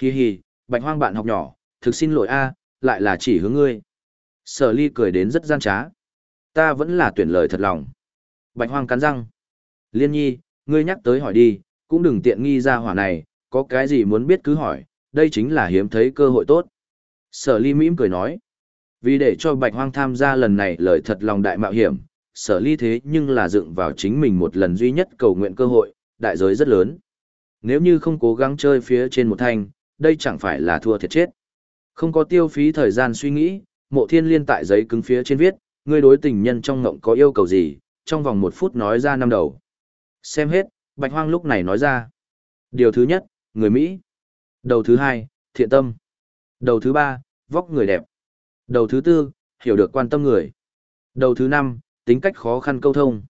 Hi hi, bạch hoang bạn học nhỏ, thực xin lỗi a, lại là chỉ hướng ngươi. Sở ly cười đến rất gian trá. Ta vẫn là tuyển lời thật lòng. Bạch hoang cắn răng. Liên nhi, ngươi nhắc tới hỏi đi, cũng đừng tiện nghi ra hỏa này, có cái gì muốn biết cứ hỏi, đây chính là hiếm thấy cơ hội tốt. Sở ly mỉm cười nói. Vì để cho bạch hoang tham gia lần này lời thật lòng đại mạo hiểm, sở ly thế nhưng là dựng vào chính mình một lần duy nhất cầu nguyện cơ hội, đại giới rất lớn. Nếu như không cố gắng chơi phía trên một thanh, đây chẳng phải là thua thiệt chết. Không có tiêu phí thời gian suy nghĩ, mộ thiên liên tại giấy cứng phía trên viết, ngươi đối tình nhân trong ngộng có yêu cầu gì, trong vòng một phút nói ra năm đầu. Xem hết, bạch hoang lúc này nói ra. Điều thứ nhất, người Mỹ. Đầu thứ hai, thiện tâm. Đầu thứ ba, vóc người đẹp. Đầu thứ tư, hiểu được quan tâm người. Đầu thứ năm, tính cách khó khăn câu thông.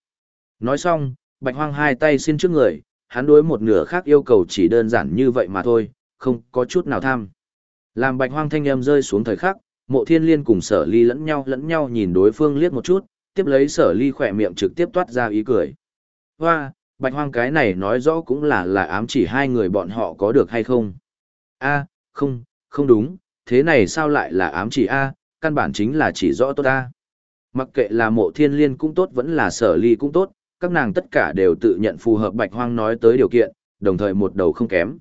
Nói xong, bạch hoang hai tay xin trước người, hắn đối một nửa khác yêu cầu chỉ đơn giản như vậy mà thôi, không có chút nào tham. Làm bạch hoang thanh âm rơi xuống thời khắc, mộ thiên liên cùng sở ly lẫn nhau lẫn nhau nhìn đối phương liếc một chút, tiếp lấy sở ly khỏe miệng trực tiếp toát ra ý cười. Hoa, bạch hoang cái này nói rõ cũng là là ám chỉ hai người bọn họ có được hay không. A, không, không đúng, thế này sao lại là ám chỉ A, căn bản chính là chỉ rõ tốt A. Mặc kệ là mộ thiên liên cũng tốt vẫn là sở ly cũng tốt, các nàng tất cả đều tự nhận phù hợp bạch hoang nói tới điều kiện, đồng thời một đầu không kém.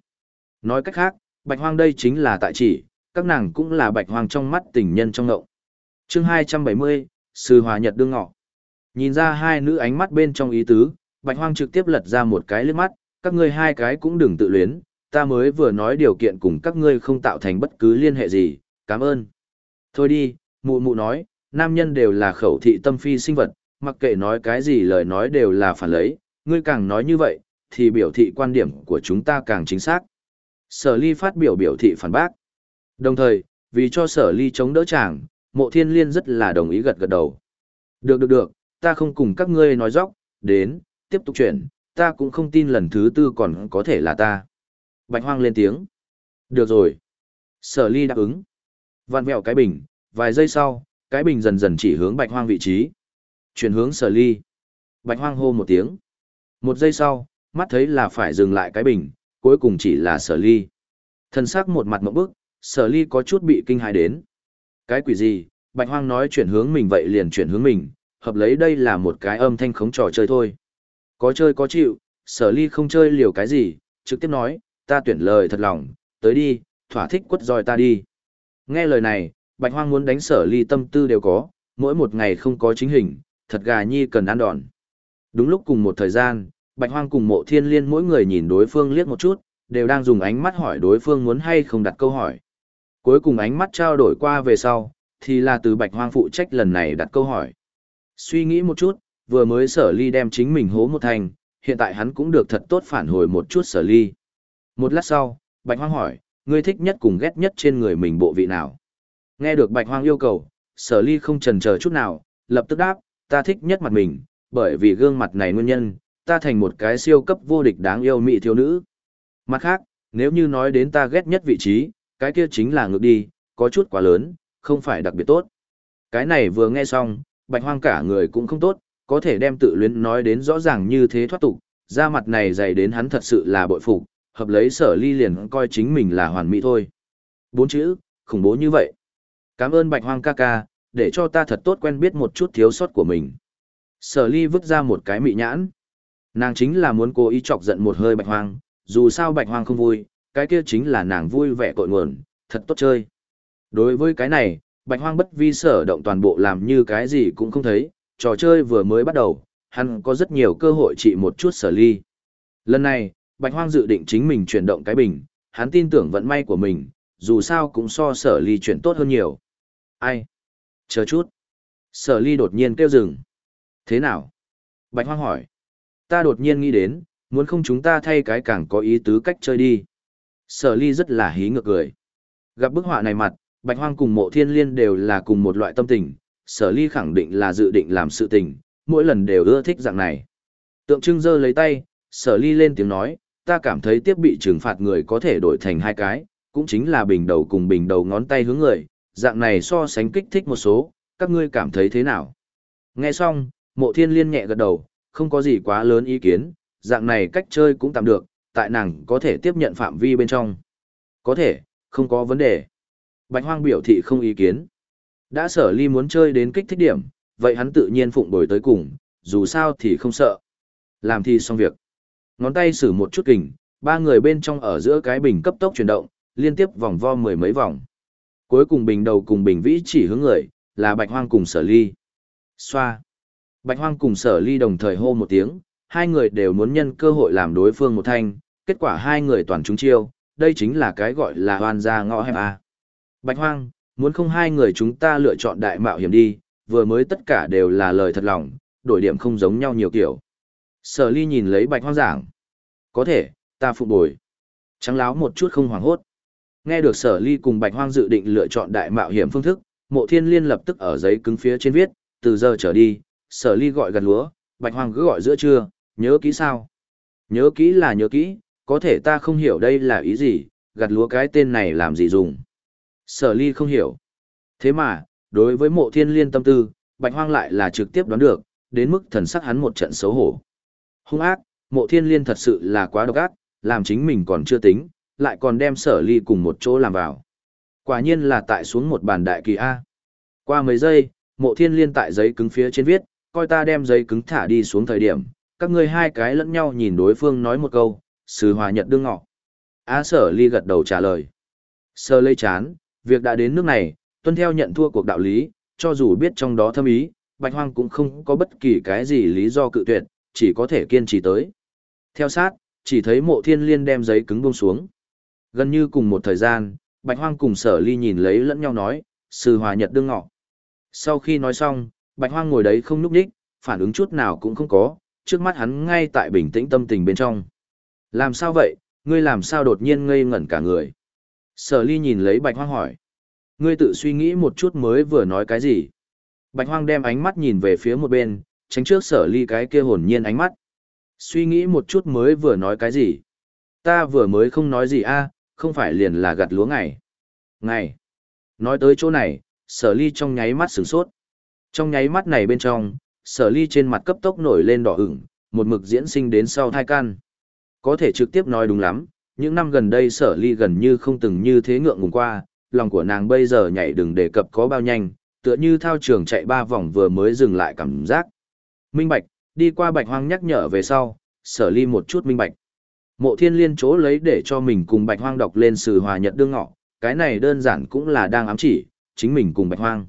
Nói cách khác, bạch hoang đây chính là tại chỉ, các nàng cũng là bạch hoang trong mắt tình nhân trong ngậu. Chương 270, Sư Hòa Nhật đương ngọ. Nhìn ra hai nữ ánh mắt bên trong ý tứ, bạch hoang trực tiếp lật ra một cái lướt mắt, các ngươi hai cái cũng đừng tự luyến, ta mới vừa nói điều kiện cùng các ngươi không tạo thành bất cứ liên hệ gì, cảm ơn. Thôi đi, mụ mụ nói, nam nhân đều là khẩu thị tâm phi sinh vật, mặc kệ nói cái gì lời nói đều là phản lấy, ngươi càng nói như vậy, thì biểu thị quan điểm của chúng ta càng chính xác. Sở ly phát biểu biểu thị phản bác. Đồng thời, vì cho sở ly chống đỡ chàng, mộ thiên liên rất là đồng ý gật gật đầu. Được được được, ta không cùng các ngươi nói dóc, đến, tiếp tục chuyển, ta cũng không tin lần thứ tư còn có thể là ta. Bạch hoang lên tiếng. Được rồi. Sở ly đáp ứng. Vặn vẹo cái bình, vài giây sau, cái bình dần dần chỉ hướng bạch hoang vị trí. Chuyển hướng sở ly. Bạch hoang hô một tiếng. Một giây sau, mắt thấy là phải dừng lại cái bình, cuối cùng chỉ là sở ly. Thân xác một mặt mộng bức, sở ly có chút bị kinh hài đến. Cái quỷ gì, bạch hoang nói chuyển hướng mình vậy liền chuyển hướng mình, hợp lấy đây là một cái âm thanh khống trò chơi thôi. Có chơi có chịu, sở ly không chơi liều cái gì, trực tiếp nói, ta tuyển lời thật lòng, tới đi, thỏa thích quất roi ta đi. Nghe lời này, bạch hoang muốn đánh sở ly tâm tư đều có, mỗi một ngày không có chính hình, thật gà nhi cần ăn đòn. Đúng lúc cùng một thời gian, bạch hoang cùng mộ thiên liên mỗi người nhìn đối phương liếc một chút, đều đang dùng ánh mắt hỏi đối phương muốn hay không đặt câu hỏi. Cuối cùng ánh mắt trao đổi qua về sau, thì là từ bạch hoang phụ trách lần này đặt câu hỏi. Suy nghĩ một chút, vừa mới sở ly đem chính mình hố một thành, hiện tại hắn cũng được thật tốt phản hồi một chút sở ly. Một lát sau, bạch hoang hỏi, ngươi thích nhất cùng ghét nhất trên người mình bộ vị nào? Nghe được bạch hoang yêu cầu, sở ly không chần chờ chút nào, lập tức đáp, ta thích nhất mặt mình, bởi vì gương mặt này nguyên nhân, ta thành một cái siêu cấp vô địch đáng yêu mỹ thiếu nữ. Mặt khác, nếu như nói đến ta ghét nhất vị trí, cái kia chính là ngược đi, có chút quá lớn, không phải đặc biệt tốt. Cái này vừa nghe xong, bạch hoang cả người cũng không tốt, có thể đem tự luyến nói đến rõ ràng như thế thoát tục, da mặt này dày đến hắn thật sự là bội phục, hợp lấy sở ly liền coi chính mình là hoàn mỹ thôi. Bốn chữ, khủng bố như vậy. Cảm ơn bạch hoang ca ca, để cho ta thật tốt quen biết một chút thiếu sót của mình. Sở ly vứt ra một cái mị nhãn. Nàng chính là muốn cố ý chọc giận một hơi bạch hoang, dù sao bạch hoang không vui, cái kia chính là nàng vui vẻ cội nguồn, thật tốt chơi. Đối với cái này, bạch hoang bất vi sở động toàn bộ làm như cái gì cũng không thấy, trò chơi vừa mới bắt đầu, hắn có rất nhiều cơ hội trị một chút sở ly. Lần này, bạch hoang dự định chính mình chuyển động cái bình, hắn tin tưởng vận may của mình, dù sao cũng so sở ly chuyển tốt hơn nhiều. Ai? Chờ chút. Sở ly đột nhiên kêu dừng. Thế nào? Bạch hoang hỏi. Ta đột nhiên nghĩ đến, muốn không chúng ta thay cái càng có ý tứ cách chơi đi. Sở ly rất là hí ngược cười. Gặp bức họa này mặt, Bạch Hoang cùng mộ thiên liên đều là cùng một loại tâm tình, sở ly khẳng định là dự định làm sự tình, mỗi lần đều ưa thích dạng này. Tượng trưng giơ lấy tay, sở ly lên tiếng nói, ta cảm thấy tiếp bị trừng phạt người có thể đổi thành hai cái, cũng chính là bình đầu cùng bình đầu ngón tay hướng người, dạng này so sánh kích thích một số, các ngươi cảm thấy thế nào? Nghe xong, mộ thiên liên nhẹ gật đầu, không có gì quá lớn ý kiến, dạng này cách chơi cũng tạm được, tại nàng có thể tiếp nhận phạm vi bên trong. Có thể, không có vấn đề. Bạch Hoang biểu thị không ý kiến. Đã sở ly muốn chơi đến kích thích điểm, vậy hắn tự nhiên phụng bồi tới cùng, dù sao thì không sợ. Làm thì xong việc. Ngón tay sử một chút kình, ba người bên trong ở giữa cái bình cấp tốc chuyển động, liên tiếp vòng vo mười mấy vòng. Cuối cùng bình đầu cùng bình vĩ chỉ hướng người, là Bạch Hoang cùng sở ly. Xoa. Bạch Hoang cùng sở ly đồng thời hô một tiếng, hai người đều muốn nhân cơ hội làm đối phương một thanh, kết quả hai người toàn trúng chiêu, đây chính là cái gọi là hoan gia ngõ hẹp à? Bạch Hoang, muốn không hai người chúng ta lựa chọn đại mạo hiểm đi, vừa mới tất cả đều là lời thật lòng, đổi điểm không giống nhau nhiều kiểu. Sở ly nhìn lấy Bạch Hoang giảng. Có thể, ta phụ bồi. Trắng láo một chút không hoảng hốt. Nghe được sở ly cùng Bạch Hoang dự định lựa chọn đại mạo hiểm phương thức, mộ thiên liên lập tức ở giấy cứng phía trên viết, từ giờ trở đi, sở ly gọi gần lúa, Bạch Hoang cứ gọi giữa trưa, nhớ kỹ sao? Nhớ kỹ là nhớ kỹ, có thể ta không hiểu đây là ý gì, gặt lúa cái tên này làm gì dùng. Sở ly không hiểu. Thế mà, đối với mộ thiên liên tâm tư, bạch hoang lại là trực tiếp đoán được, đến mức thần sắc hắn một trận xấu hổ. Hung ác, mộ thiên liên thật sự là quá độc ác, làm chính mình còn chưa tính, lại còn đem sở ly cùng một chỗ làm vào. Quả nhiên là tại xuống một bàn đại kỳ A. Qua mấy giây, mộ thiên liên tại giấy cứng phía trên viết, coi ta đem giấy cứng thả đi xuống thời điểm, các ngươi hai cái lẫn nhau nhìn đối phương nói một câu, sứ hòa nhật đương ngọ. á sở ly gật đầu trả lời. Sơ lây chán, việc đã đến nước này, tuân theo nhận thua cuộc đạo lý, cho dù biết trong đó thâm ý, Bạch Hoang cũng không có bất kỳ cái gì lý do cự tuyệt, chỉ có thể kiên trì tới. Theo sát, chỉ thấy mộ thiên liên đem giấy cứng buông xuống. Gần như cùng một thời gian, Bạch Hoang cùng sở ly nhìn lấy lẫn nhau nói, sư hòa nhật đương ngọ. Sau khi nói xong, Bạch Hoang ngồi đấy không núp đích, phản ứng chút nào cũng không có, trước mắt hắn ngay tại bình tĩnh tâm tình bên trong. Làm sao vậy, ngươi làm sao đột nhiên ngây ngẩn cả người? Sở ly nhìn lấy bạch hoang hỏi. Ngươi tự suy nghĩ một chút mới vừa nói cái gì? Bạch hoang đem ánh mắt nhìn về phía một bên, tránh trước sở ly cái kia hồn nhiên ánh mắt. Suy nghĩ một chút mới vừa nói cái gì? Ta vừa mới không nói gì a, không phải liền là gặt lúa ngày. Ngày. Nói tới chỗ này, sở ly trong nháy mắt sửng sốt. Trong nháy mắt này bên trong, sở ly trên mặt cấp tốc nổi lên đỏ ửng, một mực diễn sinh đến sau thai can. Có thể trực tiếp nói đúng lắm, những năm gần đây sở ly gần như không từng như thế ngượng ngùng qua, lòng của nàng bây giờ nhảy đừng đề cập có bao nhanh, tựa như thao trường chạy ba vòng vừa mới dừng lại cảm giác. Minh Bạch, đi qua bạch hoang nhắc nhở về sau, sở ly một chút minh bạch. Mộ thiên liên chỗ lấy để cho mình cùng bạch hoang đọc lên sự hòa nhật đương ngọ, cái này đơn giản cũng là đang ám chỉ, chính mình cùng bạch hoang.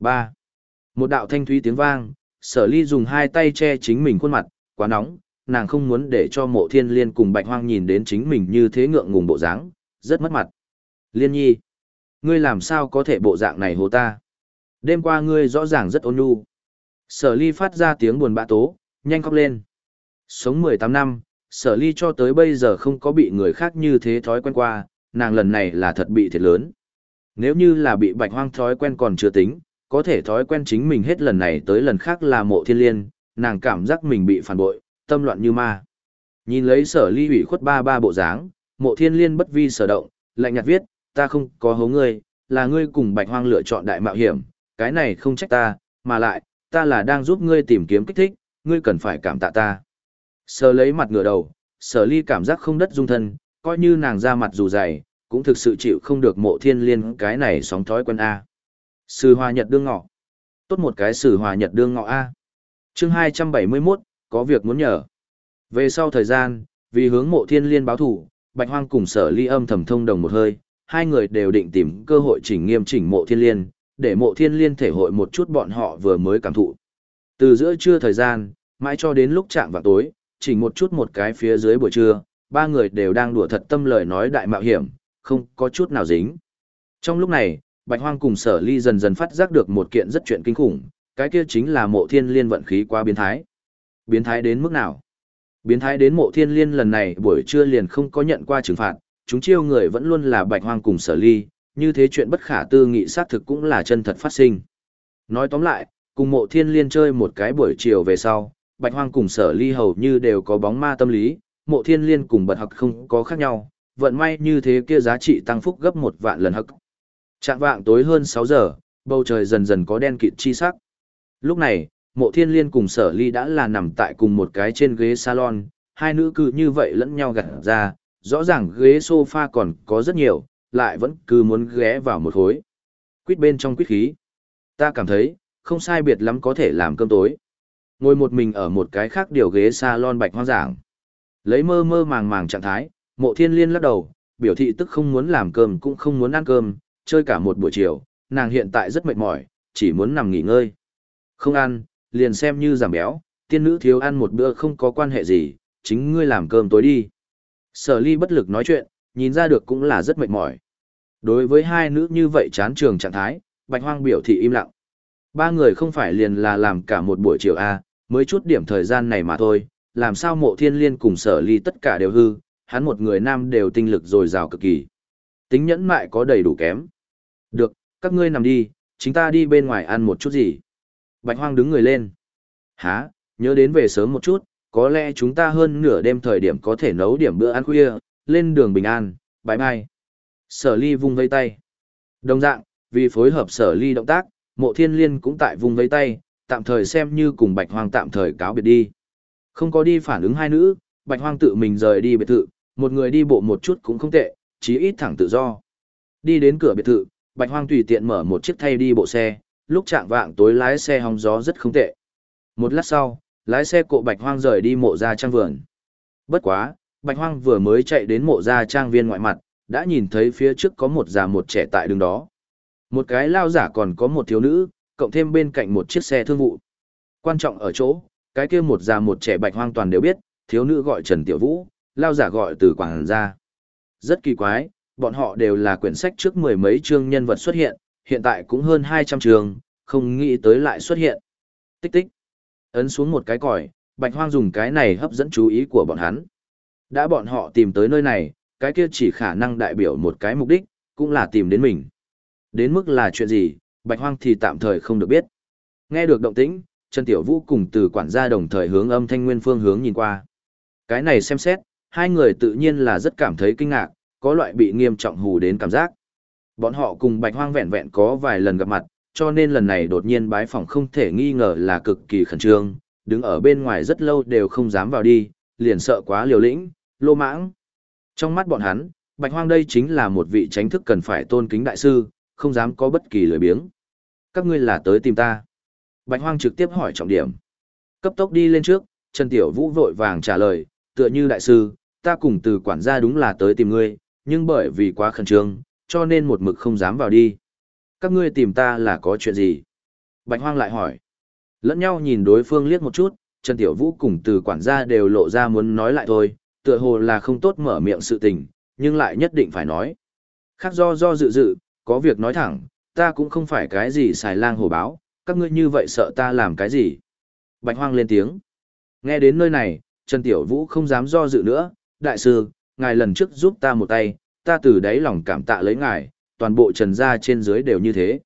3. Một đạo thanh thúy tiếng vang, sở ly dùng hai tay che chính mình khuôn mặt, quá nóng, nàng không muốn để cho mộ thiên liên cùng bạch hoang nhìn đến chính mình như thế ngượng ngùng bộ dáng, rất mất mặt. Liên nhi, ngươi làm sao có thể bộ dạng này hồ ta? Đêm qua ngươi rõ ràng rất ôn nhu. Sở ly phát ra tiếng buồn bã tố, nhanh khóc lên. Sống 18 năm, sở ly cho tới bây giờ không có bị người khác như thế thói quen qua, nàng lần này là thật bị thiệt lớn. Nếu như là bị bạch hoang thói quen còn chưa tính, có thể thói quen chính mình hết lần này tới lần khác là mộ thiên liên, nàng cảm giác mình bị phản bội, tâm loạn như ma. Nhìn lấy sở ly ủy khuất ba ba bộ dáng, mộ thiên liên bất vi sở động, lạnh nhạt viết, ta không có hố ngươi, là ngươi cùng bạch hoang lựa chọn đại mạo hiểm, cái này không trách ta, mà lại, ta là đang giúp ngươi tìm kiếm kích thích, ngươi cần phải cảm tạ ta. Sở lấy mặt ngửa đầu, sở ly cảm giác không đất dung thân, coi như nàng ra mặt dù dày, cũng thực sự chịu không được mộ thiên liên cái này sóng thói quân A. Sử hòa nhật đương ngọ. Tốt một cái sử hòa nhật đương ngọ A. chương 271, có việc muốn nhờ. Về sau thời gian, vì hướng mộ thiên liên báo thủ, Bạch Hoang cùng sở ly âm thầm thông đồng một hơi, hai người đều định tìm cơ hội chỉnh nghiêm chỉnh mộ thiên liên, để mộ thiên liên thể hội một chút bọn họ vừa mới cảm thụ. Từ giữa trưa thời gian, mãi cho đến lúc chạm vào tối, chỉnh một chút một cái phía dưới buổi trưa, ba người đều đang đùa thật tâm lời nói đại mạo hiểm, không có chút nào dính. Trong lúc này, Bạch Hoang cùng sở ly dần dần phát giác được một kiện rất chuyện kinh khủng, cái kia chính là mộ thiên liên vận khí quá biến thái. Biến thái đến mức nào? Biến thái đến mộ thiên liên lần này buổi trưa liền không có nhận qua trừng phạt, chúng chiêu người vẫn luôn là bạch hoang cùng sở ly, như thế chuyện bất khả tư nghị xác thực cũng là chân thật phát sinh. Nói tóm lại, cùng mộ thiên liên chơi một cái buổi chiều về sau, bạch hoang cùng sở ly hầu như đều có bóng ma tâm lý, mộ thiên liên cùng bật hặc không có khác nhau, vận may như thế kia giá trị tăng phúc gấp một vạn lần hắc. Trạng vạng tối hơn 6 giờ, bầu trời dần dần có đen kịt chi sắc. Lúc này, mộ thiên liên cùng sở ly đã là nằm tại cùng một cái trên ghế salon, hai nữ cứ như vậy lẫn nhau gặt ra, rõ ràng ghế sofa còn có rất nhiều, lại vẫn cứ muốn ghé vào một khối. Quýt bên trong quýt khí. Ta cảm thấy, không sai biệt lắm có thể làm cơm tối. Ngồi một mình ở một cái khác điều ghế salon bạch hoang giảng. Lấy mơ mơ màng màng trạng thái, mộ thiên liên lắc đầu, biểu thị tức không muốn làm cơm cũng không muốn ăn cơm, chơi cả một buổi chiều, nàng hiện tại rất mệt mỏi, chỉ muốn nằm nghỉ ngơi. Không ăn, liền xem như giảm béo, tiên nữ thiếu ăn một bữa không có quan hệ gì, chính ngươi làm cơm tối đi. Sở ly bất lực nói chuyện, nhìn ra được cũng là rất mệt mỏi. Đối với hai nữ như vậy chán trường trạng thái, bạch hoang biểu thị im lặng. Ba người không phải liền là làm cả một buổi chiều A, mới chút điểm thời gian này mà thôi, làm sao mộ thiên liên cùng sở ly tất cả đều hư, hắn một người nam đều tinh lực dồi dào cực kỳ. Tính nhẫn mại có đầy đủ kém. Được, các ngươi nằm đi, chúng ta đi bên ngoài ăn một chút gì. Bạch hoang đứng người lên. Hả, nhớ đến về sớm một chút, có lẽ chúng ta hơn nửa đêm thời điểm có thể nấu điểm bữa ăn khuya, lên đường bình an, bye bye. Sở ly vung vây tay. Đồng dạng, vì phối hợp sở ly động tác, mộ thiên liên cũng tại vùng vây tay, tạm thời xem như cùng bạch hoang tạm thời cáo biệt đi. Không có đi phản ứng hai nữ, bạch hoang tự mình rời đi biệt thự, một người đi bộ một chút cũng không tệ, chí ít thẳng tự do. Đi đến cửa biệt thự, bạch hoang tùy tiện mở một chiếc thay đi bộ xe, lúc trạng vạng tối lái xe hóng gió rất không tệ. Một lát sau, lái xe cộ bạch hoang rời đi mộ gia trang vườn. Bất quá, bạch hoang vừa mới chạy đến mộ gia trang viên ngoại mặt, đã nhìn thấy phía trước có một già một trẻ tại đường đó. Một cái lao giả còn có một thiếu nữ, cộng thêm bên cạnh một chiếc xe thương vụ. Quan trọng ở chỗ, cái kia một già một trẻ bạch hoang toàn đều biết, thiếu nữ gọi Trần Tiểu Vũ, lao giả gọi từ quảng ra. Rất kỳ quái, bọn họ đều là quyển sách trước mười mấy chương nhân vật xuất hiện, hiện tại cũng hơn 200 chương, không nghĩ tới lại xuất hiện. Tích tích. Ấn xuống một cái còi, bạch hoang dùng cái này hấp dẫn chú ý của bọn hắn. Đã bọn họ tìm tới nơi này, cái kia chỉ khả năng đại biểu một cái mục đích, cũng là tìm đến mình. Đến mức là chuyện gì, bạch hoang thì tạm thời không được biết. Nghe được động tĩnh, Trần Tiểu Vũ cùng từ quản gia đồng thời hướng âm thanh nguyên phương hướng nhìn qua. Cái này xem xét, hai người tự nhiên là rất cảm thấy kinh ngạc, có loại bị nghiêm trọng hù đến cảm giác. Bọn họ cùng bạch hoang vẹn vẹn có vài lần gặp mặt, cho nên lần này đột nhiên bái phỏng không thể nghi ngờ là cực kỳ khẩn trương, đứng ở bên ngoài rất lâu đều không dám vào đi, liền sợ quá liều lĩnh, lô mãng. Trong mắt bọn hắn, bạch hoang đây chính là một vị tránh thức cần phải tôn kính đại sư, không dám có bất kỳ lười biếng. Các ngươi là tới tìm ta. Bạch hoang trực tiếp hỏi trọng điểm. Cấp tốc đi lên trước, Trần Tiểu Vũ vội vàng trả lời, tựa như đại sư, ta cùng từ quản gia đúng là tới tìm ngươi, nhưng bởi vì quá khẩn trương, cho nên một mực không dám vào đi. Các ngươi tìm ta là có chuyện gì? Bạch hoang lại hỏi. Lẫn nhau nhìn đối phương liếc một chút, Trần Tiểu Vũ cùng từ quản gia đều lộ ra muốn nói lại thôi, tựa hồ là không tốt mở miệng sự tình, nhưng lại nhất định phải nói. Khác do do dự dự, có việc nói thẳng, ta cũng không phải cái gì xài lang hồ báo, các ngươi như vậy sợ ta làm cái gì. Bạch hoang lên tiếng. Nghe đến nơi này, Trần Tiểu Vũ không dám do dự nữa, đại sư, ngài lần trước giúp ta một tay, ta từ đáy lòng cảm tạ lấy ngài, toàn bộ trần gia trên dưới đều như thế.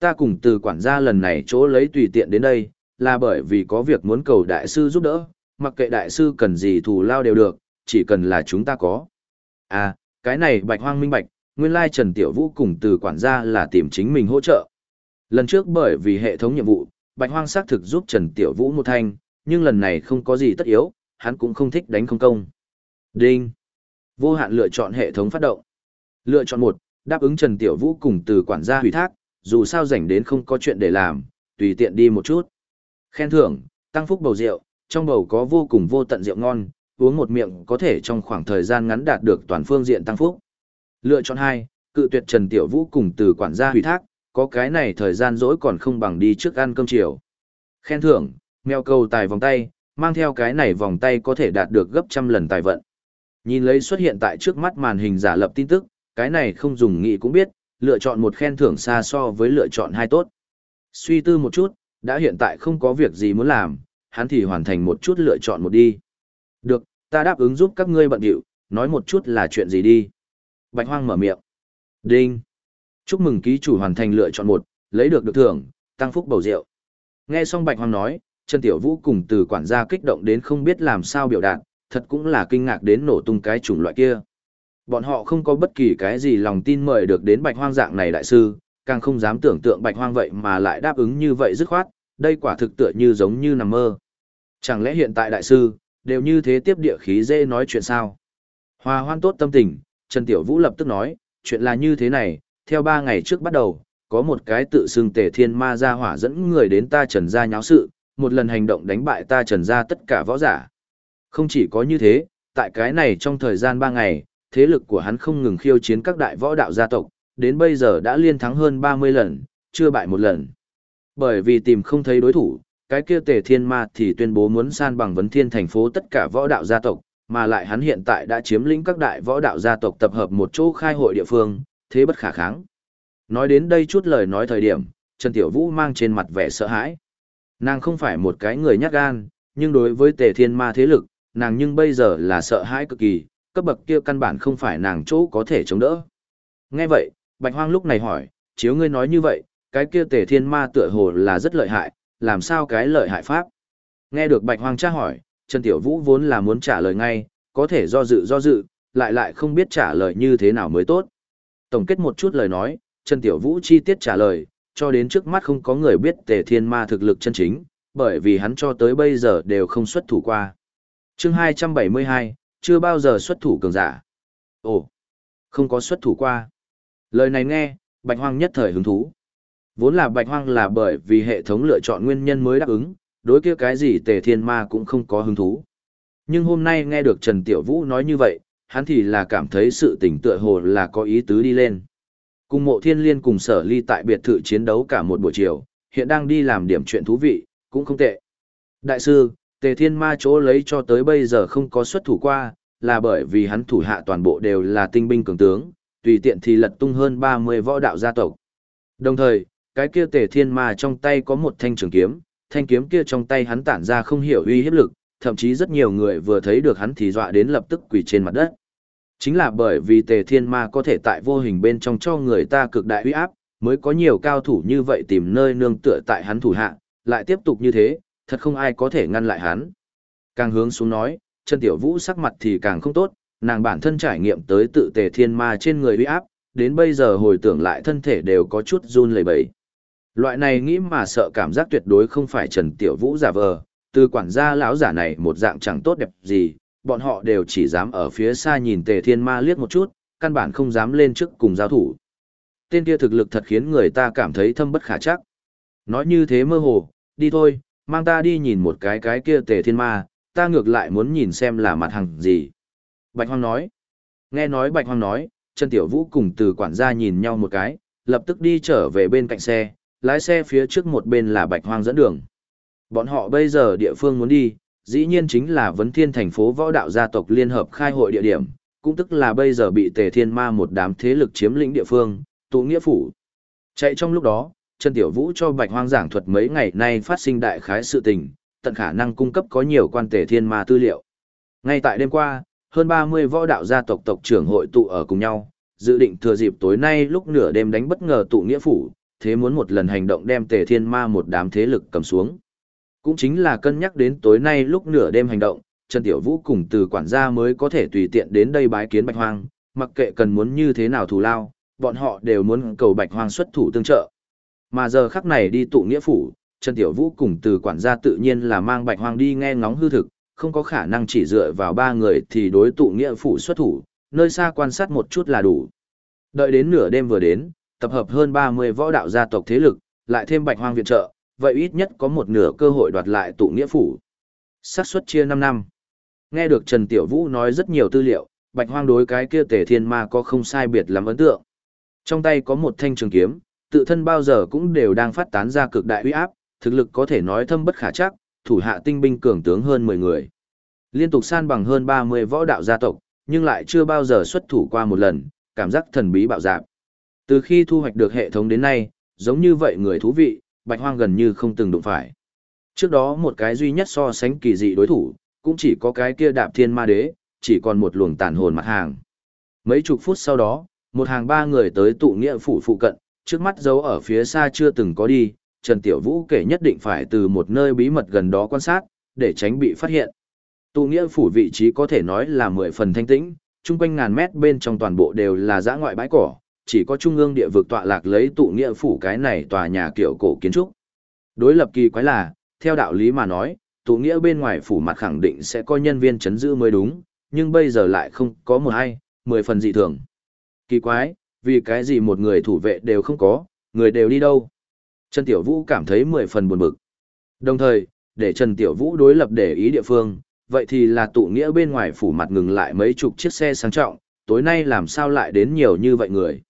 Ta cùng từ quản gia lần này chỗ lấy tùy tiện đến đây, là bởi vì có việc muốn cầu đại sư giúp đỡ, mặc kệ đại sư cần gì thù lao đều được, chỉ cần là chúng ta có. À, cái này bạch hoang minh bạch, nguyên lai Trần Tiểu Vũ cùng từ quản gia là tìm chính mình hỗ trợ. Lần trước bởi vì hệ thống nhiệm vụ, bạch hoang xác thực giúp Trần Tiểu Vũ một thanh, nhưng lần này không có gì tất yếu, hắn cũng không thích đánh không công. Đinh. Vô hạn lựa chọn hệ thống phát động. Lựa chọn một, đáp ứng Trần Tiểu Vũ cùng từ quản gia hủy thác, dù sao rảnh đến không có chuyện để làm, tùy tiện đi một chút. Khen thưởng, tăng phúc bầu rượu, trong bầu có vô cùng vô tận rượu ngon, uống một miệng có thể trong khoảng thời gian ngắn đạt được toàn phương diện tăng phúc. Lựa chọn hai, cự tuyệt Trần Tiểu Vũ cùng từ quản gia hủy thác, có cái này thời gian rỗi còn không bằng đi trước ăn cơm chiều. Khen thưởng, mèo cầu tài vòng tay, mang theo cái này vòng tay có thể đạt được gấp trăm lần tài vận. Nhìn lấy xuất hiện tại trước mắt màn hình giả lập tin tức, cái này không dùng nghĩ cũng biết, lựa chọn một khen thưởng xa so với lựa chọn hai tốt. Suy tư một chút, đã hiện tại không có việc gì muốn làm, hắn thì hoàn thành một chút lựa chọn một đi. Được, ta đáp ứng giúp các ngươi bận điệu, nói một chút là chuyện gì đi. Bạch Hoang mở miệng. Đinh. Chúc mừng ký chủ hoàn thành lựa chọn một, lấy được được thưởng, tăng phúc bầu rượu. Nghe xong Bạch Hoang nói, Trần Tiểu Vũ cùng từ quản gia kích động đến không biết làm sao biểu đạt, thật cũng là kinh ngạc đến nổ tung cái chủng loại kia. Bọn họ không có bất kỳ cái gì lòng tin mời được đến Bạch Hoang dạng này đại sư, càng không dám tưởng tượng Bạch Hoang vậy mà lại đáp ứng như vậy dứt khoát, đây quả thực tựa như giống như nằm mơ. Chẳng lẽ hiện tại đại sư, đều như thế tiếp địa khí dễ nói chuyện sao? Hòa hoan tốt tâm tình, Trần Tiểu Vũ lập tức nói, chuyện là như thế này, theo ba ngày trước bắt đầu, có một cái tự xưng tề thiên ma gia hỏa dẫn người đến ta trần gia nháo sự, một lần hành động đánh bại ta trần gia tất cả võ giả. Không chỉ có như thế, tại cái này trong thời gian ba ngày, thế lực của hắn không ngừng khiêu chiến các đại võ đạo gia tộc, đến bây giờ đã liên thắng hơn 30 lần, chưa bại một lần. Bởi vì tìm không thấy đối thủ, cái kia tề thiên ma thì tuyên bố muốn san bằng vấn thiên thành phố tất cả võ đạo gia tộc, mà lại hắn hiện tại đã chiếm lĩnh các đại võ đạo gia tộc tập hợp một chỗ khai hội địa phương, thế bất khả kháng. Nói đến đây chút lời nói thời điểm, Trần Tiểu Vũ mang trên mặt vẻ sợ hãi. Nàng không phải một cái người nhát gan, nhưng đối với tề thiên ma thế lực, nàng nhưng bây giờ là sợ hãi cực kỳ, cấp bậc kia căn bản không phải nàng chỗ có thể chống đỡ. Nghe vậy, Bạch Hoang lúc này hỏi, chiếu ngươi nói như vậy, cái kia tề thiên ma tựa hồ là rất lợi hại, làm sao cái lợi hại pháp? Nghe được Bạch Hoang tra hỏi, Trần Tiểu Vũ vốn là muốn trả lời ngay, có thể do dự do dự, lại lại không biết trả lời như thế nào mới tốt. Tổng kết một chút lời nói, Trần Tiểu Vũ chi tiết trả lời, cho đến trước mắt không có người biết tề thiên ma thực lực chân chính, bởi vì hắn cho tới bây giờ đều không xuất thủ qua chương 272, chưa bao giờ xuất thủ cường giả. Ồ, không có xuất thủ qua. Lời này nghe, Bạch Hoang nhất thời hứng thú. Vốn là Bạch Hoang là bởi vì hệ thống lựa chọn nguyên nhân mới đáp ứng, đối kia cái gì tề thiên ma cũng không có hứng thú. Nhưng hôm nay nghe được Trần Tiểu Vũ nói như vậy, hắn thì là cảm thấy sự tỉnh tựa hồ là có ý tứ đi lên. Cùng mộ thiên liên cùng sở ly tại biệt thự chiến đấu cả một buổi chiều, hiện đang đi làm điểm chuyện thú vị, cũng không tệ. Đại sư, tề thiên ma chỗ lấy cho tới bây giờ không có xuất thủ qua, là bởi vì hắn thủ hạ toàn bộ đều là tinh binh cường tướng, tùy tiện thì lật tung hơn 30 võ đạo gia tộc. Đồng thời, cái kia tề thiên ma trong tay có một thanh trường kiếm, thanh kiếm kia trong tay hắn tản ra không hiểu uy hiếp lực, thậm chí rất nhiều người vừa thấy được hắn thì dọa đến lập tức quỳ trên mặt đất. Chính là bởi vì tề thiên ma có thể tại vô hình bên trong cho người ta cực đại uy áp, mới có nhiều cao thủ như vậy tìm nơi nương tựa tại hắn thủ hạ, lại tiếp tục như thế, thật không ai có thể ngăn lại hắn. Càng hướng xuống nói, chân tiểu vũ sắc mặt thì càng không tốt, nàng bản thân trải nghiệm tới tự tề thiên ma trên người uy áp, đến bây giờ hồi tưởng lại thân thể đều có chút run lẩy bẩy. Loại này nghĩ mà sợ cảm giác tuyệt đối không phải Trần Tiểu Vũ giả vờ, từ quản gia lão giả này một dạng chẳng tốt đẹp gì, bọn họ đều chỉ dám ở phía xa nhìn Tề Thiên Ma liếc một chút, căn bản không dám lên trước cùng giao thủ. Tên kia thực lực thật khiến người ta cảm thấy thâm bất khả chắc. Nói như thế mơ hồ, đi thôi, mang ta đi nhìn một cái cái kia Tề Thiên Ma, ta ngược lại muốn nhìn xem là mặt hàng gì. Bạch Hoang nói. Nghe nói Bạch Hoang nói, Trần Tiểu Vũ cùng từ quản gia nhìn nhau một cái, lập tức đi trở về bên cạnh xe, lái xe phía trước một bên là Bạch Hoang dẫn đường. Bọn họ bây giờ địa phương muốn đi, dĩ nhiên chính là vấn thiên thành phố võ đạo gia tộc liên hợp khai hội địa điểm, cũng tức là bây giờ bị tề thiên ma một đám thế lực chiếm lĩnh địa phương, tụ nghĩa phủ. Chạy trong lúc đó, Trần Tiểu Vũ cho Bạch Hoang giảng thuật mấy ngày nay phát sinh đại khái sự tình, tận khả năng cung cấp có nhiều quan tể thiên ma tư liệu. Ngay tại đêm qua, hơn 30 võ đạo gia tộc tộc trưởng hội tụ ở cùng nhau, dự định thừa dịp tối nay lúc nửa đêm đánh bất ngờ tụ nghĩa phủ, thế muốn một lần hành động đem tề thiên ma một đám thế lực cầm xuống. Cũng chính là cân nhắc đến tối nay lúc nửa đêm hành động, Trần Tiểu Vũ cùng từ quản gia mới có thể tùy tiện đến đây bái kiến Bạch Hoang, mặc kệ cần muốn như thế nào thù lao, bọn họ đều muốn cầu Bạch Hoang xuất thủ tương trợ. Mà giờ khắc này đi tụ nghĩa phủ, Trần Tiểu Vũ cùng từ quản gia tự nhiên là mang Bạch Hoang đi nghe ngóng hư thực, không có khả năng chỉ dựa vào ba người thì đối tụ nghĩa phủ xuất thủ, nơi xa quan sát một chút là đủ. Đợi đến nửa đêm vừa đến, tập hợp hơn 30 võ đạo gia tộc thế lực, lại thêm Bạch Hoang viện trợ, vậy ít nhất có một nửa cơ hội đoạt lại tụ nghĩa phủ. xác suất chia 5 năm. Nghe được Trần Tiểu Vũ nói rất nhiều tư liệu, Bạch Hoang đối cái kia Tề Thiên Ma có không sai biệt lắm ấn tượng. Trong tay có một thanh trường kiếm, tự thân bao giờ cũng đều đang phát tán ra cực đại uy áp, thực lực có thể nói thâm bất khả chắc, thủ hạ tinh binh cường tướng hơn 10 người. Liên tục san bằng hơn 30 võ đạo gia tộc, nhưng lại chưa bao giờ xuất thủ qua một lần, cảm giác thần bí bạo dạn. Từ khi thu hoạch được hệ thống đến nay, giống như vậy người thú vị, bạch hoang gần như không từng đụng phải. Trước đó một cái duy nhất so sánh kỳ dị đối thủ, cũng chỉ có cái kia đạp thiên ma đế, chỉ còn một luồng tàn hồn mặt hàng. Mấy chục phút sau đó, một hàng ba người tới tụ nghĩa phủ phụ cận, trước mắt giấu ở phía xa chưa từng có đi, Trần Tiểu Vũ kể nhất định phải từ một nơi bí mật gần đó quan sát, để tránh bị phát hiện. Tụ nghĩa phủ vị trí có thể nói là mười phần thanh tĩnh, chung quanh ngàn mét bên trong toàn bộ đều là dã ngoại bãi cỏ, chỉ có trung ương địa vực tọa lạc lấy tụ nghĩa phủ cái này tòa nhà kiểu cổ kiến trúc. Đối lập kỳ quái là, theo đạo lý mà nói, tụ nghĩa bên ngoài phủ mặt khẳng định sẽ có nhân viên chấn giữ mới đúng, nhưng bây giờ lại không có một ai, mười phần dị thường. Kỳ quái, vì cái gì một người thủ vệ đều không có, người đều đi đâu. Trần Tiểu Vũ cảm thấy mười phần buồn bực. Đồng thời, để Trần Tiểu Vũ đối lập để ý địa phương, vậy thì là tụ nghĩa bên ngoài phủ mặt ngừng lại mấy chục chiếc xe sang trọng, tối nay làm sao lại đến nhiều như vậy người.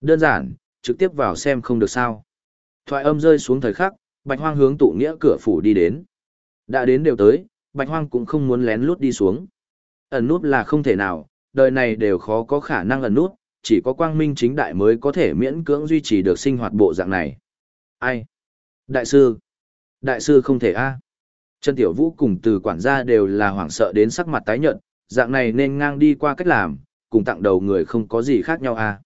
Đơn giản, trực tiếp vào xem không được sao. Thoại âm rơi xuống thời khắc, Bạch Hoang hướng tụ nghĩa cửa phủ đi đến. Đã đến đều tới, Bạch Hoang cũng không muốn lén lút đi xuống. Ẩn nút là không thể nào, đời này đều khó có khả năng ẩn nút, chỉ có quang minh chính đại mới có thể miễn cưỡng duy trì được sinh hoạt bộ dạng này. Ai? Đại sư? Đại sư không thể a. Trần Tiểu Vũ cùng từ quản gia đều là hoảng sợ đến sắc mặt tái nhợt, dạng này nên ngang đi qua cách làm, cùng tặng đầu người không có gì khác nhau a.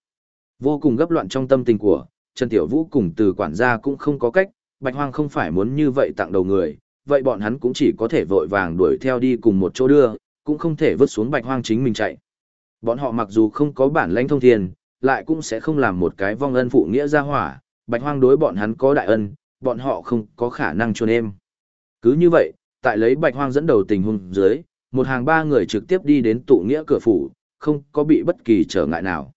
Vô cùng gấp loạn trong tâm tình của, Trần Tiểu Vũ cùng từ quản gia cũng không có cách, Bạch Hoang không phải muốn như vậy tặng đầu người, vậy bọn hắn cũng chỉ có thể vội vàng đuổi theo đi cùng một chỗ đưa, cũng không thể vứt xuống Bạch Hoang chính mình chạy. Bọn họ mặc dù không có bản lãnh thông thiên, lại cũng sẽ không làm một cái vong ân phụ nghĩa ra hỏa, Bạch Hoang đối bọn hắn có đại ân, bọn họ không có khả năng chôn em. Cứ như vậy, tại lấy Bạch Hoang dẫn đầu tình huống dưới, một hàng ba người trực tiếp đi đến tụ nghĩa cửa phủ, không có bị bất kỳ trở ngại nào.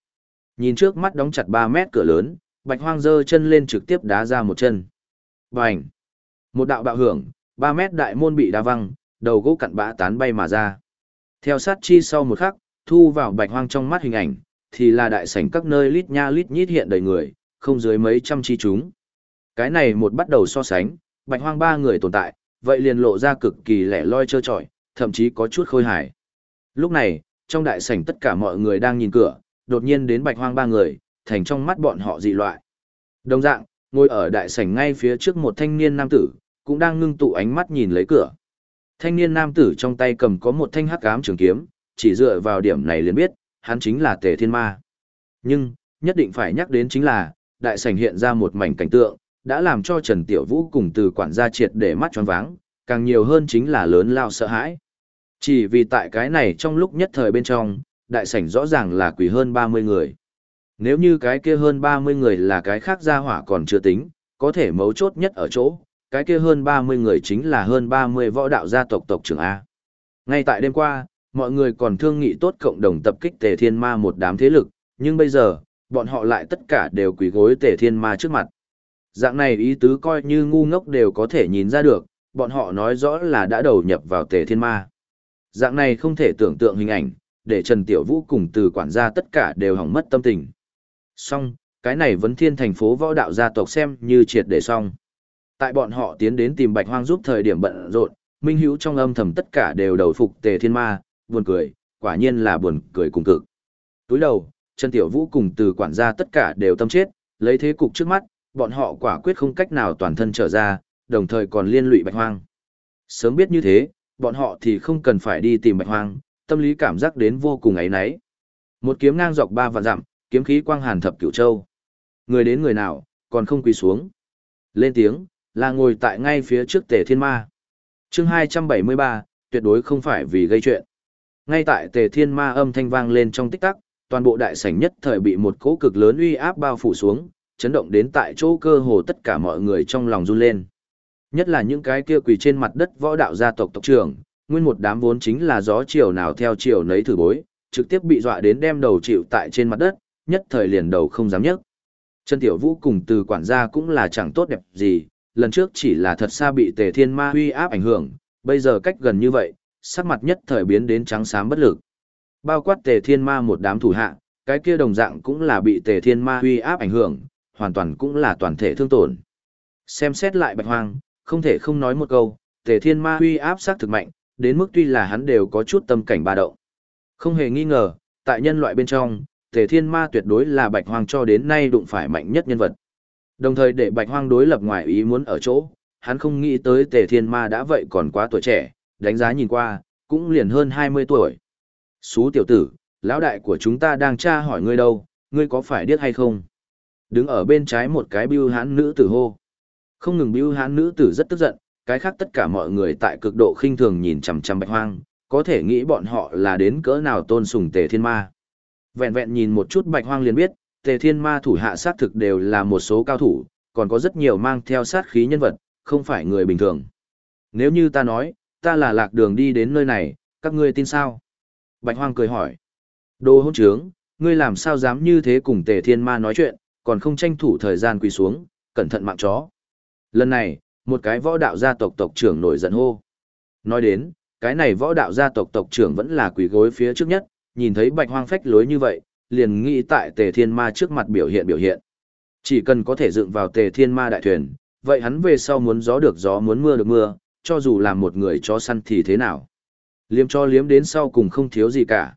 Nhìn trước mắt đóng chặt 3 mét cửa lớn, Bạch Hoang giơ chân lên trực tiếp đá ra một chân. Bành! Một đạo bạo hưởng, 3 mét đại môn bị đá văng, đầu gỗ cặn bã tán bay mà ra. Theo sát chi sau một khắc, thu vào Bạch Hoang trong mắt hình ảnh, thì là đại sảnh các nơi lít nha lít nhít hiện đầy người, không dưới mấy trăm chi chúng. Cái này một bắt đầu so sánh, Bạch Hoang ba người tồn tại, vậy liền lộ ra cực kỳ lẻ loi trơ trọi, thậm chí có chút khôi hài. Lúc này, trong đại sảnh tất cả mọi người đang nhìn cửa, đột nhiên đến bạch hoang ba người, thành trong mắt bọn họ dị loại. Đồng dạng, ngồi ở đại sảnh ngay phía trước một thanh niên nam tử, cũng đang ngưng tụ ánh mắt nhìn lấy cửa. Thanh niên nam tử trong tay cầm có một thanh hắc ám trường kiếm, chỉ dựa vào điểm này liền biết, hắn chính là Tề Thiên Ma. Nhưng, nhất định phải nhắc đến chính là, đại sảnh hiện ra một mảnh cảnh tượng, đã làm cho Trần Tiểu Vũ cùng từ quản gia triệt để mắt tròn váng, càng nhiều hơn chính là lớn lao sợ hãi. Chỉ vì tại cái này trong lúc nhất thời bên trong, đại sảnh rõ ràng là quỷ hơn 30 người. Nếu như cái kia hơn 30 người là cái khác gia hỏa còn chưa tính, có thể mấu chốt nhất ở chỗ, cái kia hơn 30 người chính là hơn 30 võ đạo gia tộc tộc trưởng A. Ngay tại đêm qua, mọi người còn thương nghị tốt cộng đồng tập kích tề thiên ma một đám thế lực, nhưng bây giờ, bọn họ lại tất cả đều quỳ gối tề thiên ma trước mặt. Dạng này ý tứ coi như ngu ngốc đều có thể nhìn ra được, bọn họ nói rõ là đã đầu nhập vào tề thiên ma. Dạng này không thể tưởng tượng hình ảnh, để Trần Tiểu Vũ cùng từ quản gia tất cả đều hỏng mất tâm tình. Xong, cái này vấn thiên thành phố võ đạo gia tộc xem như triệt để xong. Tại bọn họ tiến đến tìm Bạch Hoang giúp thời điểm bận rộn, Minh Hữu trong âm thầm tất cả đều đầu phục Tề Thiên Ma, buồn cười, quả nhiên là buồn cười cùng cực. Túi đầu, Trần Tiểu Vũ cùng từ quản gia tất cả đều tâm chết, lấy thế cục trước mắt, bọn họ quả quyết không cách nào toàn thân trở ra, đồng thời còn liên lụy Bạch Hoang. Sớm biết như thế, bọn họ thì không cần phải đi tìm Bạch Hoang, tâm lý cảm giác đến vô cùng ấy nấy. Một kiếm ngang dọc ba vạn dặm, kiếm khí quang hàn thập cửu châu. Người đến người nào, còn không quỳ xuống. Lên tiếng, là ngồi tại ngay phía trước tề thiên ma. chương 273, tuyệt đối không phải vì gây chuyện. Ngay tại tề thiên ma âm thanh vang lên trong tích tắc, toàn bộ đại sảnh nhất thời bị một cỗ cực lớn uy áp bao phủ xuống, chấn động đến tại chỗ cơ hồ tất cả mọi người trong lòng run lên. Nhất là những cái kia quỳ trên mặt đất võ đạo gia tộc tộc trưởng, nguyên một đám vốn chính là gió chiều nào theo chiều nấy thử bối, trực tiếp bị dọa đến đem đầu chịu tại trên mặt đất, nhất thời liền đầu không dám nhấc. Trần Tiểu Vũ cùng từ quản gia cũng là chẳng tốt đẹp gì, lần trước chỉ là thật xa bị Tề Thiên Ma huy áp ảnh hưởng, bây giờ cách gần như vậy, sắc mặt nhất thời biến đến trắng xám bất lực. Bao quát Tề Thiên Ma một đám thủ hạ, cái kia đồng dạng cũng là bị Tề Thiên Ma huy áp ảnh hưởng, hoàn toàn cũng là toàn thể thương tổn. Xem xét lại Bạch Hoang, không thể không nói một câu, Tề Thiên Ma huy áp sắc thực mạnh, đến mức tuy là hắn đều có chút tâm cảnh ba động. Không hề nghi ngờ, tại nhân loại bên trong, Tề Thiên Ma tuyệt đối là Bạch Hoang cho đến nay đụng phải mạnh nhất nhân vật. Đồng thời để Bạch Hoang đối lập ngoài ý muốn ở chỗ, hắn không nghĩ tới Tề Thiên Ma đã vậy còn quá tuổi trẻ, đánh giá nhìn qua, cũng liền hơn 20 tuổi. Xú tiểu tử, lão đại của chúng ta đang tra hỏi ngươi đâu, ngươi có phải điếc hay không? Đứng ở bên trái một cái bưu hán nữ tử hô. Không ngừng bưu hán nữ tử rất tức giận, cái khác tất cả mọi người tại cực độ khinh thường nhìn chằm chằm bạch hoang, có thể nghĩ bọn họ là đến cỡ nào tôn sùng tề thiên ma. Vẹn vẹn nhìn một chút bạch hoang liền biết, tề thiên ma thủ hạ sát thực đều là một số cao thủ, còn có rất nhiều mang theo sát khí nhân vật, không phải người bình thường. Nếu như ta nói, ta là lạc đường đi đến nơi này, các ngươi tin sao? Bạch Hoang cười hỏi. Đồ hôn trướng, ngươi làm sao dám như thế cùng tề thiên ma nói chuyện, còn không tranh thủ thời gian quỳ xuống, cẩn thận mạng chó. Lần này, một cái võ đạo gia tộc tộc trưởng nổi giận hô. Nói đến, cái này võ đạo gia tộc tộc trưởng vẫn là quỳ gối phía trước nhất, nhìn thấy bạch hoang phách lối như vậy, liền nghĩ tại tề thiên ma trước mặt biểu hiện biểu hiện. Chỉ cần có thể dựng vào tề thiên ma đại thuyền, vậy hắn về sau muốn gió được gió muốn mưa được mưa, cho dù là một người chó săn thì thế nào. Liếm cho liếm đến sau cùng không thiếu gì cả.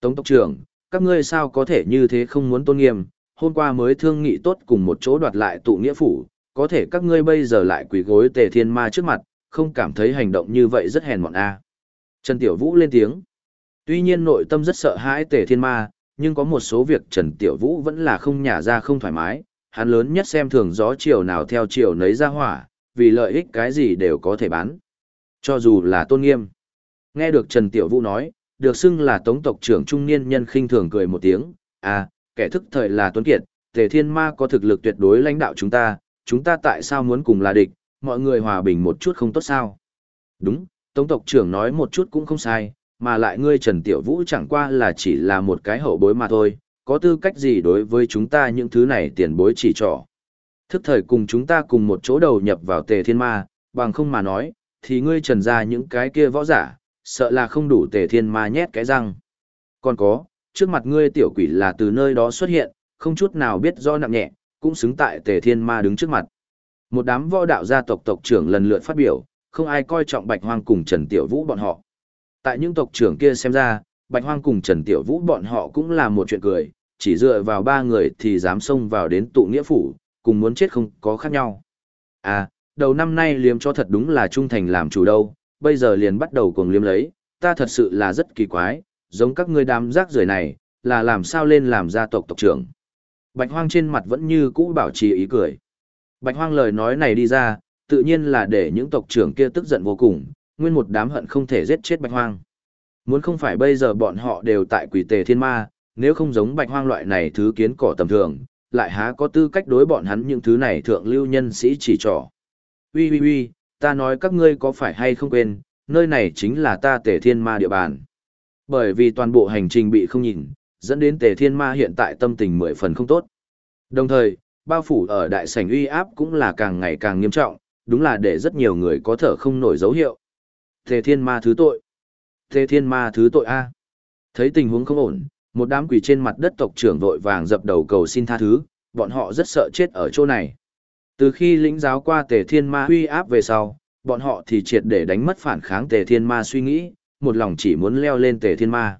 Tống tộc trưởng, các ngươi sao có thể như thế không muốn tôn nghiêm, hôm qua mới thương nghị tốt cùng một chỗ đoạt lại tụ nghĩa phủ, có thể các ngươi bây giờ lại quỳ gối tề thiên ma trước mặt, không cảm thấy hành động như vậy rất hèn mọn a. À. Trần Tiểu Vũ lên tiếng. Tuy nhiên nội tâm rất sợ hãi tề thiên ma, nhưng có một số việc Trần Tiểu Vũ vẫn là không nhả ra không thoải mái, hắn lớn nhất xem thường gió chiều nào theo chiều nấy ra hỏa, vì lợi ích cái gì đều có thể bán. Cho dù là tôn nghiêm. Nghe được Trần Tiểu Vũ nói, được xưng là tống tộc trưởng trung niên nhân khinh thường cười một tiếng, à, kẻ thức thời là Tuấn Kiệt, Tề Thiên Ma có thực lực tuyệt đối lãnh đạo chúng ta, chúng ta tại sao muốn cùng là địch, mọi người hòa bình một chút không tốt sao? Đúng, Tống tộc trưởng nói một chút cũng không sai, mà lại ngươi Trần Tiểu Vũ chẳng qua là chỉ là một cái hậu bối mà thôi, có tư cách gì đối với chúng ta những thứ này tiền bối chỉ trỏ. Thức thời cùng chúng ta cùng một chỗ đầu nhập vào Tề Thiên Ma, bằng không mà nói, thì ngươi trần ra những cái kia võ giả, sợ là không đủ Tề Thiên Ma nhét cái răng. Còn có, trước mặt ngươi tiểu quỷ là từ nơi đó xuất hiện, không chút nào biết do nặng nhẹ, cũng xứng tại tề thiên ma đứng trước mặt. Một đám võ đạo gia tộc tộc trưởng lần lượt phát biểu, không ai coi trọng Bạch Hoang cùng Trần Tiểu Vũ bọn họ. Tại những tộc trưởng kia xem ra, Bạch Hoang cùng Trần Tiểu Vũ bọn họ cũng là một chuyện cười, chỉ dựa vào ba người thì dám xông vào đến tụ nghĩa phủ, cùng muốn chết không có khác nhau. À, đầu năm nay liếm cho thật đúng là trung thành làm chủ đâu, bây giờ liền bắt đầu cùng liếm lấy, ta thật sự là rất kỳ quái, giống các ngươi đám rác rưởi này, là làm sao lên làm gia tộc tộc trưởng. Bạch Hoang trên mặt vẫn như cũ bảo trì ý cười. Bạch Hoang lời nói này đi ra, tự nhiên là để những tộc trưởng kia tức giận vô cùng, nguyên một đám hận không thể giết chết Bạch Hoang. Muốn không phải bây giờ bọn họ đều tại quỷ tề thiên ma, nếu không giống Bạch Hoang loại này thứ kiến cỏ tầm thường, lại há có tư cách đối bọn hắn những thứ này thượng lưu nhân sĩ chỉ trỏ. Ui ui ui, ta nói các ngươi có phải hay không quên, nơi này chính là ta tề thiên ma địa bàn. Bởi vì toàn bộ hành trình bị không nhìn, dẫn đến tề thiên ma hiện tại tâm tình mười phần không tốt. Đồng thời, bao phủ ở đại sảnh uy áp cũng là càng ngày càng nghiêm trọng, đúng là để rất nhiều người có thở không nổi dấu hiệu. Tề thiên ma thứ tội. Tề thiên ma thứ tội A. Thấy tình huống không ổn, một đám quỷ trên mặt đất tộc trưởng vội vàng dập đầu cầu xin tha thứ, bọn họ rất sợ chết ở chỗ này. Từ khi lĩnh giáo qua tề thiên ma huy áp về sau, bọn họ thì triệt để đánh mất phản kháng tề thiên ma suy nghĩ, một lòng chỉ muốn leo lên tề thiên ma.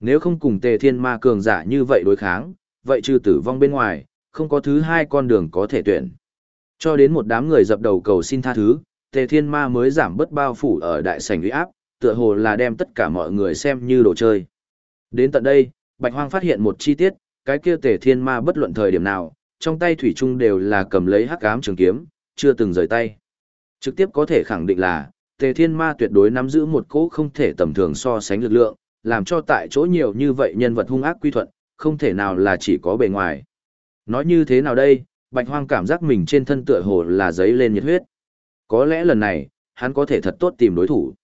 Nếu không cùng tề thiên ma cường giả như vậy đối kháng, vậy trừ tử vong bên ngoài, không có thứ hai con đường có thể tuyển. Cho đến một đám người dập đầu cầu xin tha thứ, tề thiên ma mới giảm bớt bao phủ ở đại sảnh uy áp, tựa hồ là đem tất cả mọi người xem như đồ chơi. Đến tận đây, Bạch Hoang phát hiện một chi tiết, cái kia tề thiên ma bất luận thời điểm nào, trong tay thủy chung đều là cầm lấy hắc ám trường kiếm, chưa từng rời tay. Trực tiếp có thể khẳng định là, Tề Thiên Ma tuyệt đối nắm giữ một cỗ không thể tầm thường so sánh lực lượng, làm cho tại chỗ nhiều như vậy nhân vật hung ác quy thuận, không thể nào là chỉ có bề ngoài. Nói như thế nào đây, Bạch Hoang cảm giác mình trên thân tựa hồ là giấy lên nhiệt huyết. Có lẽ lần này, hắn có thể thật tốt tìm đối thủ.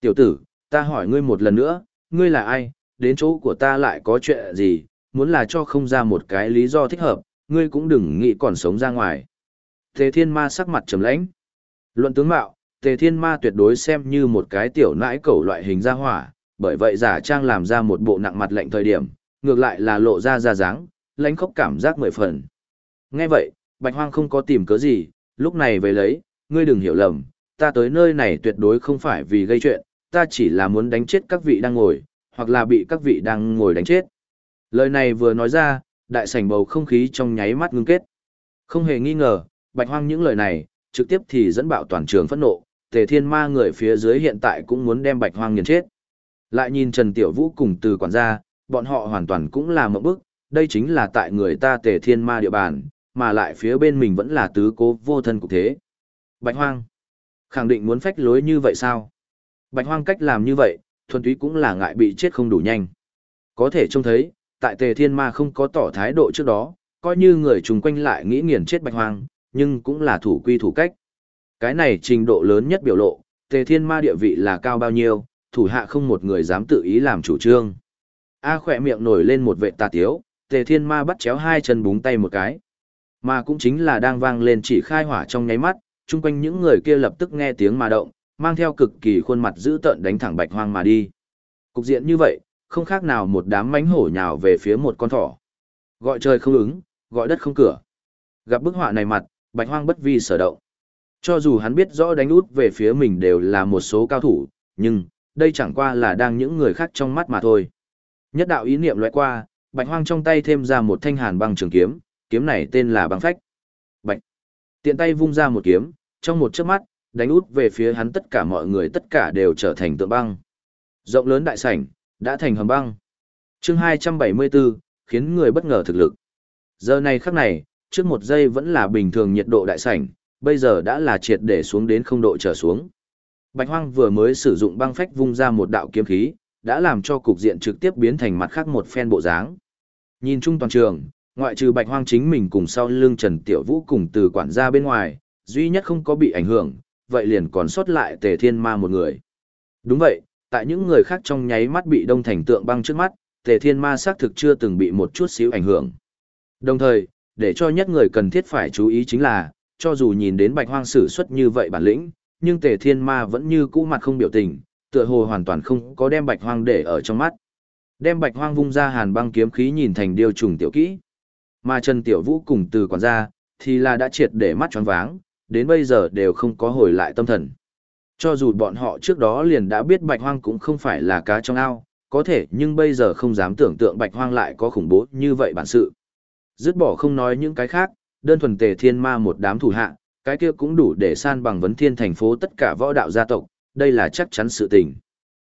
Tiểu tử, ta hỏi ngươi một lần nữa, ngươi là ai, đến chỗ của ta lại có chuyện gì, muốn là cho không ra một cái lý do thích hợp, ngươi cũng đừng nghĩ còn sống ra ngoài. Tề Thiên Ma sắc mặt trầm lãnh. Luận tướng mạo, Tề Thiên Ma tuyệt đối xem như một cái tiểu nãi cẩu loại hình ra hỏa, bởi vậy giả trang làm ra một bộ nặng mặt lệnh thời điểm, ngược lại là lộ ra ra dáng, lãnh khốc cảm giác mười phần. Nghe vậy, Bạch Hoang không có tìm cớ gì, lúc này về lấy, ngươi đừng hiểu lầm, ta tới nơi này tuyệt đối không phải vì gây chuyện, ta chỉ là muốn đánh chết các vị đang ngồi, hoặc là bị các vị đang ngồi đánh chết. Lời này vừa nói ra, đại sảnh bầu không khí trong nháy mắt ngưng kết. Không hề nghi ngờ, Bạch Hoang những lời này, trực tiếp thì dẫn bạo toàn trường phẫn nộ, tề thiên ma người phía dưới hiện tại cũng muốn đem bạch hoang nghiền chết. Lại nhìn Trần Tiểu Vũ cùng từ quản gia, bọn họ hoàn toàn cũng là một bức, đây chính là tại người ta tề thiên ma địa bàn, mà lại phía bên mình vẫn là tứ cố vô thân cục thế. Bạch hoang, khẳng định muốn phách lối như vậy sao? Bạch hoang cách làm như vậy, thuần túy cũng là ngại bị chết không đủ nhanh. Có thể trông thấy, tại tề thiên ma không có tỏ thái độ trước đó, coi như người chung quanh lại nghĩ nghiền chết bạch hoang, nhưng cũng là thủ quy thủ cách. Cái này trình độ lớn nhất biểu lộ, tề thiên ma địa vị là cao bao nhiêu, thủ hạ không một người dám tự ý làm chủ trương. A khỏe miệng nổi lên một vệ tà tiếu, tề thiên ma bắt chéo hai chân búng tay một cái. Mà cũng chính là đang vang lên chỉ khai hỏa trong nháy mắt, chung quanh những người kia lập tức nghe tiếng mà động, mang theo cực kỳ khuôn mặt dữ tợn đánh thẳng bạch hoang mà đi. Cục diện như vậy, không khác nào một đám mánh hổ nhào về phía một con thỏ. Gọi trời không ứng, gọi đất không cửa. Gặp bức họa này mặt, bạch hoang bất vi sở động. Cho dù hắn biết rõ đánh út về phía mình đều là một số cao thủ, nhưng, đây chẳng qua là đang những người khác trong mắt mà thôi. Nhất đạo ý niệm loại qua, bạch hoang trong tay thêm ra một thanh hàn băng trường kiếm, kiếm này tên là băng phách. Bạch. Tiện tay vung ra một kiếm, trong một chớp mắt, đánh út về phía hắn tất cả mọi người tất cả đều trở thành tượng băng. Rộng lớn đại sảnh, đã thành hầm băng. Chương 274, khiến người bất ngờ thực lực. Giờ này khắc này, trước một giây vẫn là bình thường nhiệt độ đại sảnh, bây giờ đã là triệt để xuống đến không độ trở xuống. Bạch Hoang vừa mới sử dụng băng phách vung ra một đạo kiếm khí, đã làm cho cục diện trực tiếp biến thành mặt khác một phen bộ dáng. Nhìn chung toàn trường, ngoại trừ Bạch Hoang chính mình cùng sau lưng Trần Tiểu Vũ cùng từ quản gia bên ngoài, duy nhất không có bị ảnh hưởng, vậy liền còn sót lại Tề Thiên Ma một người. Đúng vậy, tại những người khác trong nháy mắt bị đông thành tượng băng trước mắt, Tề Thiên Ma xác thực chưa từng bị một chút xíu ảnh hưởng. Đồng thời, để cho nhất người cần thiết phải chú ý chính là, cho dù nhìn đến Bạch Hoang sử xuất như vậy bản lĩnh, nhưng Tề Thiên Ma vẫn như cũ mặt không biểu tình, tựa hồ hoàn toàn không có đem Bạch Hoang để ở trong mắt. Đem Bạch Hoang vung ra hàn băng kiếm khí nhìn thành điều trùng tiểu kỹ. Mà Trần Tiểu Vũ cùng từ quản gia, thì là đã triệt để mắt choáng váng, đến bây giờ đều không có hồi lại tâm thần. Cho dù bọn họ trước đó liền đã biết Bạch Hoang cũng không phải là cá trong ao, có thể nhưng bây giờ không dám tưởng tượng Bạch Hoang lại có khủng bố như vậy bản sự. Dứt bỏ không nói những cái khác, đơn thuần tề thiên ma một đám thủ hạ, cái kia cũng đủ để san bằng vấn thiên thành phố tất cả võ đạo gia tộc, đây là chắc chắn sự tình.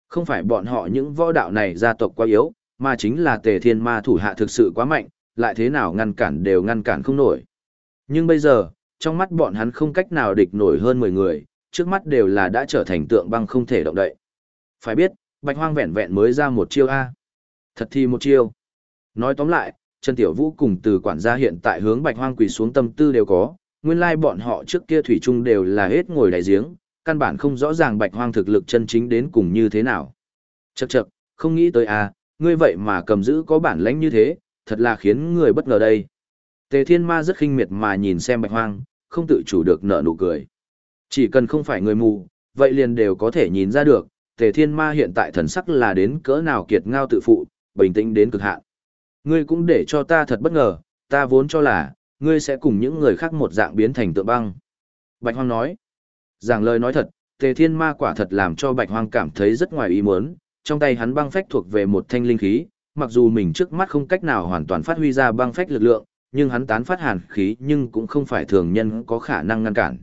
Không phải bọn họ những võ đạo này gia tộc quá yếu, mà chính là tề thiên ma thủ hạ thực sự quá mạnh, lại thế nào ngăn cản đều ngăn cản không nổi. Nhưng bây giờ, trong mắt bọn hắn không cách nào địch nổi hơn 10 người, trước mắt đều là đã trở thành tượng băng không thể động đậy. Phải biết, bạch hoang vẹn vẹn mới ra một chiêu A. Thật thì một chiêu. Nói tóm lại, Trần Tiểu Vũ cùng từ quản gia hiện tại hướng bạch hoang quỳ xuống tâm tư đều có, nguyên lai bọn họ trước kia thủy chung đều là hết ngồi đại giếng, căn bản không rõ ràng bạch hoang thực lực chân chính đến cùng như thế nào. Chậc chậc, không nghĩ tới à, ngươi vậy mà cầm giữ có bản lãnh như thế, thật là khiến người bất ngờ đây. Tề Thiên Ma rất khinh miệt mà nhìn xem bạch hoang, không tự chủ được nở nụ cười. Chỉ cần không phải người mù, vậy liền đều có thể nhìn ra được, Tề Thiên Ma hiện tại thần sắc là đến cỡ nào kiệt ngao tự phụ, bình tĩnh đến cực hạn. Ngươi cũng để cho ta thật bất ngờ, ta vốn cho là, ngươi sẽ cùng những người khác một dạng biến thành tượng băng. Bạch Hoang nói, giảng lời nói thật, Tề Thiên Ma quả thật làm cho Bạch Hoang cảm thấy rất ngoài ý muốn, trong tay hắn băng phách thuộc về một thanh linh khí, mặc dù mình trước mắt không cách nào hoàn toàn phát huy ra băng phách lực lượng, nhưng hắn tán phát hàn khí nhưng cũng không phải thường nhân có khả năng ngăn cản.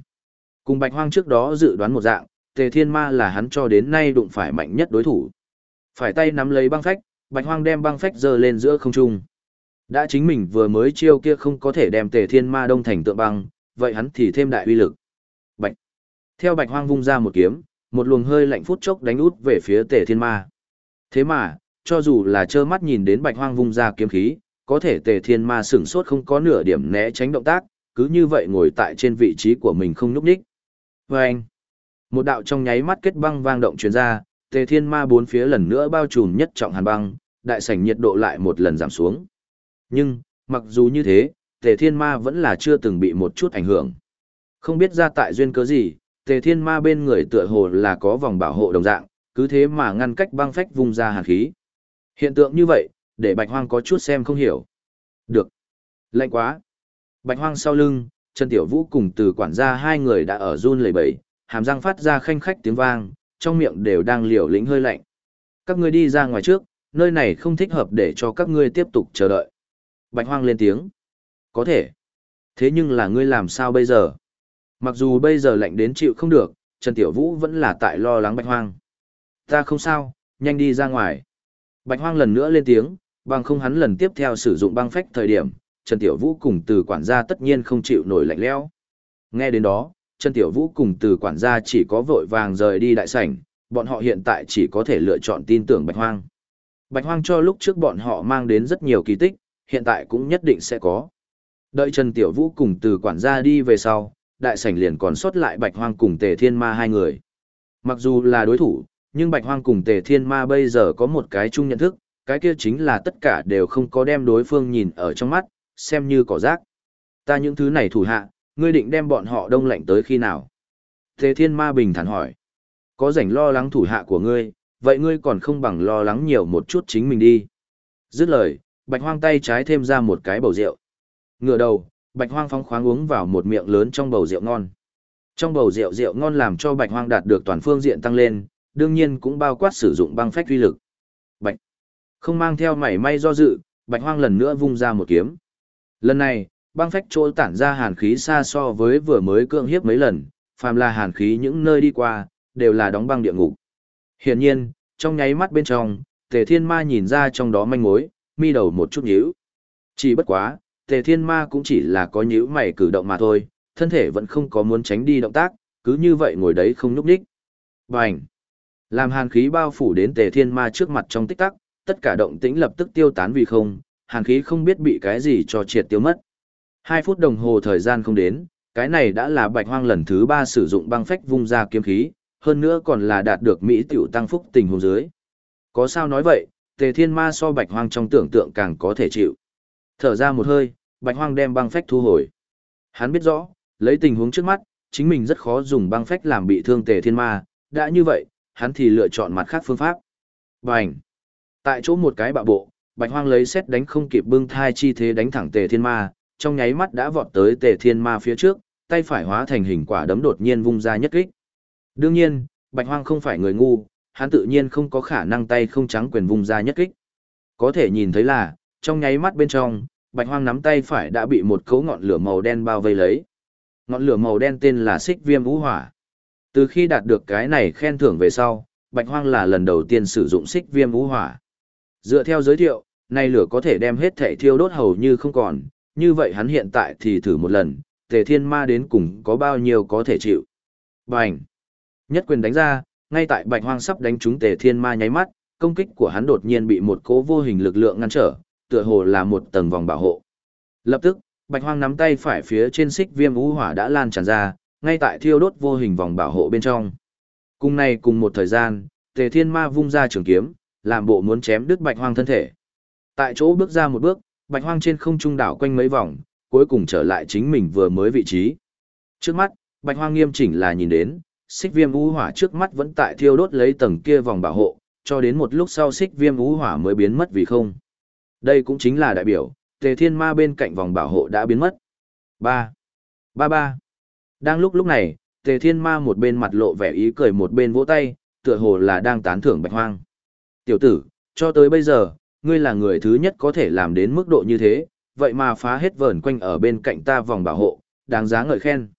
Cùng Bạch Hoang trước đó dự đoán một dạng, Tề Thiên Ma là hắn cho đến nay đụng phải mạnh nhất đối thủ. Phải tay nắm lấy băng phách, Bạch Hoang đem băng phách giơ lên giữa không trung. Đã chính mình vừa mới chiêu kia không có thể đem Tề Thiên Ma đông thành tượng băng, vậy hắn thì thêm đại uy lực. Bạch. Theo Bạch Hoang vung ra một kiếm, một luồng hơi lạnh phút chốc đánh út về phía Tề Thiên Ma. Thế mà, cho dù là trơ mắt nhìn đến Bạch Hoang vung ra kiếm khí, có thể Tề Thiên Ma sửng sốt không có nửa điểm né tránh động tác, cứ như vậy ngồi tại trên vị trí của mình không nhúc nhích. Vâng! Một đạo trong nháy mắt kết băng vang động truyền ra, Tề Thiên Ma bốn phía lần nữa bao trùm nhất trọng hàn băng, đại sảnh nhiệt độ lại một lần giảm xuống. Nhưng, mặc dù như thế, Tề Thiên Ma vẫn là chưa từng bị một chút ảnh hưởng. Không biết ra tại duyên cớ gì, Tề Thiên Ma bên người tựa hồ là có vòng bảo hộ đồng dạng, cứ thế mà ngăn cách băng phách vung ra hàn khí. Hiện tượng như vậy, để Bạch Hoang có chút xem không hiểu. Được. Lạnh quá. Bạch Hoang sau lưng, Trần Tiểu Vũ cùng từ quản gia hai người đã ở run lẩy bẩy, hàm răng phát ra khanh khách tiếng vang, trong miệng đều đang liều lĩnh hơi lạnh. Các ngươi đi ra ngoài trước, nơi này không thích hợp để cho các ngươi tiếp tục chờ đợi. Bạch Hoang lên tiếng. Có thể. Thế nhưng là ngươi làm sao bây giờ? Mặc dù bây giờ lạnh đến chịu không được, Trần Tiểu Vũ vẫn là tại lo lắng Bạch Hoang. Ta không sao, nhanh đi ra ngoài. Bạch Hoang lần nữa lên tiếng, bằng không hắn lần tiếp theo sử dụng băng phách thời điểm, Trần Tiểu Vũ cùng từ quản gia tất nhiên không chịu nổi lạnh lẽo. Nghe đến đó, Trần Tiểu Vũ cùng từ quản gia chỉ có vội vàng rời đi đại sảnh, bọn họ hiện tại chỉ có thể lựa chọn tin tưởng Bạch Hoang. Bạch Hoang cho lúc trước bọn họ mang đến rất nhiều kỳ tích, hiện tại cũng nhất định sẽ có. Đợi Trần Tiểu Vũ cùng từ quản gia đi về sau, đại sảnh liền còn sót lại Bạch Hoang cùng Tề Thiên Ma hai người. Mặc dù là đối thủ, nhưng Bạch Hoang cùng Tề Thiên Ma bây giờ có một cái chung nhận thức, cái kia chính là tất cả đều không có đem đối phương nhìn ở trong mắt, xem như cỏ rác. Ta những thứ này thủ hạ, ngươi định đem bọn họ đông lạnh tới khi nào? Thế Thiên Ma bình thản hỏi. Có rảnh lo lắng thủ hạ của ngươi, vậy ngươi còn không bằng lo lắng nhiều một chút chính mình đi. Dứt lời, Bạch Hoang tay trái thêm ra một cái bầu rượu. Ngửa đầu, Bạch Hoang phóng khoáng uống vào một miệng lớn trong bầu rượu ngon. Trong bầu rượu rượu ngon làm cho Bạch Hoang đạt được toàn phương diện tăng lên, đương nhiên cũng bao quát sử dụng băng phách uy lực. Không mang theo mảy may do dự, Bạch Hoang lần nữa vung ra một kiếm. Lần này, băng phách chỗ tản ra hàn khí xa so với vừa mới cưỡng hiếp mấy lần, phàm là hàn khí những nơi đi qua, đều là đóng băng địa ngục. Hiển nhiên, trong nháy mắt bên trong, Tề Thiên Ma nhìn ra trong đó manh mối, mi đầu một chút nhíu. Chỉ bất quá, Tề Thiên Ma cũng chỉ là có nhíu mày cử động mà thôi, thân thể vẫn không có muốn tránh đi động tác, cứ như vậy ngồi đấy không nhúc nhích. Bành! Làm hàn khí bao phủ đến Tề Thiên Ma trước mặt trong tích tắc, tất cả động tĩnh lập tức tiêu tán vì không, hàn khí không biết bị cái gì cho triệt tiêu mất. Hai phút đồng hồ thời gian không đến, cái này đã là bạch hoang lần thứ ba sử dụng băng phách vung ra kiếm khí, hơn nữa còn là đạt được Mỹ tiểu tăng phúc tình huống dưới. Có sao nói vậy, tề thiên ma so bạch hoang trong tưởng tượng càng có thể chịu. Thở ra một hơi, bạch hoang đem băng phách thu hồi. Hắn biết rõ, lấy tình huống trước mắt, chính mình rất khó dùng băng phách làm bị thương tề thiên ma, đã như vậy, hắn thì lựa chọn mặt khác phương pháp. Bành! Tại chỗ một cái bạo bộ, bạch hoang lấy xét đánh không kịp bưng thai chi thế đánh thẳng tề thiên ma, trong nháy mắt đã vọt tới tề thiên ma phía trước, tay phải hóa thành hình quả đấm đột nhiên vung ra nhất kích. Đương nhiên, bạch hoang không phải người ngu, hắn tự nhiên không có khả năng tay không trắng quyền vung ra nhất kích. Có thể nhìn thấy là, trong nháy mắt bên trong, bạch hoang nắm tay phải đã bị một cấu ngọn lửa màu đen bao vây lấy. Ngọn lửa màu đen tên là xích viêm vũ hỏa. Từ khi đạt được cái này khen thưởng về sau, bạch hoang là lần đầu tiên sử dụng xích viêm vũ hỏa. Dựa theo giới thiệu, nay lửa có thể đem hết thể thiêu đốt hầu như không còn, như vậy hắn hiện tại thì thử một lần, tề thiên ma đến cùng có bao nhiêu có thể chịu. Bành! Nhất quyền đánh ra, ngay tại bạch hoang sắp đánh trúng tề thiên ma nháy mắt, công kích của hắn đột nhiên bị một cố vô hình lực lượng ngăn trở, tựa hồ là một tầng vòng bảo hộ. Lập tức, bạch hoang nắm tay phải phía trên xích viêm vũ hỏa đã lan tràn ra, ngay tại thiêu đốt vô hình vòng bảo hộ bên trong. Cùng này cùng một thời gian, tề thiên ma vung ra trường kiếm, làm bộ muốn chém đứt bạch hoang thân thể. Tại chỗ bước ra một bước, bạch hoang trên không trung đảo quanh mấy vòng, cuối cùng trở lại chính mình vừa mới vị trí. Trước mắt, bạch hoang nghiêm chỉnh là nhìn đến, xích viêm u hỏa trước mắt vẫn tại thiêu đốt lấy tầng kia vòng bảo hộ, cho đến một lúc sau xích viêm u hỏa mới biến mất vì không. Đây cũng chính là đại biểu, tề thiên ma bên cạnh vòng bảo hộ đã biến mất. 3. 33. Đang lúc lúc này, tề thiên ma một bên mặt lộ vẻ ý cười một bên vỗ tay, tựa hồ là đang tán thưởng bạch hoang. Tiểu tử, cho tới bây giờ, ngươi là người thứ nhất có thể làm đến mức độ như thế, vậy mà phá hết vờn quanh ở bên cạnh ta vòng bảo hộ, đáng giá ngợi khen.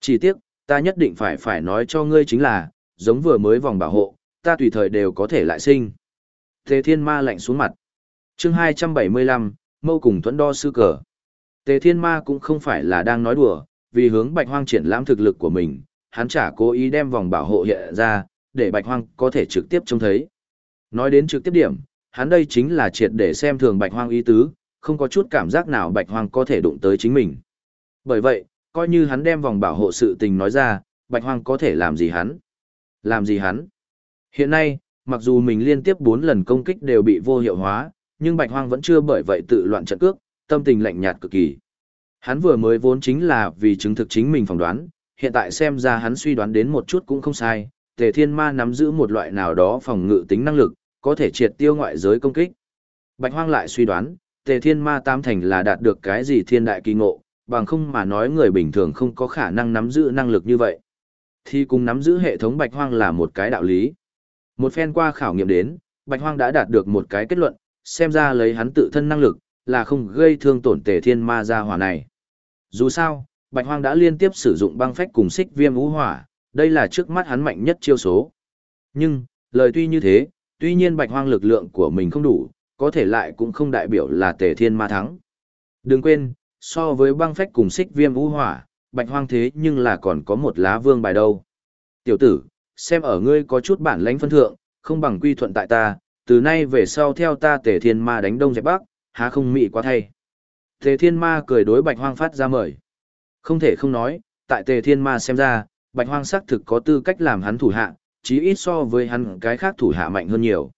Chỉ tiếc, ta nhất định phải phải nói cho ngươi chính là, giống vừa mới vòng bảo hộ, ta tùy thời đều có thể lại sinh. Tề thiên ma lạnh xuống mặt. chương 275, mâu cùng thuẫn đo sư cờ. Tề thiên ma cũng không phải là đang nói đùa, vì hướng bạch hoang triển lãm thực lực của mình, hắn chả cố ý đem vòng bảo hộ hiện ra, để bạch hoang có thể trực tiếp trông thấy. Nói đến trực tiếp điểm, hắn đây chính là triệt để xem thường bạch hoang ý tứ, không có chút cảm giác nào bạch hoang có thể đụng tới chính mình. Bởi vậy, coi như hắn đem vòng bảo hộ sự tình nói ra, bạch hoang có thể làm gì hắn? Làm gì hắn? Hiện nay, mặc dù mình liên tiếp 4 lần công kích đều bị vô hiệu hóa, nhưng bạch hoang vẫn chưa bởi vậy tự loạn trận cước, tâm tình lạnh nhạt cực kỳ. Hắn vừa mới vốn chính là vì chứng thực chính mình phỏng đoán, hiện tại xem ra hắn suy đoán đến một chút cũng không sai, tề thiên ma nắm giữ một loại nào đó phòng ngự tính năng lực, có thể triệt tiêu ngoại giới công kích. Bạch hoang lại suy đoán, tề thiên ma tam thành là đạt được cái gì thiên đại kỳ ngộ, bằng không mà nói người bình thường không có khả năng nắm giữ năng lực như vậy. Thì cùng nắm giữ hệ thống bạch hoang là một cái đạo lý. Một phen qua khảo nghiệm đến, bạch hoang đã đạt được một cái kết luận, xem ra lấy hắn tự thân năng lực, là không gây thương tổn tề thiên ma gia hỏa này. Dù sao, bạch hoang đã liên tiếp sử dụng băng phách cùng xích viêm ngũ hỏa, đây là trước mắt hắn mạnh nhất chiêu số. Nhưng, lời tuy như thế, tuy nhiên bạch hoang lực lượng của mình không đủ, có thể lại cũng không đại biểu là tề thiên ma thắng. Đừng quên, so với băng phách cùng xích viêm vũ hỏa, bạch hoang thế nhưng là còn có một lá vương bài đâu. Tiểu tử, xem ở ngươi có chút bản lãnh phân thượng, không bằng quy thuận tại ta, từ nay về sau theo ta tề thiên ma đánh đông dẹp bắc, há không mị quá thay. Tề thiên ma cười đối bạch hoang phát ra mời. Không thể không nói, tại tề thiên ma xem ra, bạch hoang xác thực có tư cách làm hắn thủ hạ, chí ít so với hắn cái khác thủ hạ mạnh hơn nhiều.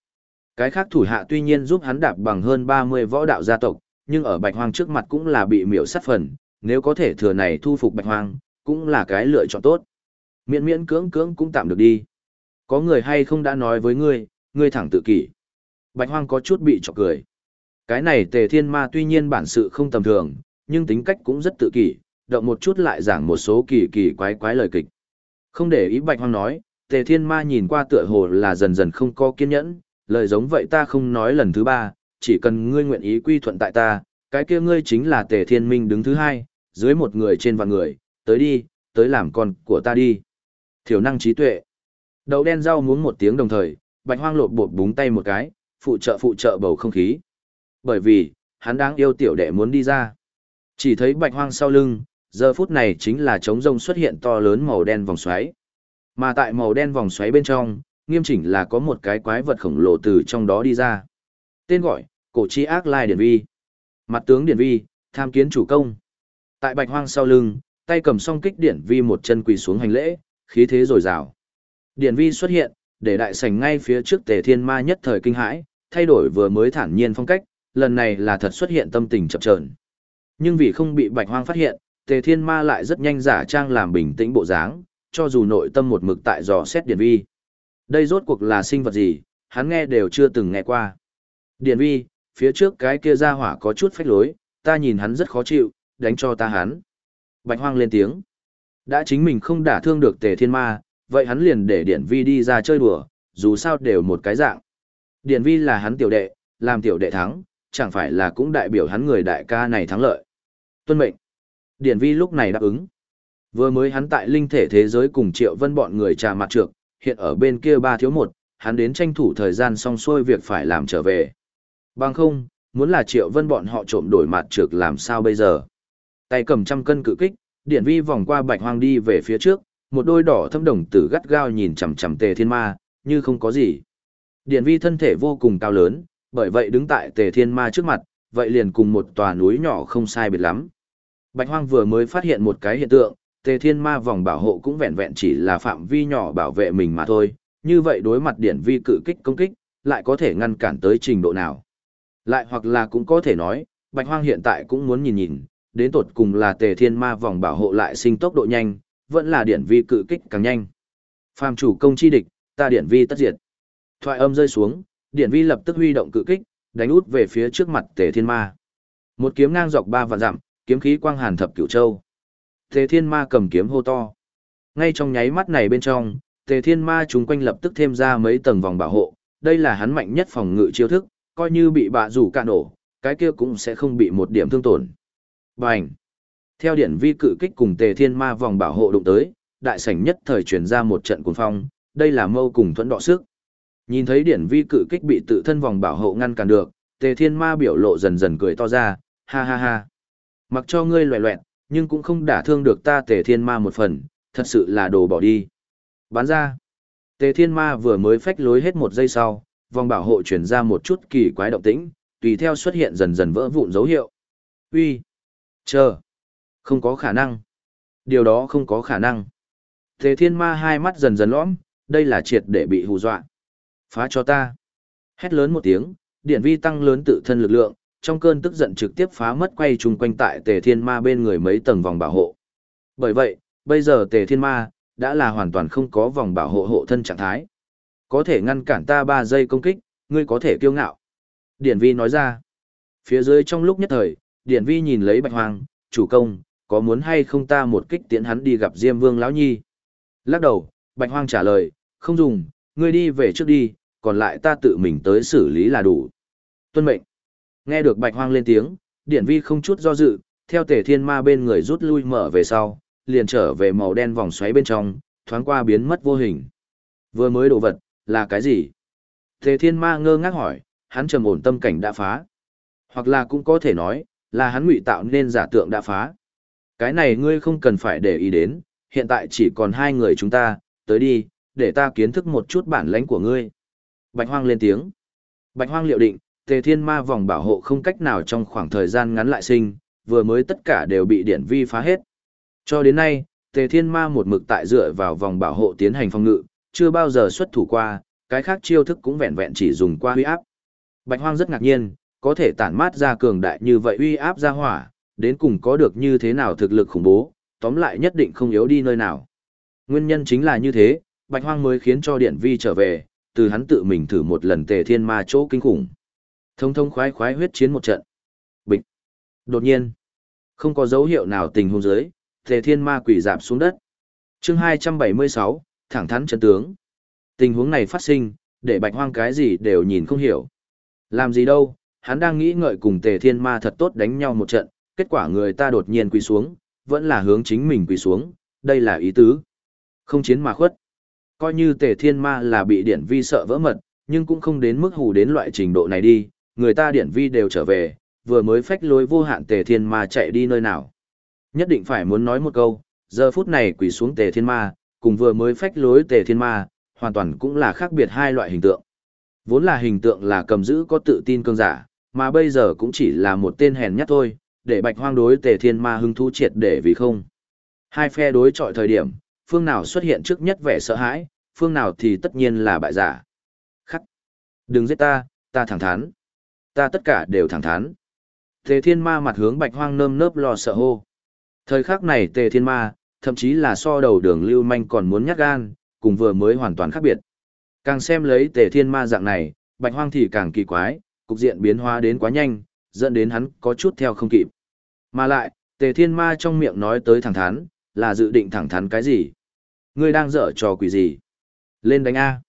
Cái khác thủ hạ tuy nhiên giúp hắn đạp bằng hơn 30 võ đạo gia tộc, nhưng ở Bạch Hoang trước mặt cũng là bị miểu sát phần, nếu có thể thừa này thu phục Bạch Hoang, cũng là cái lựa chọn tốt. Miễn miễn cưỡng cưỡng cũng tạm được đi. Có người hay không đã nói với ngươi, ngươi thẳng tự kỷ. Bạch Hoang có chút bị chọc cười. Cái này Tề Thiên Ma tuy nhiên bản sự không tầm thường, nhưng tính cách cũng rất tự kỷ, động một chút lại giảng một số kỳ kỳ quái quái lời kịch. Không để ý Bạch Hoang nói, Tề Thiên Ma nhìn qua tựa hồ là dần dần không có kiên nhẫn, lời giống vậy ta không nói lần thứ ba, chỉ cần ngươi nguyện ý quy thuận tại ta, cái kia ngươi chính là Tề Thiên Minh đứng thứ hai, dưới một người trên vạn người, tới đi, tới làm con của ta đi. Thiểu năng trí tuệ. Đậu đen rau muốn một tiếng đồng thời, Bạch Hoang lột bột búng tay một cái, phụ trợ phụ trợ bầu không khí. Bởi vì, hắn đáng yêu tiểu đệ muốn đi ra. Chỉ thấy Bạch Hoang sau lưng, giờ phút này chính là trống rông xuất hiện to lớn màu đen vòng xoáy. Mà tại màu đen vòng xoáy bên trong, nghiêm chỉnh là có một cái quái vật khổng lồ từ trong đó đi ra. Tên gọi, cổ chi ác lai điển vi. Mặt tướng điển vi, tham kiến chủ công. Tại bạch hoang sau lưng, tay cầm song kích điển vi một chân quỳ xuống hành lễ, khí thế rồi rào. Điển vi xuất hiện, để đại sảnh ngay phía trước tề thiên ma nhất thời kinh hãi, thay đổi vừa mới thản nhiên phong cách, lần này là thật xuất hiện tâm tình chậm chờn. Nhưng vì không bị bạch hoang phát hiện, tề thiên ma lại rất nhanh giả trang làm bình tĩnh bộ dáng, cho dù nội tâm một mực tại dò xét điển vi. Đây rốt cuộc là sinh vật gì, hắn nghe đều chưa từng nghe qua. Điển vi, phía trước cái kia ra hỏa có chút phách lối, ta nhìn hắn rất khó chịu, đánh cho ta hắn. Bạch hoang lên tiếng. Đã chính mình không đả thương được tề thiên ma, vậy hắn liền để điển vi đi ra chơi đùa, dù sao đều một cái dạng. Điển vi là hắn tiểu đệ, làm tiểu đệ thắng, chẳng phải là cũng đại biểu hắn người đại ca này thắng lợi. Tuân mệnh. Điển vi lúc này đáp ứng. Vừa mới hắn tại linh thể thế giới cùng Triệu Vân bọn người trà mặt trược, hiện ở bên kia ba thiếu một, hắn đến tranh thủ thời gian xong xuôi việc phải làm trở về. Bằng không, muốn là Triệu Vân bọn họ trộm đổi mặt trược làm sao bây giờ? Tay cầm trăm cân cự kích, điện vi vòng qua bạch hoang đi về phía trước, một đôi đỏ thâm đồng tử gắt gao nhìn chằm chằm tề thiên ma, như không có gì. Điện vi thân thể vô cùng cao lớn, bởi vậy đứng tại tề thiên ma trước mặt, vậy liền cùng một tòa núi nhỏ không sai biệt lắm. Bạch hoang vừa mới phát hiện một cái hiện tượng, tề thiên ma vòng bảo hộ cũng vẹn vẹn chỉ là phạm vi nhỏ bảo vệ mình mà thôi, như vậy đối mặt điển vi cự kích công kích, lại có thể ngăn cản tới trình độ nào. Lại hoặc là cũng có thể nói, bạch hoang hiện tại cũng muốn nhìn nhìn, đến tột cùng là tề thiên ma vòng bảo hộ lại sinh tốc độ nhanh, vẫn là điển vi cự kích càng nhanh. Phàm chủ công chi địch, ta điển vi tất diệt. Thoại âm rơi xuống, điển vi lập tức huy động cự kích, đánh út về phía trước mặt tề thiên ma. Một kiếm ngang dọc ba vạn dặm, kiếm khí quang hàn thập cửu châu. Tề thiên ma cầm kiếm hô to. Ngay trong nháy mắt này bên trong, tề thiên ma chúng quanh lập tức thêm ra mấy tầng vòng bảo hộ. Đây là hắn mạnh nhất phòng ngự chiêu thức, coi như bị bạ rủ cạn nổ, cái kia cũng sẽ không bị một điểm thương tổn. Bành! Theo điển vi cự kích cùng tề thiên ma vòng bảo hộ đụng tới, đại sảnh nhất thời chuyển ra một trận cuồng phong, đây là mâu cùng thuẫn đọ sức. Nhìn thấy điển vi cự kích bị tự thân vòng bảo hộ ngăn cản được, tề thiên ma biểu lộ dần dần cười to ra, ha ha ha. Mặc cho ngươi loẹ loẹt nhưng cũng không đả thương được ta tề thiên ma một phần, thật sự là đồ bỏ đi. Bán ra. Tề thiên ma vừa mới phách lối hết một giây sau, vòng bảo hộ chuyển ra một chút kỳ quái động tĩnh, tùy theo xuất hiện dần dần vỡ vụn dấu hiệu. Uy, Chờ! Không có khả năng. Điều đó không có khả năng. Tề thiên ma hai mắt dần dần lõm, đây là triệt để bị hù dọa. Phá cho ta! Hét lớn một tiếng, điện vi tăng lớn tự thân lực lượng, trong cơn tức giận trực tiếp phá mất quay chung quanh tại tề thiên ma bên người mấy tầng vòng bảo hộ. Bởi vậy, bây giờ tề thiên ma, đã là hoàn toàn không có vòng bảo hộ hộ thân trạng thái. Có thể ngăn cản ta 3 giây công kích, ngươi có thể kiêu ngạo. Điển vi nói ra. Phía dưới trong lúc nhất thời, Điển vi nhìn lấy bạch hoàng, chủ công, có muốn hay không ta một kích tiễn hắn đi gặp Diêm Vương lão nhi. Lắc đầu, bạch hoàng trả lời, không dùng, ngươi đi về trước đi, còn lại ta tự mình tới xử lý là đủ. Tuân mệnh. Nghe được bạch hoang lên tiếng, điển vi không chút do dự, theo tề thiên ma bên người rút lui mở về sau, liền trở về màu đen vòng xoáy bên trong, thoáng qua biến mất vô hình. Vừa mới đồ vật, là cái gì? Tề thiên ma ngơ ngác hỏi, hắn trầm ổn tâm cảnh đã phá. Hoặc là cũng có thể nói, là hắn ngụy tạo nên giả tượng đã phá. Cái này ngươi không cần phải để ý đến, hiện tại chỉ còn hai người chúng ta, tới đi, để ta kiến thức một chút bản lãnh của ngươi. Bạch hoang lên tiếng. Bạch hoang liệu định, tề thiên ma vòng bảo hộ không cách nào trong khoảng thời gian ngắn lại sinh, vừa mới tất cả đều bị điển vi phá hết. Cho đến nay, tề thiên ma một mực tại dựa vào vòng bảo hộ tiến hành phòng ngự, chưa bao giờ xuất thủ qua, cái khác chiêu thức cũng vẹn vẹn chỉ dùng qua uy áp. Bạch Hoang rất ngạc nhiên, có thể tản mát ra cường đại như vậy uy áp ra hỏa, đến cùng có được như thế nào thực lực khủng bố, tóm lại nhất định không yếu đi nơi nào. Nguyên nhân chính là như thế, Bạch Hoang mới khiến cho Điện Vi trở về, từ hắn tự mình thử một lần tề thiên ma chỗ kinh khủng. Thông thông khoái khoái huyết chiến một trận. Bịch. Đột nhiên, không có dấu hiệu nào tình huống dưới, tề thiên ma quỷ giảm xuống đất. Chương 276, thẳng thắn trận tướng. Tình huống này phát sinh, để Bạch Hoang cái gì đều nhìn không hiểu. Làm gì đâu, hắn đang nghĩ ngợi cùng tề thiên ma thật tốt đánh nhau một trận, kết quả người ta đột nhiên quỳ xuống, vẫn là hướng chính mình quỳ xuống, đây là ý tứ. Không chiến mà khuất. Coi như tề thiên ma là bị điển vi sợ vỡ mật, nhưng cũng không đến mức hù đến loại trình độ này đi, người ta điển vi đều trở về, vừa mới phách lối vô hạn tề thiên ma chạy đi nơi nào. Nhất định phải muốn nói một câu, giờ phút này quỳ xuống tề thiên ma, cùng vừa mới phách lối tề thiên ma, hoàn toàn cũng là khác biệt hai loại hình tượng. Vốn là hình tượng là cầm giữ có tự tin cương giả, mà bây giờ cũng chỉ là một tên hèn nhát thôi, để bạch hoang đối tề thiên ma hưng thú triệt để vì không. Hai phe đối chọi thời điểm, phương nào xuất hiện trước nhất vẻ sợ hãi, phương nào thì tất nhiên là bại giả. Khắc! Đừng giết ta, ta thẳng thắn. Ta tất cả đều thẳng thắn. Tề thiên ma mặt hướng bạch hoang nơm nớp lo sợ hô. Thời khắc này tề thiên ma, thậm chí là so đầu đường lưu manh còn muốn nhát gan, cùng vừa mới hoàn toàn khác biệt. Càng xem lấy tề thiên ma dạng này, bạch hoang thì càng kỳ quái, cục diện biến hóa đến quá nhanh, dẫn đến hắn có chút theo không kịp. Mà lại, tề thiên ma trong miệng nói tới thẳng thắn, là dự định thẳng thắn cái gì? Ngươi đang dở trò quỷ gì? Lên đánh A.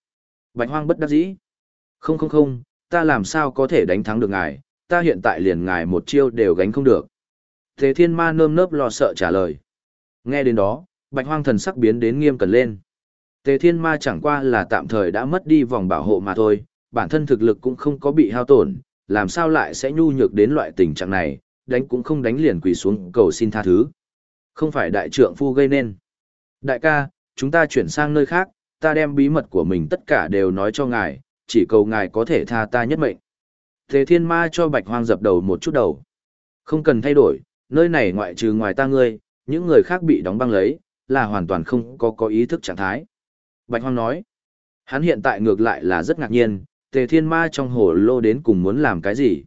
Bạch hoang bất đắc dĩ. Không không không, ta làm sao có thể đánh thắng được ngài, ta hiện tại liền ngài một chiêu đều gánh không được. Thế thiên ma nơm nớp lo sợ trả lời. Nghe đến đó, bạch hoang thần sắc biến đến nghiêm cẩn lên. Tề thiên ma chẳng qua là tạm thời đã mất đi vòng bảo hộ mà thôi, bản thân thực lực cũng không có bị hao tổn, làm sao lại sẽ nhu nhược đến loại tình trạng này, đánh cũng không đánh liền quỳ xuống cầu xin tha thứ. Không phải đại trượng phu gây nên. Đại ca, chúng ta chuyển sang nơi khác, ta đem bí mật của mình tất cả đều nói cho ngài, chỉ cầu ngài có thể tha ta nhất mệnh. Tề thiên ma cho bạch hoang dập đầu một chút đầu. Không cần thay đổi, nơi này ngoại trừ ngoài ta ngươi, những người khác bị đóng băng lấy, là hoàn toàn không có có ý thức trạng thái. Bạch hoang nói, hắn hiện tại ngược lại là rất ngạc nhiên, tề thiên ma trong hồ lô đến cùng muốn làm cái gì.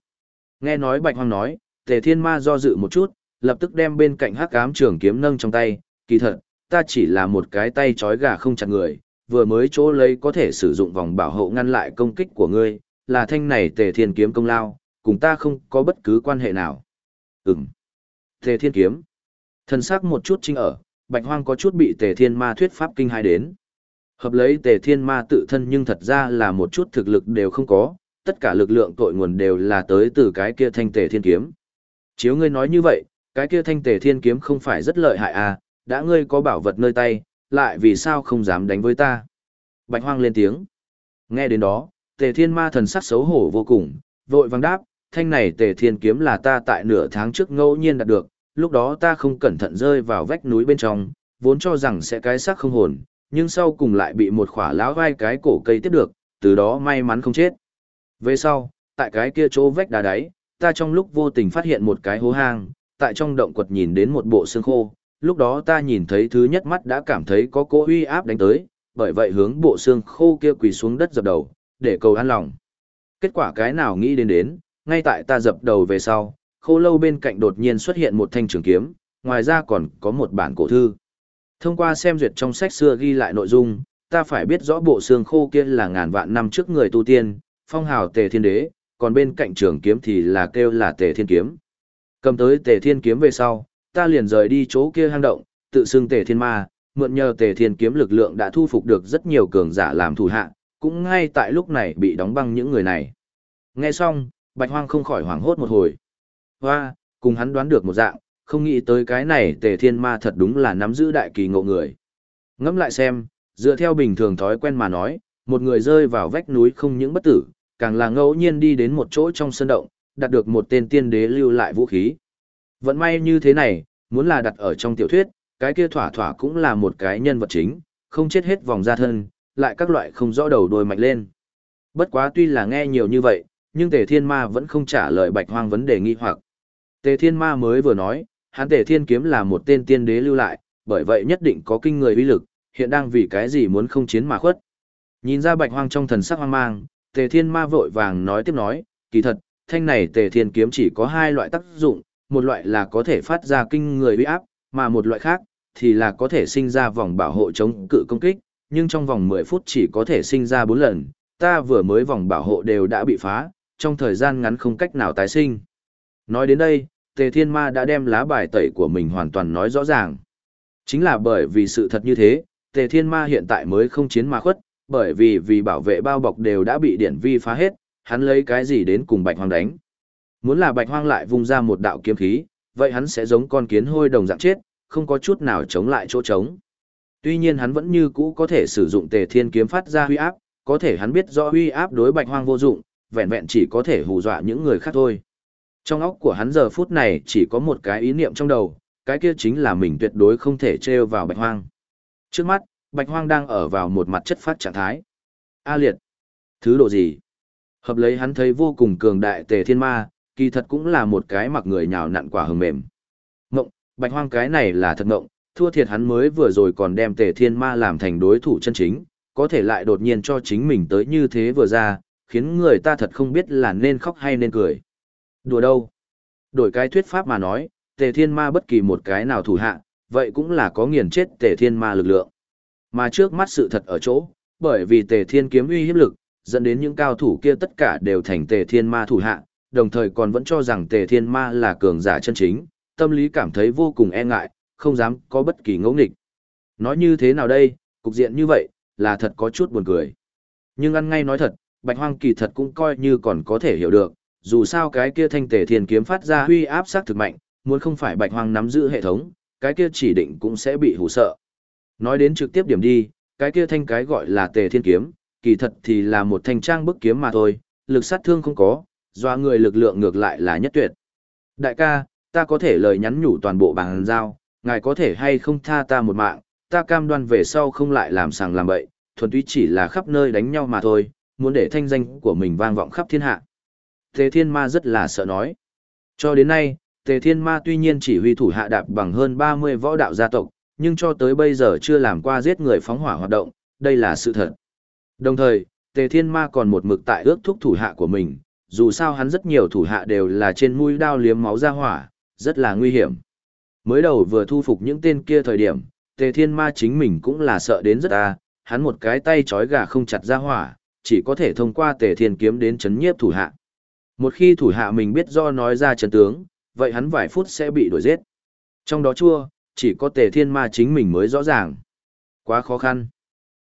Nghe nói bạch hoang nói, tề thiên ma do dự một chút, lập tức đem bên cạnh hắc ám trường kiếm nâng trong tay, kỳ thật, ta chỉ là một cái tay trói gà không chặt người, vừa mới chỗ lấy có thể sử dụng vòng bảo hộ ngăn lại công kích của ngươi, là thanh này tề thiên kiếm công lao, cùng ta không có bất cứ quan hệ nào. Ừm. Tề thiên kiếm. Thần sắc một chút trinh ở, bạch hoang có chút bị tề thiên ma thuyết pháp kinh hai đến. Hợp lấy tề thiên ma tự thân nhưng thật ra là một chút thực lực đều không có, tất cả lực lượng tội nguồn đều là tới từ cái kia thanh tề thiên kiếm. Chiếu ngươi nói như vậy, cái kia thanh tề thiên kiếm không phải rất lợi hại à, đã ngươi có bảo vật nơi tay, lại vì sao không dám đánh với ta? Bạch hoang lên tiếng. Nghe đến đó, tề thiên ma thần sắc xấu hổ vô cùng, vội vàng đáp, thanh này tề thiên kiếm là ta tại nửa tháng trước ngẫu nhiên đạt được, lúc đó ta không cẩn thận rơi vào vách núi bên trong, vốn cho rằng sẽ cái xác không hồn, nhưng sau cùng lại bị một khỏa lão vai cái cổ cây tiếp được, từ đó may mắn không chết. Về sau, tại cái kia chỗ vách đá đáy, ta trong lúc vô tình phát hiện một cái hố hang, tại trong động quật nhìn đến một bộ xương khô, lúc đó ta nhìn thấy thứ nhất mắt đã cảm thấy có cỗ uy áp đánh tới, bởi vậy hướng bộ xương khô kia quỳ xuống đất dập đầu, để cầu an lòng. Kết quả cái nào nghĩ đến đến, ngay tại ta dập đầu về sau, khô lâu bên cạnh đột nhiên xuất hiện một thanh trường kiếm, ngoài ra còn có một bản cổ thư. Thông qua xem duyệt trong sách xưa ghi lại nội dung, ta phải biết rõ bộ xương khô kia là ngàn vạn năm trước người tu tiên, phong hào tề thiên đế, còn bên cạnh trường kiếm thì là kêu là tề thiên kiếm. Cầm tới tề thiên kiếm về sau, ta liền rời đi chỗ kia hang động, tự xưng tề thiên ma, mượn nhờ tề thiên kiếm lực lượng đã thu phục được rất nhiều cường giả làm thủ hạ, cũng ngay tại lúc này bị đóng băng những người này. Nghe xong, bạch hoang không khỏi hoảng hốt một hồi. Hoa, cùng hắn đoán được một dạng, không nghĩ tới cái này tề thiên ma thật đúng là nắm giữ đại kỳ ngộ người. Ngẫm lại xem, dựa theo bình thường thói quen mà nói, một người rơi vào vách núi không những bất tử, càng là ngẫu nhiên đi đến một chỗ trong sân động, đạt được một tên tiên đế lưu lại vũ khí. Vận may như thế này, muốn là đặt ở trong tiểu thuyết, cái kia thỏa thỏa cũng là một cái nhân vật chính, không chết hết vòng ra thân, lại các loại không rõ đầu đôi mạnh lên. Bất quá tuy là nghe nhiều như vậy, nhưng Tề Thiên Ma vẫn không trả lời Bạch Hoang vấn đề nghi hoặc. Tề Thiên Ma mới vừa nói, hắn Tề Thiên kiếm là một tên tiên đế lưu lại, bởi vậy nhất định có kinh người uy lực, hiện đang vì cái gì muốn không chiến mà khuất, Nhìn ra bạch hoang trong thần sắc hoang mang, tề thiên ma vội vàng nói tiếp nói, kỳ thật, thanh này tề thiên kiếm chỉ có hai loại tác dụng, một loại là có thể phát ra kinh người uy áp, mà một loại khác, thì là có thể sinh ra vòng bảo hộ chống cự công kích, nhưng trong vòng 10 phút chỉ có thể sinh ra 4 lần, ta vừa mới vòng bảo hộ đều đã bị phá, trong thời gian ngắn không cách nào tái sinh. Nói đến đây, Tề Thiên Ma đã đem lá bài tẩy của mình hoàn toàn nói rõ ràng. Chính là bởi vì sự thật như thế, Tề Thiên Ma hiện tại mới không chiến mà khuất, bởi vì vì bảo vệ bao bọc đều đã bị điển vi phá hết, hắn lấy cái gì đến cùng Bạch hoàng đánh. Muốn là Bạch Hoang lại vung ra một đạo kiếm khí, vậy hắn sẽ giống con kiến hôi đồng dạng chết, không có chút nào chống lại chỗ trống. Tuy nhiên hắn vẫn như cũ có thể sử dụng Tề Thiên kiếm phát ra huy áp, có thể hắn biết rõ huy áp đối Bạch Hoang vô dụng, vẹn vẹn chỉ có thể hù dọa những người khác thôi. Trong óc của hắn giờ phút này chỉ có một cái ý niệm trong đầu, cái kia chính là mình tuyệt đối không thể treo vào Bạch Hoang. Trước mắt, Bạch Hoang đang ở vào một mặt chất phát trạng thái. A liệt. Thứ độ gì? Hợp lấy hắn thấy vô cùng cường đại tề thiên ma, kỳ thật cũng là một cái mặc người nhào nặn quả hừng mềm. Ngộng, Bạch Hoang cái này là thật ngộng, thua thiệt hắn mới vừa rồi còn đem tề thiên ma làm thành đối thủ chân chính, có thể lại đột nhiên cho chính mình tới như thế vừa ra, khiến người ta thật không biết là nên khóc hay nên cười. Đùa đâu? Đổi cái thuyết pháp mà nói, tề thiên ma bất kỳ một cái nào thủ hạ, vậy cũng là có nghiền chết tề thiên ma lực lượng. Mà trước mắt sự thật ở chỗ, bởi vì tề thiên kiếm uy hiếp lực, dẫn đến những cao thủ kia tất cả đều thành tề thiên ma thủ hạ, đồng thời còn vẫn cho rằng tề thiên ma là cường giả chân chính, tâm lý cảm thấy vô cùng e ngại, không dám có bất kỳ ngẫu nghịch. Nói như thế nào đây, cục diện như vậy, là thật có chút buồn cười. Nhưng ăn ngay nói thật, bạch hoang kỳ thật cũng coi như còn có thể hiểu được, dù sao cái kia thanh tề thiên kiếm phát ra huy áp sát thực mạnh, muốn không phải bạch hoang nắm giữ hệ thống, cái kia chỉ định cũng sẽ bị hù sợ. Nói đến trực tiếp điểm đi, cái kia thanh cái gọi là tề thiên kiếm, kỳ thật thì là một thanh trang bức kiếm mà thôi, lực sát thương không có, doa người lực lượng ngược lại là nhất tuyệt. Đại ca, ta có thể lời nhắn nhủ toàn bộ bằng giao, ngài có thể hay không tha ta một mạng, ta cam đoan về sau không lại làm sàng làm bậy, thuần túy chỉ là khắp nơi đánh nhau mà thôi, muốn để thanh danh của mình vang vọng khắp thiên hạ. Tề Thiên Ma rất là sợ nói. Cho đến nay, Tề Thiên Ma tuy nhiên chỉ huy thủ hạ đạp bằng hơn 30 võ đạo gia tộc, nhưng cho tới bây giờ chưa làm qua giết người phóng hỏa hoạt động, đây là sự thật. Đồng thời, Tề Thiên Ma còn một mực tại ước thúc thủ hạ của mình, dù sao hắn rất nhiều thủ hạ đều là trên mũi đao liếm máu ra hỏa, rất là nguy hiểm. Mới đầu vừa thu phục những tên kia thời điểm, Tề Thiên Ma chính mình cũng là sợ đến rất à, hắn một cái tay chói gà không chặt ra hỏa, chỉ có thể thông qua Tề Thiên kiếm đến chấn nhiếp thủ hạ. Một khi thủ hạ mình biết do nói ra chấn tướng, vậy hắn vài phút sẽ bị đuổi giết. Trong đó chua, chỉ có Tề Thiên Ma chính mình mới rõ ràng. Quá khó khăn.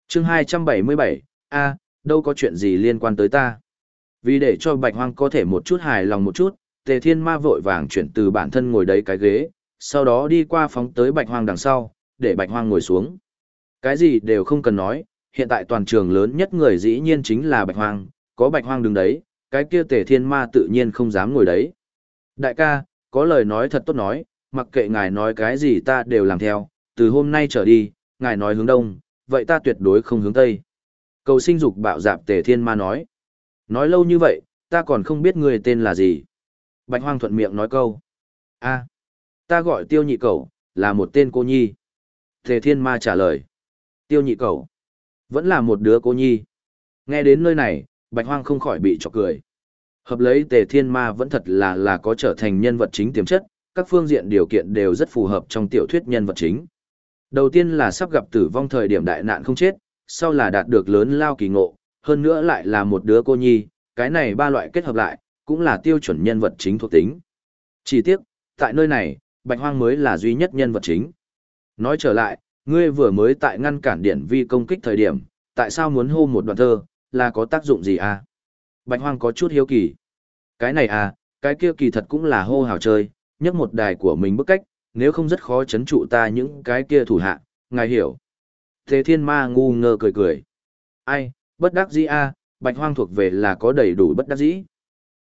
Chương 277, a, đâu có chuyện gì liên quan tới ta. Vì để cho Bạch Hoang có thể một chút hài lòng một chút, Tề Thiên Ma vội vàng chuyển từ bản thân ngồi đấy cái ghế, sau đó đi qua phóng tới Bạch Hoang đằng sau, để Bạch Hoang ngồi xuống. Cái gì đều không cần nói, hiện tại toàn trường lớn nhất người dĩ nhiên chính là Bạch Hoang, có Bạch Hoang đứng đấy, cái kia Tề Thiên Ma tự nhiên không dám ngồi đấy. Đại ca, có lời nói thật tốt nói, mặc kệ ngài nói cái gì ta đều làm theo, từ hôm nay trở đi, ngài nói hướng đông, vậy ta tuyệt đối không hướng tây. Cầu sinh dục bạo dạp Tề Thiên Ma nói. Nói lâu như vậy, ta còn không biết người tên là gì. Bạch Hoang thuận miệng nói câu. a ta gọi tiêu nhị cẩu, là một tên cô nhi. Tề Thiên Ma trả lời. Tiêu nhị cẩu. Vẫn là một đứa cô nhi. Nghe đến nơi này, Bạch Hoang không khỏi bị chọc cười. Hợp lấy Tề Thiên Ma vẫn thật là là có trở thành nhân vật chính tiềm chất, các phương diện điều kiện đều rất phù hợp trong tiểu thuyết nhân vật chính. Đầu tiên là sắp gặp tử vong thời điểm đại nạn không chết, sau là đạt được lớn lao kỳ ngộ, hơn nữa lại là một đứa cô nhi, cái này ba loại kết hợp lại, cũng là tiêu chuẩn nhân vật chính thuộc tính. Chỉ tiếc, tại nơi này, Bạch Hoang mới là duy nhất nhân vật chính. Nói trở lại, ngươi vừa mới tại ngăn cản điển vi công kích thời điểm, tại sao muốn hô một đoạn thơ, là có tác dụng gì à? Bạch Hoang có chút hiếu kỳ. Cái này à, cái kia kỳ thật cũng là hô hào chơi, nhấc một đài của mình bức cách, nếu không rất khó chấn trụ ta những cái kia thủ hạ, ngài hiểu. Thế thiên ma ngu ngơ cười cười. Ai, bất đắc dĩ a, bạch hoang thuộc về là có đầy đủ bất đắc dĩ.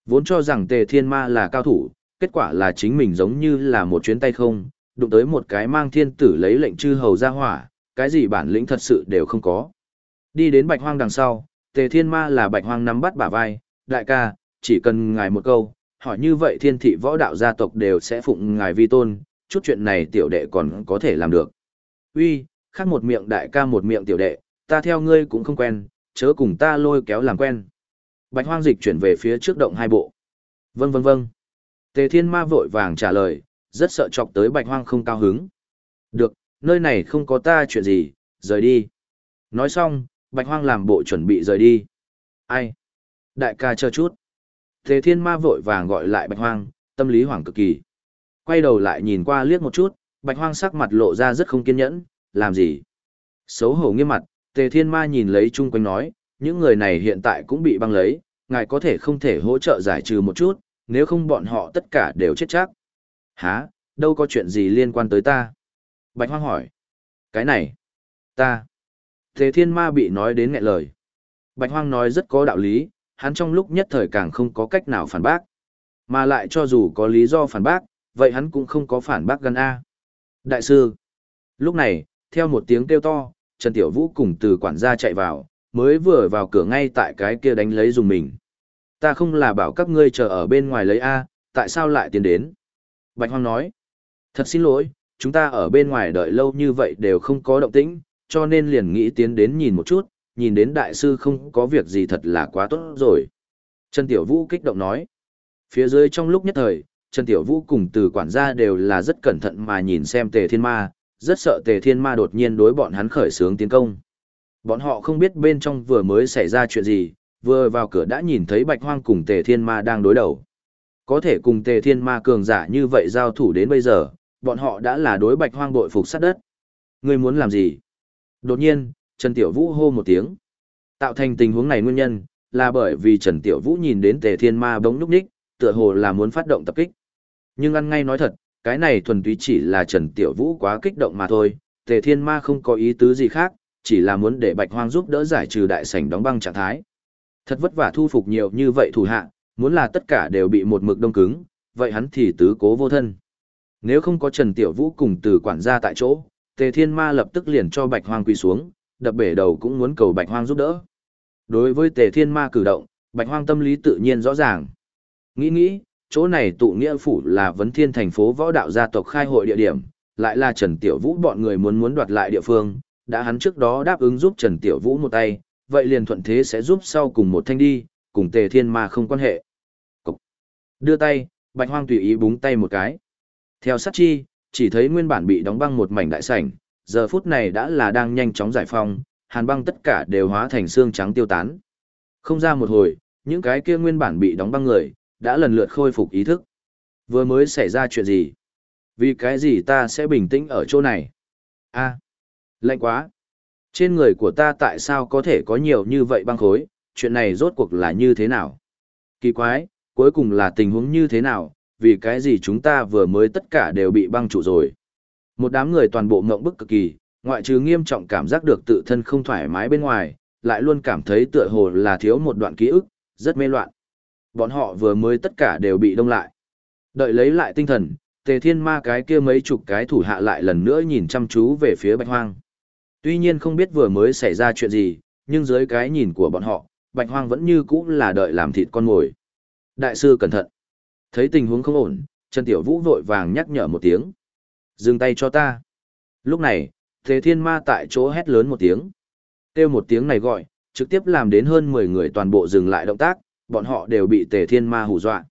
Vốn cho rằng tề thiên ma là cao thủ, kết quả là chính mình giống như là một chuyến tay không, đụng tới một cái mang thiên tử lấy lệnh chư hầu ra hỏa, cái gì bản lĩnh thật sự đều không có. Đi đến bạch hoang đằng sau, tề thiên ma là bạch hoang nắm bắt bả vai, đại ca, chỉ cần ngài một câu, hỏi như vậy thiên thị võ đạo gia tộc đều sẽ phụng ngài vi tôn, chút chuyện này tiểu đệ còn có thể làm được. Uy, khác một miệng đại ca một miệng tiểu đệ, ta theo ngươi cũng không quen, chớ cùng ta lôi kéo làm quen. Bạch hoang dịch chuyển về phía trước động hai bộ. Vâng vâng vâng. Tề thiên ma vội vàng trả lời, rất sợ chọc tới bạch hoang không cao hứng. Được, nơi này không có ta chuyện gì, rời đi. Nói xong, bạch hoang làm bộ chuẩn bị rời đi. Ai? Đại ca chờ chút. Tề thiên ma vội vàng gọi lại bạch hoang, tâm lý hoảng cực kỳ. Quay đầu lại nhìn qua liếc một chút, bạch hoang sắc mặt lộ ra rất không kiên nhẫn, làm gì? Xấu hổ nghiêm mặt, tề thiên ma nhìn lấy chung quanh nói, những người này hiện tại cũng bị băng lấy, ngài có thể không thể hỗ trợ giải trừ một chút, nếu không bọn họ tất cả đều chết chắc. Hả, đâu có chuyện gì liên quan tới ta? Bạch hoang hỏi. Cái này, ta. Tề thiên ma bị nói đến nghẹn lời. Bạch hoang nói rất có đạo lý, hắn trong lúc nhất thời càng không có cách nào phản bác. Mà lại cho dù có lý do phản bác, vậy hắn cũng không có phản bác gần A. Đại sư. Lúc này, theo một tiếng kêu to, Trần Tiểu Vũ cùng từ quản gia chạy vào, mới vừa vào cửa ngay tại cái kia đánh lấy dùng mình. Ta không là bảo các ngươi chờ ở bên ngoài lấy A, tại sao lại tiến đến? Bạch Hoang nói. Thật xin lỗi, chúng ta ở bên ngoài đợi lâu như vậy đều không có động tĩnh, cho nên liền nghĩ tiến đến nhìn một chút, nhìn đến đại sư không có việc gì thật là quá tốt rồi. Trần Tiểu Vũ kích động nói. Phía dưới trong lúc nhất thời, Trần Tiểu Vũ cùng từ quản gia đều là rất cẩn thận mà nhìn xem Tề Thiên Ma, rất sợ Tề Thiên Ma đột nhiên đối bọn hắn khởi xướng tiến công. Bọn họ không biết bên trong vừa mới xảy ra chuyện gì, vừa vào cửa đã nhìn thấy Bạch Hoang cùng Tề Thiên Ma đang đối đầu. Có thể cùng Tề Thiên Ma cường giả như vậy giao thủ đến bây giờ, bọn họ đã là đối Bạch Hoang bội phục sát đất. Ngươi muốn làm gì? Đột nhiên, Trần Tiểu Vũ hô một tiếng. Tạo thành tình huống này nguyên nhân, là bởi vì Trần Tiểu Vũ nhìn đến Tề Thiên Ma bỗng núp ních, tựa hồ là muốn phát động tập kích. Nhưng ăn ngay nói thật, cái này thuần túy chỉ là Trần Tiểu Vũ quá kích động mà thôi, Tề Thiên Ma không có ý tứ gì khác, chỉ là muốn để Bạch Hoang giúp đỡ giải trừ đại sảnh đóng băng trạng thái. Thật vất vả thu phục nhiều như vậy thủ hạ, muốn là tất cả đều bị một mực đông cứng, vậy hắn thì tứ cố vô thân. Nếu không có Trần Tiểu Vũ cùng từ quản gia tại chỗ, Tề Thiên Ma lập tức liền cho Bạch Hoang quỳ xuống, đập bể đầu cũng muốn cầu Bạch Hoang giúp đỡ. Đối với Tề Thiên Ma cử động, Bạch Hoang tâm lý tự nhiên rõ ràng. Nghĩ nghĩ, chỗ này tụ nghĩa phủ là vấn thiên thành phố võ đạo gia tộc khai hội địa điểm, lại là Trần Tiểu Vũ bọn người muốn muốn đoạt lại địa phương, đã hắn trước đó đáp ứng giúp Trần Tiểu Vũ một tay, vậy liền thuận thế sẽ giúp sau cùng một thanh đi, cùng Tề Thiên mà không quan hệ. Cục. Đưa tay, Bạch Hoang tùy ý búng tay một cái. Theo sát chi, chỉ thấy nguyên bản bị đóng băng một mảnh đại sảnh, giờ phút này đã là đang nhanh chóng giải phong, hàn băng tất cả đều hóa thành xương trắng tiêu tán. Không ra một hồi, những cái kia nguyên bản bị đóng băng người, đã lần lượt khôi phục ý thức. Vừa mới xảy ra chuyện gì? Vì cái gì ta sẽ bình tĩnh ở chỗ này? a lạnh quá. Trên người của ta tại sao có thể có nhiều như vậy băng khối, chuyện này rốt cuộc là như thế nào? Kỳ quái, cuối cùng là tình huống như thế nào, vì cái gì chúng ta vừa mới tất cả đều bị băng trụ rồi? Một đám người toàn bộ ngộng bức cực kỳ, ngoại trừ nghiêm trọng cảm giác được tự thân không thoải mái bên ngoài, lại luôn cảm thấy tựa hồ là thiếu một đoạn ký ức, rất mê loạn. Bọn họ vừa mới tất cả đều bị đông lại. Đợi lấy lại tinh thần, tề thiên ma cái kia mấy chục cái thủ hạ lại lần nữa nhìn chăm chú về phía bạch hoang. Tuy nhiên không biết vừa mới xảy ra chuyện gì, nhưng dưới cái nhìn của bọn họ, bạch hoang vẫn như cũ là đợi làm thịt con mồi. Đại sư cẩn thận. Thấy tình huống không ổn, Trần Tiểu Vũ vội vàng nhắc nhở một tiếng. Dừng tay cho ta. Lúc này, Tề Thiên Ma tại chỗ hét lớn một tiếng. Kêu một tiếng này gọi, trực tiếp làm đến hơn 10 người toàn bộ dừng lại động tác, bọn họ đều bị Tề Thiên Ma hù dọa.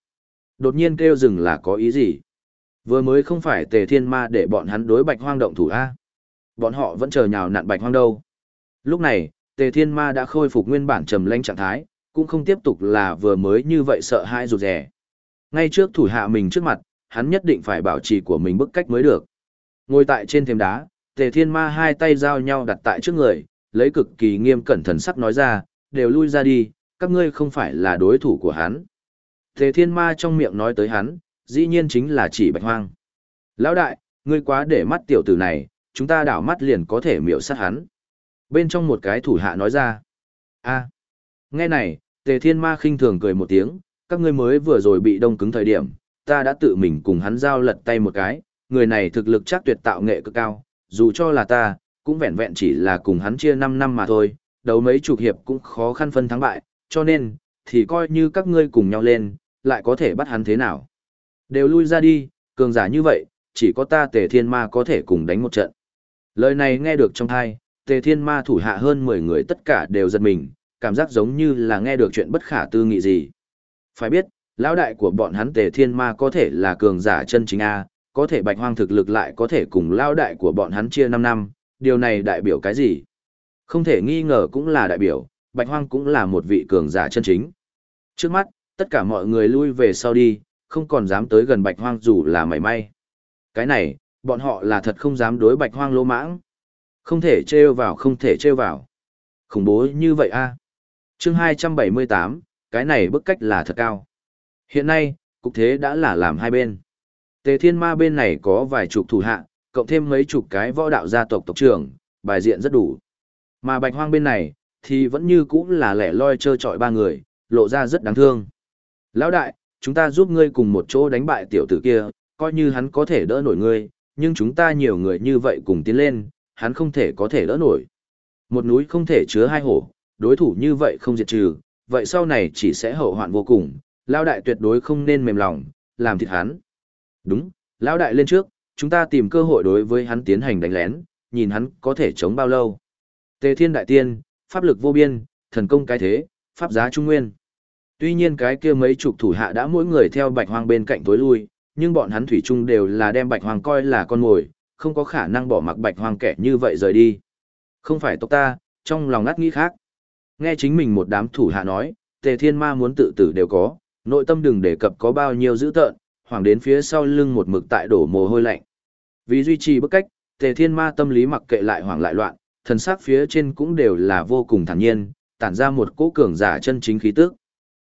Đột nhiên kêu dừng là có ý gì? Vừa mới không phải Tề Thiên Ma để bọn hắn đối Bạch Hoang động thủ a. Bọn họ vẫn chờ nhào nặn Bạch Hoang đâu. Lúc này, Tề Thiên Ma đã khôi phục nguyên bản trầm lãnh trạng thái, cũng không tiếp tục là vừa mới như vậy sợ hãi rụt rè. Ngay trước thủ hạ mình trước mặt, hắn nhất định phải bảo trì của mình bức cách mới được. Ngồi tại trên thềm đá, Tề Thiên Ma hai tay giao nhau đặt tại trước người, lấy cực kỳ nghiêm cẩn thần sắc nói ra, đều lui ra đi, các ngươi không phải là đối thủ của hắn. Tề Thiên Ma trong miệng nói tới hắn, dĩ nhiên chính là chỉ Bạch Hoang. Lão đại, ngươi quá để mắt tiểu tử này, chúng ta đảo mắt liền có thể miểu sát hắn. Bên trong một cái thủ hạ nói ra. a nghe này, Tề Thiên Ma khinh thường cười một tiếng, các ngươi mới vừa rồi bị đông cứng thời điểm, ta đã tự mình cùng hắn giao lật tay một cái, người này thực lực chắc tuyệt tạo nghệ cực cao, dù cho là ta, cũng vẹn vẹn chỉ là cùng hắn chia 5 năm mà thôi, đấu mấy chục hiệp cũng khó khăn phân thắng bại, cho nên, thì coi như các ngươi cùng nhau lên, lại có thể bắt hắn thế nào. Đều lui ra đi, cường giả như vậy, chỉ có ta tề thiên ma có thể cùng đánh một trận. Lời này nghe được trong thai, tề thiên ma thủ hạ hơn 10 người tất cả đều giật mình, cảm giác giống như là nghe được chuyện bất khả tư nghị gì. Phải biết, lão đại của bọn hắn tề thiên ma có thể là cường giả chân chính A, có thể bạch hoang thực lực lại có thể cùng lão đại của bọn hắn chia 5 năm, điều này đại biểu cái gì? Không thể nghi ngờ cũng là đại biểu, bạch hoang cũng là một vị cường giả chân chính. Trước mắt, tất cả mọi người lui về sau đi, không còn dám tới gần bạch hoang dù là mảy may. Cái này, bọn họ là thật không dám đối bạch hoang lỗ mãng. Không thể treo vào không thể treo vào. Khủng bố như vậy a. Chương 278, cái này bức cách là thật cao. Hiện nay, cục thế đã là làm hai bên. Tề Thiên Ma bên này có vài chục thủ hạ, cộng thêm mấy chục cái võ đạo gia tộc tộc trưởng, bài diện rất đủ. Mà Bạch Hoang bên này, thì vẫn như cũ là lẻ loi chơi trọi ba người, lộ ra rất đáng thương. Lão đại, chúng ta giúp ngươi cùng một chỗ đánh bại tiểu tử kia, coi như hắn có thể đỡ nổi ngươi, nhưng chúng ta nhiều người như vậy cùng tiến lên, hắn không thể có thể đỡ nổi. Một núi không thể chứa hai hổ, đối thủ như vậy không diệt trừ, vậy sau này chỉ sẽ hậu hoạn vô cùng, Lão đại tuyệt đối không nên mềm lòng, làm thịt hắn. Đúng, Lão đại lên trước, chúng ta tìm cơ hội đối với hắn tiến hành đánh lén, nhìn hắn có thể chống bao lâu. Tề Thiên Đại Tiên, pháp lực vô biên, thần công cái thế, pháp giá trung nguyên. Tuy nhiên cái kia mấy chục thủ hạ đã mỗi người theo bạch hoang bên cạnh tối lui, nhưng bọn hắn thủy chung đều là đem bạch hoang coi là con mồi, không có khả năng bỏ mặc bạch hoang kẻ như vậy rời đi. Không phải tộc ta, trong lòng ngắt nghĩ khác. Nghe chính mình một đám thủ hạ nói, tề thiên ma muốn tự tử đều có, nội tâm đừng đề cập có bao nhiêu dữ tợn, hoàng đến phía sau lưng một mực tại đổ mồ hôi lạnh. Vì duy trì bức cách, tề thiên ma tâm lý mặc kệ lại hoàng lại loạn, thần sắc phía trên cũng đều là vô cùng thản nhiên, tản ra một cỗ cường giả chân chính khí tức.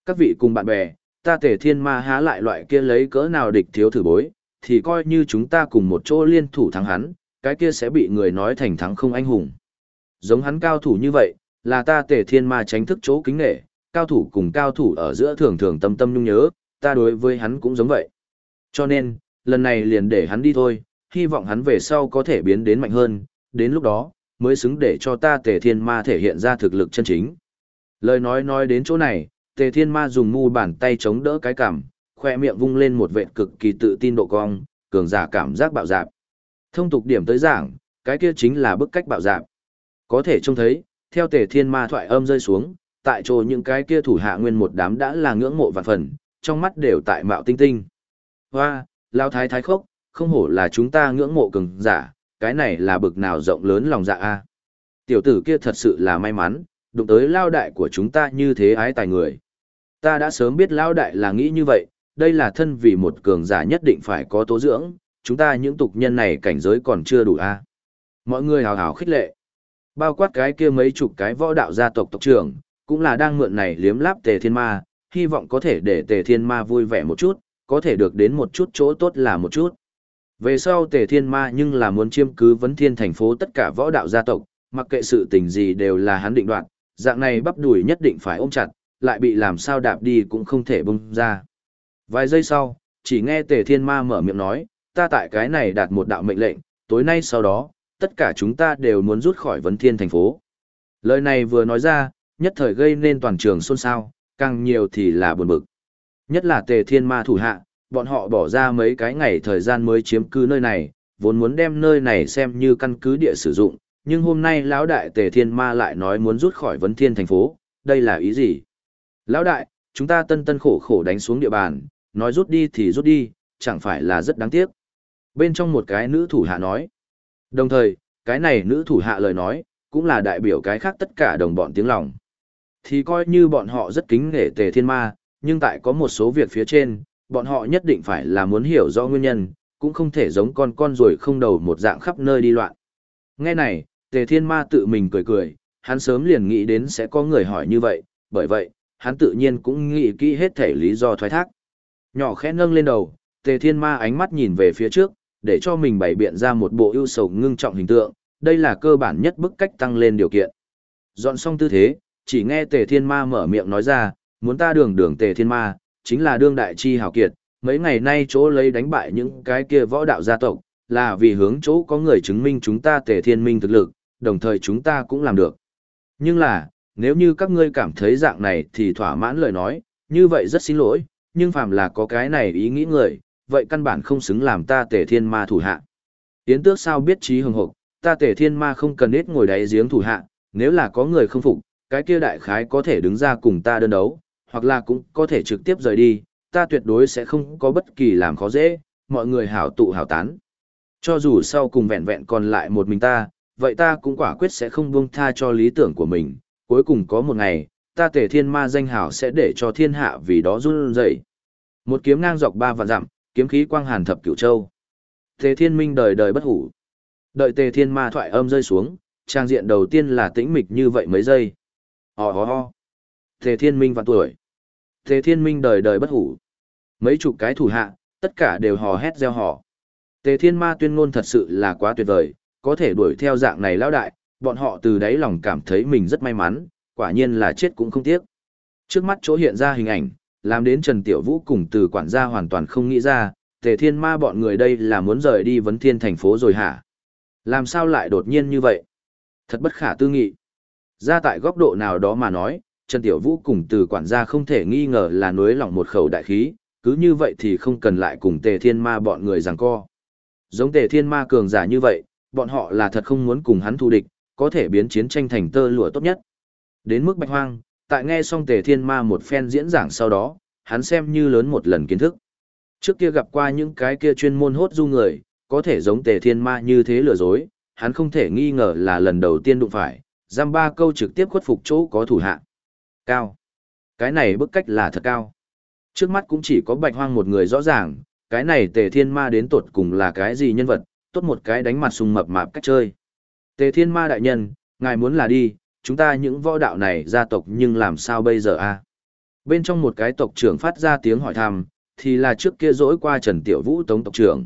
Các vị cùng bạn bè, ta tề thiên ma há lại loại kia lấy cỡ nào địch thiếu thử bối, thì coi như chúng ta cùng một chỗ liên thủ thắng hắn, cái kia sẽ bị người nói thành thắng không anh hùng. Giống hắn cao thủ như vậy, là ta tề thiên ma tránh thức chỗ kính nghệ, cao thủ cùng cao thủ ở giữa thường thường tâm tâm nhung nhớ, ta đối với hắn cũng giống vậy. Cho nên, lần này liền để hắn đi thôi, hy vọng hắn về sau có thể biến đến mạnh hơn, đến lúc đó, mới xứng để cho ta tề thiên ma thể hiện ra thực lực chân chính. Lời nói nói đến chỗ này, tề thiên ma dùng mu bàn tay chống đỡ cái cằm, khoe miệng vung lên một vệt cực kỳ tự tin độ cong, cường giả cảm giác bạo dạp. Thông tục điểm tới giảng, cái kia chính là bức cách bạo dạp. Có thể trông thấy, theo tề thiên ma thoại âm rơi xuống, tại chỗ những cái kia thủ hạ nguyên một đám đã là ngưỡng mộ vạn phần, trong mắt đều tại mạo tinh tinh. Hoa, lao thái thái khốc, không hổ là chúng ta ngưỡng mộ cường giả, cái này là bực nào rộng lớn lòng dạ a. Tiểu tử kia thật sự là may mắn, đụng tới lao đại của chúng ta như thế ái tài người. Ta đã sớm biết lao đại là nghĩ như vậy, đây là thân vì một cường giả nhất định phải có tố dưỡng, chúng ta những tục nhân này cảnh giới còn chưa đủ a. Mọi người hào hào khích lệ. Bao quát cái kia mấy chục cái võ đạo gia tộc tộc trưởng, cũng là đang mượn này liếm láp tề thiên ma, hy vọng có thể để tề thiên ma vui vẻ một chút, có thể được đến một chút chỗ tốt là một chút. Về sau tề thiên ma nhưng là muốn chiêm cứ vấn thiên thành phố tất cả võ đạo gia tộc, mặc kệ sự tình gì đều là hắn định đoạt, dạng này bắp đùi nhất định phải ôm chặt, lại bị làm sao đạp đi cũng không thể bung ra. Vài giây sau, chỉ nghe tề thiên ma mở miệng nói, ta tại cái này đạt một đạo mệnh lệnh, tối nay sau đó, tất cả chúng ta đều muốn rút khỏi vấn thiên thành phố. Lời này vừa nói ra, nhất thời gây nên toàn trường xôn xao, càng nhiều thì là buồn bực. Nhất là tề thiên ma thủ hạ, bọn họ bỏ ra mấy cái ngày thời gian mới chiếm cứ nơi này, vốn muốn đem nơi này xem như căn cứ địa sử dụng, nhưng hôm nay lão đại tề thiên ma lại nói muốn rút khỏi vấn thiên thành phố, đây là ý gì? Lão đại, chúng ta tân tân khổ khổ đánh xuống địa bàn, nói rút đi thì rút đi, chẳng phải là rất đáng tiếc. Bên trong một cái nữ thủ hạ nói. Đồng thời, cái này nữ thủ hạ lời nói, cũng là đại biểu cái khác tất cả đồng bọn tiếng lòng. Thì coi như bọn họ rất kính nể tề thiên ma, nhưng tại có một số việc phía trên, bọn họ nhất định phải là muốn hiểu rõ nguyên nhân, cũng không thể giống con con rồi không đầu một dạng khắp nơi đi loạn. Nghe này, tề thiên ma tự mình cười cười, hắn sớm liền nghĩ đến sẽ có người hỏi như vậy, bởi vậy, hắn tự nhiên cũng nghĩ kỹ hết thể lý do thoái thác. Nhỏ khẽ nâng lên đầu, tề thiên ma ánh mắt nhìn về phía trước, để cho mình bày biện ra một bộ ưu sầu ngưng trọng hình tượng, đây là cơ bản nhất bức cách tăng lên điều kiện. Dọn xong tư thế, chỉ nghe tề thiên ma mở miệng nói ra, muốn ta đường đường tề thiên ma, chính là đương đại chi hào kiệt, mấy ngày nay chỗ lấy đánh bại những cái kia võ đạo gia tộc, là vì hướng chỗ có người chứng minh chúng ta tề thiên minh thực lực, đồng thời chúng ta cũng làm được. Nhưng là, nếu như các ngươi cảm thấy dạng này thì thỏa mãn lời nói, như vậy rất xin lỗi, nhưng phàm là có cái này ý nghĩ người, vậy căn bản không xứng làm ta tề thiên ma thủ hạ. Yến tước sao biết trí hồng hộc, ta tề thiên ma không cần ít ngồi đáy giếng thủ hạ, nếu là có người không phục, cái kia đại khái có thể đứng ra cùng ta đơn đấu, hoặc là cũng có thể trực tiếp rời đi, ta tuyệt đối sẽ không có bất kỳ làm khó dễ, mọi người hảo tụ hảo tán. Cho dù sau cùng vẹn vẹn còn lại một mình ta, vậy ta cũng quả quyết sẽ không buông tha cho lý tưởng của mình, cuối cùng có một ngày, ta tề thiên ma danh hảo sẽ để cho thiên hạ vì đó run rẩy. Một kiếm ngang dọc ba vạn dặm, kiếm khí quang hàn thập cửu châu. Tề thiên minh đời đời bất hủ. Đợi tề thiên ma thoại âm rơi xuống, trang diện đầu tiên là tĩnh mịch như vậy mấy giây. Ho ho ho. Tề thiên minh vạn tuổi. Tề thiên minh đời đời bất hủ. Mấy chục cái thủ hạ, tất cả đều hò hét reo hò. Tề thiên ma tuyên ngôn thật sự là quá tuyệt vời, có thể đuổi theo dạng này lão đại, bọn họ từ đáy lòng cảm thấy mình rất may mắn, quả nhiên là chết cũng không tiếc. Trước mắt chỗ hiện ra hình ảnh, làm đến Trần Tiểu Vũ cùng từ quản gia hoàn toàn không nghĩ ra, tề thiên ma bọn người đây là muốn rời đi vấn thiên thành phố rồi hả? Làm sao lại đột nhiên như vậy? Thật bất khả tư nghị. Ra tại góc độ nào đó mà nói, Trần Tiểu Vũ cùng từ quản gia không thể nghi ngờ là nuối lòng một khẩu đại khí, cứ như vậy thì không cần lại cùng tề thiên ma bọn người giằng co. Giống tề thiên ma cường giả như vậy, bọn họ là thật không muốn cùng hắn thù địch, có thể biến chiến tranh thành tơ lụa tốt nhất. Đến mức bạch hoang, tại nghe xong tề thiên ma một phen diễn giảng sau đó, hắn xem như lớn một lần kiến thức. Trước kia gặp qua những cái kia chuyên môn hốt du người, có thể giống tề thiên ma như thế lừa dối, hắn không thể nghi ngờ là lần đầu tiên đụng phải, giam ba câu trực tiếp khuất phục chỗ có thủ hạ. Cao. Cái này bức cách là thật cao. Trước mắt cũng chỉ có bạch hoang một người rõ ràng, cái này tề thiên ma đến tột cùng là cái gì nhân vật, tốt một cái đánh mặt sung mập mạp cách chơi. Tề thiên ma đại nhân, ngài muốn là đi, chúng ta những võ đạo này gia tộc nhưng làm sao bây giờ a? Bên trong một cái tộc trưởng phát ra tiếng hỏi thăm, thì là trước kia dỗi qua Trần Tiểu Vũ tống tộc trưởng.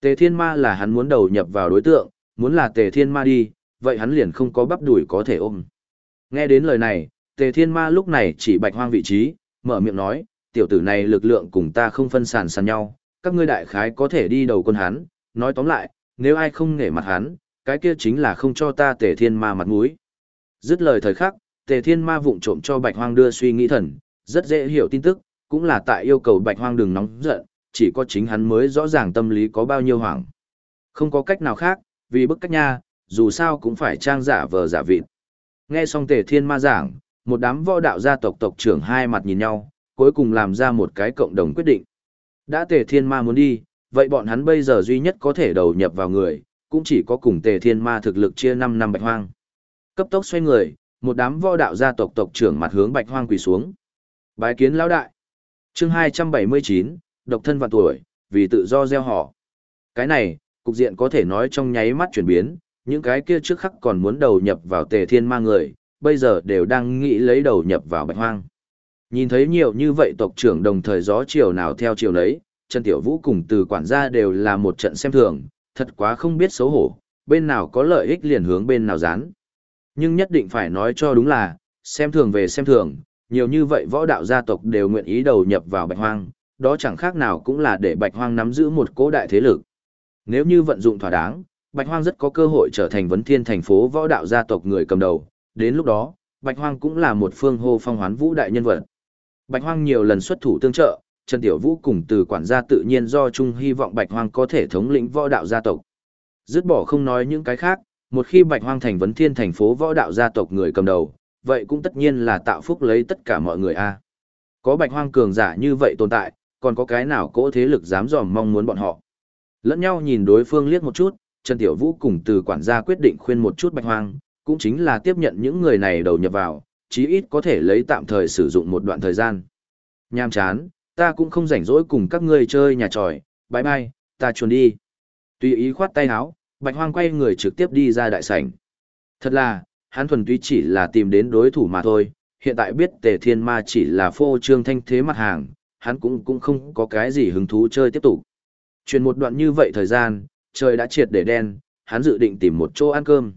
Tề thiên ma là hắn muốn đầu nhập vào đối tượng, muốn là tề thiên ma đi, vậy hắn liền không có bắp đuổi có thể ôm. Nghe đến lời này, tề thiên ma lúc này chỉ bạch hoang vị trí, mở miệng nói, tiểu tử này lực lượng cùng ta không phân sản sàn nhau, các ngươi đại khái có thể đi đầu quân hắn, nói tóm lại, nếu ai không nể mặt hắn, cái kia chính là không cho ta tề thiên ma mặt mũi. Dứt lời thời khắc, tề thiên ma vụng trộm cho bạch hoang đưa suy nghĩ thần, rất dễ hiểu tin tức, cũng là tại yêu cầu bạch hoang đừng nóng giận, chỉ có chính hắn mới rõ ràng tâm lý có bao nhiêu hoảng. Không có cách nào khác, vì bức cách nha, dù sao cũng phải trang giả vờ giả vịt. Nghe xong tề thiên ma giảng, một đám võ đạo gia tộc tộc trưởng hai mặt nhìn nhau, cuối cùng làm ra một cái cộng đồng quyết định. Đã tề thiên ma muốn đi, vậy bọn hắn bây giờ duy nhất có thể đầu nhập vào người, cũng chỉ có cùng tề thiên ma thực lực chia 5 năm bạch hoang. Cấp tốc xoay người, một đám võ đạo gia tộc tộc trưởng mặt hướng bạch hoang quỳ xuống. Bái kiến lão đại. Chương 279, độc thân và tuổi, vì tự do gieo họ. Cái này, cục diện có thể nói trong nháy mắt chuyển biến, những cái kia trước khắc còn muốn đầu nhập vào tề thiên ma người, bây giờ đều đang nghĩ lấy đầu nhập vào bạch hoang. Nhìn thấy nhiều như vậy tộc trưởng đồng thời gió chiều nào theo chiều nấy, Trần Tiểu Vũ cùng từ quản gia đều là một trận xem thường, thật quá không biết xấu hổ, bên nào có lợi ích liền hướng bên nào dán. Nhưng nhất định phải nói cho đúng là, xem thường về xem thường, nhiều như vậy võ đạo gia tộc đều nguyện ý đầu nhập vào bạch hoang, đó chẳng khác nào cũng là để bạch hoang nắm giữ một cố đại thế lực. Nếu như vận dụng thỏa đáng, bạch hoang rất có cơ hội trở thành vấn thiên thành phố võ đạo gia tộc người cầm đầu, đến lúc đó, bạch hoang cũng là một phương hô phong hoán vũ đại nhân vật. Bạch hoang nhiều lần xuất thủ tương trợ, Trần Tiểu Vũ cùng từ quản gia tự nhiên do chung hy vọng Bạch Hoang có thể thống lĩnh võ đạo gia tộc. Dứt bỏ không nói những cái khác, một khi Bạch Hoang thành vấn thiên thành phố võ đạo gia tộc người cầm đầu, vậy cũng tất nhiên là tạo phúc lấy tất cả mọi người a. Có Bạch Hoang cường giả như vậy tồn tại, còn có cái nào cỗ thế lực dám dòm mong muốn bọn họ. Lẫn nhau nhìn đối phương liếc một chút, Trần Tiểu Vũ cùng từ quản gia quyết định khuyên một chút Bạch Hoang, cũng chính là tiếp nhận những người này đầu nhập vào, chí ít có thể lấy tạm thời sử dụng một đoạn thời gian. Nham chán, ta cũng không rảnh rỗi cùng các ngươi chơi nhà tròi, bye bye, ta chuồn đi. Tùy ý khoát tay áo, bạch hoang quay người trực tiếp đi ra đại sảnh. Thật là, hắn thuần túy chỉ là tìm đến đối thủ mà thôi, hiện tại biết tề thiên ma chỉ là phô trương thanh thế mặt hàng, hắn cũng cũng không có cái gì hứng thú chơi tiếp tục. chuyển một đoạn như vậy thời gian, trời đã triệt để đen, hắn dự định tìm một chỗ ăn cơm.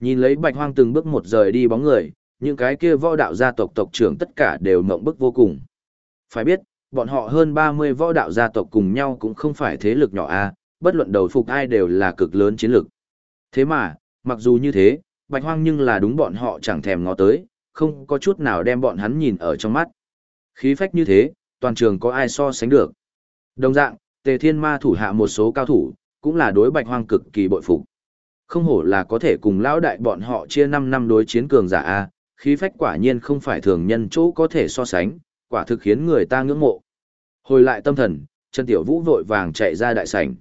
Nhìn lấy bạch hoang từng bước một rời đi bóng người, những cái kia võ đạo gia tộc tộc trưởng tất cả đều mộng bức vô cùng. Phải biết, bọn họ hơn 30 võ đạo gia tộc cùng nhau cũng không phải thế lực nhỏ a, bất luận đầu phục ai đều là cực lớn chiến lực. Thế mà, mặc dù như thế, Bạch Hoang nhưng là đúng bọn họ chẳng thèm ngó tới, không có chút nào đem bọn hắn nhìn ở trong mắt. Khí phách như thế, toàn trường có ai so sánh được. Đồng dạng, Tề Thiên Ma thủ hạ một số cao thủ, cũng là đối Bạch Hoang cực kỳ bội phục. Không hổ là có thể cùng lão đại bọn họ chia 5 năm đối chiến cường giả a, khí phách quả nhiên không phải thường nhân chỗ có thể so sánh, quả thực khiến người ta ngưỡng mộ. Hồi lại tâm thần, Trần Tiểu Vũ vội vàng chạy ra đại sảnh.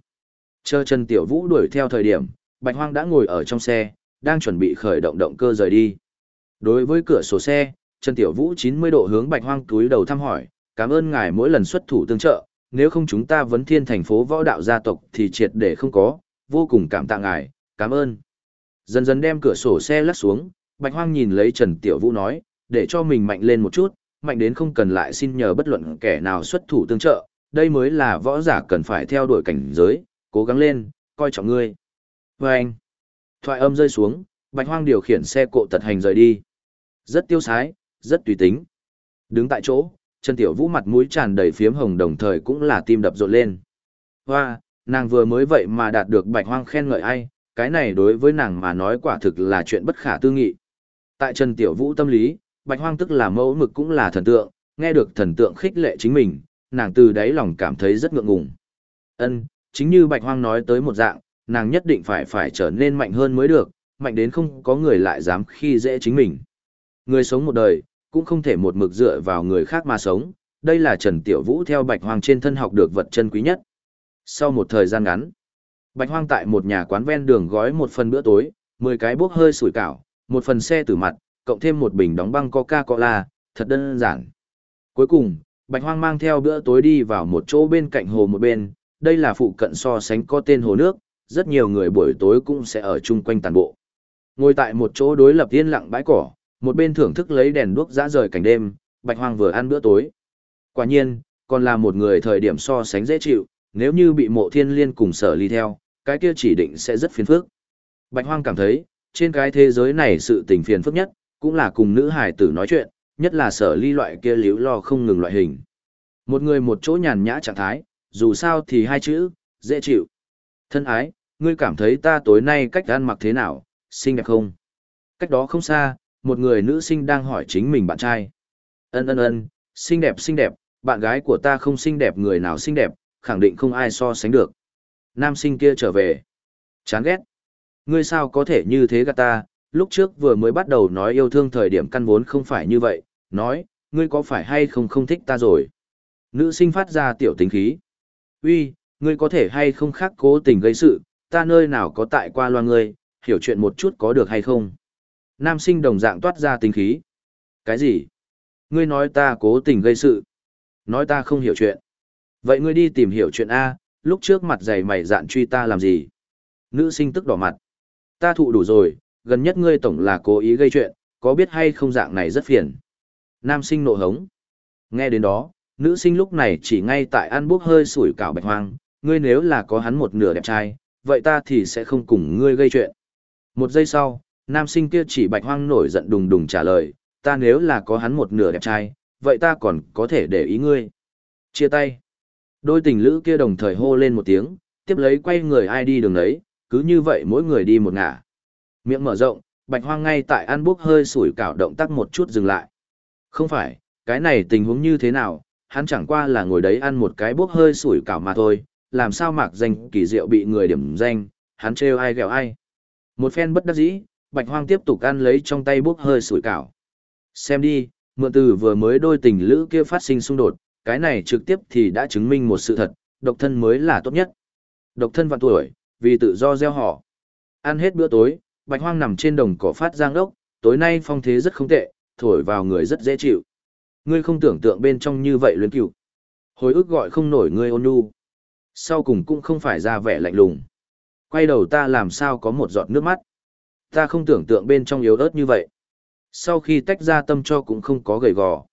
Chờ Trần Tiểu Vũ đuổi theo thời điểm, Bạch Hoang đã ngồi ở trong xe, đang chuẩn bị khởi động động cơ rời đi. Đối với cửa sổ xe, Trần Tiểu Vũ 90 độ hướng Bạch Hoang túi đầu thăm hỏi, cảm ơn ngài mỗi lần xuất thủ tương trợ, nếu không chúng ta vấn thiên thành phố võ đạo gia tộc thì triệt để không có, vô cùng cảm tạ ngài, cảm ơn. Dần dần đem cửa sổ xe lắc xuống, Bạch Hoang nhìn lấy Trần Tiểu Vũ nói, để cho mình mạnh lên một chút, mạnh đến không cần lại xin nhờ bất luận kẻ nào xuất thủ tương trợ, đây mới là võ giả cần phải theo đuổi cảnh giới, cố gắng lên, coi trọng ngươi. Và anh, thoại âm rơi xuống, Bạch Hoang điều khiển xe cộ tật hành rời đi. Rất tiêu sái, rất tùy tính. Đứng tại chỗ, Trần Tiểu Vũ mặt mũi tràn đầy phiếm hồng đồng thời cũng là tim đập rộn lên. Hoa, nàng vừa mới vậy mà đạt được Bạch Hoang khen ngợi ai, cái này đối với nàng mà nói quả thực là chuyện bất khả tư nghị. Tại Trần Tiểu Vũ tâm lý, Bạch Hoang tức là mẫu mực cũng là thần tượng, nghe được thần tượng khích lệ chính mình, nàng từ đáy lòng cảm thấy rất ngượng ngùng. Ân, chính như Bạch Hoang nói tới một dạng, nàng nhất định phải phải trở nên mạnh hơn mới được, mạnh đến không có người lại dám khi dễ chính mình. Người sống một đời, cũng không thể một mực dựa vào người khác mà sống, đây là Trần Tiểu Vũ theo Bạch Hoang trên thân học được vật chân quý nhất. Sau một thời gian ngắn, Bạch Hoang tại một nhà quán ven đường gói một phần bữa tối, 10 cái bốc hơi sủi cảo, một phần xe tử mặt, cộng thêm một bình đóng băng Coca-Cola, thật đơn giản. Cuối cùng, Bạch Hoang mang theo bữa tối đi vào một chỗ bên cạnh hồ một bên, đây là phụ cận so sánh có tên hồ nước, rất nhiều người buổi tối cũng sẽ ở chung quanh tàn bộ. Ngồi tại một chỗ đối lập yên lặng bãi cỏ, một bên thưởng thức lấy đèn đuốc dã rời cảnh đêm, Bạch Hoang vừa ăn bữa tối. Quả nhiên, còn là một người thời điểm so sánh dễ chịu, nếu như bị mộ thiên liên cùng sở ly theo, cái kia chỉ định sẽ rất phiền phức. Bạch Hoang cảm thấy, trên cái thế giới này sự tình phiền phức nhất, cũng là cùng nữ hài tử nói chuyện, nhất là sở ly loại kia liễu lo không ngừng loại hình. Một người một chỗ nhàn nhã trạng thái, dù sao thì hai chữ, dễ chịu. Thân ái, ngươi cảm thấy ta tối nay cách ăn mặc thế nào, xinh đẹp không? Cách đó không xa, một người nữ sinh đang hỏi chính mình bạn trai. Ân ân ân, xinh đẹp xinh đẹp, bạn gái của ta không xinh đẹp người nào xinh đẹp, khẳng định không ai so sánh được. Nam sinh kia trở về. Chán ghét. Ngươi sao có thể như thế gạt ta, lúc trước vừa mới bắt đầu nói yêu thương thời điểm căn vốn không phải như vậy, nói, ngươi có phải hay không không thích ta rồi. Nữ sinh phát ra tiểu tính khí. Uy, ngươi có thể hay không khác cố tình gây sự, ta nơi nào có tại qua loa ngươi, hiểu chuyện một chút có được hay không. Nam sinh đồng dạng toát ra tính khí. Cái gì? Ngươi nói ta cố tình gây sự. Nói ta không hiểu chuyện. Vậy ngươi đi tìm hiểu chuyện A, lúc trước mặt dày mày dạn truy ta làm gì? Nữ sinh tức đỏ mặt. Ta thụ đủ rồi, gần nhất ngươi tổng là cố ý gây chuyện, có biết hay không dạng này rất phiền. Nam sinh nộ hống. Nghe đến đó, nữ sinh lúc này chỉ ngay tại ăn búp hơi sủi cảo bạch hoang, ngươi nếu là có hắn một nửa đẹp trai, vậy ta thì sẽ không cùng ngươi gây chuyện. Một giây sau, nam sinh kia chỉ bạch hoang nổi giận đùng đùng trả lời, ta nếu là có hắn một nửa đẹp trai, vậy ta còn có thể để ý ngươi. Chia tay. Đôi tình lữ kia đồng thời hô lên một tiếng, tiếp lấy quay người ai đi đường đấy, cứ như vậy mỗi người đi một ngả. Miệng mở rộng, bạch hoang ngay tại ăn bốc hơi sủi cảo động tác một chút dừng lại. Không phải, cái này tình huống như thế nào, hắn chẳng qua là ngồi đấy ăn một cái bốc hơi sủi cảo mà thôi, làm sao mạc danh kỳ diệu bị người điểm danh, hắn trêu ai ghẹo ai. Một phen bất đắc dĩ, bạch hoang tiếp tục ăn lấy trong tay bốc hơi sủi cảo. Xem đi, mượn từ vừa mới đôi tình lữ kia phát sinh xung đột, cái này trực tiếp thì đã chứng minh một sự thật, độc thân mới là tốt nhất. Độc thân vạn tuổi, vì tự do gieo họ. Ăn hết bữa tối, bạch hoang nằm trên đồng cỏ phát giang đốc, tối nay phong thế rất không tệ, thổi vào người rất dễ chịu. Ngươi không tưởng tượng bên trong như vậy luyến cựu. Hồi ức gọi không nổi ngươi ôn nhu. Sau cùng cũng không phải ra vẻ lạnh lùng. Quay đầu ta làm sao có một giọt nước mắt. Ta không tưởng tượng bên trong yếu ớt như vậy. Sau khi tách ra tâm cho cũng không có gầy gò.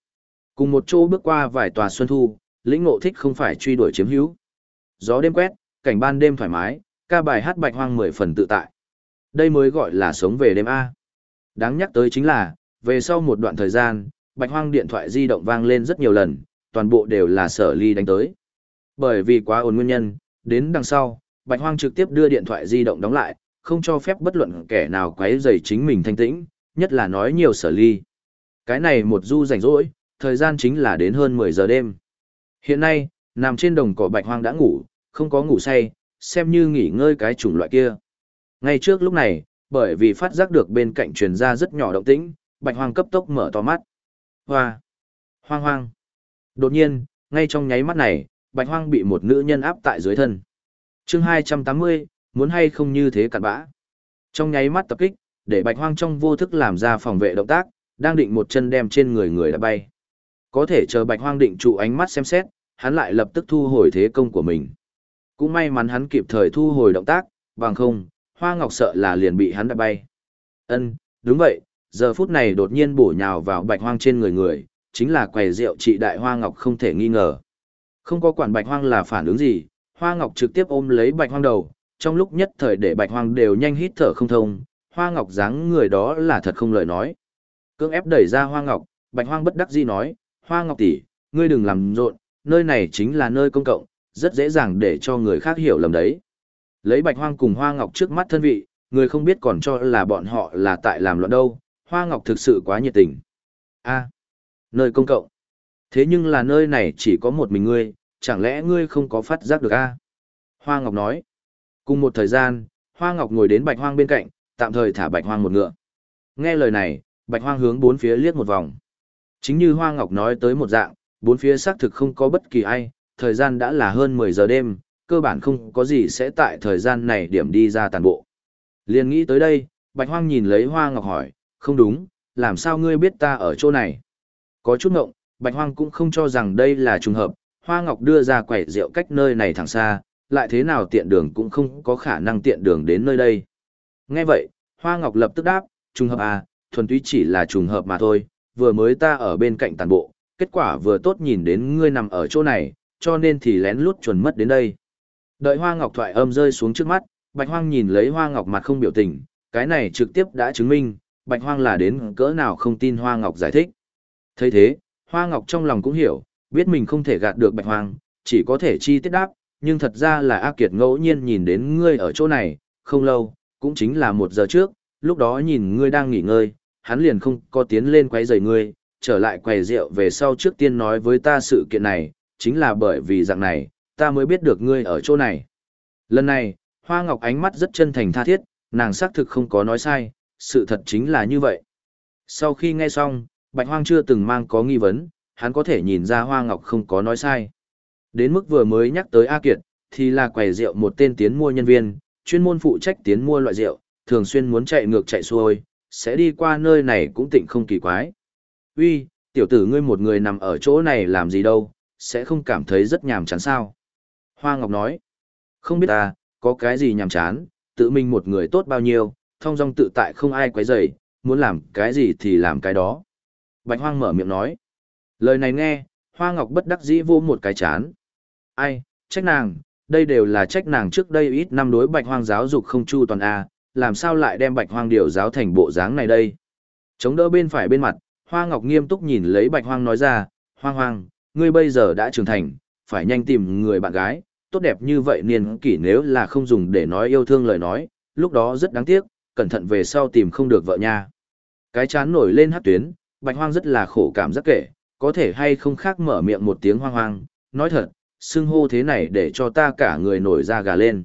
Cùng một chỗ bước qua vài tòa xuân thu, lĩnh ngộ thích không phải truy đuổi chiếm hữu. Gió đêm quét, cảnh ban đêm thoải mái, ca bài hát bạch hoang mười phần tự tại. Đây mới gọi là sống về đêm A. Đáng nhắc tới chính là, về sau một đoạn thời gian, bạch hoang điện thoại di động vang lên rất nhiều lần, toàn bộ đều là sở ly đánh tới. Bởi vì quá ồn nguyên nhân, đến đằng sau, bạch hoang trực tiếp đưa điện thoại di động đóng lại, không cho phép bất luận kẻ nào quấy rầy chính mình thanh tĩnh, nhất là nói nhiều sở ly. Cái này một du rảnh rỗi, thời gian chính là đến hơn 10 giờ đêm. Hiện nay, nằm trên đồng cỏ bạch hoang đã ngủ, không có ngủ say, xem như nghỉ ngơi cái chủng loại kia. Ngay trước lúc này, bởi vì phát giác được bên cạnh truyền ra rất nhỏ động tĩnh, bạch hoang cấp tốc mở to mắt. Hoa! Hoang hoang! Đột nhiên, ngay trong nháy mắt này, bạch hoang bị một nữ nhân áp tại dưới thân. Chương 280, muốn hay không như thế cặn bã. Trong nháy mắt tập kích, để bạch hoang trong vô thức làm ra phòng vệ động tác, đang định một chân đem trên người người đã bay. Có thể chờ bạch hoang định trụ ánh mắt xem xét, hắn lại lập tức thu hồi thế công của mình. Cũng may mắn hắn kịp thời thu hồi động tác, bằng không, hoa ngọc sợ là liền bị hắn đã bay. Ân, đúng vậy, giờ phút này đột nhiên bổ nhào vào bạch hoang trên người người, chính là quầy rượu trị đại hoa ngọc không thể nghi ngờ. Không có quản bạch hoang là phản ứng gì, hoa ngọc trực tiếp ôm lấy bạch hoang đầu, trong lúc nhất thời để bạch hoang đều nhanh hít thở không thông, hoa ngọc dáng người đó là thật không lời nói. Cưỡng ép đẩy ra hoa ngọc, bạch hoang bất đắc dĩ nói, hoa ngọc tỷ, ngươi đừng làm rộn, nơi này chính là nơi công cộng, rất dễ dàng để cho người khác hiểu lầm đấy. Lấy bạch hoang cùng hoa ngọc trước mắt thân vị, người không biết còn cho là bọn họ là tại làm loạn đâu, hoa ngọc thực sự quá nhiệt tình. A, nơi công cộng. Thế nhưng là nơi này chỉ có một mình ngươi, chẳng lẽ ngươi không có phát giác được a? Hoa ngọc nói. Cùng một thời gian, hoa ngọc ngồi đến bạch hoang bên cạnh, tạm thời thả bạch hoang một ngựa. Nghe lời này, bạch hoang hướng bốn phía liếc một vòng. Chính như hoa ngọc nói tới một dạng, bốn phía xác thực không có bất kỳ ai, thời gian đã là hơn 10 giờ đêm, cơ bản không có gì sẽ tại thời gian này điểm đi ra tàn bộ. Liền nghĩ tới đây, Bạch Hoang nhìn lấy Hoa Ngọc hỏi, không đúng, làm sao ngươi biết ta ở chỗ này? Có chút ngộng, Bạch Hoang cũng không cho rằng đây là trùng hợp, Hoa Ngọc đưa ra quẻ rượu cách nơi này thẳng xa, lại thế nào tiện đường cũng không có khả năng tiện đường đến nơi đây. Nghe vậy, Hoa Ngọc lập tức đáp, trùng hợp à, thuần túy chỉ là trùng hợp mà thôi, vừa mới ta ở bên cạnh tàn bộ, kết quả vừa tốt nhìn đến ngươi nằm ở chỗ này, cho nên thì lén lút chuẩn mất đến đây. Đợi hoa ngọc thoại âm rơi xuống trước mắt, bạch hoang nhìn lấy hoa ngọc mặt không biểu tình, cái này trực tiếp đã chứng minh, bạch hoang là đến cỡ nào không tin hoa ngọc giải thích. thấy thế, hoa ngọc trong lòng cũng hiểu, biết mình không thể gạt được bạch hoang, chỉ có thể chi tiết đáp, nhưng thật ra là A Kiệt ngẫu nhiên nhìn đến ngươi ở chỗ này, không lâu, cũng chính là một giờ trước, lúc đó nhìn ngươi đang nghỉ ngơi, hắn liền không có tiến lên quấy rầy ngươi, trở lại quầy rượu về sau trước tiên nói với ta sự kiện này, chính là bởi vì dạng này, ta mới biết được ngươi ở chỗ này. Lần này, Hoa Ngọc ánh mắt rất chân thành tha thiết, nàng xác thực không có nói sai, sự thật chính là như vậy. Sau khi nghe xong, Bạch Hoang chưa từng mang có nghi vấn, hắn có thể nhìn ra Hoa Ngọc không có nói sai. Đến mức vừa mới nhắc tới A Kiệt, thì là quầy rượu một tên tiến mua nhân viên, chuyên môn phụ trách tiến mua loại rượu, thường xuyên muốn chạy ngược chạy xuôi, sẽ đi qua nơi này cũng tịnh không kỳ quái. Uy, tiểu tử ngươi một người nằm ở chỗ này làm gì đâu, sẽ không cảm thấy rất nhàm chán sao. Hoa Ngọc nói, không biết ta, có cái gì nhàm chán, tự mình một người tốt bao nhiêu, thông dong tự tại không ai quấy rầy, muốn làm cái gì thì làm cái đó. Bạch Hoang mở miệng nói. Lời này nghe, Hoa Ngọc bất đắc dĩ vô một cái chán. Ai, trách nàng, đây đều là trách nàng trước đây ít năm đối Bạch Hoang giáo dục không chu toàn A, làm sao lại đem Bạch Hoang điều giáo thành bộ dáng này đây. Chống đỡ bên phải bên mặt, Hoa Ngọc nghiêm túc nhìn lấy Bạch Hoang nói ra, Hoang Hoang, ngươi bây giờ đã trưởng thành, phải nhanh tìm người bạn gái, tốt đẹp như vậy niên kỷ nếu là không dùng để nói yêu thương lời nói, lúc đó rất đáng tiếc, cẩn thận về sau tìm không được vợ nha. Cái chán nổi lên hát tuyến, Bạch Hoang rất là khổ cảm rất kể, có thể hay không khác mở miệng một tiếng hoang hoang, nói thật, xưng hô thế này để cho ta cả người nổi da gà lên.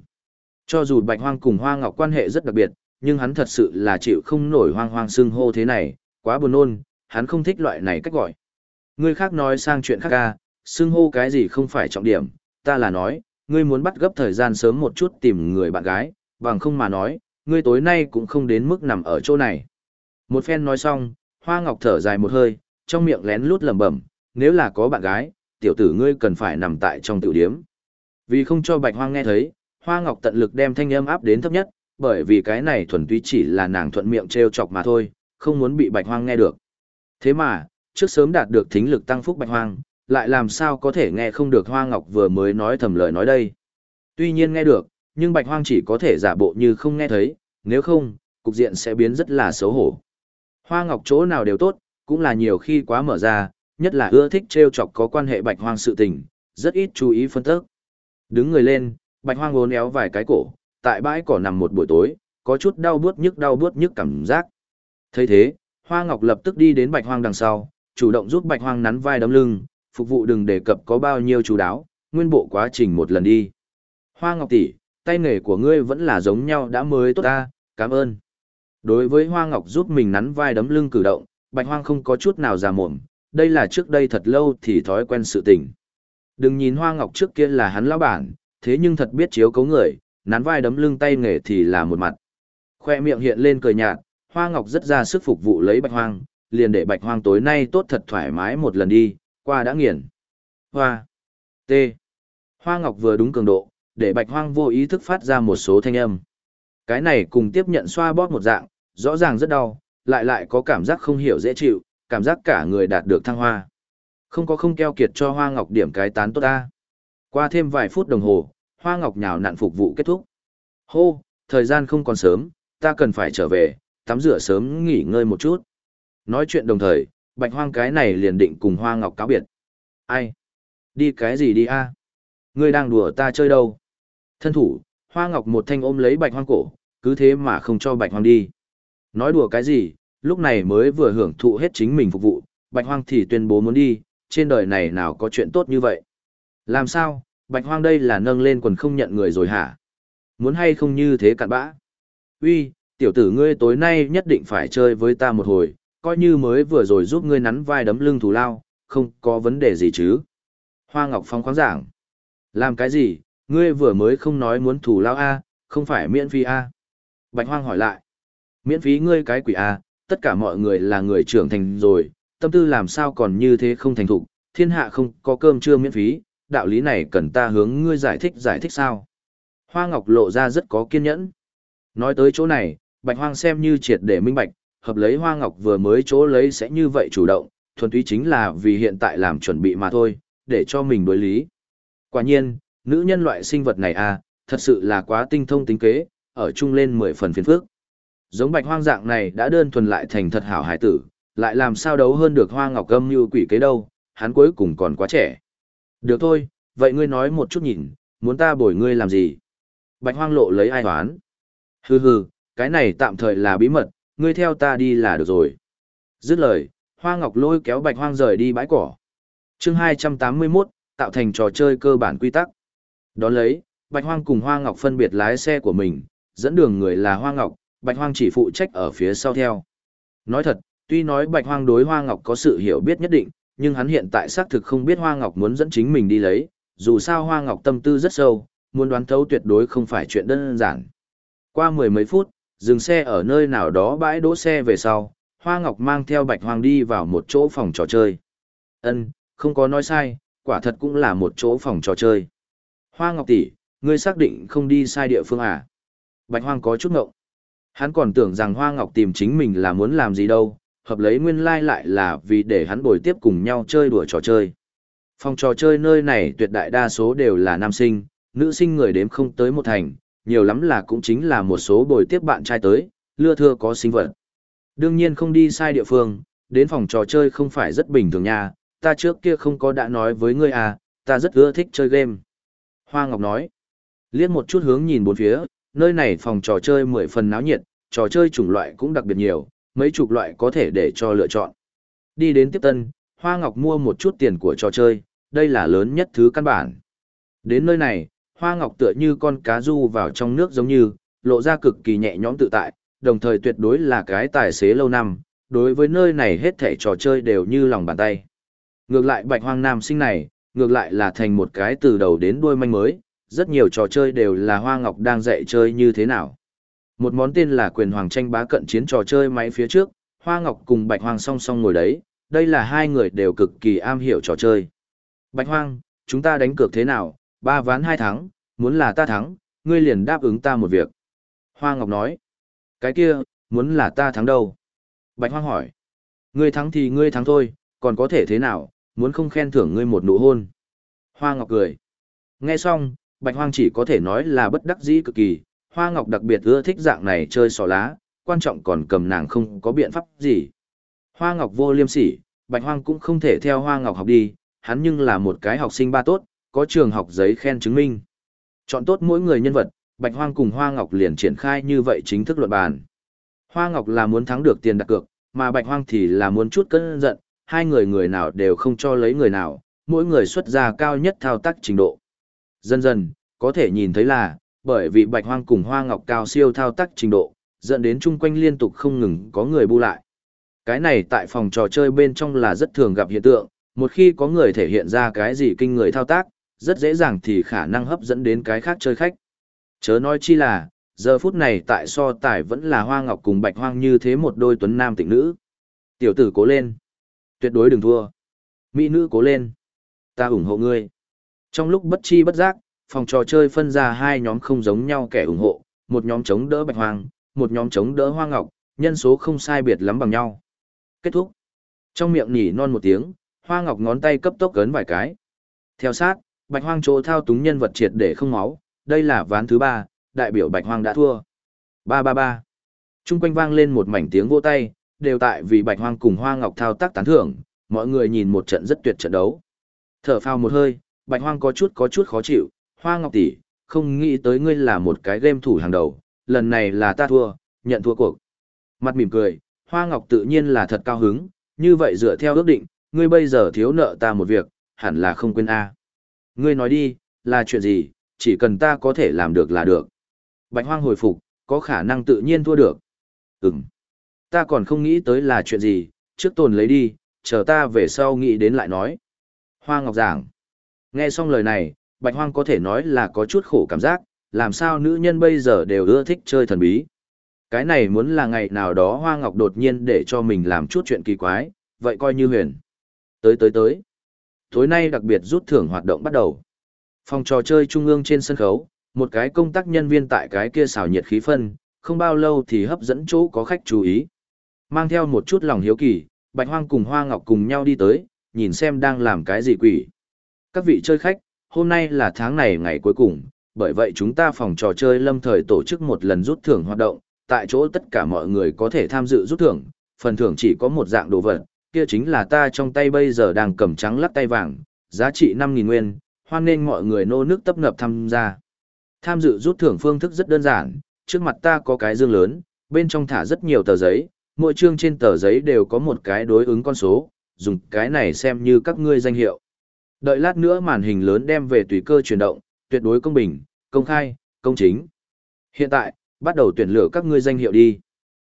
Cho dù Bạch Hoang cùng Hoa Ngọc quan hệ rất đặc biệt, nhưng hắn thật sự là chịu không nổi hoang hoang xưng hô thế này, quá buồn nôn, hắn không thích loại này cách gọi. Người khác nói sang chuyện khác ca, xưng hô cái gì không phải trọng điểm, ta là nói, ngươi muốn bắt gấp thời gian sớm một chút tìm người bạn gái, bằng không mà nói, ngươi tối nay cũng không đến mức nằm ở chỗ này. Một phen nói xong, Hoa Ngọc thở dài một hơi, trong miệng lén lút lẩm bẩm, nếu là có bạn gái, tiểu tử ngươi cần phải nằm tại trong tiểu điếm. Vì không cho Bạch Hoang nghe thấy, Hoa Ngọc tận lực đem thanh âm áp đến thấp nhất, bởi vì cái này thuần túy chỉ là nàng thuận miệng trêu chọc mà thôi, không muốn bị Bạch Hoang nghe được. Thế mà, trước sớm đạt được thính lực tăng phúc Bạch Hoang, lại làm sao có thể nghe không được Hoa Ngọc vừa mới nói thầm lời nói đây. Tuy nhiên nghe được, nhưng Bạch Hoang chỉ có thể giả bộ như không nghe thấy, nếu không, cục diện sẽ biến rất là xấu hổ. Hoa Ngọc chỗ nào đều tốt, cũng là nhiều khi quá mở ra, nhất là ưa thích trêu chọc có quan hệ Bạch Hoang sự tình, rất ít chú ý phân tích. Đứng người lên, Bạch Hoang uốn éo vài cái cổ, tại bãi cỏ nằm một buổi tối, có chút đau buốt nhức đau buốt nhức cảm giác. Thấy thế, Hoa Ngọc lập tức đi đến Bạch Hoang đằng sau, chủ động giúp Bạch Hoang nắn vai đấm lưng, phục vụ đừng đề cập có bao nhiêu chú đáo, nguyên bộ quá trình một lần đi. Hoa Ngọc tỷ, tay nghề của ngươi vẫn là giống nhau đã mới tốt ta, cảm ơn. Đối với Hoa Ngọc giúp mình nắn vai đấm lưng cử động, bạch hoang không có chút nào già mồm, đây là trước đây thật lâu thì thói quen sự tình. Đừng nhìn hoa ngọc trước kia là hắn lão bản, thế nhưng thật biết chiếu cấu người, nắn vai đấm lưng tay nghề thì là một mặt. Khoe miệng hiện lên cười nhạt, hoa ngọc rất ra sức phục vụ lấy bạch hoang, liền để bạch hoang tối nay tốt thật thoải mái một lần đi, qua đã nghiền. Hoa. T. Hoa ngọc vừa đúng cường độ, để bạch hoang vô ý thức phát ra một số thanh âm. Cái này cùng tiếp nhận xoa bóp một dạng, rõ ràng rất đau, lại lại có cảm giác không hiểu dễ chịu, cảm giác cả người đạt được thăng hoa. Không có không keo kiệt cho hoa ngọc điểm cái tán tốt ta. Qua thêm vài phút đồng hồ, hoa ngọc nhào nặn phục vụ kết thúc. Hô, thời gian không còn sớm, ta cần phải trở về, tắm rửa sớm nghỉ ngơi một chút. Nói chuyện đồng thời, bạch hoang cái này liền định cùng hoa ngọc cáo biệt. Ai? Đi cái gì đi a? Ngươi đang đùa ta chơi đâu? Thân thủ, hoa ngọc một thanh ôm lấy bạch hoang cổ, cứ thế mà không cho bạch hoang đi. Nói đùa cái gì, lúc này mới vừa hưởng thụ hết chính mình phục vụ, bạch hoang thì tuyên bố muốn đi, trên đời này nào có chuyện tốt như vậy. Làm sao, bạch hoang đây là nâng lên quần không nhận người rồi hả? Muốn hay không như thế cặn bã? Uy, tiểu tử ngươi tối nay nhất định phải chơi với ta một hồi, coi như mới vừa rồi giúp ngươi nắn vai đấm lưng thù lao, không có vấn đề gì chứ. Hoa Ngọc Phong khoáng giảng. Làm cái gì, ngươi vừa mới không nói muốn thù lao A, không phải miễn phí A. Bạch Hoang hỏi lại. Miễn phí ngươi cái quỷ A, tất cả mọi người là người trưởng thành rồi, tâm tư làm sao còn như thế không thành thục, thiên hạ không có cơm trưa miễn phí, đạo lý này cần ta hướng ngươi giải thích giải thích sao. Hoa Ngọc lộ ra rất có kiên nhẫn. Nói tới chỗ này, Bạch Hoang xem như triệt để minh bạch, hợp lấy Hoa Ngọc vừa mới chỗ lấy sẽ như vậy chủ động, thuần túy chính là vì hiện tại làm chuẩn bị mà thôi, để cho mình đối lý. Quả nhiên, nữ nhân loại sinh vật này à, thật sự là quá tinh thông tính kế, ở chung lên mười phần phiền phức. Giống Bạch Hoang dạng này đã đơn thuần lại thành thật hảo hải tử, lại làm sao đấu hơn được Hoa Ngọc Âm như quỷ kế đâu, hắn cuối cùng còn quá trẻ. Được thôi, vậy ngươi nói một chút nhìn, muốn ta bồi ngươi làm gì? Bạch Hoang lộ lấy ai toán. Hừ hừ, cái này tạm thời là bí mật, ngươi theo ta đi là được rồi. Dứt lời, Hoa Ngọc lôi kéo Bạch Hoang rời đi bãi cỏ. Chương 281, tạo thành trò chơi cơ bản quy tắc. Đón lấy, Bạch Hoang cùng Hoa Ngọc phân biệt lái xe của mình, dẫn đường người là Hoa Ngọc, Bạch Hoang chỉ phụ trách ở phía sau theo. Nói thật, tuy nói Bạch Hoang đối Hoa Ngọc có sự hiểu biết nhất định, nhưng hắn hiện tại xác thực không biết Hoa Ngọc muốn dẫn chính mình đi lấy, dù sao Hoa Ngọc tâm tư rất sâu, muốn đoán thấu tuyệt đối không phải chuyện đơn giản. Qua mười mấy phút, dừng xe ở nơi nào đó bãi đỗ xe về sau, Hoa Ngọc mang theo Bạch Hoàng đi vào một chỗ phòng trò chơi. Ân, không có nói sai, quả thật cũng là một chỗ phòng trò chơi. Hoa Ngọc tỷ, ngươi xác định không đi sai địa phương à? Bạch Hoàng có chút ngộng. Hắn còn tưởng rằng Hoa Ngọc tìm chính mình là muốn làm gì đâu, hợp lấy nguyên lai like lại là vì để hắn bồi tiếp cùng nhau chơi đùa trò chơi. Phòng trò chơi nơi này tuyệt đại đa số đều là nam sinh, nữ sinh người đếm không tới một thành, nhiều lắm là cũng chính là một số bồi tiếp bạn trai tới, lưa thưa có sinh vật. Đương nhiên không đi sai địa phương, đến phòng trò chơi không phải rất bình thường nha, ta trước kia không có đã nói với ngươi à, ta rất ưa thích chơi game. Hoa Ngọc nói, liếc một chút hướng nhìn bốn phía, nơi này phòng trò chơi mười phần náo nhiệt, trò chơi chủng loại cũng đặc biệt nhiều, mấy chục loại có thể để cho lựa chọn. Đi đến tiếp tân, Hoa Ngọc mua một chút tiền của trò chơi, đây là lớn nhất thứ căn bản. Đến nơi này, Hoa Ngọc tựa như con cá du vào trong nước giống như, lộ ra cực kỳ nhẹ nhõm tự tại, đồng thời tuyệt đối là cái tài xế lâu năm, đối với nơi này hết thảy trò chơi đều như lòng bàn tay. Ngược lại bạch hoang nam sinh này, ngược lại là thành một cái từ đầu đến đuôi manh mới, rất nhiều trò chơi đều là Hoa Ngọc đang dạy chơi như thế nào. Một món tên là quyền hoàng tranh bá cận chiến trò chơi máy phía trước, Hoa Ngọc cùng Bạch Hoàng song song ngồi đấy, đây là hai người đều cực kỳ am hiểu trò chơi. Bạch Hoàng, chúng ta đánh cược thế nào, ba ván hai thắng, muốn là ta thắng, ngươi liền đáp ứng ta một việc. Hoa Ngọc nói, cái kia, muốn là ta thắng đâu? Bạch Hoàng hỏi, ngươi thắng thì ngươi thắng thôi, còn có thể thế nào, muốn không khen thưởng ngươi một nụ hôn. Hoa Ngọc cười. Nghe xong, Bạch Hoang chỉ có thể nói là bất đắc dĩ cực kỳ, Hoa Ngọc đặc biệt ưa thích dạng này chơi xỏ lá, quan trọng còn cầm nàng không có biện pháp gì. Hoa Ngọc vô liêm sỉ, Bạch Hoang cũng không thể theo Hoa Ngọc học đi, hắn nhưng là một cái học sinh ba tốt, có trường học giấy khen chứng minh. Chọn tốt mỗi người nhân vật, Bạch Hoang cùng Hoa Ngọc liền triển khai như vậy chính thức luận bàn. Hoa Ngọc là muốn thắng được tiền đặt cược, mà Bạch Hoang thì là muốn chút cơn giận, hai người người nào đều không cho lấy người nào, mỗi người xuất ra cao nhất thao tác trình độ. Dần dần, có thể nhìn thấy là, bởi vì Bạch Hoang cùng Hoa Ngọc cao siêu thao tác trình độ, dẫn đến chung quanh liên tục không ngừng có người bu lại. Cái này tại phòng trò chơi bên trong là rất thường gặp hiện tượng, một khi có người thể hiện ra cái gì kinh người thao tác, rất dễ dàng thì khả năng hấp dẫn đến cái khác chơi khách. Chớ nói chi là, giờ phút này tại so tài vẫn là hoa ngọc cùng bạch hoang như thế một đôi tuấn nam tịnh nữ. Tiểu tử cố lên. Tuyệt đối đừng thua. Mỹ nữ cố lên. Ta ủng hộ ngươi. Trong lúc bất chi bất giác, phòng trò chơi phân ra hai nhóm không giống nhau kẻ ủng hộ, một nhóm chống đỡ bạch hoang, một nhóm chống đỡ hoa ngọc, nhân số không sai biệt lắm bằng nhau. Kết thúc. Trong miệng nhỉ non một tiếng, hoa ngọc ngón tay cấp tốc cấn vài cái. Theo sát, bạch hoang chỗ thao túng nhân vật triệt để không máu, đây là ván thứ ba, đại biểu bạch hoang đã thua. Ba ba ba. Trung quanh vang lên một mảnh tiếng vỗ tay, đều tại vì bạch hoang cùng hoa ngọc thao tác tán thưởng, mọi người nhìn một trận rất tuyệt trận đấu. Thở phào một hơi, bạch hoang có chút có chút khó chịu, hoa ngọc tỷ, không nghĩ tới ngươi là một cái game thủ hàng đầu, lần này là ta thua, nhận thua cuộc. Mặt mỉm cười, hoa ngọc tự nhiên là thật cao hứng, như vậy dựa theo ước định, ngươi bây giờ thiếu nợ ta một việc, hẳn là không quên a. Ngươi nói đi, là chuyện gì, chỉ cần ta có thể làm được là được. Bạch hoang hồi phục, có khả năng tự nhiên thua được. Ừm. Ta còn không nghĩ tới là chuyện gì, trước tồn lấy đi, chờ ta về sau nghĩ đến lại nói. Hoa Ngọc giảng. Nghe xong lời này, Bạch Hoang có thể nói là có chút khổ cảm giác, làm sao nữ nhân bây giờ đều ưa thích chơi thần bí. Cái này muốn là ngày nào đó Hoa Ngọc đột nhiên để cho mình làm chút chuyện kỳ quái, vậy coi như huyền. Tới tới tới. Tối nay đặc biệt rút thưởng hoạt động bắt đầu. Phòng trò chơi trung ương trên sân khấu, một cái công tác nhân viên tại cái kia xào nhiệt khí phân, không bao lâu thì hấp dẫn chỗ có khách chú ý. Mang theo một chút lòng hiếu kỳ, Bạch Hoang cùng Hoa Ngọc cùng nhau đi tới, nhìn xem đang làm cái gì quỷ. Các vị chơi khách, hôm nay là tháng này ngày cuối cùng, bởi vậy chúng ta phòng trò chơi lâm thời tổ chức một lần rút thưởng hoạt động, tại chỗ tất cả mọi người có thể tham dự rút thưởng, phần thưởng chỉ có một dạng đồ vật, kia chính là ta trong tay bây giờ đang cầm trắng lắc tay vàng, giá trị 5.000 nguyên, hoan nên mọi người nô nước tấp nập tham gia. Tham dự rút thưởng phương thức rất đơn giản, trước mặt ta có cái dương lớn, bên trong thả rất nhiều tờ giấy, mỗi chương trên tờ giấy đều có một cái đối ứng con số, dùng cái này xem như các ngươi danh hiệu. Đợi lát nữa màn hình lớn đem về tùy cơ chuyển động, tuyệt đối công bình, công khai, công chính. Hiện tại, bắt đầu tuyển lựa các ngươi danh hiệu đi.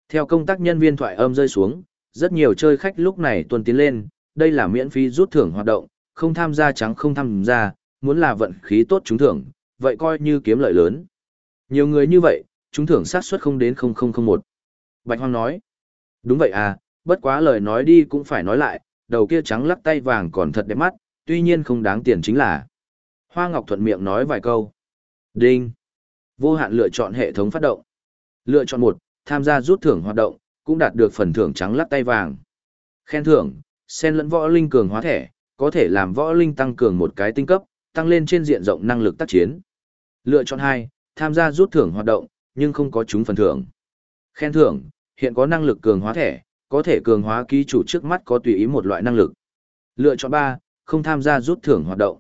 Theo công tác nhân viên thoại âm rơi xuống, rất nhiều chơi khách lúc này tuần tiến lên, đây là miễn phí rút thưởng hoạt động, không tham gia trắng không tham gia, muốn là vận khí tốt trúng thưởng, vậy coi như kiếm lợi lớn. Nhiều người như vậy, trúng thưởng sát suất không đến 0001. Bạch Hoang nói, đúng vậy à, bất quá lời nói đi cũng phải nói lại, đầu kia trắng lắc tay vàng còn thật đẹp mắt, tuy nhiên không đáng tiền chính là. Hoa Ngọc thuận miệng nói vài câu. Đinh. Vô hạn lựa chọn hệ thống phát động. Lựa chọn một, tham gia rút thưởng hoạt động, cũng đạt được phần thưởng trắng lắc tay vàng. Khen thưởng, sen lẫn võ linh cường hóa thẻ, có thể làm võ linh tăng cường một cái tinh cấp, tăng lên trên diện rộng năng lực tác chiến. Lựa chọn hai, tham gia rút thưởng hoạt động, nhưng không có chúng phần thưởng. Khen thưởng, hiện có năng lực cường hóa thẻ, có thể cường hóa ký chủ trước mắt có tùy ý một loại năng lực. Lựa chọn ba, không tham gia rút thưởng hoạt động.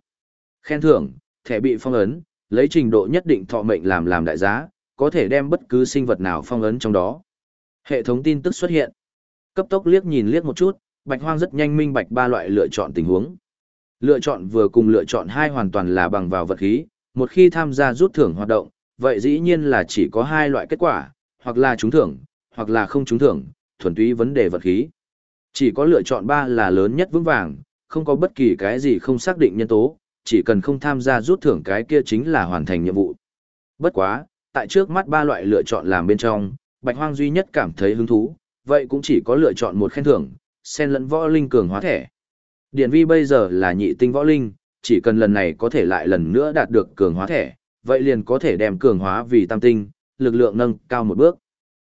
Khen thưởng, thẻ bị phong ấn, lấy trình độ nhất định thọ mệnh làm làm đại giá, có thể đem bất cứ sinh vật nào phong ấn trong đó. Hệ thống tin tức xuất hiện. Cấp tốc liếc nhìn liếc một chút, Bạch Hoang rất nhanh minh bạch ba loại lựa chọn tình huống. Lựa chọn vừa cùng lựa chọn hai hoàn toàn là bằng vào vật khí, một khi tham gia rút thưởng hoạt động, vậy dĩ nhiên là chỉ có hai loại kết quả, hoặc là trúng thưởng, hoặc là không trúng thưởng, thuần túy vấn đề vật khí. Chỉ có lựa chọn ba là lớn nhất vững vàng, không có bất kỳ cái gì không xác định nhân tố, chỉ cần không tham gia rút thưởng cái kia chính là hoàn thành nhiệm vụ. Bất quá, tại trước mắt ba loại lựa chọn làm bên trong, Bạch Hoang duy nhất cảm thấy hứng thú, vậy cũng chỉ có lựa chọn một khen thưởng, xen lẫn võ linh cường hóa thẻ. Điển vi bây giờ là nhị tinh võ linh, chỉ cần lần này có thể lại lần nữa đạt được cường hóa thẻ, vậy liền có thể đem cường hóa vì tam tinh, lực lượng nâng cao một bước.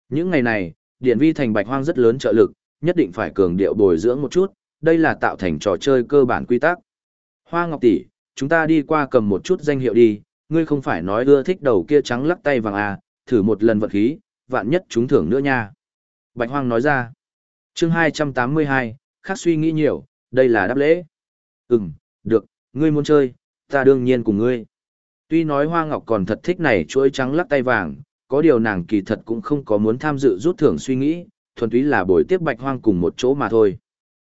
Những ngày này, Điển vi thành Bạch Hoang rất lớn trợ lực, nhất định phải cường điệu bồi dưỡng một chút, đây là tạo thành trò chơi cơ bản quy tắc. Hoa Ngọc tỷ, chúng ta đi qua cầm một chút danh hiệu đi, ngươi không phải nói ưa thích đầu kia trắng lắc tay vàng à, thử một lần vật khí, vạn nhất chúng thưởng nữa nha. Bạch Hoang nói ra. Chương 282, khác suy nghĩ nhiều, đây là đáp lễ. Ừm, được, ngươi muốn chơi, ta đương nhiên cùng ngươi. Tuy nói Hoa Ngọc còn thật thích này chuỗi trắng lắc tay vàng, có điều nàng kỳ thật cũng không có muốn tham dự rút thưởng suy nghĩ, thuần túy là buổi tiếp Bạch Hoang cùng một chỗ mà thôi.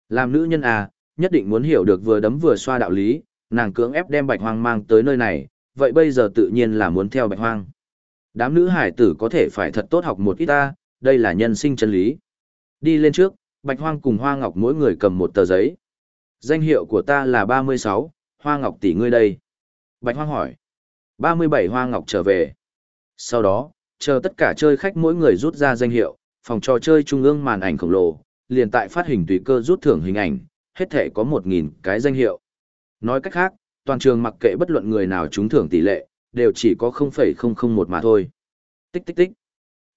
Làm nữ nhân à, nhất định muốn hiểu được vừa đấm vừa xoa đạo lý, nàng cưỡng ép đem Bạch Hoang mang tới nơi này, vậy bây giờ tự nhiên là muốn theo Bạch Hoang. Đám nữ hải tử có thể phải thật tốt học một ít ta, đây là nhân sinh chân lý. Đi lên trước, Bạch Hoang cùng Hoa Ngọc mỗi người cầm một tờ giấy. Danh hiệu của ta là 36, Hoa Ngọc tỷ ngươi đây. Bạch Hoang hỏi. 37 Hoa Ngọc trở về. Sau đó, chờ tất cả chơi khách mỗi người rút ra danh hiệu, phòng trò chơi trung ương màn ảnh khổng lồ, liền tại phát hình tùy cơ rút thưởng hình ảnh, hết thể có 1.000 cái danh hiệu. Nói cách khác, toàn trường mặc kệ bất luận người nào trúng thưởng tỷ lệ, đều chỉ có 0,001 mà thôi. Tích tích tích.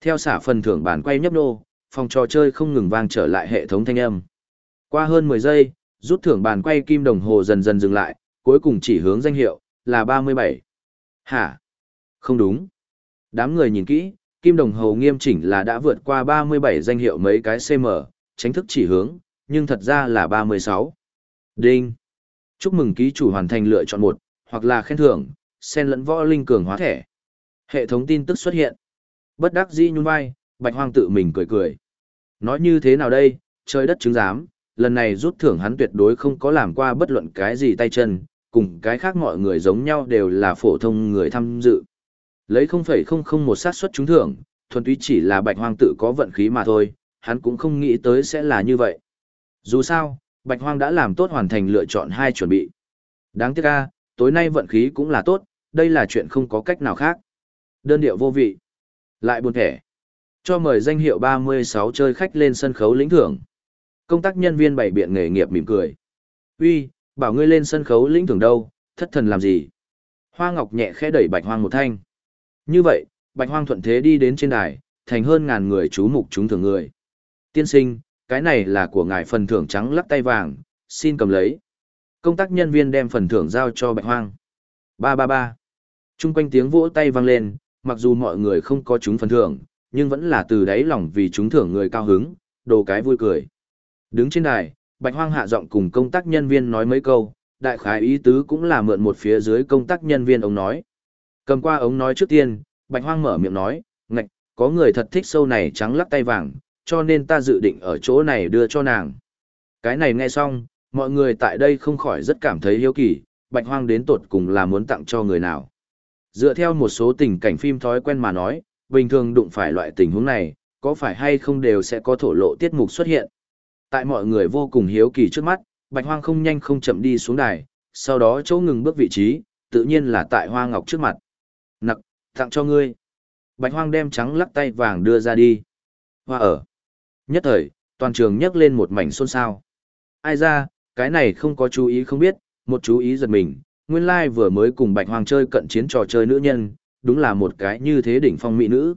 Theo xả phần thưởng bản quay nhấp nô, phòng trò chơi không ngừng vang trở lại hệ thống thanh âm. Qua hơn 10 giây, rút thưởng bàn quay kim đồng hồ dần dần dừng lại, cuối cùng chỉ hướng danh hiệu, là 37. Hả? Không đúng. Đám người nhìn kỹ, kim đồng hồ nghiêm chỉnh là đã vượt qua 37 danh hiệu mấy cái CM, tránh thức chỉ hướng, nhưng thật ra là 36. Đinh. Chúc mừng ký chủ hoàn thành lựa chọn một, hoặc là khen thưởng, sen lẫn võ linh cường hóa thẻ. Hệ thống tin tức xuất hiện. Bất đắc dĩ nhún vai, Bạch Hoang tự mình cười cười. Nói như thế nào đây, trời đất chứng giám, lần này rút thưởng hắn tuyệt đối không có làm qua bất luận cái gì tay chân, cùng cái khác mọi người giống nhau đều là phổ thông người tham dự. Lấy 0,001 sát suất trúng thưởng, thuần túy chỉ là Bạch Hoang tự có vận khí mà thôi, hắn cũng không nghĩ tới sẽ là như vậy. Dù sao, Bạch Hoang đã làm tốt hoàn thành lựa chọn hai chuẩn bị. Đáng tiếc a, tối nay vận khí cũng là tốt, đây là chuyện không có cách nào khác. Đơn điệu vô vị. Lại buồn thẻ. Cho mời danh hiệu 36 chơi khách lên sân khấu lĩnh thưởng. Công tác nhân viên bày biện nghề nghiệp mỉm cười. Uy, bảo ngươi lên sân khấu lĩnh thưởng đâu, thất thần làm gì? Hoa Ngọc nhẹ khẽ đẩy Bạch Hoang một thanh. Như vậy, Bạch Hoang thuận thế đi đến trên đài, thành hơn ngàn người chú mục chúng thường người. Tiên sinh, cái này là của ngài phần thưởng trắng lắc tay vàng, xin cầm lấy. Công tác nhân viên đem phần thưởng giao cho Bạch Hoang. Ba ba ba. Trung quanh tiếng vỗ tay vang lên, mặc dù mọi người không có chúng phần thưởng, nhưng vẫn là từ đáy lòng vì chúng thưởng người cao hứng, đồ cái vui cười. Đứng trên đài, Bạch Hoang hạ giọng cùng công tác nhân viên nói mấy câu, đại khái ý tứ cũng là mượn một phía dưới công tác nhân viên ông nói. Cầm qua ống nói trước tiên, Bạch Hoang mở miệng nói, ngạch, có người thật thích sâu này trắng lắc tay vàng, cho nên ta dự định ở chỗ này đưa cho nàng. Cái này nghe xong, mọi người tại đây không khỏi rất cảm thấy hiếu kỳ, Bạch Hoang đến tột cùng là muốn tặng cho người nào. Dựa theo một số tình cảnh phim thói quen mà nói, bình thường đụng phải loại tình huống này, có phải hay không đều sẽ có thổ lộ tiết mục xuất hiện. Tại mọi người vô cùng hiếu kỳ trước mắt, Bạch Hoang không nhanh không chậm đi xuống đài, sau đó chỗ ngừng bước vị trí, tự nhiên là tại Hoa Ngọc trước mặt. Nặc, tặng cho ngươi. Bạch Hoang đem trắng lắc tay vàng đưa ra đi. Hoa ở. Nhất thời, toàn trường nhấc lên một mảnh xôn xao. Ai ra, cái này không có chú ý không biết, một chú ý giật mình, nguyên lai like vừa mới cùng Bạch Hoang chơi cận chiến trò chơi nữ nhân, đúng là một cái như thế đỉnh phong mỹ nữ.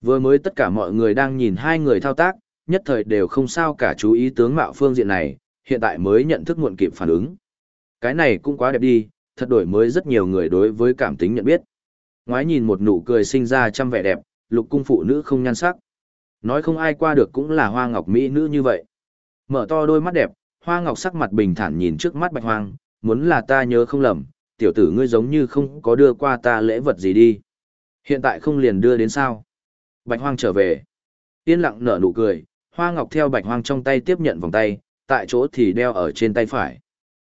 Vừa mới tất cả mọi người đang nhìn hai người thao tác, nhất thời đều không sao cả chú ý tướng mạo phương diện này, hiện tại mới nhận thức muộn kịp phản ứng. Cái này cũng quá đẹp đi, thật đổi mới rất nhiều người đối với cảm tính nhận biết. Ngoái nhìn một nụ cười sinh ra trăm vẻ đẹp, lục cung phụ nữ không nhan sắc. Nói không ai qua được cũng là hoa ngọc mỹ nữ như vậy. Mở to đôi mắt đẹp, hoa ngọc sắc mặt bình thản nhìn trước mắt bạch hoang, muốn là ta nhớ không lầm, tiểu tử ngươi giống như không có đưa qua ta lễ vật gì đi. Hiện tại không liền đưa đến sao. Bạch hoang trở về. Yên lặng nở nụ cười, hoa ngọc theo bạch hoang trong tay tiếp nhận vòng tay, tại chỗ thì đeo ở trên tay phải.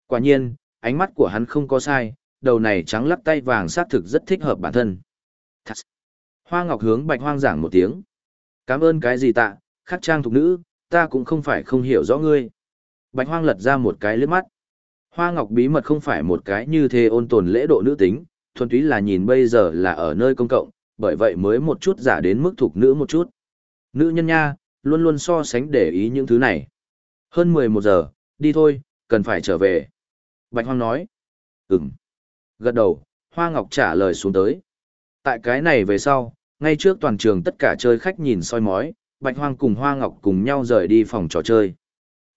Quả nhiên, ánh mắt của hắn không có sai, đầu này trắng lắc tay vàng sát thực rất thích hợp bản thân. Thật. Hoa ngọc hướng bạch hoang giảng một tiếng. Cảm ơn cái gì tạ, khắc trang thục nữ, ta cũng không phải không hiểu rõ ngươi. Bạch hoang lật ra một cái lướt mắt. Hoa ngọc bí mật không phải một cái như thế ôn tồn lễ độ nữ tính, thuần túy là nhìn bây giờ là ở nơi công cộng, bởi vậy mới một chút giả đến mức thục nữ một chút. Nữ nhân nha, luôn luôn so sánh để ý những thứ này. Hơn 11 giờ, đi thôi, cần phải trở về. Bạch Hoang nói. Ừm. Gật đầu, Hoa Ngọc trả lời xuống tới. Tại cái này về sau, ngay trước toàn trường tất cả chơi khách nhìn soi mói, Bạch Hoang cùng Hoa Ngọc cùng nhau rời đi phòng trò chơi.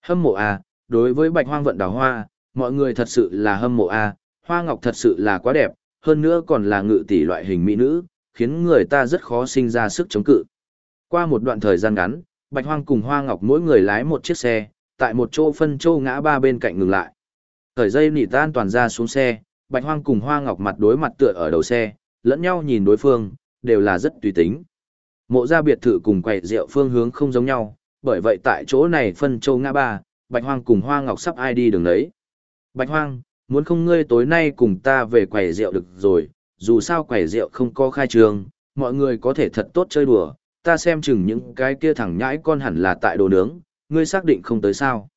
Hâm mộ à, đối với Bạch Hoang vận đào hoa, mọi người thật sự là hâm mộ à, Hoa Ngọc thật sự là quá đẹp, hơn nữa còn là ngự tỷ loại hình mỹ nữ, khiến người ta rất khó sinh ra sức chống cự. Qua một đoạn thời gian ngắn, Bạch Hoang cùng Hoa Ngọc mỗi người lái một chiếc xe, tại một chỗ phân châu ngã ba bên cạnh ngừng lại. Thời dây nỉ tan toàn ra xuống xe, Bạch Hoang cùng Hoa Ngọc mặt đối mặt tựa ở đầu xe, lẫn nhau nhìn đối phương, đều là rất tùy tính. Mộ gia biệt thự cùng quầy rượu phương hướng không giống nhau, bởi vậy tại chỗ này phân châu ngã ba, Bạch Hoang cùng Hoa Ngọc sắp ai đi đường đấy. Bạch Hoang, muốn không ngươi tối nay cùng ta về quầy rượu được rồi, dù sao quầy rượu không có khai trường, mọi người có thể thật tốt chơi đùa, ta xem chừng những cái kia thẳng nhãi con hẳn là tại đồ nướng, ngươi xác định không tới sao?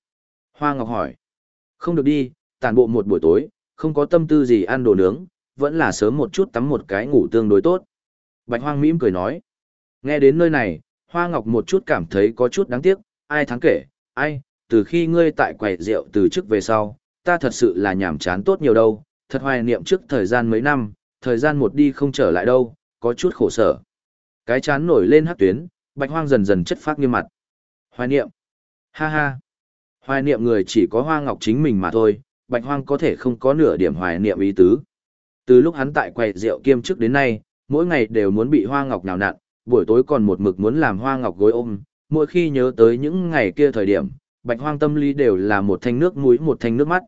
Hoa Ngọc hỏi. Không được đi, tàn bộ một buổi tối, không có tâm tư gì ăn đồ nướng, vẫn là sớm một chút tắm một cái ngủ tương đối tốt. Bạch Hoang mỉm cười nói. Nghe đến nơi này, Hoa Ngọc một chút cảm thấy có chút đáng tiếc, ai thắng kể, ai, từ khi ngươi tại quầy rượu từ trước về sau, ta thật sự là nhảm chán tốt nhiều đâu, thật hoài niệm trước thời gian mấy năm, thời gian một đi không trở lại đâu, có chút khổ sở. Cái chán nổi lên hắc tuyến, Bạch Hoang dần dần chất phát nghiêm mặt. Hoài niệm. Ha ha. Hoài niệm người chỉ có Hoa Ngọc chính mình mà thôi, Bạch Hoang có thể không có nửa điểm hoài niệm ý tứ. Từ lúc hắn tại quầy rượu kiêm trước đến nay, mỗi ngày đều muốn bị Hoa Ngọc nào nặn, buổi tối còn một mực muốn làm Hoa Ngọc gối ôm, mỗi khi nhớ tới những ngày kia thời điểm, Bạch Hoang tâm lý đều là một thanh nước mũi một thanh nước mắt.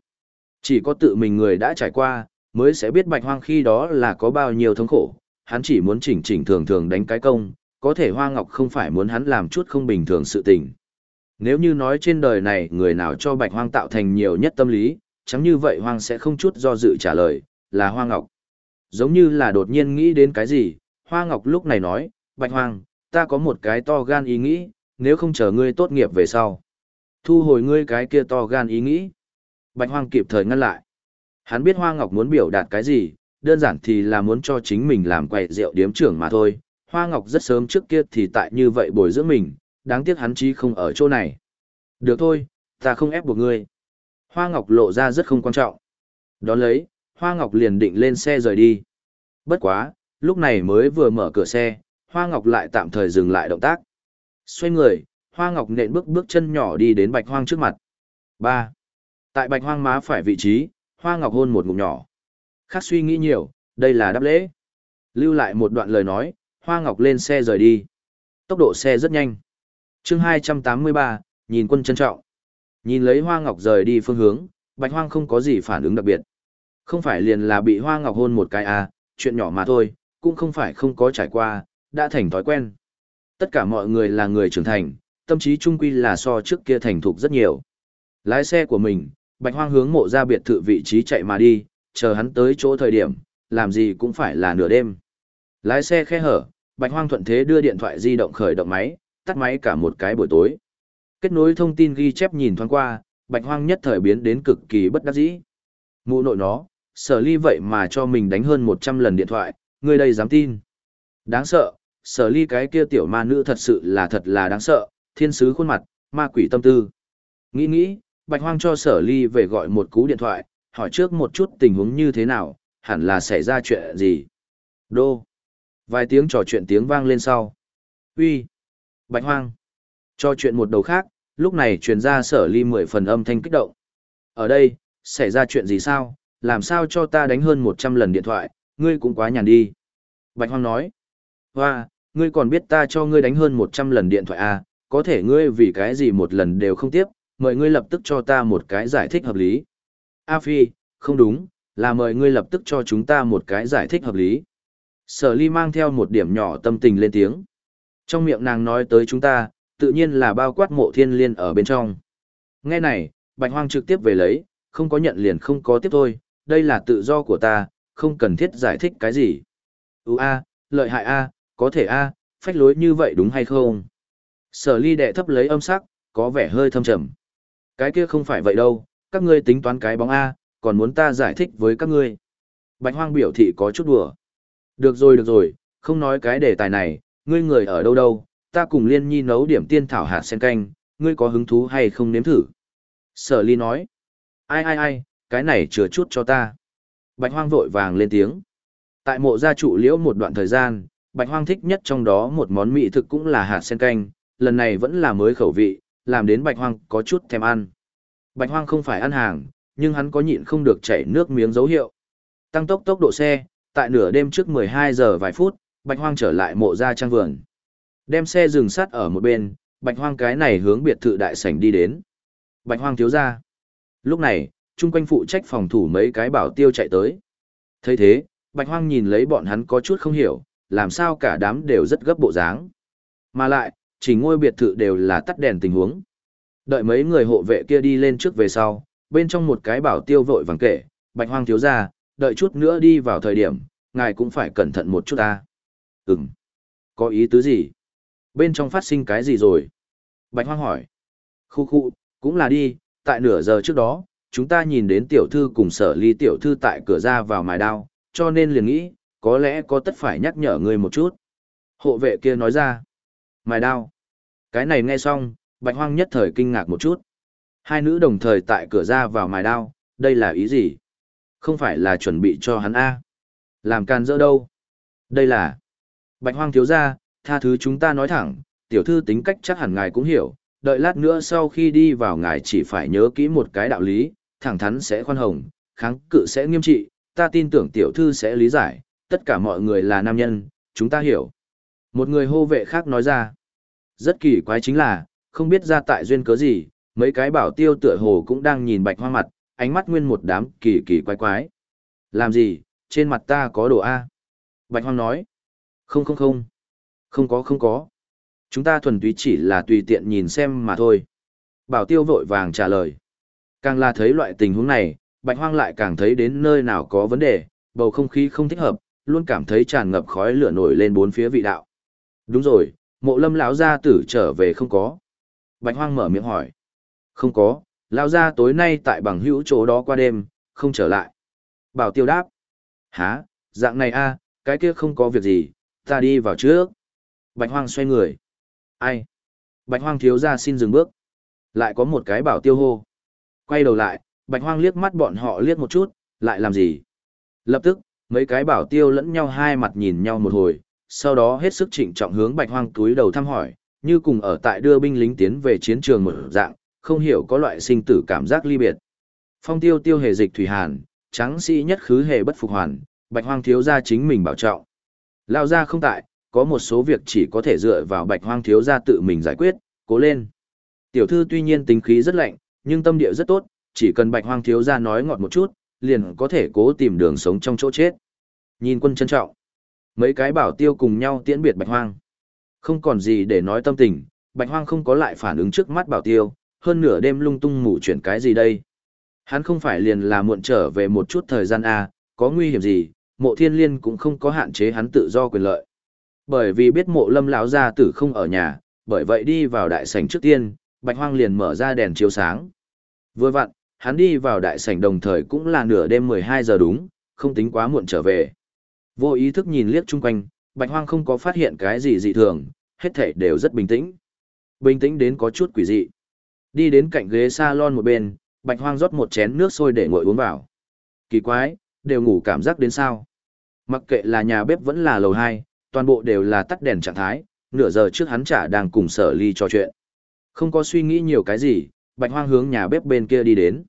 Chỉ có tự mình người đã trải qua, mới sẽ biết Bạch Hoang khi đó là có bao nhiêu thống khổ, hắn chỉ muốn chỉnh chỉnh thường thường đánh cái công, có thể Hoa Ngọc không phải muốn hắn làm chút không bình thường sự tình. Nếu như nói trên đời này người nào cho Bạch Hoang tạo thành nhiều nhất tâm lý, chẳng như vậy Hoang sẽ không chút do dự trả lời, là Hoa Ngọc. Giống như là đột nhiên nghĩ đến cái gì, Hoa Ngọc lúc này nói, Bạch hoàng, ta có một cái to gan ý nghĩ, nếu không chờ ngươi tốt nghiệp về sau. Thu hồi ngươi cái kia to gan ý nghĩ. Bạch hoàng kịp thời ngăn lại. Hắn biết Hoa Ngọc muốn biểu đạt cái gì, đơn giản thì là muốn cho chính mình làm quậy rượu điếm trưởng mà thôi. Hoa Ngọc rất sớm trước kia thì tại như vậy bồi dưỡng mình, đáng tiếc hắn chí không ở chỗ này. Được thôi, ta không ép buộc ngươi. Hoa Ngọc lộ ra rất không quan trọng. Đón lấy, Hoa Ngọc liền định lên xe rời đi. Bất quá, lúc này mới vừa mở cửa xe, Hoa Ngọc lại tạm thời dừng lại động tác. Xoay người, Hoa Ngọc nện bước bước chân nhỏ đi đến Bạch Hoang trước mặt. 3. Tại Bạch Hoang má phải vị trí, Hoa Ngọc hôn một ngụm nhỏ. Khác suy nghĩ nhiều, đây là đáp lễ. Lưu lại một đoạn lời nói, Hoa Ngọc lên xe rời đi. Tốc độ xe rất nhanh. Chương 283, nhìn quân trân trọng. Nhìn lấy Hoa Ngọc rời đi phương hướng, Bạch Hoang không có gì phản ứng đặc biệt. Không phải liền là bị Hoa Ngọc hôn một cái à, chuyện nhỏ mà thôi, cũng không phải không có trải qua, đã thành thói quen. Tất cả mọi người là người trưởng thành, tâm trí trung quy là so trước kia thành thục rất nhiều. Lái xe của mình, Bạch Hoang hướng mộ ra biệt thự vị trí chạy mà đi, chờ hắn tới chỗ thời điểm, làm gì cũng phải là nửa đêm. Lái xe khe hở, Bạch Hoang thuận thế đưa điện thoại di động khởi động máy, tắt máy cả một cái buổi tối. Kết nối thông tin ghi chép nhìn thoáng qua, Bạch Hoang nhất thời biến đến cực kỳ bất đắc dĩ. Mụ nội nó, sở ly vậy mà cho mình đánh hơn 100 lần điện thoại, người đây dám tin. Đáng sợ, sở ly cái kia tiểu ma nữ thật sự là thật là đáng sợ, thiên sứ khuôn mặt, ma quỷ tâm tư. Nghĩ nghĩ, Bạch Hoang cho sở ly về gọi một cú điện thoại, hỏi trước một chút tình huống như thế nào, hẳn là xảy ra chuyện gì. Đô. Vài tiếng trò chuyện tiếng vang lên sau. Uy. Bạch Hoang. Cho chuyện một đầu khác, lúc này truyền ra sở ly mười phần âm thanh kích động. Ở đây, xảy ra chuyện gì sao, làm sao cho ta đánh hơn 100 lần điện thoại, ngươi cũng quá nhàn đi. Bạch Hoang nói. Hoa, ngươi còn biết ta cho ngươi đánh hơn 100 lần điện thoại à, có thể ngươi vì cái gì một lần đều không tiếp, mời ngươi lập tức cho ta một cái giải thích hợp lý. A Phi, không đúng, là mời ngươi lập tức cho chúng ta một cái giải thích hợp lý. Sở ly mang theo một điểm nhỏ tâm tình lên tiếng. Trong miệng nàng nói tới chúng ta, tự nhiên là bao quát mộ thiên liên ở bên trong. Nghe này, bạch hoang trực tiếp về lấy, không có nhận liền không có tiếp thôi, đây là tự do của ta, không cần thiết giải thích cái gì. Ú a, lợi hại a, có thể a, phách lối như vậy đúng hay không? Sở ly đệ thấp lấy âm sắc, có vẻ hơi thâm trầm. Cái kia không phải vậy đâu, các ngươi tính toán cái bóng A, còn muốn ta giải thích với các ngươi. Bạch hoang biểu thị có chút đùa. Được rồi được rồi, không nói cái đề tài này, ngươi người ở đâu đâu, ta cùng liên nhi nấu điểm tiên thảo hạt sen canh, ngươi có hứng thú hay không nếm thử. Sở ly nói. Ai ai ai, cái này chừa chút cho ta. Bạch hoang vội vàng lên tiếng. Tại mộ gia trụ liễu một đoạn thời gian, bạch hoang thích nhất trong đó một món mỹ thực cũng là hạt sen canh, lần này vẫn là mới khẩu vị, làm đến bạch hoang có chút thèm ăn. Bạch hoang không phải ăn hàng, nhưng hắn có nhịn không được chảy nước miếng dấu hiệu. Tăng tốc tốc độ xe, tại nửa đêm trước 12 giờ vài phút, bạch hoang trở lại mộ gia trang vườn. Đem xe dừng sát ở một bên, bạch hoang cái này hướng biệt thự đại sảnh đi đến. Bạch hoang thiếu gia. Lúc này, chung quanh phụ trách phòng thủ mấy cái bảo tiêu chạy tới. thấy thế, bạch hoang nhìn lấy bọn hắn có chút không hiểu, làm sao cả đám đều rất gấp bộ dáng. Mà lại, chỉ ngôi biệt thự đều là tắt đèn tình huống. Đợi mấy người hộ vệ kia đi lên trước về sau, bên trong một cái bảo tiêu vội vàng kể, bạch hoang thiếu gia, đợi chút nữa đi vào thời điểm, ngài cũng phải cẩn thận một chút ta. Ừm. Có ý tứ gì? Bên trong phát sinh cái gì rồi? Bạch hoang hỏi. Khu khu, cũng là đi, tại nửa giờ trước đó, chúng ta nhìn đến tiểu thư cùng sở ly tiểu thư tại cửa ra vào mài đao, cho nên liền nghĩ, có lẽ có tất phải nhắc nhở ngươi một chút. Hộ vệ kia nói ra, mài đao. Cái này nghe xong, bạch hoang nhất thời kinh ngạc một chút. Hai nữ đồng thời tại cửa ra vào mài đao, đây là ý gì? Không phải là chuẩn bị cho hắn A. Làm can dỡ đâu? Đây là... Bạch hoang thiếu gia, tha thứ chúng ta nói thẳng, tiểu thư tính cách chắc hẳn ngài cũng hiểu, đợi lát nữa sau khi đi vào ngài chỉ phải nhớ kỹ một cái đạo lý, thẳng thắn sẽ khoan hồng, kháng cự sẽ nghiêm trị, ta tin tưởng tiểu thư sẽ lý giải, tất cả mọi người là nam nhân, chúng ta hiểu. Một người hô vệ khác nói ra, rất kỳ quái chính là, không biết ra tại duyên cớ gì, mấy cái bảo tiêu tựa hồ cũng đang nhìn bạch hoang mặt, ánh mắt nguyên một đám kỳ kỳ quái quái. Làm gì, trên mặt ta có đồ A. Bạch hoang nói, không không không, không có không có. Chúng ta thuần túy chỉ là tùy tiện nhìn xem mà thôi. Bảo tiêu vội vàng trả lời. Càng là thấy loại tình huống này, bạch hoang lại càng thấy đến nơi nào có vấn đề, bầu không khí không thích hợp, luôn cảm thấy tràn ngập khói lửa nổi lên bốn phía vị đạo. Đúng rồi, mộ lâm lão gia tử trở về không có. Bạch hoang mở miệng hỏi. Không có, lão gia tối nay tại bằng hữu chỗ đó qua đêm, không trở lại. Bảo tiêu đáp. Hả, dạng này a, cái kia không có việc gì, ta đi vào trước. Bạch hoang xoay người. Ai? Bạch hoang thiếu gia xin dừng bước. Lại có một cái bảo tiêu hô. Quay đầu lại, bạch hoang liếc mắt bọn họ liếc một chút, lại làm gì? Lập tức, mấy cái bảo tiêu lẫn nhau hai mặt nhìn nhau một hồi, sau đó hết sức trịnh trọng hướng bạch hoang túi đầu thăm hỏi, như cùng ở tại đưa binh lính tiến về chiến trường một dạng, không hiểu có loại sinh tử cảm giác ly biệt. Phong tiêu tiêu hề dịch thủy hàn, trắng sĩ nhất khứ hề bất phục hoàn, bạch hoang thiếu gia chính mình bảo trọng. Lao gia không tại, có một số việc chỉ có thể dựa vào bạch hoang thiếu gia tự mình giải quyết, cố lên. Tiểu thư tuy nhiên tính khí rất lạnh, nhưng tâm địa rất tốt, chỉ cần bạch hoang thiếu gia nói ngọt một chút, liền có thể cố tìm đường sống trong chỗ chết. Nhìn quân trân trọng. Mấy cái bảo tiêu cùng nhau tiễn biệt bạch hoang. Không còn gì để nói tâm tình, bạch hoang không có lại phản ứng trước mắt bảo tiêu, hơn nửa đêm lung tung ngủ chuyển cái gì đây. Hắn không phải liền là muộn trở về một chút thời gian A, có nguy hiểm gì, mộ thiên liên cũng không có hạn chế hắn tự do quyền lợi. Bởi vì biết mộ lâm lão gia tử không ở nhà, bởi vậy đi vào đại sảnh trước tiên, bạch hoang liền mở ra đèn chiếu sáng. Vừa vặn, hắn đi vào đại sảnh đồng thời cũng là nửa đêm 12 giờ đúng, không tính quá muộn trở về. Vô ý thức nhìn liếc chung quanh, bạch hoang không có phát hiện cái gì dị thường, hết thảy đều rất bình tĩnh. Bình tĩnh đến có chút quỷ dị. Đi đến cạnh ghế salon một bên, bạch hoang rót một chén nước sôi để ngồi uống vào. Kỳ quái, đều ngủ cảm giác đến sao. Mặc kệ là nhà bếp vẫn là lầu 2, toàn bộ đều là tắt đèn trạng thái, nửa giờ trước hắn chả đang cùng sở ly trò chuyện. Không có suy nghĩ nhiều cái gì, bạch hoang hướng nhà bếp bên kia đi đến.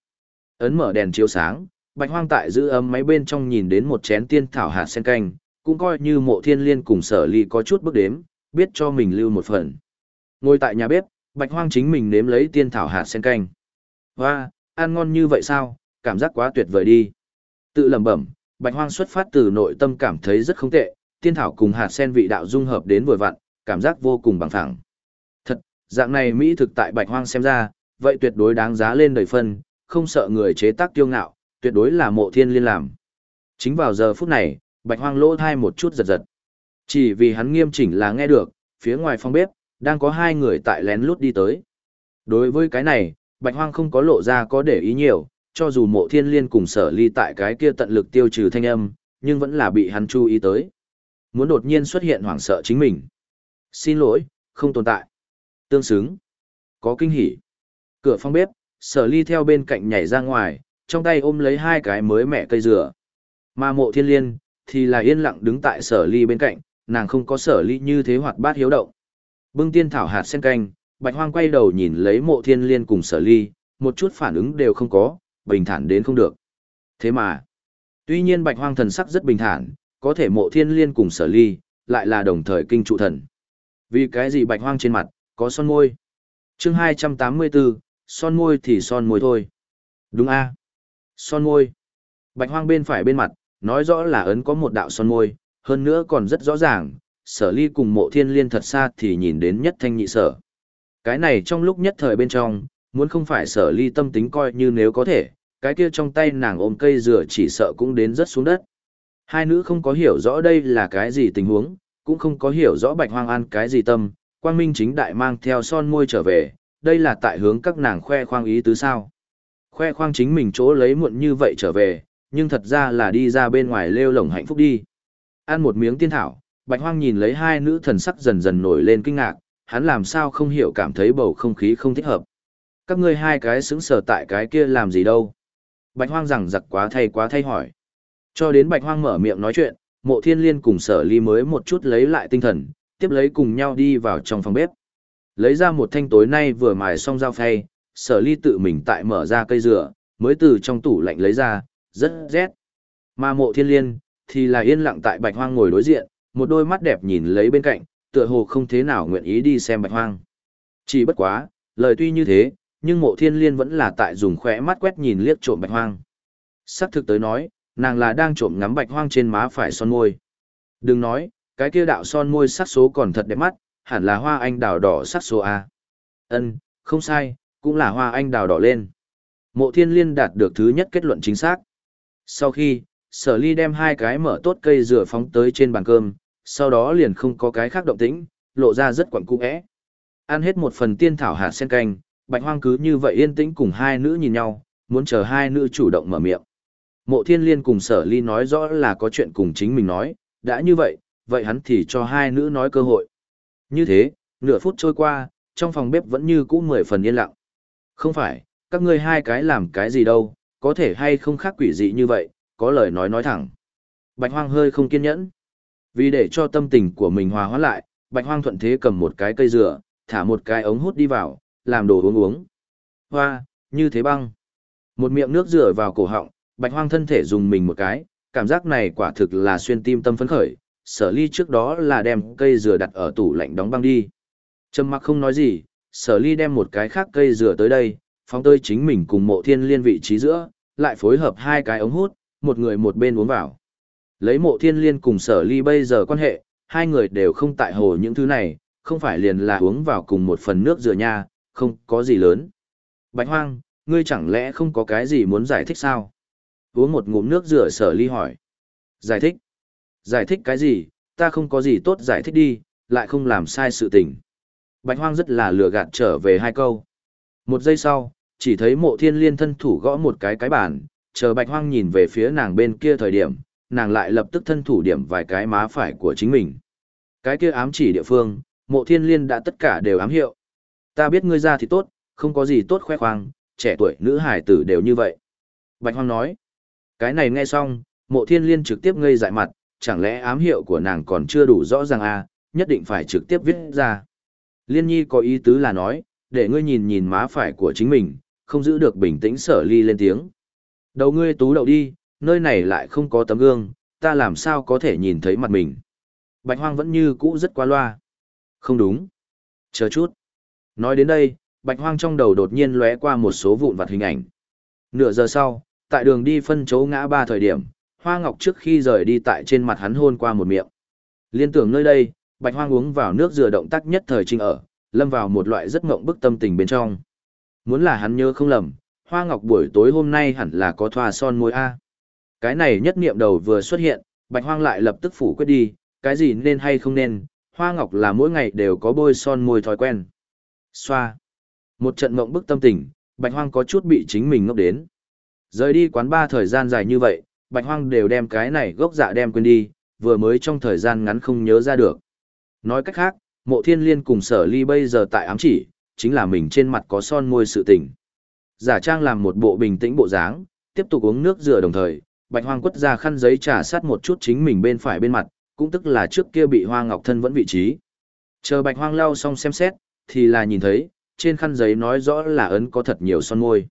Ấn mở đèn chiếu sáng, bạch hoang tại giữ ấm máy bên trong nhìn đến một chén tiên thảo hạt sen canh, cũng coi như mộ thiên liên cùng sở ly có chút bước đếm, biết cho mình lưu một phần. Ngồi tại nhà bếp, bạch hoang chính mình nếm lấy tiên thảo hạt sen canh. Hoa, ăn ngon như vậy sao, cảm giác quá tuyệt vời đi. Tự lẩm bẩm, bạch hoang xuất phát từ nội tâm cảm thấy rất không tệ, tiên thảo cùng hạt sen vị đạo dung hợp đến vừa vặn, cảm giác vô cùng bằng phẳng. Dạng này Mỹ thực tại bạch hoang xem ra, vậy tuyệt đối đáng giá lên đời phân, không sợ người chế tác tiêu ngạo, tuyệt đối là mộ thiên liên làm. Chính vào giờ phút này, bạch hoang lỗ thai một chút giật giật. Chỉ vì hắn nghiêm chỉnh là nghe được, phía ngoài phòng bếp, đang có hai người tại lén lút đi tới. Đối với cái này, bạch hoang không có lộ ra có để ý nhiều, cho dù mộ thiên liên cùng sở ly tại cái kia tận lực tiêu trừ thanh âm, nhưng vẫn là bị hắn chú ý tới. Muốn đột nhiên xuất hiện hoảng sợ chính mình. Xin lỗi, không tồn tại. Tương xứng. Có kinh hỉ. Cửa phòng bếp, sở ly theo bên cạnh nhảy ra ngoài, trong tay ôm lấy hai cái mới mẹ cây dừa. Mà mộ thiên liên, thì là yên lặng đứng tại sở ly bên cạnh, nàng không có sở ly như thế hoạt bát hiếu động. Bưng tiên thảo hạt sen canh, bạch hoang quay đầu nhìn lấy mộ thiên liên cùng sở ly, một chút phản ứng đều không có, bình thản đến không được. Thế mà, tuy nhiên bạch hoang thần sắc rất bình thản, có thể mộ thiên liên cùng sở ly, lại là đồng thời kinh trụ thần. Vì cái gì bạch hoang trên mặt, có son môi. Chương 284, son môi thì son môi thôi. Đúng a Son môi. Bạch hoang bên phải bên mặt, nói rõ là ấn có một đạo son môi, hơn nữa còn rất rõ ràng, sở ly cùng mộ thiên liên thật xa thì nhìn đến nhất thanh nhị sở. Cái này trong lúc nhất thời bên trong, muốn không phải sở ly tâm tính coi như nếu có thể, cái kia trong tay nàng ôm cây dừa chỉ sợ cũng đến rất xuống đất. Hai nữ không có hiểu rõ đây là cái gì tình huống, cũng không có hiểu rõ bạch hoang an cái gì tâm, quang minh chính đại mang theo son môi trở về, đây là tại hướng các nàng khoe khoang ý tứ sao. Khoe khoang chính mình chỗ lấy muộn như vậy trở về, nhưng thật ra là đi ra bên ngoài lêu lồng hạnh phúc đi. Ăn một miếng tiên thảo, bạch hoang nhìn lấy hai nữ thần sắc dần dần nổi lên kinh ngạc, hắn làm sao không hiểu cảm thấy bầu không khí không thích hợp. Các ngươi hai cái xứng sở tại cái kia làm gì đâu. Bạch hoang rằng giặc quá thay quá thay hỏi. Cho đến bạch hoang mở miệng nói chuyện, mộ thiên liên cùng sở ly mới một chút lấy lại tinh thần, tiếp lấy cùng nhau đi vào trong phòng bếp. Lấy ra một thanh tối nay vừa mài xong dao phay, sở ly tự mình tại mở ra cây dừa, mới từ trong tủ lạnh lấy ra, rất rét. Mà mộ thiên liên, thì là yên lặng tại bạch hoang ngồi đối diện, một đôi mắt đẹp nhìn lấy bên cạnh, tựa hồ không thế nào nguyện ý đi xem bạch hoang. Chỉ bất quá, lời tuy như thế, nhưng mộ thiên liên vẫn là tại dùng khỏe mắt quét nhìn liếc trộm bạch hoang. Sắc thực tới nói, nàng là đang trộm ngắm bạch hoang trên má phải son môi. Đừng nói, cái kia đạo son môi sắc số còn thật đẹp mắt, hẳn là hoa anh đào đỏ sắc số A. Ân, không sai, cũng là hoa anh đào đỏ lên. Mộ thiên liên đạt được thứ nhất kết luận chính xác. Sau khi, sở ly đem hai cái mở tốt cây rửa phóng tới trên bàn cơm, sau đó liền không có cái khác động tĩnh, lộ ra rất quẩn cung ẽ. Ăn hết một phần tiên thảo hạt sen canh, bạch hoang cứ như vậy yên tĩnh cùng hai nữ nhìn nhau, muốn chờ hai nữ chủ động mở miệng. Mộ thiên liên cùng sở ly nói rõ là có chuyện cùng chính mình nói, đã như vậy, vậy hắn thì cho hai nữ nói cơ hội. Như thế, nửa phút trôi qua, trong phòng bếp vẫn như cũ mười phần yên lặng. Không phải, các ngươi hai cái làm cái gì đâu, có thể hay không khác quỷ dị như vậy, có lời nói nói thẳng. Bạch hoang hơi không kiên nhẫn. Vì để cho tâm tình của mình hòa hoãn lại, bạch hoang thuận thế cầm một cái cây dừa, thả một cái ống hút đi vào, làm đồ uống uống. Hoa, như thế băng. Một miệng nước rửa vào cổ họng, bạch hoang thân thể dùng mình một cái, cảm giác này quả thực là xuyên tim tâm phấn khởi, sở ly trước đó là đem cây dừa đặt ở tủ lạnh đóng băng đi. Trầm mặc không nói gì, sở ly đem một cái khác cây dừa tới đây, phóng tơi chính mình cùng mộ thiên liên vị trí giữa, lại phối hợp hai cái ống hút, một người một bên uống vào. Lấy mộ thiên liên cùng sở ly bây giờ quan hệ, hai người đều không tại hồ những thứ này, không phải liền là uống vào cùng một phần nước dừa nha, không có gì lớn. Bạch hoang, ngươi chẳng lẽ không có cái gì muốn giải thích sao? Uống một ngụm nước dừa sở ly hỏi. Giải thích? Giải thích cái gì, ta không có gì tốt giải thích đi, lại không làm sai sự tình. Bạch hoang rất là lừa gạt trở về hai câu. Một giây sau, chỉ thấy mộ thiên liên thân thủ gõ một cái cái bàn, chờ bạch hoang nhìn về phía nàng bên kia thời điểm, nàng lại lập tức thân thủ điểm vài cái má phải của chính mình. Cái kia ám chỉ địa phương, mộ thiên liên đã tất cả đều ám hiệu. Ta biết ngươi ra thì tốt, không có gì tốt khoe khoang, trẻ tuổi nữ hải tử đều như vậy. Bạch hoang nói. Cái này nghe xong, mộ thiên liên trực tiếp ngây dại mặt, chẳng lẽ ám hiệu của nàng còn chưa đủ rõ ràng à, nhất định phải trực tiếp viết ra. Liên nhi có ý tứ là nói, để ngươi nhìn nhìn má phải của chính mình, không giữ được bình tĩnh sở ly lên tiếng. Đầu ngươi tú đậu đi, nơi này lại không có tấm gương, ta làm sao có thể nhìn thấy mặt mình. Bạch hoang vẫn như cũ rất qua loa. Không đúng. Chờ chút. Nói đến đây, bạch hoang trong đầu đột nhiên lóe qua một số vụn vặt hình ảnh. Nửa giờ sau, tại đường đi phân chấu ngã ba thời điểm, hoa ngọc trước khi rời đi tại trên mặt hắn hôn qua một miệng. Liên tưởng nơi đây, bạch hoang uống vào nước dừa động tác nhất thời trinh ở, lâm vào một loại rất ngộng bức tâm tình bên trong. Muốn là hắn nhớ không lầm, hoa ngọc buổi tối hôm nay hẳn là có thoa son môi A. Cái này nhất niệm đầu vừa xuất hiện, bạch hoang lại lập tức phủ quyết đi, cái gì nên hay không nên, hoa ngọc là mỗi ngày đều có bôi son môi thói quen. Xoa. Một trận mộng bức tâm tình, bạch hoang có chút bị chính mình ngốc đến. Rời đi quán ba thời gian dài như vậy, bạch hoang đều đem cái này gốc dạ đem quên đi, vừa mới trong thời gian ngắn không nhớ ra được. Nói cách khác, mộ thiên liên cùng sở ly bây giờ tại ám chỉ, chính là mình trên mặt có son môi sự tình. Giả trang làm một bộ bình tĩnh bộ dáng, tiếp tục uống nước rửa đồng thời, bạch hoang quất ra khăn giấy trà sát một chút chính mình bên phải bên mặt, cũng tức là trước kia bị hoa ngọc thân vẫn vị trí. Chờ bạch hoang lau xong xem xét, thì là nhìn thấy, trên khăn giấy nói rõ là ấn có thật nhiều son môi.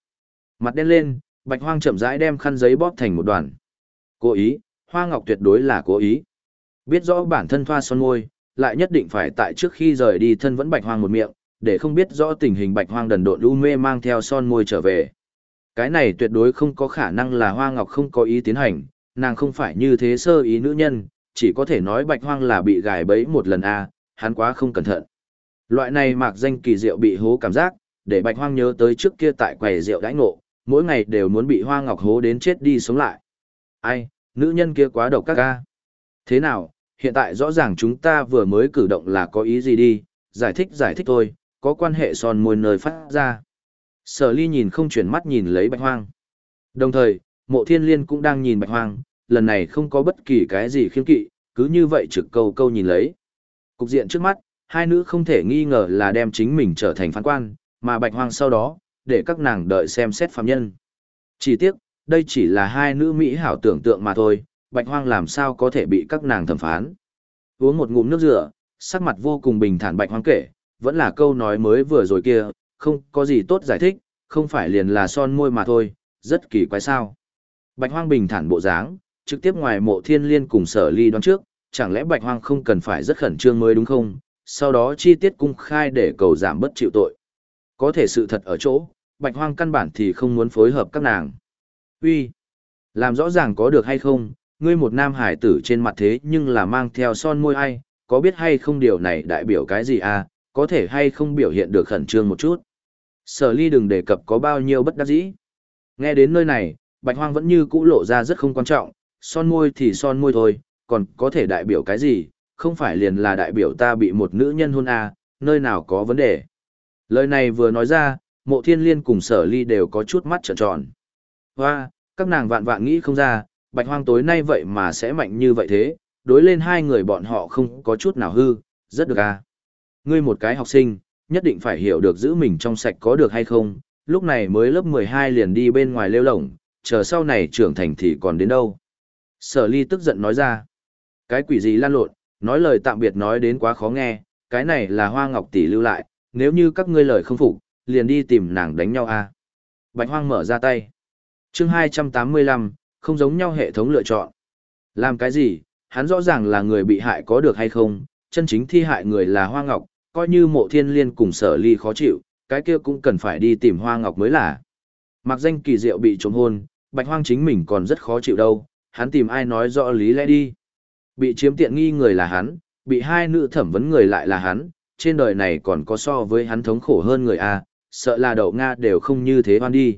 Mặt đen lên, bạch hoang chậm rãi đem khăn giấy bóp thành một đoàn. Cố ý, hoa ngọc tuyệt đối là cố ý. Biết rõ bản thân thoa son môi, lại nhất định phải tại trước khi rời đi thân vẫn bạch hoang một miệng, để không biết rõ tình hình bạch hoang đần độn u mê mang theo son môi trở về. Cái này tuyệt đối không có khả năng là hoa ngọc không có ý tiến hành, nàng không phải như thế sơ ý nữ nhân, chỉ có thể nói bạch hoang là bị gài bẫy một lần a, hắn quá không cẩn thận. Loại này mạc danh kỳ diệu bị hố cảm giác, để bạch hoang nhớ tới trước kia tại quầy rượu đãi ngộ, mỗi ngày đều muốn bị hoa ngọc hố đến chết đi sống lại. Ai, nữ nhân kia quá độc các ca. Thế nào, hiện tại rõ ràng chúng ta vừa mới cử động là có ý gì đi, giải thích giải thích thôi, có quan hệ son môi nơi phát ra. Sở ly nhìn không chuyển mắt nhìn lấy bạch hoang. Đồng thời, mộ thiên liên cũng đang nhìn bạch hoang, lần này không có bất kỳ cái gì khiếm kỵ, cứ như vậy trực câu câu nhìn lấy. Cục diện trước mắt, hai nữ không thể nghi ngờ là đem chính mình trở thành phán quan, mà bạch hoang sau đó, để các nàng đợi xem xét phạm nhân. Chỉ tiếc, đây chỉ là hai nữ Mỹ hảo tưởng tượng mà thôi, bạch hoang làm sao có thể bị các nàng thẩm phán. Uống một ngụm nước rửa, sắc mặt vô cùng bình thản bạch hoang kể, vẫn là câu nói mới vừa rồi kia, không có gì tốt giải thích, không phải liền là son môi mà thôi, rất kỳ quái sao. Bạch hoang bình thản bộ dáng, trực tiếp ngoài mộ thiên liên cùng sở ly đoán trước, chẳng lẽ bạch hoang không cần phải rất khẩn trương mới đúng không, sau đó chi tiết cung khai để cầu giảm bất chịu tội. Có thể sự thật ở chỗ, bạch hoang căn bản thì không muốn phối hợp các nàng. Uy, làm rõ ràng có được hay không, ngươi một nam hải tử trên mặt thế nhưng là mang theo son môi ai, có biết hay không điều này đại biểu cái gì à, có thể hay không biểu hiện được khẩn trương một chút. Sở ly đừng đề cập có bao nhiêu bất đắc dĩ. Nghe đến nơi này, bạch hoang vẫn như cũ lộ ra rất không quan trọng, son môi thì son môi thôi, còn có thể đại biểu cái gì, không phải liền là đại biểu ta bị một nữ nhân hôn à, nơi nào có vấn đề. Lời này vừa nói ra, mộ thiên liên cùng sở ly đều có chút mắt trợn tròn. Hoa, các nàng vạn vạn nghĩ không ra, bạch hoang tối nay vậy mà sẽ mạnh như vậy thế, đối lên hai người bọn họ không có chút nào hư, rất được à. Ngươi một cái học sinh, nhất định phải hiểu được giữ mình trong sạch có được hay không, lúc này mới lớp 12 liền đi bên ngoài lêu lổng, chờ sau này trưởng thành thì còn đến đâu. Sở ly tức giận nói ra, cái quỷ gì lan lộn, nói lời tạm biệt nói đến quá khó nghe, cái này là hoa ngọc tỷ lưu lại, nếu như các ngươi lời không phục, liền đi tìm nàng đánh nhau a. À. Bạch hoang mở ra tay. Chương 285, không giống nhau hệ thống lựa chọn. Làm cái gì, hắn rõ ràng là người bị hại có được hay không, chân chính thi hại người là hoa ngọc, coi như mộ thiên liên cùng sở ly khó chịu, cái kia cũng cần phải đi tìm hoa ngọc mới là. Mặc danh kỳ diệu bị trộm hôn, bạch hoang chính mình còn rất khó chịu đâu, hắn tìm ai nói rõ lý lẽ đi. Bị chiếm tiện nghi người là hắn, bị hai nữ thẩm vấn người lại là hắn, trên đời này còn có so với hắn thống khổ hơn người a, sợ là đậu Nga đều không như thế hoan đi.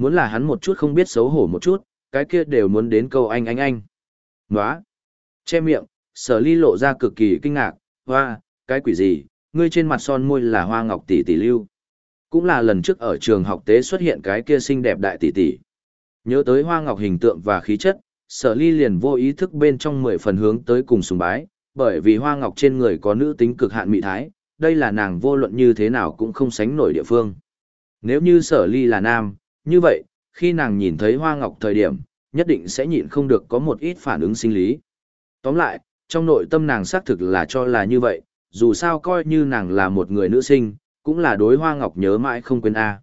Muốn là hắn một chút không biết xấu hổ một chút, cái kia đều muốn đến câu anh anh anh. Nóa! Che miệng, sở ly lộ ra cực kỳ kinh ngạc, hoa, cái quỷ gì, ngươi trên mặt son môi là hoa ngọc tỷ tỷ lưu. Cũng là lần trước ở trường học tế xuất hiện cái kia xinh đẹp đại tỷ tỷ. Nhớ tới hoa ngọc hình tượng và khí chất, sở ly liền vô ý thức bên trong mười phần hướng tới cùng sùng bái, bởi vì hoa ngọc trên người có nữ tính cực hạn mị thái, đây là nàng vô luận như thế nào cũng không sánh nổi địa phương. Nếu như sở ly là nam, như vậy, khi nàng nhìn thấy hoa ngọc thời điểm, nhất định sẽ nhịn không được có một ít phản ứng sinh lý. Tóm lại, trong nội tâm nàng xác thực là cho là như vậy, dù sao coi như nàng là một người nữ sinh, cũng là đối hoa ngọc nhớ mãi không quên A.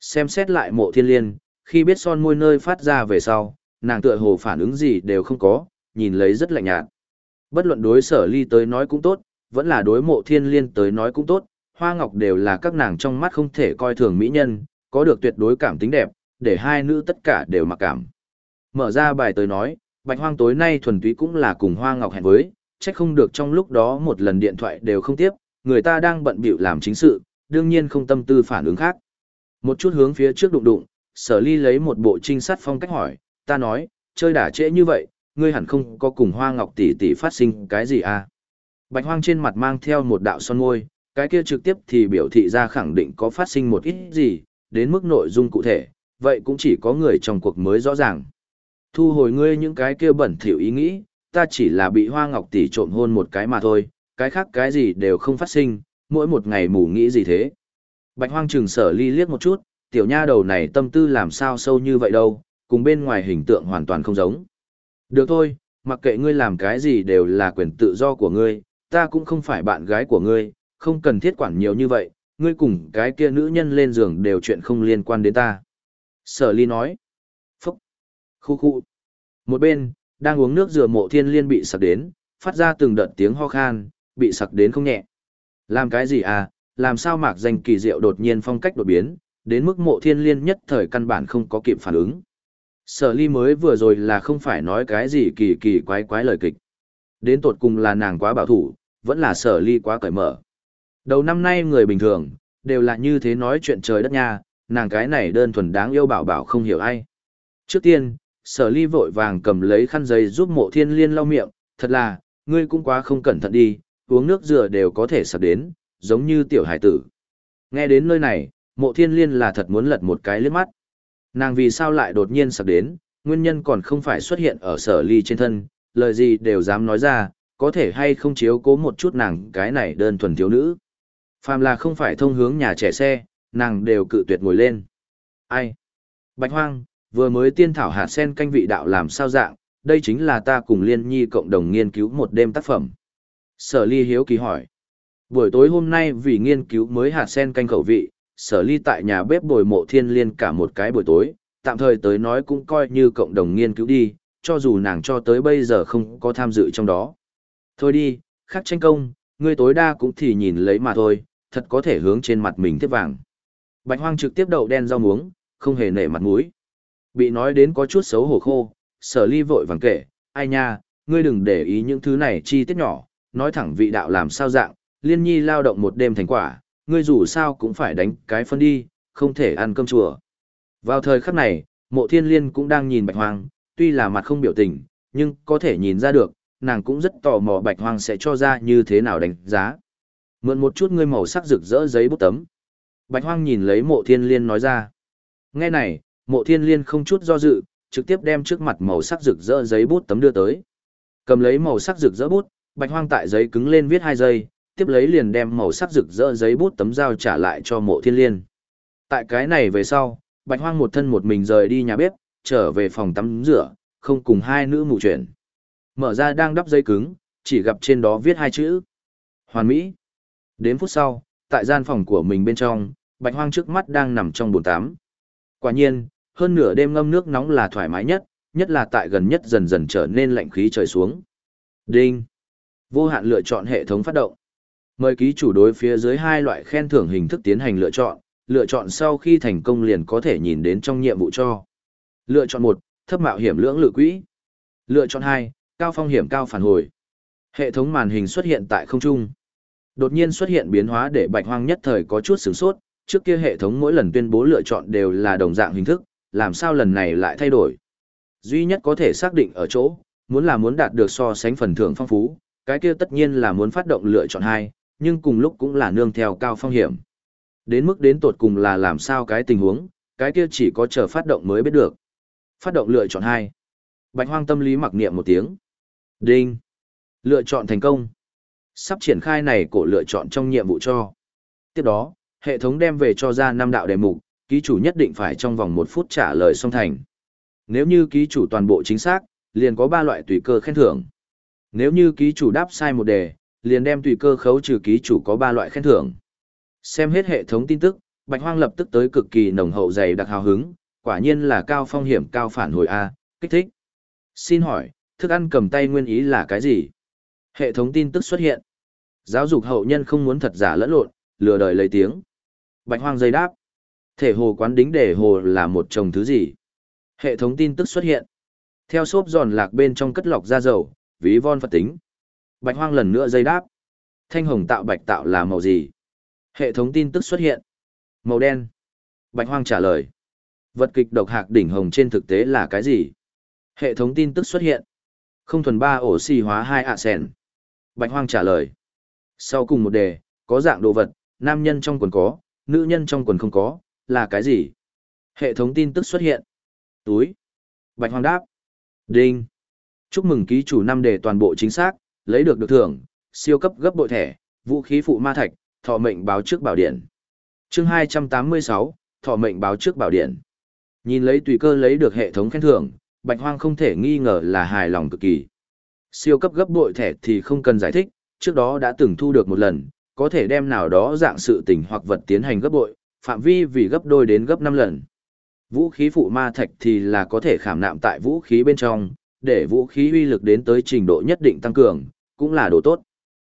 Xem xét lại mộ thiên liên, khi biết son môi nơi phát ra về sau, nàng tựa hồ phản ứng gì đều không có, nhìn lấy rất lạnh nhạt. Bất luận đối sở ly tới nói cũng tốt, vẫn là đối mộ thiên liên tới nói cũng tốt, hoa ngọc đều là các nàng trong mắt không thể coi thường mỹ nhân, có được tuyệt đối cảm tính đẹp, để hai nữ tất cả đều mặc cảm. Mở ra bài tới nói, bạch hoang tối nay thuần túy cũng là cùng hoa ngọc hẹn với, trách không được trong lúc đó một lần điện thoại đều không tiếp, người ta đang bận bịu làm chính sự, đương nhiên không tâm tư phản ứng khác. Một chút hướng phía trước đụng đụng, sở ly lấy một bộ trinh sát phong cách hỏi, ta nói, chơi đả trễ như vậy, ngươi hẳn không có cùng hoa ngọc tỷ tỷ phát sinh cái gì à. Bạch hoang trên mặt mang theo một đạo son môi, cái kia trực tiếp thì biểu thị ra khẳng định có phát sinh một ít gì, đến mức nội dung cụ thể, vậy cũng chỉ có người trong cuộc mới rõ ràng. Thu hồi ngươi những cái kia bẩn thỉu ý nghĩ, ta chỉ là bị hoa ngọc tỷ trộm hôn một cái mà thôi, cái khác cái gì đều không phát sinh, mỗi một ngày mù nghĩ gì thế. Bạch hoang trừng sở ly liếc một chút, tiểu nha đầu này tâm tư làm sao sâu như vậy đâu, cùng bên ngoài hình tượng hoàn toàn không giống. Được thôi, mặc kệ ngươi làm cái gì đều là quyền tự do của ngươi, ta cũng không phải bạn gái của ngươi, không cần thiết quản nhiều như vậy, ngươi cùng cái kia nữ nhân lên giường đều chuyện không liên quan đến ta. Sở ly nói. Phúc. Khu khu. Một bên, đang uống nước dừa mộ thiên liên bị sặc đến, phát ra từng đợt tiếng ho khan, bị sặc đến không nhẹ. Làm cái gì à, làm sao mạc danh kỳ diệu đột nhiên phong cách đột biến, đến mức mộ thiên liên nhất thời căn bản không có kịp phản ứng. Sở ly mới vừa rồi là không phải nói cái gì kỳ kỳ quái quái lời kịch. Đến tột cùng là nàng quá bảo thủ, vẫn là sở ly quá cởi mở. Đầu năm nay người bình thường, đều là như thế nói chuyện trời đất nha, nàng cái này đơn thuần đáng yêu bảo bảo không hiểu ai. Trước tiên, sở ly vội vàng cầm lấy khăn giấy giúp mộ thiên liên lau miệng, thật là, ngươi cũng quá không cẩn thận đi, uống nước dừa đều có thể sập đến, giống như tiểu hải tử, Nghe đến nơi này, mộ thiên liên là thật muốn lật một cái liếc mắt. Nàng vì sao lại đột nhiên sập đến, nguyên nhân còn không phải xuất hiện ở sở ly trên thân, lời gì đều dám nói ra, có thể hay không chiếu cố một chút nàng cái này đơn thuần thiếu nữ. Phàm là không phải thông hướng nhà trẻ xe, nàng đều cự tuyệt ngồi lên. Ai? Bạch hoang, vừa mới tiên thảo hạt sen canh vị đạo làm sao dạng, đây chính là ta cùng liên nhi cộng đồng nghiên cứu một đêm tác phẩm. Sở ly hiếu kỳ hỏi. Buổi tối hôm nay vì nghiên cứu mới hạt sen canh khẩu vị, sở ly tại nhà bếp bồi mộ thiên liên cả một cái buổi tối, tạm thời tới nói cũng coi như cộng đồng nghiên cứu đi, cho dù nàng cho tới bây giờ không có tham dự trong đó. Thôi đi, khắc tranh công, ngươi tối đa cũng thì nhìn lấy mà thôi, thật có thể hướng trên mặt mình tiếp vàng. Bạch hoang trực tiếp đậu đen rau muống, không hề nể mặt mũi. Bị nói đến có chút xấu hổ khô, sở ly vội vàng kể, ai nha, ngươi đừng để ý những thứ này chi tiết nhỏ, nói thẳng vị đạo làm sao dạng, liên nhi lao động một đêm thành quả, ngươi dù sao cũng phải đánh cái phân đi, không thể ăn cơm chùa. Vào thời khắc này, mộ thiên liên cũng đang nhìn bạch hoang, tuy là mặt không biểu tình, nhưng có thể nhìn ra được, nàng cũng rất tò mò bạch hoang sẽ cho ra như thế nào đánh giá. Mượn một chút ngươi màu sắc rực rỡ giấy bút tấm. Bạch hoang nhìn lấy mộ thiên liên nói ra. Nghe này, mộ thiên liên không chút do dự, trực tiếp đem trước mặt màu sắc rực rỡ giấy bút tấm đưa tới. Cầm lấy màu sắc rực rỡ bút, bạch hoang tại giấy cứng lên viết hai giây, tiếp lấy liền đem màu sắc rực rỡ giấy bút tấm dao trả lại cho mộ thiên liên. Tại cái này về sau, bạch hoang một thân một mình rời đi nhà bếp, trở về phòng tắm rửa, không cùng hai nữ mụ chuyện. Mở ra đang đắp giấy cứng, chỉ gặp trên đó viết hai chữ. Hoàn Mỹ. Đến phút sau, tại gian phòng của mình bên trong, bạch hoang trước mắt đang nằm trong bồn tắm. Quả nhiên, hơn nửa đêm ngâm nước nóng là thoải mái nhất, nhất là tại gần nhất dần dần trở nên lạnh khí trời xuống. Đinh. Vô hạn lựa chọn hệ thống phát động. Mời ký chủ đối phía dưới hai loại khen thưởng hình thức tiến hành lựa chọn, lựa chọn sau khi thành công liền có thể nhìn đến trong nhiệm vụ cho. Lựa chọn một, thấp mạo hiểm lưỡng lự quỹ. Lựa chọn hai, cao phong hiểm cao phản hồi. Hệ thống màn hình xuất hiện tại không trung. Đột nhiên xuất hiện biến hóa để Bạch Hoang nhất thời có chút sửng sốt, trước kia hệ thống mỗi lần tuyên bố lựa chọn đều là đồng dạng hình thức, làm sao lần này lại thay đổi. Duy nhất có thể xác định ở chỗ, muốn là muốn đạt được so sánh phần thưởng phong phú, cái kia tất nhiên là muốn phát động lựa chọn hai, nhưng cùng lúc cũng là nương theo cao phong hiểm. Đến mức đến tột cùng là làm sao cái tình huống, cái kia chỉ có chờ phát động mới biết được. Phát động lựa chọn hai. Bạch hoang tâm lý mặc niệm một tiếng. Đinh. Lựa chọn thành công. Sắp triển khai này cổ lựa chọn trong nhiệm vụ cho. Tiếp đó, hệ thống đem về cho ra năm đạo đề mục, ký chủ nhất định phải trong vòng một phút trả lời xong thành. Nếu như ký chủ toàn bộ chính xác, liền có ba loại tùy cơ khen thưởng. Nếu như ký chủ đáp sai một đề, liền đem tùy cơ khấu trừ ký chủ có ba loại khen thưởng. Xem hết hệ thống tin tức, Bạch Hoang lập tức tới cực kỳ nồng hậu dày đặc hào hứng, quả nhiên là cao phong hiểm cao phản hồi A, kích thích. Xin hỏi, thức ăn cầm tay nguyên ý là cái gì? Hệ thống tin tức xuất hiện. Giáo dục hậu nhân không muốn thật giả lẫn lộn, lừa đời lấy tiếng. Bạch hoang dây đáp. Thể hồ quán đính để hồ là một chồng thứ gì? Hệ thống tin tức xuất hiện. Theo xốp giòn lạc bên trong cất lọc ra dầu, ví von phật tính. Bạch hoang lần nữa dây đáp. Thanh hồng tạo bạch tạo là màu gì? Hệ thống tin tức xuất hiện. Màu đen. Bạch hoang trả lời. Vật kịch độc hạc đỉnh hồng trên thực tế là cái gì? Hệ thống tin tức xuất hiện. Không thuần ba ổ xì hóa hai ạ sen Bạch hoang trả lời. Sau cùng một đề, có dạng đồ vật, nam nhân trong quần có, nữ nhân trong quần không có, là cái gì? Hệ thống tin tức xuất hiện. Túi. Bạch hoang đáp. Đinh. Chúc mừng ký chủ năm đề toàn bộ chính xác, lấy được được thưởng, siêu cấp gấp bội thẻ, vũ khí phụ ma thạch, thọ mệnh báo trước bảo điện. Chương 286, thọ mệnh báo trước bảo điện. Nhìn lấy tùy cơ lấy được hệ thống khen thưởng, Bạch Hoang không thể nghi ngờ là hài lòng cực kỳ. Siêu cấp gấp bội thẻ thì không cần giải thích, trước đó đã từng thu được một lần, có thể đem nào đó dạng sự tình hoặc vật tiến hành gấp bội, phạm vi vì gấp đôi đến gấp 5 lần. Vũ khí phụ ma thạch thì là có thể khảm nạm tại vũ khí bên trong, để vũ khí uy lực đến tới trình độ nhất định tăng cường, cũng là đồ tốt.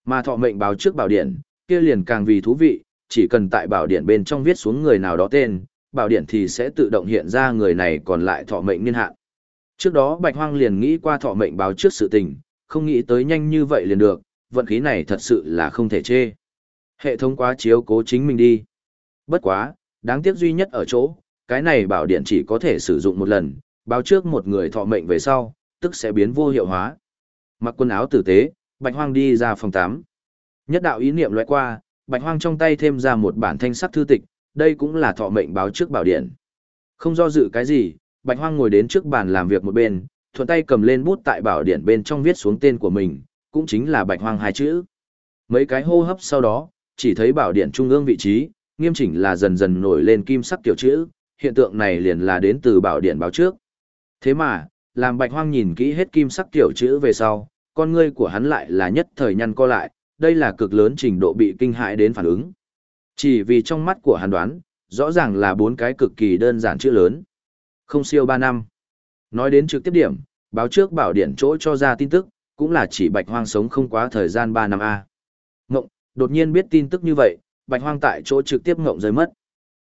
Mà thọ mệnh báo trước bảo điện, kia liền càng vì thú vị, chỉ cần tại bảo điện bên trong viết xuống người nào đó tên, bảo điện thì sẽ tự động hiện ra người này còn lại thọ mệnh niên hạn. Trước đó Bạch Hoang liền nghĩ qua thọ mệnh báo trước sự tình, không nghĩ tới nhanh như vậy liền được, vận khí này thật sự là không thể chê. Hệ thống quá chiếu cố chính mình đi. Bất quá, đáng tiếc duy nhất ở chỗ, cái này bảo điện chỉ có thể sử dụng một lần, báo trước một người thọ mệnh về sau, tức sẽ biến vô hiệu hóa. Mặc quần áo tử tế, Bạch Hoang đi ra phòng 8. Nhất đạo ý niệm lóe qua, Bạch Hoang trong tay thêm ra một bản thanh sắc thư tịch, đây cũng là thọ mệnh báo trước bảo điện. Không do dự cái gì, Bạch Hoang ngồi đến trước bàn làm việc một bên, thuận tay cầm lên bút tại bảo điện bên trong viết xuống tên của mình, cũng chính là Bạch Hoang hai chữ. Mấy cái hô hấp sau đó, chỉ thấy bảo điện trung ương vị trí, nghiêm chỉnh là dần dần nổi lên kim sắc tiểu chữ, hiện tượng này liền là đến từ bảo điện báo trước. Thế mà, làm Bạch Hoang nhìn kỹ hết kim sắc tiểu chữ về sau, con ngươi của hắn lại là nhất thời nhăn co lại, đây là cực lớn trình độ bị kinh hãi đến phản ứng. Chỉ vì trong mắt của hắn đoán, rõ ràng là bốn cái cực kỳ đơn giản chữ lớn. Không siêu 3 năm. Nói đến trực tiếp điểm, báo trước bảo điện chỗ cho ra tin tức, cũng là chỉ bạch hoang sống không quá thời gian 3 năm A. Ngộng, đột nhiên biết tin tức như vậy, bạch hoang tại chỗ trực tiếp ngộng rơi mất.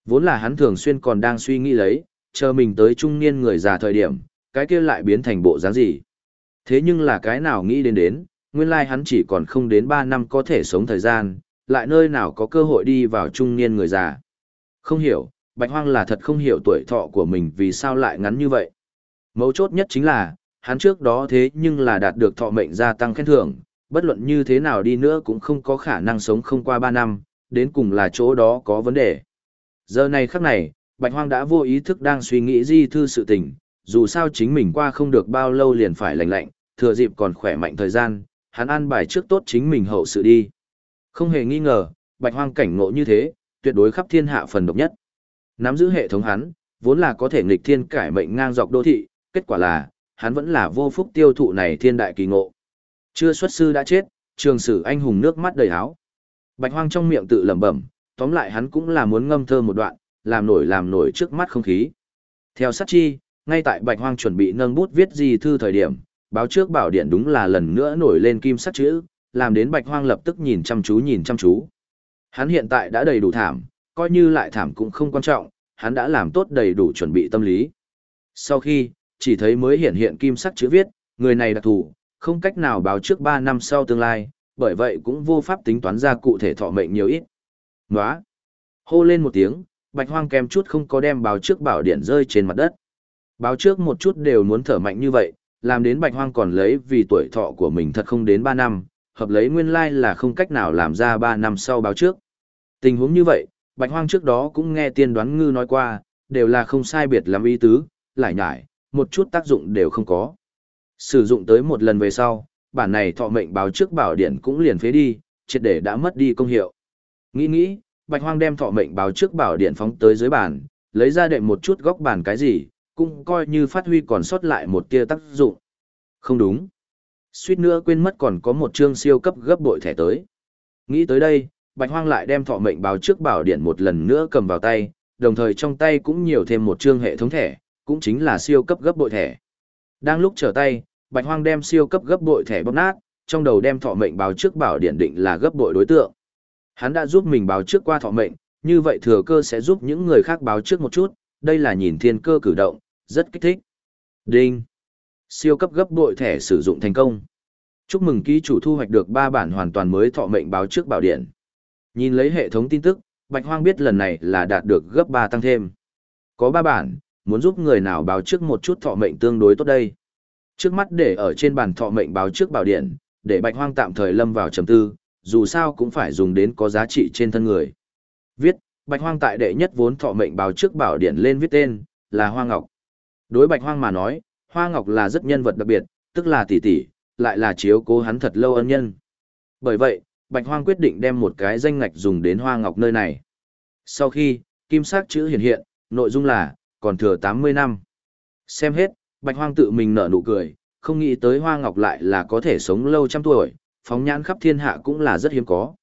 Vốn là hắn thường xuyên còn đang suy nghĩ lấy, chờ mình tới trung niên người già thời điểm, cái kia lại biến thành bộ dáng gì. Thế nhưng là cái nào nghĩ đến đến, nguyên lai hắn chỉ còn không đến 3 năm có thể sống thời gian, lại nơi nào có cơ hội đi vào trung niên người già. Không hiểu, Bạch Hoang là thật không hiểu tuổi thọ của mình vì sao lại ngắn như vậy. Mấu chốt nhất chính là, hắn trước đó thế nhưng là đạt được thọ mệnh gia tăng khen thưởng, bất luận như thế nào đi nữa cũng không có khả năng sống không qua 3 năm, đến cùng là chỗ đó có vấn đề. Giờ này khắc này, Bạch Hoang đã vô ý thức đang suy nghĩ di thư sự tình, dù sao chính mình qua không được bao lâu liền phải lạnh lạnh, thừa dịp còn khỏe mạnh thời gian, hắn ăn bài trước tốt chính mình hậu sự đi. Không hề nghi ngờ, Bạch Hoang cảnh ngộ như thế, tuyệt đối khắp thiên hạ phần độc nhất. Nắm giữ hệ thống hắn, vốn là có thể nghịch thiên cải mệnh ngang dọc đô thị, kết quả là, hắn vẫn là vô phúc tiêu thụ này thiên đại kỳ ngộ. Chưa xuất sư đã chết, trường sử anh hùng nước mắt đầy áo. Bạch hoang trong miệng tự lẩm bẩm, tóm lại hắn cũng là muốn ngâm thơ một đoạn, làm nổi làm nổi trước mắt không khí. Theo sát chi, ngay tại bạch hoang chuẩn bị nâng bút viết gì thư thời điểm, báo trước bảo điện đúng là lần nữa nổi lên kim sắc chữ, làm đến bạch hoang lập tức nhìn chăm chú nhìn chăm chú. Hắn hiện tại đã đầy đủ thảm, coi như lại thảm cũng không quan trọng, hắn đã làm tốt đầy đủ chuẩn bị tâm lý. Sau khi, chỉ thấy mới hiện hiện kim sắc chữ viết, người này đặc thù, không cách nào báo trước 3 năm sau tương lai, bởi vậy cũng vô pháp tính toán ra cụ thể thọ mệnh nhiều ít. Nóa! Hô lên một tiếng, bạch hoang kèm chút không có đem báo trước bảo điện rơi trên mặt đất. Báo trước một chút đều muốn thở mạnh như vậy, làm đến bạch hoang còn lấy vì tuổi thọ của mình thật không đến 3 năm, hợp lấy nguyên lai là không cách nào làm ra 3 năm sau báo trước. Tình huống như vậy, Bạch Hoang trước đó cũng nghe tiên đoán ngư nói qua, đều là không sai biệt lắm ý tứ, lại nhải, một chút tác dụng đều không có. Sử dụng tới một lần về sau, bản này thọ mệnh báo trước bảo điển cũng liền phế đi, triệt để đã mất đi công hiệu. Nghĩ nghĩ, Bạch Hoang đem thọ mệnh báo trước bảo điển phóng tới dưới bàn, lấy ra đệm một chút góc bàn cái gì, cũng coi như phát huy còn sót lại một tia tác dụng. Không đúng. Suýt nữa quên mất còn có một chương siêu cấp gấp bội thẻ tới. Nghĩ tới đây, Bạch Hoang lại đem thọ mệnh báo trước bảo điển một lần nữa cầm vào tay, đồng thời trong tay cũng nhiều thêm một chương hệ thống thẻ, cũng chính là siêu cấp gấp bội thẻ. Đang lúc trở tay, Bạch Hoang đem siêu cấp gấp bội thẻ bóp nát, trong đầu đem thọ mệnh báo trước bảo điện định là gấp bội đối tượng. Hắn đã giúp mình báo trước qua thọ mệnh, như vậy thừa cơ sẽ giúp những người khác báo trước một chút, đây là nhìn thiên cơ cử động, rất kích thích. Đinh. Siêu cấp gấp bội thẻ sử dụng thành công. Chúc mừng ký chủ thu hoạch được 3 bản hoàn toàn mới thọ mệnh báo trước bảo điện. Nhìn lấy hệ thống tin tức, Bạch Hoang biết lần này là đạt được gấp 3 tăng thêm. Có 3 bản, muốn giúp người nào báo trước một chút thọ mệnh tương đối tốt đây. Trước mắt để ở trên bàn thọ mệnh báo trước bảo điện, để Bạch Hoang tạm thời lâm vào trầm tư, dù sao cũng phải dùng đến có giá trị trên thân người. Viết, Bạch Hoang tại đệ nhất vốn thọ mệnh báo trước bảo điện lên viết tên, là Hoa Ngọc. Đối Bạch Hoang mà nói, Hoa Ngọc là rất nhân vật đặc biệt, tức là tỷ tỷ, lại là chiếu cố hắn thật lâu ân nhân. Bởi vậy, Bạch Hoang quyết định đem một cái danh ngạch dùng đến Hoa Ngọc nơi này. Sau khi, kim sắc chữ hiện hiện, nội dung là, còn thừa 80 năm. Xem hết, Bạch Hoang tự mình nở nụ cười, không nghĩ tới Hoa Ngọc lại là có thể sống lâu trăm tuổi, phóng nhãn khắp thiên hạ cũng là rất hiếm có.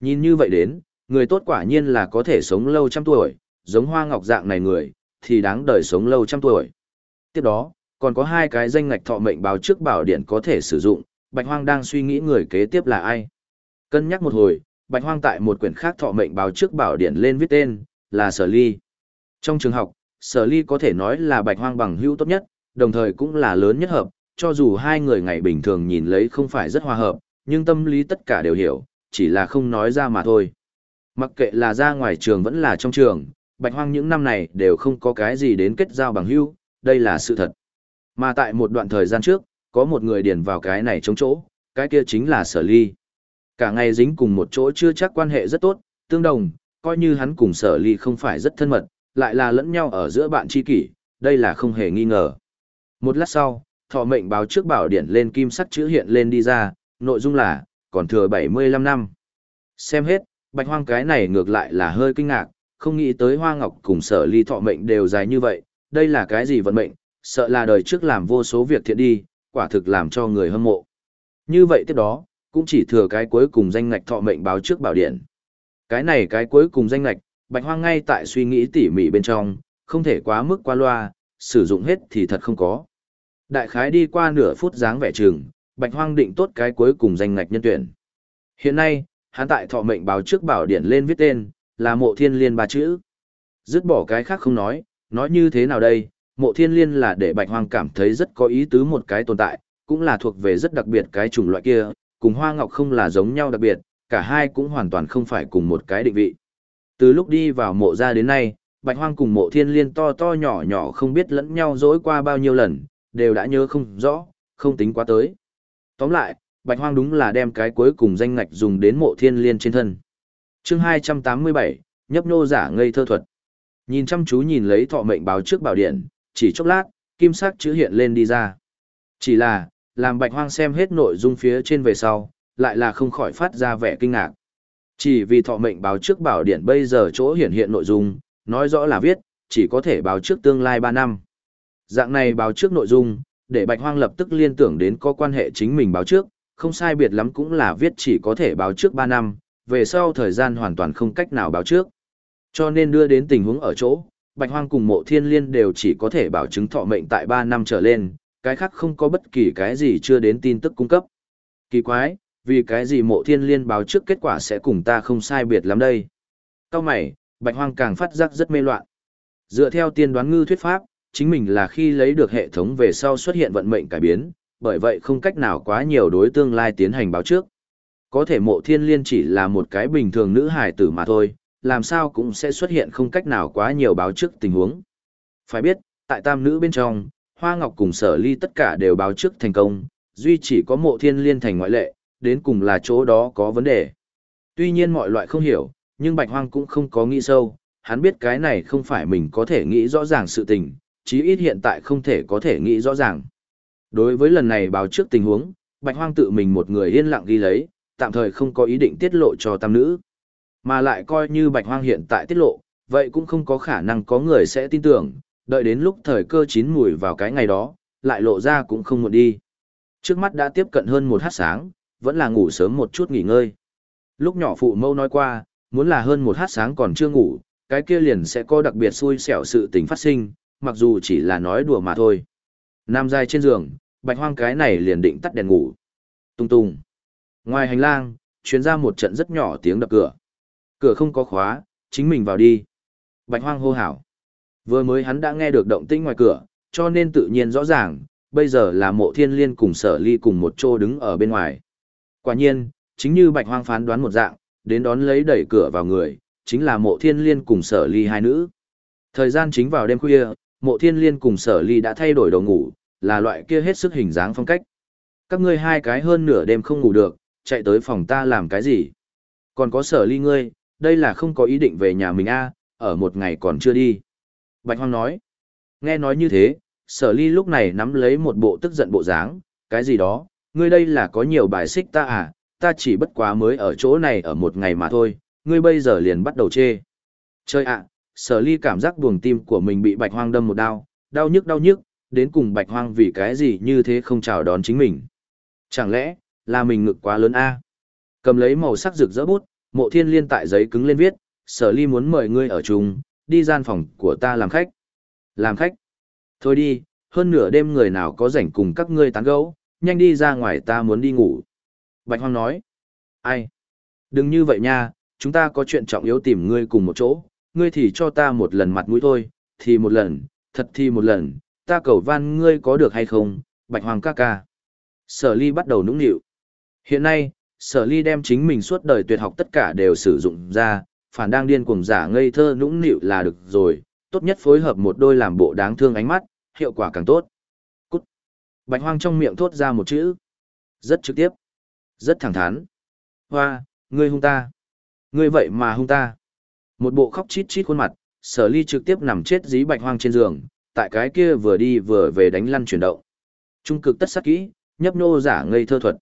Nhìn như vậy đến, người tốt quả nhiên là có thể sống lâu trăm tuổi, giống Hoa Ngọc dạng này người, thì đáng đời sống lâu trăm tuổi. Tiếp đó, còn có hai cái danh ngạch thọ mệnh báo trước bảo điện có thể sử dụng, Bạch Hoang đang suy nghĩ người kế tiếp là ai. Cân nhắc một hồi, Bạch Hoang tại một quyển khác thọ mệnh báo trước bảo điển lên viết tên, là Sở Ly. Trong trường học, Sở Ly có thể nói là Bạch Hoang bằng hữu tốt nhất, đồng thời cũng là lớn nhất hợp, cho dù hai người ngày bình thường nhìn lấy không phải rất hòa hợp, nhưng tâm lý tất cả đều hiểu, chỉ là không nói ra mà thôi. Mặc kệ là ra ngoài trường vẫn là trong trường, Bạch Hoang những năm này đều không có cái gì đến kết giao bằng hữu, đây là sự thật. Mà tại một đoạn thời gian trước, có một người điền vào cái này chống chỗ, cái kia chính là Sở Ly. Cả ngày dính cùng một chỗ chưa chắc quan hệ rất tốt, tương đồng, coi như hắn cùng sở ly không phải rất thân mật, lại là lẫn nhau ở giữa bạn tri kỷ, đây là không hề nghi ngờ. Một lát sau, thọ mệnh báo trước bảo điển lên kim sắc chữ hiện lên đi ra, nội dung là, còn thừa 75 năm. Xem hết, bạch hoang cái này ngược lại là hơi kinh ngạc, không nghĩ tới hoa ngọc cùng sở ly thọ mệnh đều dài như vậy, đây là cái gì vận mệnh, sợ là đời trước làm vô số việc thiện đi, quả thực làm cho người hâm mộ. Như vậy tiếp đó, cũng chỉ thừa cái cuối cùng danh ngạch thọ mệnh báo trước bảo điện. Cái này cái cuối cùng danh ngạch, bạch hoang ngay tại suy nghĩ tỉ mỉ bên trong, không thể quá mức qua loa, sử dụng hết thì thật không có. Đại khái đi qua nửa phút dáng vẻ trường, bạch hoang định tốt cái cuối cùng danh ngạch nhân tuyển. Hiện nay, hắn tại thọ mệnh báo trước bảo điển lên viết tên, là mộ thiên liên ba chữ. Dứt bỏ cái khác không nói, nói như thế nào đây, mộ thiên liên là để bạch hoang cảm thấy rất có ý tứ một cái tồn tại, cũng là thuộc về rất đặc biệt cái chủng loại kia, cùng hoa ngọc không là giống nhau đặc biệt, cả hai cũng hoàn toàn không phải cùng một cái định vị. Từ lúc đi vào mộ ra đến nay, bạch hoang cùng mộ thiên liên to to nhỏ nhỏ không biết lẫn nhau dối qua bao nhiêu lần, đều đã nhớ không rõ, không tính quá tới. Tóm lại, bạch hoang đúng là đem cái cuối cùng danh ngạch dùng đến mộ thiên liên trên thân. Chương 287, nhấp nô giả ngây thơ thuật. Nhìn chăm chú nhìn lấy thọ mệnh báo trước bảo điện, chỉ chốc lát, kim sắc chữ hiện lên đi ra. Chỉ là, làm bạch hoang xem hết nội dung phía trên về sau, lại là không khỏi phát ra vẻ kinh ngạc. Chỉ vì thọ mệnh báo trước bảo điện bây giờ chỗ hiển hiện nội dung, nói rõ là viết, chỉ có thể báo trước tương lai 3 năm. Dạng này báo trước nội dung, để bạch hoang lập tức liên tưởng đến có quan hệ chính mình báo trước, không sai biệt lắm cũng là viết chỉ có thể báo trước 3 năm, về sau thời gian hoàn toàn không cách nào báo trước. Cho nên đưa đến tình huống ở chỗ, Bạch Hoang cùng mộ thiên liên đều chỉ có thể bảo chứng thọ mệnh tại 3 năm trở lên, cái khác không có bất kỳ cái gì chưa đến tin tức cung cấp. Kỳ quái, vì cái gì mộ thiên liên báo trước kết quả sẽ cùng ta không sai biệt lắm đây. Cao mày, Bạch Hoang càng phát giác rất mê loạn. Dựa theo tiên đoán ngư thuyết pháp, chính mình là khi lấy được hệ thống về sau xuất hiện vận mệnh cải biến, bởi vậy không cách nào quá nhiều đối tương lai tiến hành báo trước. Có thể mộ thiên liên chỉ là một cái bình thường nữ hài tử mà thôi, làm sao cũng sẽ xuất hiện không cách nào quá nhiều báo trước tình huống. Phải biết, tại tam nữ bên trong, Hoa Ngọc cùng sở ly tất cả đều báo trước thành công, duy chỉ có mộ thiên liên thành ngoại lệ, đến cùng là chỗ đó có vấn đề. Tuy nhiên mọi loại không hiểu, nhưng Bạch Hoang cũng không có nghĩ sâu, hắn biết cái này không phải mình có thể nghĩ rõ ràng sự tình, chí ít hiện tại không thể có thể nghĩ rõ ràng. Đối với lần này báo trước tình huống, Bạch Hoang tự mình một người yên lặng ghi lấy, tạm thời không có ý định tiết lộ cho tam nữ. Mà lại coi như bạch hoang hiện tại tiết lộ, vậy cũng không có khả năng có người sẽ tin tưởng, đợi đến lúc thời cơ chín mùi vào cái ngày đó, lại lộ ra cũng không muộn đi. Trước mắt đã tiếp cận hơn một hát sáng, vẫn là ngủ sớm một chút nghỉ ngơi. Lúc nhỏ phụ mâu nói qua, muốn là hơn một hát sáng còn chưa ngủ, cái kia liền sẽ có đặc biệt xui xẻo sự tình phát sinh, mặc dù chỉ là nói đùa mà thôi. Nam dài trên giường, bạch hoang cái này liền định tắt đèn ngủ. Tung tung. Ngoài hành lang, truyền ra một trận rất nhỏ tiếng đập cửa. Cửa không có khóa, chính mình vào đi. Bạch hoang hô hào. Vừa mới hắn đã nghe được động tĩnh ngoài cửa, cho nên tự nhiên rõ ràng, bây giờ là mộ thiên liên cùng sở ly cùng một chỗ đứng ở bên ngoài. Quả nhiên, chính như bạch hoang phán đoán một dạng, đến đón lấy đẩy cửa vào người, chính là mộ thiên liên cùng sở ly hai nữ. Thời gian chính vào đêm khuya, mộ thiên liên cùng sở ly đã thay đổi đồ ngủ, là loại kia hết sức hình dáng phong cách. Các ngươi hai cái hơn nửa đêm không ngủ được, chạy tới phòng ta làm cái gì? Còn có sở ly ngươi, đây là không có ý định về nhà mình a ở một ngày còn chưa đi. Bạch Hoang nói. Nghe nói như thế, sở ly lúc này nắm lấy một bộ tức giận bộ dáng, cái gì đó, ngươi đây là có nhiều bài xích ta à, ta chỉ bất quá mới ở chỗ này ở một ngày mà thôi, ngươi bây giờ liền bắt đầu chê. Chơi ạ, sở ly cảm giác buồng tim của mình bị bạch hoang đâm một đau, đau nhức đau nhức, đến cùng bạch hoang vì cái gì như thế không chào đón chính mình. Chẳng lẽ, là mình ngực quá lớn a? Cầm lấy màu sắc rực rỡ bút, mộ thiên liên tại giấy cứng lên viết, sở ly muốn mời ngươi ở chung, đi gian phòng của ta làm khách. Làm khách? Thôi đi, hơn nửa đêm người nào có rảnh cùng các ngươi tán gẫu, nhanh đi ra ngoài ta muốn đi ngủ. Bạch Hoang nói. Ai? Đừng như vậy nha, chúng ta có chuyện trọng yếu tìm ngươi cùng một chỗ, ngươi thì cho ta một lần mặt mũi thôi, thì một lần, thật thì một lần, ta cầu van ngươi có được hay không, Bạch Hoang ca ca. Sở ly bắt đầu nũng nịu. Hiện nay, sở ly đem chính mình suốt đời tuyệt học tất cả đều sử dụng ra, phản đang điên cuồng giả ngây thơ nũng nịu là được rồi, tốt nhất phối hợp một đôi làm bộ đáng thương ánh mắt, hiệu quả càng tốt. Bạch hoang trong miệng thốt ra một chữ. Rất trực tiếp. Rất thẳng thắn. Hoa, ngươi hung ta. Ngươi vậy mà hung ta. Một bộ khóc chít chít khuôn mặt, sở ly trực tiếp nằm chết dí bạch hoang trên giường, tại cái kia vừa đi vừa về đánh lăn chuyển động. Trung cực tất sát kỹ, nhấp nô giả ngây thơ thuật.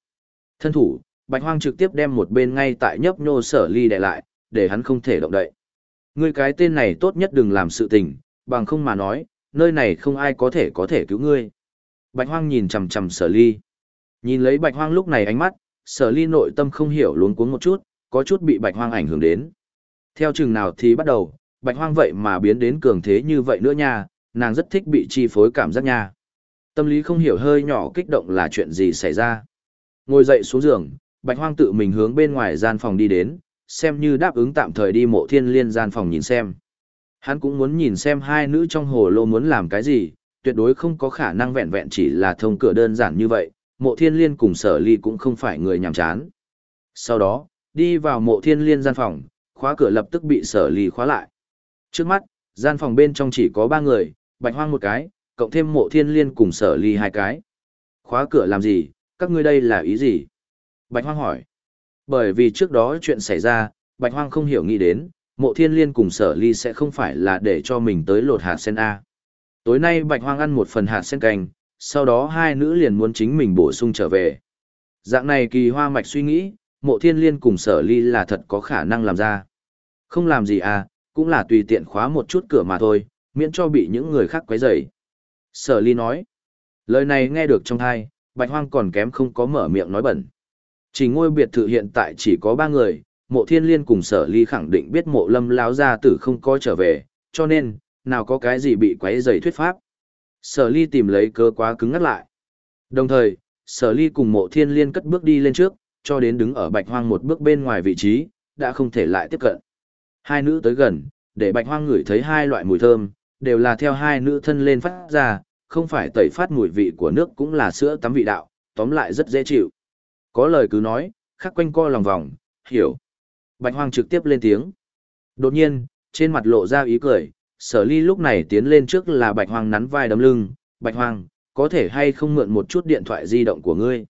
Thân thủ, bạch hoang trực tiếp đem một bên ngay tại nhấp nô sở ly đè lại, để hắn không thể động đậy. Ngươi cái tên này tốt nhất đừng làm sự tình, bằng không mà nói, nơi này không ai có thể có thể cứu ngươi. Bạch hoang nhìn chằm chằm sở ly. Nhìn lấy bạch hoang lúc này ánh mắt, sở ly nội tâm không hiểu luống cuống một chút, có chút bị bạch hoang ảnh hưởng đến. Theo chừng nào thì bắt đầu, bạch hoang vậy mà biến đến cường thế như vậy nữa nha, nàng rất thích bị chi phối cảm giác nha. Tâm lý không hiểu hơi nhỏ kích động là chuyện gì xảy ra. Ngồi dậy xuống giường, bạch hoang tự mình hướng bên ngoài gian phòng đi đến, xem như đáp ứng tạm thời đi mộ thiên liên gian phòng nhìn xem. Hắn cũng muốn nhìn xem hai nữ trong hồ lô muốn làm cái gì, tuyệt đối không có khả năng vẹn vẹn chỉ là thông cửa đơn giản như vậy, mộ thiên liên cùng sở ly cũng không phải người nhàm chán. Sau đó, đi vào mộ thiên liên gian phòng, khóa cửa lập tức bị sở ly khóa lại. Trước mắt, gian phòng bên trong chỉ có ba người, bạch hoang một cái, cộng thêm mộ thiên liên cùng sở ly hai cái. Khóa cửa làm gì, các ngươi đây là ý gì? Bạch hoang hỏi. Bởi vì trước đó chuyện xảy ra, bạch hoang không hiểu nghĩ đến, mộ thiên liên cùng sở ly sẽ không phải là để cho mình tới lột hạt sen A. Tối nay bạch hoang ăn một phần hạt sen canh, sau đó hai nữ liền muốn chính mình bổ sung trở về. Dạng này kỳ hoa mạch suy nghĩ, mộ thiên liên cùng sở ly là thật có khả năng làm ra. Không làm gì à, cũng là tùy tiện khóa một chút cửa mà thôi, miễn cho bị những người khác quấy rầy. Sở ly nói. Lời này nghe được trong thai, bạch hoang còn kém không có mở miệng nói bẩn. Chỉ ngôi biệt thự hiện tại chỉ có ba người, mộ thiên liên cùng sở ly khẳng định biết mộ lâm láo gia tử không có trở về, cho nên, nào có cái gì bị quấy dày thuyết pháp. Sở ly tìm lấy cơ quá cứng ngắt lại. Đồng thời, sở ly cùng mộ thiên liên cất bước đi lên trước, cho đến đứng ở bạch hoang một bước bên ngoài vị trí, đã không thể lại tiếp cận. Hai nữ tới gần, để bạch hoang ngửi thấy hai loại mùi thơm, đều là theo hai nữ thân lên phát ra, không phải tẩy phát mùi vị của nước cũng là sữa tắm vị đạo, tóm lại rất dễ chịu. Có lời cứ nói, khắc quanh co lòng vòng, hiểu. Bạch hoang trực tiếp lên tiếng. Đột nhiên, trên mặt lộ ra ý cười, sở ly lúc này tiến lên trước là bạch hoang nắn vai đấm lưng, bạch hoang, có thể hay không mượn một chút điện thoại di động của ngươi?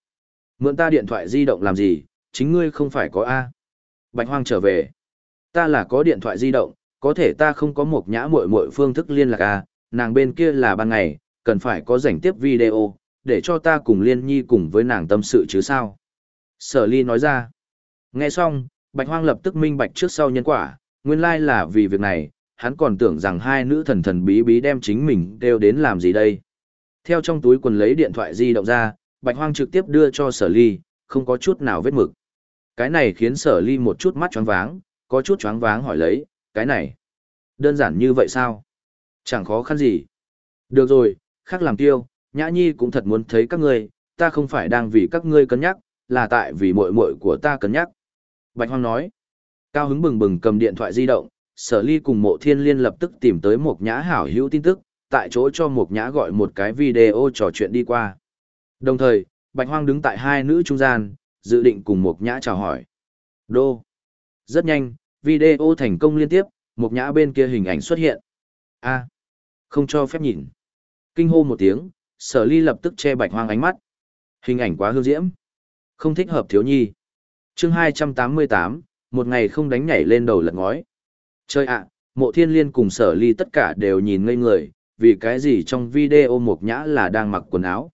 Mượn ta điện thoại di động làm gì, chính ngươi không phải có A. Bạch hoang trở về. Ta là có điện thoại di động, có thể ta không có một nhã muội muội phương thức liên lạc A, nàng bên kia là ban ngày, cần phải có rảnh tiếp video, để cho ta cùng liên nhi cùng với nàng tâm sự chứ sao. Sở ly nói ra. Nghe xong, bạch hoang lập tức minh bạch trước sau nhân quả, nguyên lai là vì việc này, hắn còn tưởng rằng hai nữ thần thần bí bí đem chính mình đều đến làm gì đây. Theo trong túi quần lấy điện thoại di động ra, Bạch Hoang trực tiếp đưa cho sở ly, không có chút nào vết mực. Cái này khiến sở ly một chút mắt choáng váng, có chút choáng váng hỏi lấy, cái này, đơn giản như vậy sao? Chẳng khó khăn gì. Được rồi, khác làm tiêu, nhã nhi cũng thật muốn thấy các ngươi, ta không phải đang vì các ngươi cân nhắc, là tại vì muội muội của ta cân nhắc. Bạch Hoang nói, cao hứng bừng bừng cầm điện thoại di động, sở ly cùng mộ thiên liên lập tức tìm tới một nhã hảo hữu tin tức, tại chỗ cho một nhã gọi một cái video trò chuyện đi qua. Đồng thời, Bạch Hoang đứng tại hai nữ trung gian, dự định cùng một nhã chào hỏi. Đô. Rất nhanh, video thành công liên tiếp, một nhã bên kia hình ảnh xuất hiện. A. Không cho phép nhìn. Kinh hô một tiếng, sở ly lập tức che Bạch Hoang ánh mắt. Hình ảnh quá hương diễm. Không thích hợp thiếu nhi. Chương 288, một ngày không đánh nhảy lên đầu lật ngói. Chơi ạ, mộ thiên liên cùng sở ly tất cả đều nhìn ngây người, vì cái gì trong video mộc nhã là đang mặc quần áo.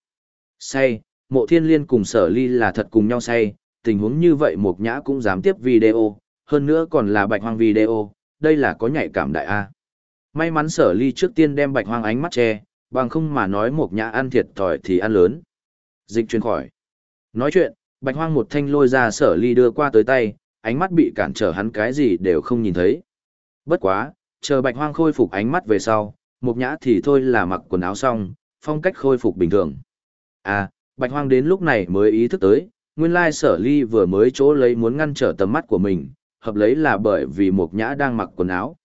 Say, mộ thiên liên cùng sở ly là thật cùng nhau say, tình huống như vậy mộc nhã cũng dám tiếp video, hơn nữa còn là bạch hoang video, đây là có nhạy cảm đại A. May mắn sở ly trước tiên đem bạch hoang ánh mắt che, bằng không mà nói mộc nhã ăn thiệt thòi thì ăn lớn. Dịch chuyển khỏi. Nói chuyện, bạch hoang một thanh lôi ra sở ly đưa qua tới tay, ánh mắt bị cản trở hắn cái gì đều không nhìn thấy. Bất quá, chờ bạch hoang khôi phục ánh mắt về sau, mục nhã thì thôi là mặc quần áo xong, phong cách khôi phục bình thường. À, bạch hoang đến lúc này mới ý thức tới, nguyên lai sở ly vừa mới chỗ lấy muốn ngăn trở tầm mắt của mình, hợp lấy là bởi vì mục nhã đang mặc quần áo.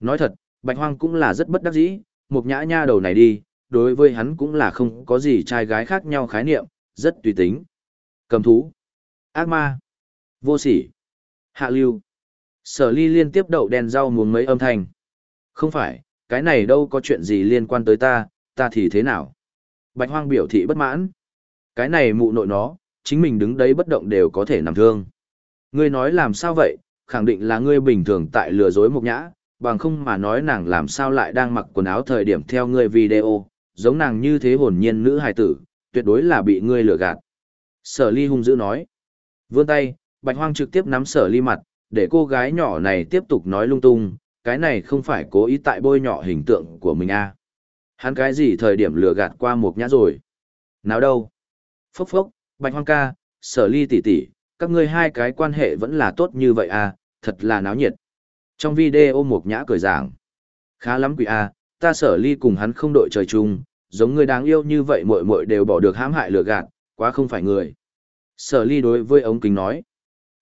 Nói thật, bạch hoang cũng là rất bất đắc dĩ, mục nhã nha đầu này đi, đối với hắn cũng là không có gì trai gái khác nhau khái niệm, rất tùy tính. Cầm thú, ác ma, vô sỉ, hạ lưu. Sở ly liên tiếp đậu đèn rau muống mấy âm thanh. Không phải, cái này đâu có chuyện gì liên quan tới ta, ta thì thế nào? Bạch hoang biểu thị bất mãn. Cái này mụ nội nó, chính mình đứng đấy bất động đều có thể nằm thương. Ngươi nói làm sao vậy, khẳng định là ngươi bình thường tại lừa dối mục nhã, bằng không mà nói nàng làm sao lại đang mặc quần áo thời điểm theo ngươi video, giống nàng như thế hồn nhiên nữ hài tử, tuyệt đối là bị ngươi lừa gạt. Sở ly hung dữ nói. Vươn tay, bạch hoang trực tiếp nắm sở ly mặt, để cô gái nhỏ này tiếp tục nói lung tung, cái này không phải cố ý tại bôi nhọ hình tượng của mình à. Hắn cái gì thời điểm lừa gạt qua một nhã rồi? Nào đâu? Phốc phốc, bạch hoang ca, sở ly tỷ tỷ, các ngươi hai cái quan hệ vẫn là tốt như vậy à, thật là náo nhiệt. Trong video một nhã cười giảng. Khá lắm quỷ à, ta sở ly cùng hắn không đội trời chung, giống người đáng yêu như vậy muội muội đều bỏ được hãm hại lừa gạt, quá không phải người. Sở ly đối với ống kính nói.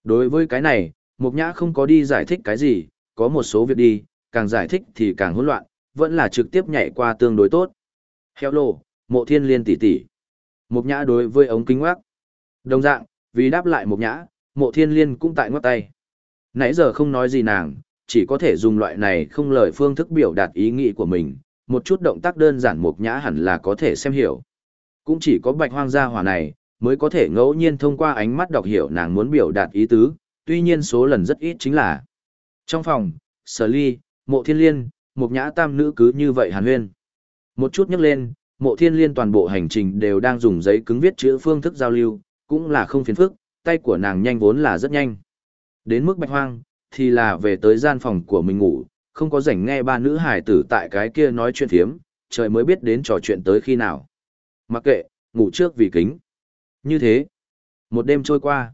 Đối với cái này, Mục Nhã không có đi giải thích cái gì, có một số việc đi, càng giải thích thì càng hỗn loạn, vẫn là trực tiếp nhảy qua tương đối tốt. Hello, mộ thiên liên tỷ tỷ. Mục Nhã đối với ống kính ngoắc. Đồng dạng, vì đáp lại Mục Nhã, mộ thiên liên cũng tại ngoắc tay. Nãy giờ không nói gì nàng, chỉ có thể dùng loại này không lời phương thức biểu đạt ý nghĩ của mình, một chút động tác đơn giản Mục Nhã hẳn là có thể xem hiểu. Cũng chỉ có bạch hoang gia hỏa này, mới có thể ngẫu nhiên thông qua ánh mắt đọc hiểu nàng muốn biểu đạt ý tứ, tuy nhiên số lần rất ít chính là. Trong phòng, sở ly, mộ thiên liên, một nhã tam nữ cứ như vậy hàn huyên. Một chút nhắc lên, mộ thiên liên toàn bộ hành trình đều đang dùng giấy cứng viết chữ phương thức giao lưu, cũng là không phiền phức, tay của nàng nhanh vốn là rất nhanh. Đến mức bạch hoang, thì là về tới gian phòng của mình ngủ, không có rảnh nghe ba nữ hải tử tại cái kia nói chuyện thiếm, trời mới biết đến trò chuyện tới khi nào. Mặc kệ, ngủ trước vì kính. Như thế, một đêm trôi qua.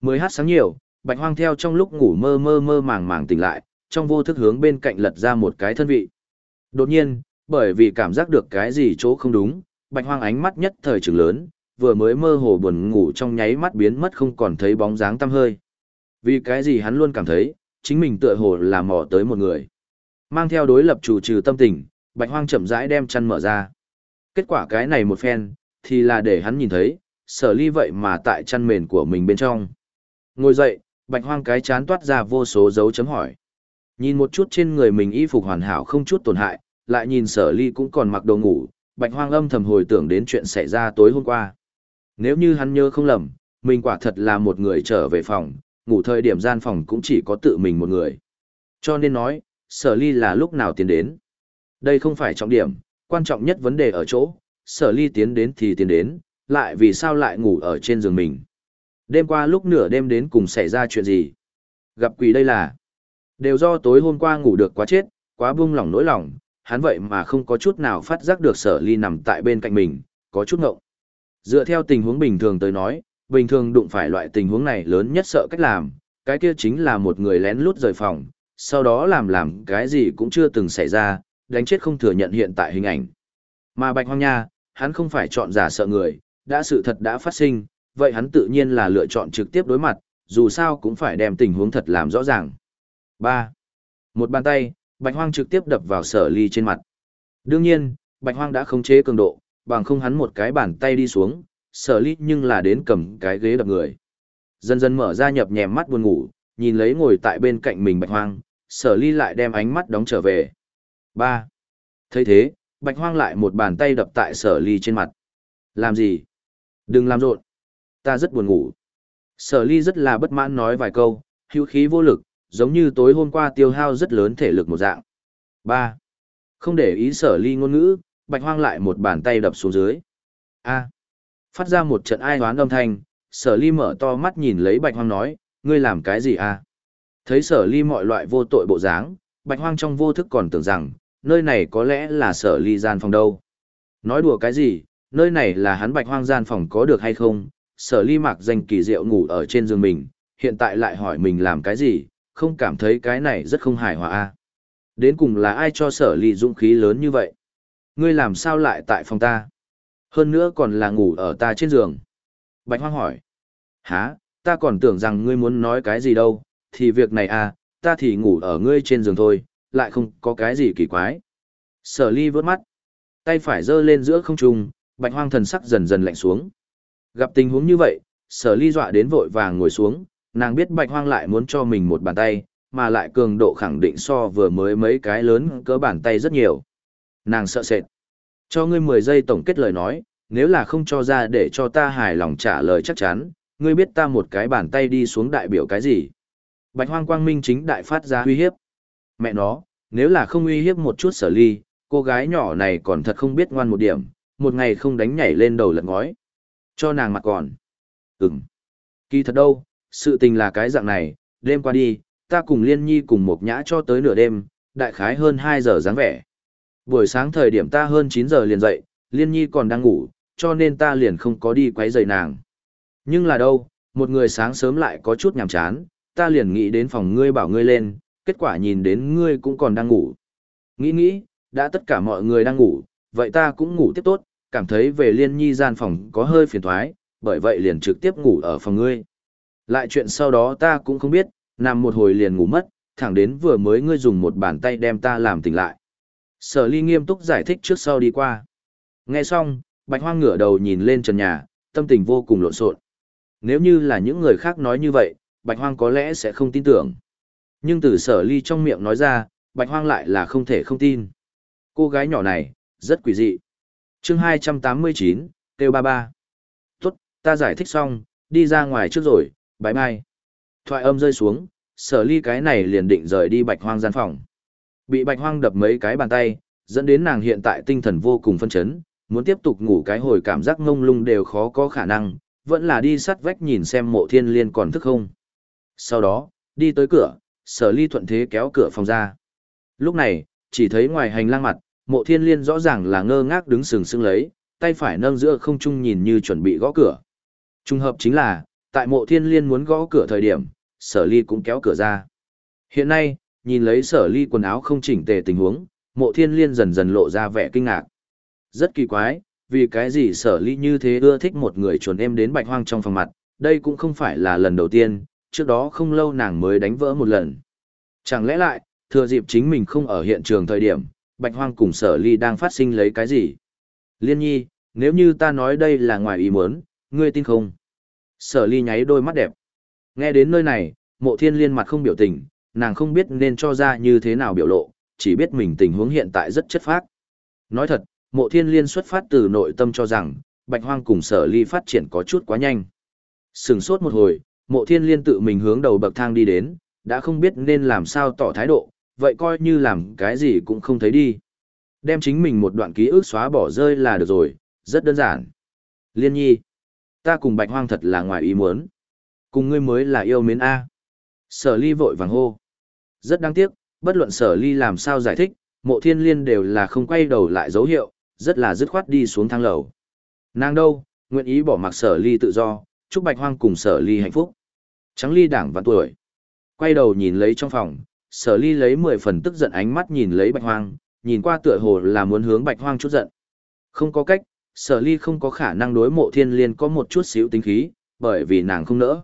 Mới hát sáng nhiều, bạch hoang theo trong lúc ngủ mơ mơ mơ màng màng tỉnh lại, trong vô thức hướng bên cạnh lật ra một cái thân vị. Đột nhiên, bởi vì cảm giác được cái gì chỗ không đúng, bạch hoang ánh mắt nhất thời trừng lớn, vừa mới mơ hồ buồn ngủ trong nháy mắt biến mất không còn thấy bóng dáng tăm hơi. Vì cái gì hắn luôn cảm thấy, chính mình tựa hồ là mò tới một người. Mang theo đối lập chủ trừ tâm tình, bạch hoang chậm rãi đem chăn mở ra. Kết quả cái này một phen, thì là để hắn nhìn thấy, sở ly vậy mà tại chăn mền của mình bên trong. Ngồi dậy, bạch hoang cái chán toát ra vô số dấu chấm hỏi. Nhìn một chút trên người mình y phục hoàn hảo không chút tổn hại, lại nhìn sở ly cũng còn mặc đồ ngủ, bạch hoang âm thầm hồi tưởng đến chuyện xảy ra tối hôm qua. Nếu như hắn nhớ không lầm, mình quả thật là một người trở về phòng, ngủ thời điểm gian phòng cũng chỉ có tự mình một người. Cho nên nói, sở ly là lúc nào tiến đến. Đây không phải trọng điểm, quan trọng nhất vấn đề ở chỗ, sở ly tiến đến thì tiến đến, lại vì sao lại ngủ ở trên giường mình. Đêm qua lúc nửa đêm đến cùng xảy ra chuyện gì? Gặp quỷ đây là, đều do tối hôm qua ngủ được quá chết, quá buông lỏng nỗi lòng, hắn vậy mà không có chút nào phát giác được sở ly nằm tại bên cạnh mình, có chút ngộng. Dựa theo tình huống bình thường tới nói, bình thường đụng phải loại tình huống này lớn nhất sợ cách làm, cái kia chính là một người lén lút rời phòng, sau đó làm làm cái gì cũng chưa từng xảy ra, đánh chết không thừa nhận hiện tại hình ảnh. Mà Bạch Hoang Nha, hắn không phải chọn giả sợ người, đã sự thật đã phát sinh, vậy hắn tự nhiên là lựa chọn trực tiếp đối mặt, dù sao cũng phải đem tình huống thật làm rõ ràng. 3. Một bàn tay, Bạch Hoang trực tiếp đập vào sở ly trên mặt. Đương nhiên, Bạch Hoang đã khống chế cường độ, bằng không hắn một cái bàn tay đi xuống, sở ly nhưng là đến cầm cái ghế đập người. Dần dần mở ra nhập nhèm mắt buồn ngủ, nhìn lấy ngồi tại bên cạnh mình Bạch Hoang, sở ly lại đem ánh mắt đóng trở về. 3. thấy thế, Bạch Hoang lại một bàn tay đập tại sở ly trên mặt. Làm gì? Đừng làm rộn. Ta rất buồn ngủ. Sở ly rất là bất mãn nói vài câu, hữu khí vô lực, giống như tối hôm qua tiêu hao rất lớn thể lực một dạng. 3. Không để ý sở ly ngôn ngữ, bạch hoang lại một bàn tay đập xuống dưới. A. Phát ra một trận ai hoán âm thanh, sở ly mở to mắt nhìn lấy bạch hoang nói, ngươi làm cái gì a? Thấy sở ly mọi loại vô tội bộ dáng, bạch hoang trong vô thức còn tưởng rằng, nơi này có lẽ là sở ly gian phòng đâu. Nói đùa cái gì, nơi này là hắn bạch hoang gian phòng có được hay không, sở ly mạc danh kỳ diệu ngủ ở trên giường mình, hiện tại lại hỏi mình làm cái gì, không cảm thấy cái này rất không hài hòa a Đến cùng là ai cho sở ly dũng khí lớn như vậy? Ngươi làm sao lại tại phòng ta? Hơn nữa còn là ngủ ở ta trên giường. Bạch hoang hỏi. Hả, ta còn tưởng rằng ngươi muốn nói cái gì đâu, thì việc này à, ta thì ngủ ở ngươi trên giường thôi, lại không có cái gì kỳ quái. Sở ly vớt mắt, tay phải giơ lên giữa không trung, bạch hoang thần sắc dần dần lạnh xuống. Gặp tình huống như vậy, sở ly dọa đến vội vàng ngồi xuống, nàng biết bạch hoang lại muốn cho mình một bàn tay, mà lại cường độ khẳng định so vừa mới mấy cái lớn cỡ bàn tay rất nhiều. Nàng sợ sệt. Cho ngươi 10 giây tổng kết lời nói, nếu là không cho ra để cho ta hài lòng trả lời chắc chắn, ngươi biết ta một cái bàn tay đi xuống đại biểu cái gì? Bạch hoang quang minh chính đại phát ra uy hiếp. Mẹ nó, nếu là không uy hiếp một chút sở ly, cô gái nhỏ này còn thật không biết ngoan một điểm, một ngày không đánh nhảy lên đầu lật ngói. Cho nàng mặt còn. Ừm. Kỳ thật đâu, sự tình là cái dạng này, đêm qua đi, ta cùng Liên Nhi cùng một nhã cho tới nửa đêm, đại khái hơn 2 giờ dáng vẻ. Buổi sáng thời điểm ta hơn 9 giờ liền dậy, Liên Nhi còn đang ngủ, cho nên ta liền không có đi quấy rầy nàng. Nhưng là đâu, một người sáng sớm lại có chút nhàm chán, ta liền nghĩ đến phòng ngươi bảo ngươi lên, kết quả nhìn đến ngươi cũng còn đang ngủ. Nghĩ nghĩ, đã tất cả mọi người đang ngủ, vậy ta cũng ngủ tiếp tốt, cảm thấy về liên nhi gian phòng có hơi phiền thoái, bởi vậy liền trực tiếp ngủ ở phòng ngươi. Lại chuyện sau đó ta cũng không biết, nằm một hồi liền ngủ mất, thẳng đến vừa mới ngươi dùng một bàn tay đem ta làm tỉnh lại. Sở ly nghiêm túc giải thích trước sau đi qua. Nghe xong, bạch hoang ngửa đầu nhìn lên trần nhà, tâm tình vô cùng lộn xộn. Nếu như là những người khác nói như vậy, bạch hoang có lẽ sẽ không tin tưởng. Nhưng từ sở ly trong miệng nói ra, bạch hoang lại là không thể không tin. Cô gái nhỏ này, rất quỷ dị. Chương 289, kêu ba ba. Tuất, ta giải thích xong, đi ra ngoài trước rồi, bãi mai Thoại âm rơi xuống, sở ly cái này liền định rời đi bạch hoang gian phòng. Bị bạch hoang đập mấy cái bàn tay, dẫn đến nàng hiện tại tinh thần vô cùng phân chấn, muốn tiếp tục ngủ cái hồi cảm giác ngông lung đều khó có khả năng, vẫn là đi sắt vách nhìn xem mộ thiên liên còn thức không. Sau đó, đi tới cửa, sở ly thuận thế kéo cửa phòng ra. Lúc này, chỉ thấy ngoài hành lang mặt, mộ thiên liên rõ ràng là ngơ ngác đứng sừng sững lấy, tay phải nâng giữa không trung nhìn như chuẩn bị gõ cửa. Trùng hợp chính là, tại mộ thiên liên muốn gõ cửa thời điểm, sở ly cũng kéo cửa ra. Hiện nay, nhìn lấy sở ly quần áo không chỉnh tề tình huống, mộ thiên liên dần dần lộ ra vẻ kinh ngạc. Rất kỳ quái, vì cái gì sở ly như thế ưa thích một người chuẩn em đến bạch hoang trong phòng mặt, đây cũng không phải là lần đầu tiên, trước đó không lâu nàng mới đánh vỡ một lần. Chẳng lẽ lại, thừa dịp chính mình không ở hiện trường thời điểm, bạch hoang cùng sở ly đang phát sinh lấy cái gì? Liên nhi, nếu như ta nói đây là ngoài ý muốn, ngươi tin không? Sở ly nháy đôi mắt đẹp. Nghe đến nơi này, mộ thiên liên mặt không biểu tình, nàng không biết nên cho ra như thế nào biểu lộ, chỉ biết mình tình huống hiện tại rất chất phác. Nói thật, mộ thiên liên xuất phát từ nội tâm cho rằng, bạch hoang cùng sở ly phát triển có chút quá nhanh. Sừng sốt một hồi, mộ thiên liên tự mình hướng đầu bậc thang đi đến, đã không biết nên làm sao tỏ thái độ, vậy coi như làm cái gì cũng không thấy đi. Đem chính mình một đoạn ký ức xóa bỏ rơi là được rồi, rất đơn giản. Liên nhi, ta cùng bạch hoang thật là ngoài ý muốn. Cùng ngươi mới là yêu mến A. Sở ly vội vàng hô. Rất đáng tiếc, bất luận sở ly làm sao giải thích, mộ thiên liên đều là không quay đầu lại dấu hiệu, rất là dứt khoát đi xuống thang lầu. Nàng đâu, nguyện ý bỏ mặc sở ly tự do, chúc bạch hoang cùng sở ly hạnh phúc. Trắng ly đảng vạn tuổi. Quay đầu nhìn lấy trong phòng, sở ly lấy mười phần tức giận ánh mắt nhìn lấy bạch hoang, nhìn qua tựa hồ là muốn hướng bạch hoang chút giận. Không có cách, sở ly không có khả năng đối mộ thiên liên có một chút xíu tính khí, bởi vì nàng không nỡ.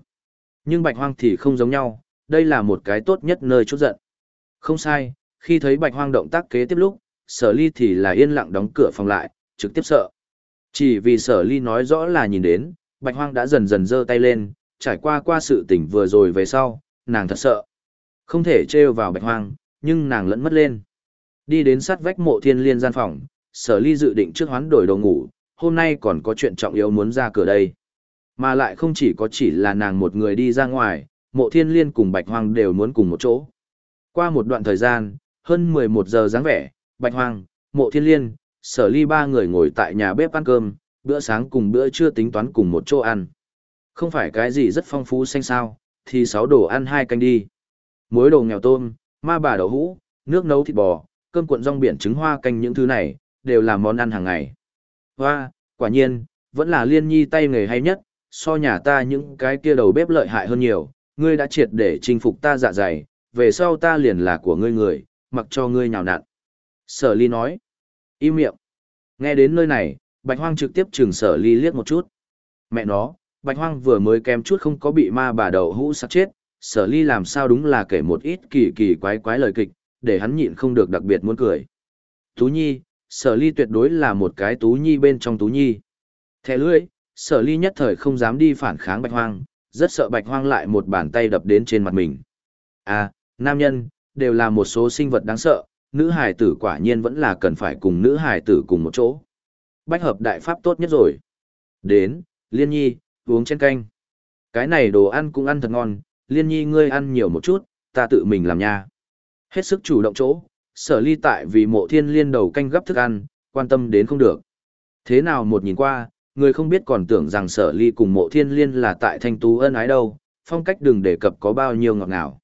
Nhưng bạch hoang thì không giống nhau, đây là một cái tốt nhất nơi chút giận. Không sai, khi thấy bạch hoang động tác kế tiếp lúc, sở ly thì là yên lặng đóng cửa phòng lại, trực tiếp sợ. Chỉ vì sở ly nói rõ là nhìn đến, bạch hoang đã dần dần giơ tay lên, trải qua qua sự tỉnh vừa rồi về sau, nàng thật sợ. Không thể trêu vào bạch hoang, nhưng nàng lẫn mất lên. Đi đến sát vách mộ thiên liên gian phòng, sở ly dự định trước hoán đổi đồ ngủ, hôm nay còn có chuyện trọng yếu muốn ra cửa đây. Mà lại không chỉ có chỉ là nàng một người đi ra ngoài, mộ thiên liên cùng bạch hoang đều muốn cùng một chỗ. Qua một đoạn thời gian, hơn 11 giờ dáng vẻ, bạch hoang, mộ thiên liên, sở ly ba người ngồi tại nhà bếp ăn cơm, bữa sáng cùng bữa trưa tính toán cùng một chỗ ăn. Không phải cái gì rất phong phú xanh sao, thì sáu đồ ăn hai canh đi. Muối đồ nghèo tôm, ma bà đậu hũ, nước nấu thịt bò, cơm cuộn rong biển trứng hoa canh những thứ này, đều là món ăn hàng ngày. Hoa, quả nhiên, vẫn là liên nhi tay nghề hay nhất, so nhà ta những cái kia đầu bếp lợi hại hơn nhiều, ngươi đã triệt để chinh phục ta dạ dày, về sau ta liền là của ngươi người, mặc cho ngươi nhào nặn. Sở ly nói, im miệng. Nghe đến nơi này, bạch hoang trực tiếp trừng sở ly liếc một chút. Mẹ nó, bạch hoang vừa mới kém chút không có bị ma bà đầu hũ sát chết, sở ly làm sao đúng là kể một ít kỳ kỳ quái quái lời kịch, để hắn nhịn không được đặc biệt muốn cười. Tú Nhi, sở ly tuyệt đối là một cái Tú Nhi bên trong Tú Nhi. Thẻ lưỡi, sở ly nhất thời không dám đi phản kháng bạch hoang, rất sợ bạch hoang lại một bàn tay đập đến trên mặt mình. À, nam nhân, đều là một số sinh vật đáng sợ, nữ hài tử quả nhiên vẫn là cần phải cùng nữ hài tử cùng một chỗ. Bách hợp đại pháp tốt nhất rồi. Đến, liên nhi, uống chén canh. Cái này đồ ăn cũng ăn thật ngon, liên nhi ngươi ăn nhiều một chút, ta tự mình làm nha. Hết sức chủ động chỗ, sở ly tại vì mộ thiên liên đầu canh gấp thức ăn, quan tâm đến không được. Thế nào một nhìn qua, người không biết còn tưởng rằng sở ly cùng mộ thiên liên là tại thanh tú ân ái đâu, phong cách đừng đề cập có bao nhiêu ngọt ngào.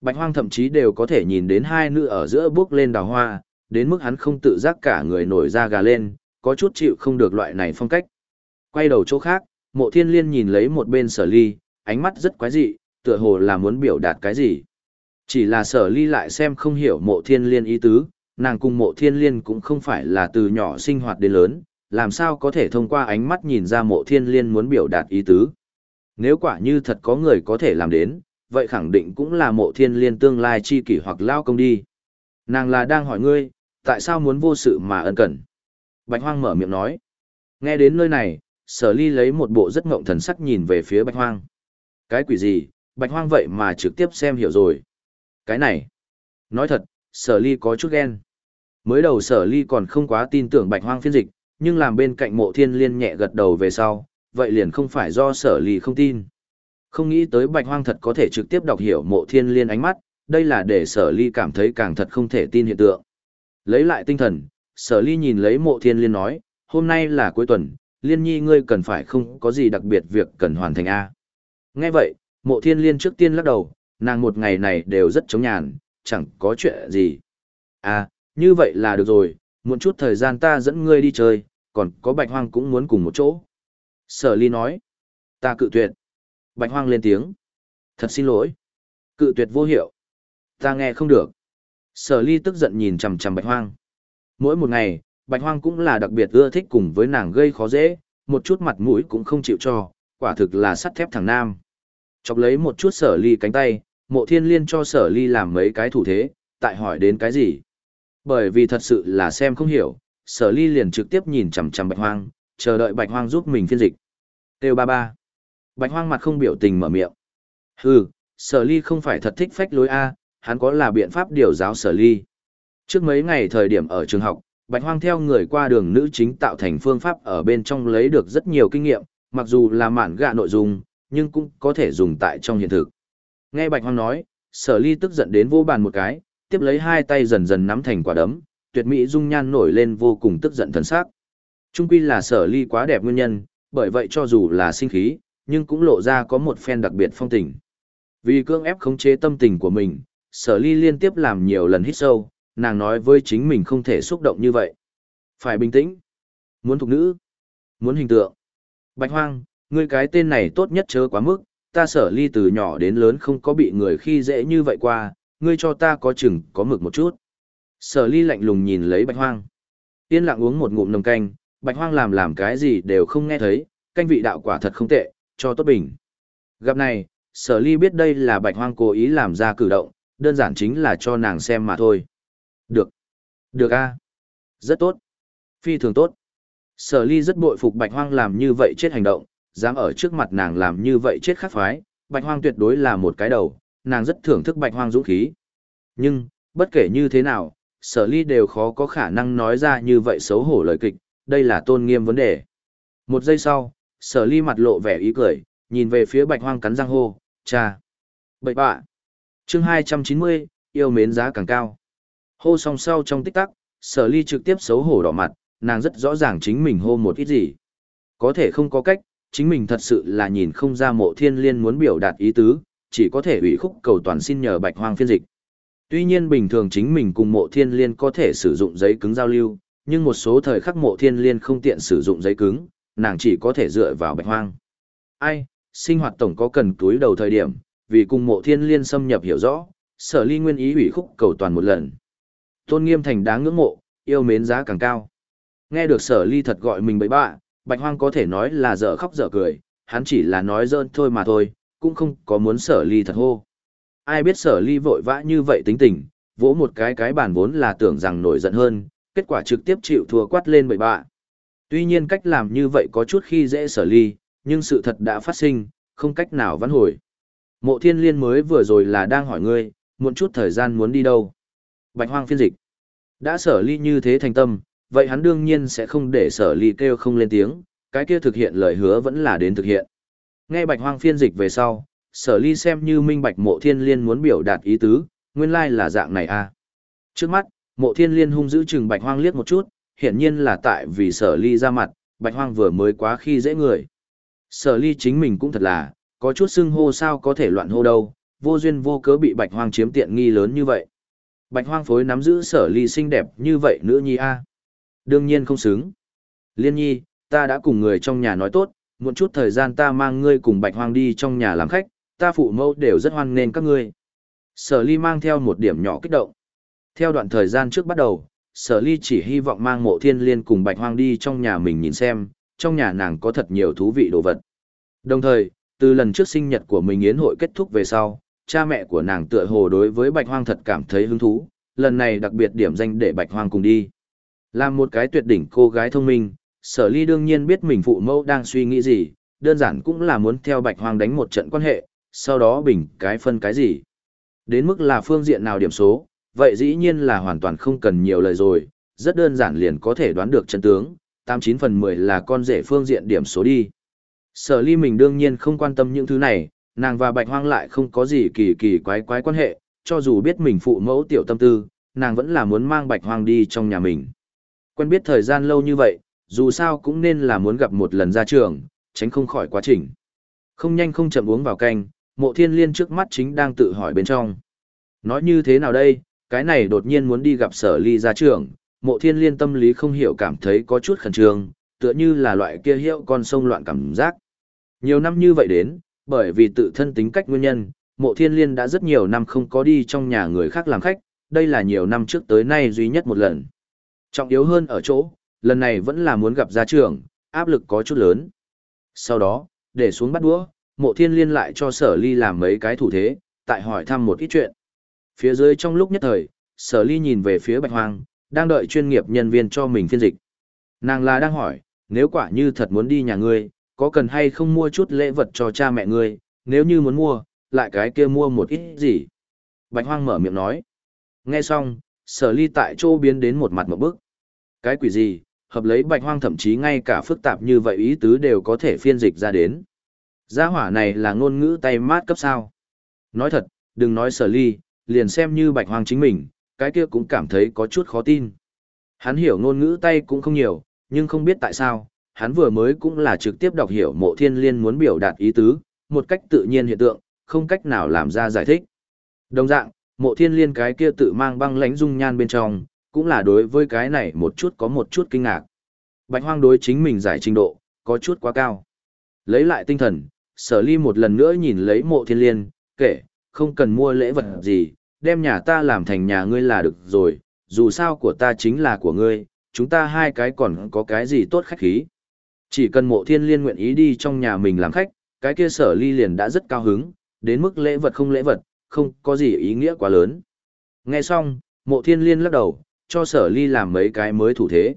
Bạch hoang thậm chí đều có thể nhìn đến hai nữ ở giữa bước lên đào hoa, đến mức hắn không tự giác cả người nổi da gà lên, có chút chịu không được loại này phong cách. Quay đầu chỗ khác, mộ thiên liên nhìn lấy một bên sở ly, ánh mắt rất quái dị, tựa hồ là muốn biểu đạt cái gì. Chỉ là sở ly lại xem không hiểu mộ thiên liên ý tứ, nàng cùng mộ thiên liên cũng không phải là từ nhỏ sinh hoạt đến lớn, làm sao có thể thông qua ánh mắt nhìn ra mộ thiên liên muốn biểu đạt ý tứ. Nếu quả như thật có người có thể làm đến, vậy khẳng định cũng là mộ thiên liên tương lai chi kỷ hoặc lao công đi. Nàng là đang hỏi ngươi, tại sao muốn vô sự mà ân cần? Bạch hoang mở miệng nói. Nghe đến nơi này, sở ly lấy một bộ rất ngộng thần sắc nhìn về phía bạch hoang. Cái quỷ gì, bạch hoang vậy mà trực tiếp xem hiểu rồi. Cái này, nói thật, sở ly có chút ghen. Mới đầu sở ly còn không quá tin tưởng bạch hoang phiên dịch, nhưng làm bên cạnh mộ thiên liên nhẹ gật đầu về sau, vậy liền không phải do sở ly không tin. Không nghĩ tới bạch hoang thật có thể trực tiếp đọc hiểu mộ thiên liên ánh mắt, đây là để sở ly cảm thấy càng thật không thể tin hiện tượng. Lấy lại tinh thần, sở ly nhìn lấy mộ thiên liên nói, hôm nay là cuối tuần, liên nhi ngươi cần phải không có gì đặc biệt việc cần hoàn thành A. Nghe vậy, mộ thiên liên trước tiên lắc đầu, nàng một ngày này đều rất chống nhàn, chẳng có chuyện gì. À, như vậy là được rồi, muộn chút thời gian ta dẫn ngươi đi chơi, còn có bạch hoang cũng muốn cùng một chỗ. Sở ly nói, ta cự tuyệt. Bạch hoang lên tiếng. Thật xin lỗi. Cự tuyệt vô hiệu. Ta nghe không được. Sở ly tức giận nhìn chằm chằm bạch hoang. Mỗi một ngày, bạch hoang cũng là đặc biệt ưa thích cùng với nàng gây khó dễ, một chút mặt mũi cũng không chịu cho, quả thực là sắt thép thằng nam. Chọc lấy một chút sở ly cánh tay, mộ thiên liên cho sở ly làm mấy cái thủ thế, tại hỏi đến cái gì. Bởi vì thật sự là xem không hiểu, sở ly liền trực tiếp nhìn chằm chằm bạch hoang, chờ đợi bạch hoang giúp mình phiên dịch. Têu ba ba. Bạch hoang mặt không biểu tình mở miệng. Hừ, sở ly không phải thật thích phách lối A, hắn có là biện pháp điều giáo sở ly. Trước mấy ngày thời điểm ở trường học, Bạch Hoang theo người qua đường nữ chính tạo thành phương pháp ở bên trong lấy được rất nhiều kinh nghiệm, mặc dù là mạn gạ nội dung, nhưng cũng có thể dùng tại trong hiện thực. Nghe Bạch Hoang nói, sở ly tức giận đến vô bàn một cái, tiếp lấy hai tay dần dần nắm thành quả đấm, tuyệt mỹ dung nhan nổi lên vô cùng tức giận thần sắc. Trung quy là sở ly quá đẹp nguyên nhân, bởi vậy cho dù là sinh khí, nhưng cũng lộ ra có một phen đặc biệt phong tình. Vì cưỡng ép khống chế tâm tình của mình, sở ly liên tiếp làm nhiều lần hít sâu, nàng nói với chính mình không thể xúc động như vậy. Phải bình tĩnh. Muốn thuộc nữ. Muốn hình tượng. Bạch hoang, ngươi cái tên này tốt nhất chớ quá mức, ta sở ly từ nhỏ đến lớn không có bị người khi dễ như vậy qua, ngươi cho ta có chừng có mực một chút. Sở ly lạnh lùng nhìn lấy bạch hoang. Yên lặng uống một ngụm nồng canh, bạch hoang làm làm cái gì đều không nghe thấy, canh vị đạo quả thật không tệ, cho tốt bình. Gặp này, sở ly biết đây là bạch hoang cố ý làm ra cử động, đơn giản chính là cho nàng xem mà thôi. Được. Được a Rất tốt. Phi thường tốt. Sở ly rất bội phục bạch hoang làm như vậy chết hành động, dám ở trước mặt nàng làm như vậy chết khắc phái, bạch hoang tuyệt đối là một cái đầu, nàng rất thưởng thức bạch hoang dũng khí. Nhưng, bất kể như thế nào, sở ly đều khó có khả năng nói ra như vậy xấu hổ lời kịch, đây là tôn nghiêm vấn đề. Một giây sau, sở ly mặt lộ vẻ ý cười, nhìn về phía bạch hoang cắn răng hô, cha. Bậy bạ. Chương 290, yêu mến giá càng cao. Hô song sau trong tích tắc, sở ly trực tiếp xấu hổ đỏ mặt, nàng rất rõ ràng chính mình hô một ít gì. Có thể không có cách, chính mình thật sự là nhìn không ra mộ thiên liên muốn biểu đạt ý tứ, chỉ có thể ủy khúc cầu toàn xin nhờ bạch hoang phiên dịch. Tuy nhiên bình thường chính mình cùng mộ thiên liên có thể sử dụng giấy cứng giao lưu, nhưng một số thời khắc mộ thiên liên không tiện sử dụng giấy cứng, nàng chỉ có thể dựa vào bạch hoang. Ai, sinh hoạt tổng có cần túi đầu thời điểm, vì cùng mộ thiên liên xâm nhập hiểu rõ, sở ly nguyên ý ủy khúc cầu toàn một lần. Tôn nghiêm thành đáng ngưỡng mộ, yêu mến giá càng cao. Nghe được sở ly thật gọi mình bậy bạ, bạch hoang có thể nói là dở khóc dở cười, hắn chỉ là nói dơn thôi mà thôi, cũng không có muốn sở ly thật hô. Ai biết sở ly vội vã như vậy tính tình, vỗ một cái cái bản vốn là tưởng rằng nổi giận hơn, kết quả trực tiếp chịu thua quát lên bậy bạ. Tuy nhiên cách làm như vậy có chút khi dễ sở ly, nhưng sự thật đã phát sinh, không cách nào vãn hồi. Mộ thiên liên mới vừa rồi là đang hỏi ngươi, muộn chút thời gian muốn đi đâu. Bạch hoang phiên dịch. Đã sở ly như thế thành tâm, vậy hắn đương nhiên sẽ không để sở ly kêu không lên tiếng, cái kia thực hiện lời hứa vẫn là đến thực hiện. Nghe bạch hoang phiên dịch về sau, sở ly xem như minh bạch mộ thiên liên muốn biểu đạt ý tứ, nguyên lai là dạng này à. Trước mắt, mộ thiên liên hung dữ chừng bạch hoang liếc một chút, hiển nhiên là tại vì sở ly ra mặt, bạch hoang vừa mới quá khi dễ người. Sở ly chính mình cũng thật là, có chút xưng hô sao có thể loạn hô đâu, vô duyên vô cớ bị bạch hoang chiếm tiện nghi lớn như vậy. Bạch hoang phối nắm giữ sở ly xinh đẹp như vậy nữa nhi a Đương nhiên không xứng. Liên nhi, ta đã cùng người trong nhà nói tốt, muộn chút thời gian ta mang ngươi cùng bạch hoang đi trong nhà làm khách, ta phụ mẫu đều rất hoan nghênh các ngươi. Sở ly mang theo một điểm nhỏ kích động. Theo đoạn thời gian trước bắt đầu, sở ly chỉ hy vọng mang mộ thiên liên cùng bạch hoang đi trong nhà mình nhìn xem, trong nhà nàng có thật nhiều thú vị đồ vật. Đồng thời, từ lần trước sinh nhật của mình yến hội kết thúc về sau, cha mẹ của nàng tựa hồ đối với bạch hoang thật cảm thấy hứng thú, lần này đặc biệt điểm danh để bạch hoang cùng đi. Làm một cái tuyệt đỉnh cô gái thông minh, sở ly đương nhiên biết mình phụ mẫu đang suy nghĩ gì, đơn giản cũng là muốn theo bạch hoang đánh một trận quan hệ, sau đó bình cái phân cái gì. Đến mức là phương diện nào điểm số, vậy dĩ nhiên là hoàn toàn không cần nhiều lời rồi, rất đơn giản liền có thể đoán được chân tướng, 89 phần 10 là con rể phương diện điểm số đi. Sở ly mình đương nhiên không quan tâm những thứ này, nàng và bạch hoang lại không có gì kỳ kỳ quái quái quan hệ, cho dù biết mình phụ mẫu tiểu tâm tư, nàng vẫn là muốn mang bạch hoang đi trong nhà mình. Quen biết thời gian lâu như vậy, dù sao cũng nên là muốn gặp một lần ra trường, tránh không khỏi quá trình. Không nhanh không chậm uống vào canh, mộ thiên liên trước mắt chính đang tự hỏi bên trong. Nói như thế nào đây, cái này đột nhiên muốn đi gặp sở ly ra trường, mộ thiên liên tâm lý không hiểu cảm thấy có chút khẩn trương, tựa như là loại kia hiệu con sông loạn cảm giác. Nhiều năm như vậy đến, bởi vì tự thân tính cách nguyên nhân, mộ thiên liên đã rất nhiều năm không có đi trong nhà người khác làm khách, đây là nhiều năm trước tới nay duy nhất một lần. Trọng yếu hơn ở chỗ, lần này vẫn là muốn gặp gia trưởng, áp lực có chút lớn. Sau đó, để xuống bắt đũa, mộ thiên liên lại cho sở ly làm mấy cái thủ thế, tại hỏi thăm một ít chuyện. Phía dưới trong lúc nhất thời, sở ly nhìn về phía bạch hoang, đang đợi chuyên nghiệp nhân viên cho mình phiên dịch. Nàng là đang hỏi, nếu quả như thật muốn đi nhà ngươi, có cần hay không mua chút lễ vật cho cha mẹ ngươi, nếu như muốn mua, lại cái kia mua một ít gì. Bạch hoang mở miệng nói. Nghe xong, sở ly tại chỗ biến đến một mặt một bức. Cái quỷ gì, hợp lấy bạch hoang thậm chí ngay cả phức tạp như vậy ý tứ đều có thể phiên dịch ra đến. Gia hỏa này là ngôn ngữ tay mát cấp sao. Nói thật, đừng nói sở ly, liền xem như bạch hoang chính mình, cái kia cũng cảm thấy có chút khó tin. Hắn hiểu ngôn ngữ tay cũng không nhiều, nhưng không biết tại sao, hắn vừa mới cũng là trực tiếp đọc hiểu mộ thiên liên muốn biểu đạt ý tứ, một cách tự nhiên hiện tượng, không cách nào làm ra giải thích. Đồng dạng, mộ thiên liên cái kia tự mang băng lãnh dung nhan bên trong, cũng là đối với cái này một chút có một chút kinh ngạc. Bạch hoang đối chính mình giải trình độ, có chút quá cao. Lấy lại tinh thần, sở ly một lần nữa nhìn lấy mộ thiên liên, kể, không cần mua lễ vật gì, đem nhà ta làm thành nhà ngươi là được rồi, dù sao của ta chính là của ngươi, chúng ta hai cái còn có cái gì tốt khách khí. Chỉ cần mộ thiên liên nguyện ý đi trong nhà mình làm khách, cái kia sở ly liền đã rất cao hứng, đến mức lễ vật không lễ vật, không có gì ý nghĩa quá lớn. Nghe xong, mộ thiên liên lắc đầu, cho sở ly làm mấy cái mới thủ thế.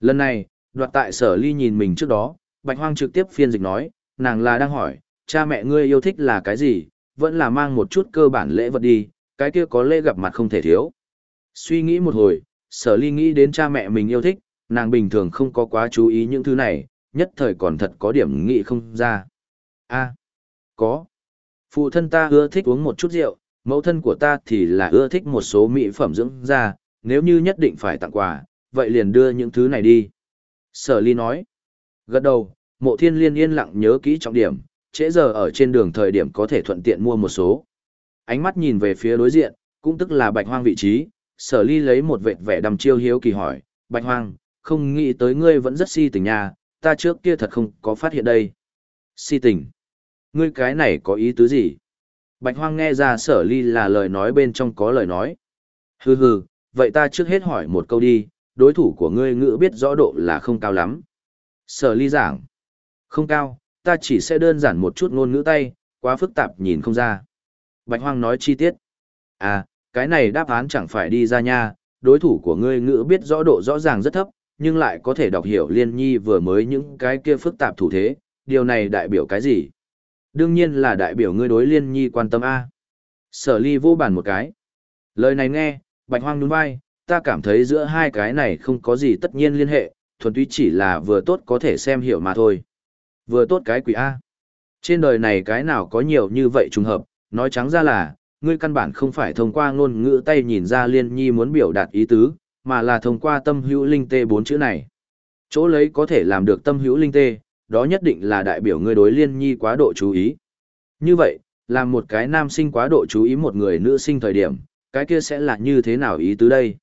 Lần này, đoạt tại sở ly nhìn mình trước đó, bạch hoang trực tiếp phiên dịch nói, nàng là đang hỏi, cha mẹ ngươi yêu thích là cái gì, vẫn là mang một chút cơ bản lễ vật đi, cái kia có lễ gặp mặt không thể thiếu. Suy nghĩ một hồi, sở ly nghĩ đến cha mẹ mình yêu thích, nàng bình thường không có quá chú ý những thứ này, nhất thời còn thật có điểm nghĩ không ra. a có. Phụ thân ta ưa thích uống một chút rượu, mẫu thân của ta thì là ưa thích một số mỹ phẩm dưỡng da, nếu như nhất định phải tặng quà, vậy liền đưa những thứ này đi. Sở ly nói. Gật đầu, mộ thiên liên yên lặng nhớ kỹ trọng điểm, trễ giờ ở trên đường thời điểm có thể thuận tiện mua một số. Ánh mắt nhìn về phía đối diện, cũng tức là bạch hoang vị trí, sở ly lấy một vệt vẻ đăm chiêu hiếu kỳ hỏi, bạch hoang, không nghĩ tới ngươi vẫn rất si tình nha, ta trước kia thật không có phát hiện đây. Si tình. Ngươi cái này có ý tứ gì? Bạch hoang nghe ra sở ly là lời nói bên trong có lời nói. Hừ hừ, vậy ta trước hết hỏi một câu đi, đối thủ của ngươi ngữ biết rõ độ là không cao lắm. Sở ly giảng. Không cao, ta chỉ sẽ đơn giản một chút ngôn ngữ tay, quá phức tạp nhìn không ra. Bạch hoang nói chi tiết. À, cái này đáp án chẳng phải đi ra nha, đối thủ của ngươi ngữ biết rõ độ rõ ràng rất thấp, nhưng lại có thể đọc hiểu liên nhi vừa mới những cái kia phức tạp thủ thế, điều này đại biểu cái gì? Đương nhiên là đại biểu ngươi đối liên nhi quan tâm A. Sở ly vô bàn một cái. Lời này nghe, bạch hoang nhún vai, ta cảm thấy giữa hai cái này không có gì tất nhiên liên hệ, thuần túy chỉ là vừa tốt có thể xem hiểu mà thôi. Vừa tốt cái quỷ A. Trên đời này cái nào có nhiều như vậy trùng hợp, nói trắng ra là, ngươi căn bản không phải thông qua ngôn ngữ tay nhìn ra liên nhi muốn biểu đạt ý tứ, mà là thông qua tâm hữu linh tê bốn chữ này. Chỗ lấy có thể làm được tâm hữu linh tê, đó nhất định là đại biểu ngươi đối liên nhi quá độ chú ý. Như vậy, làm một cái nam sinh quá độ chú ý một người nữ sinh thời điểm, cái kia sẽ là như thế nào ý tứ đây?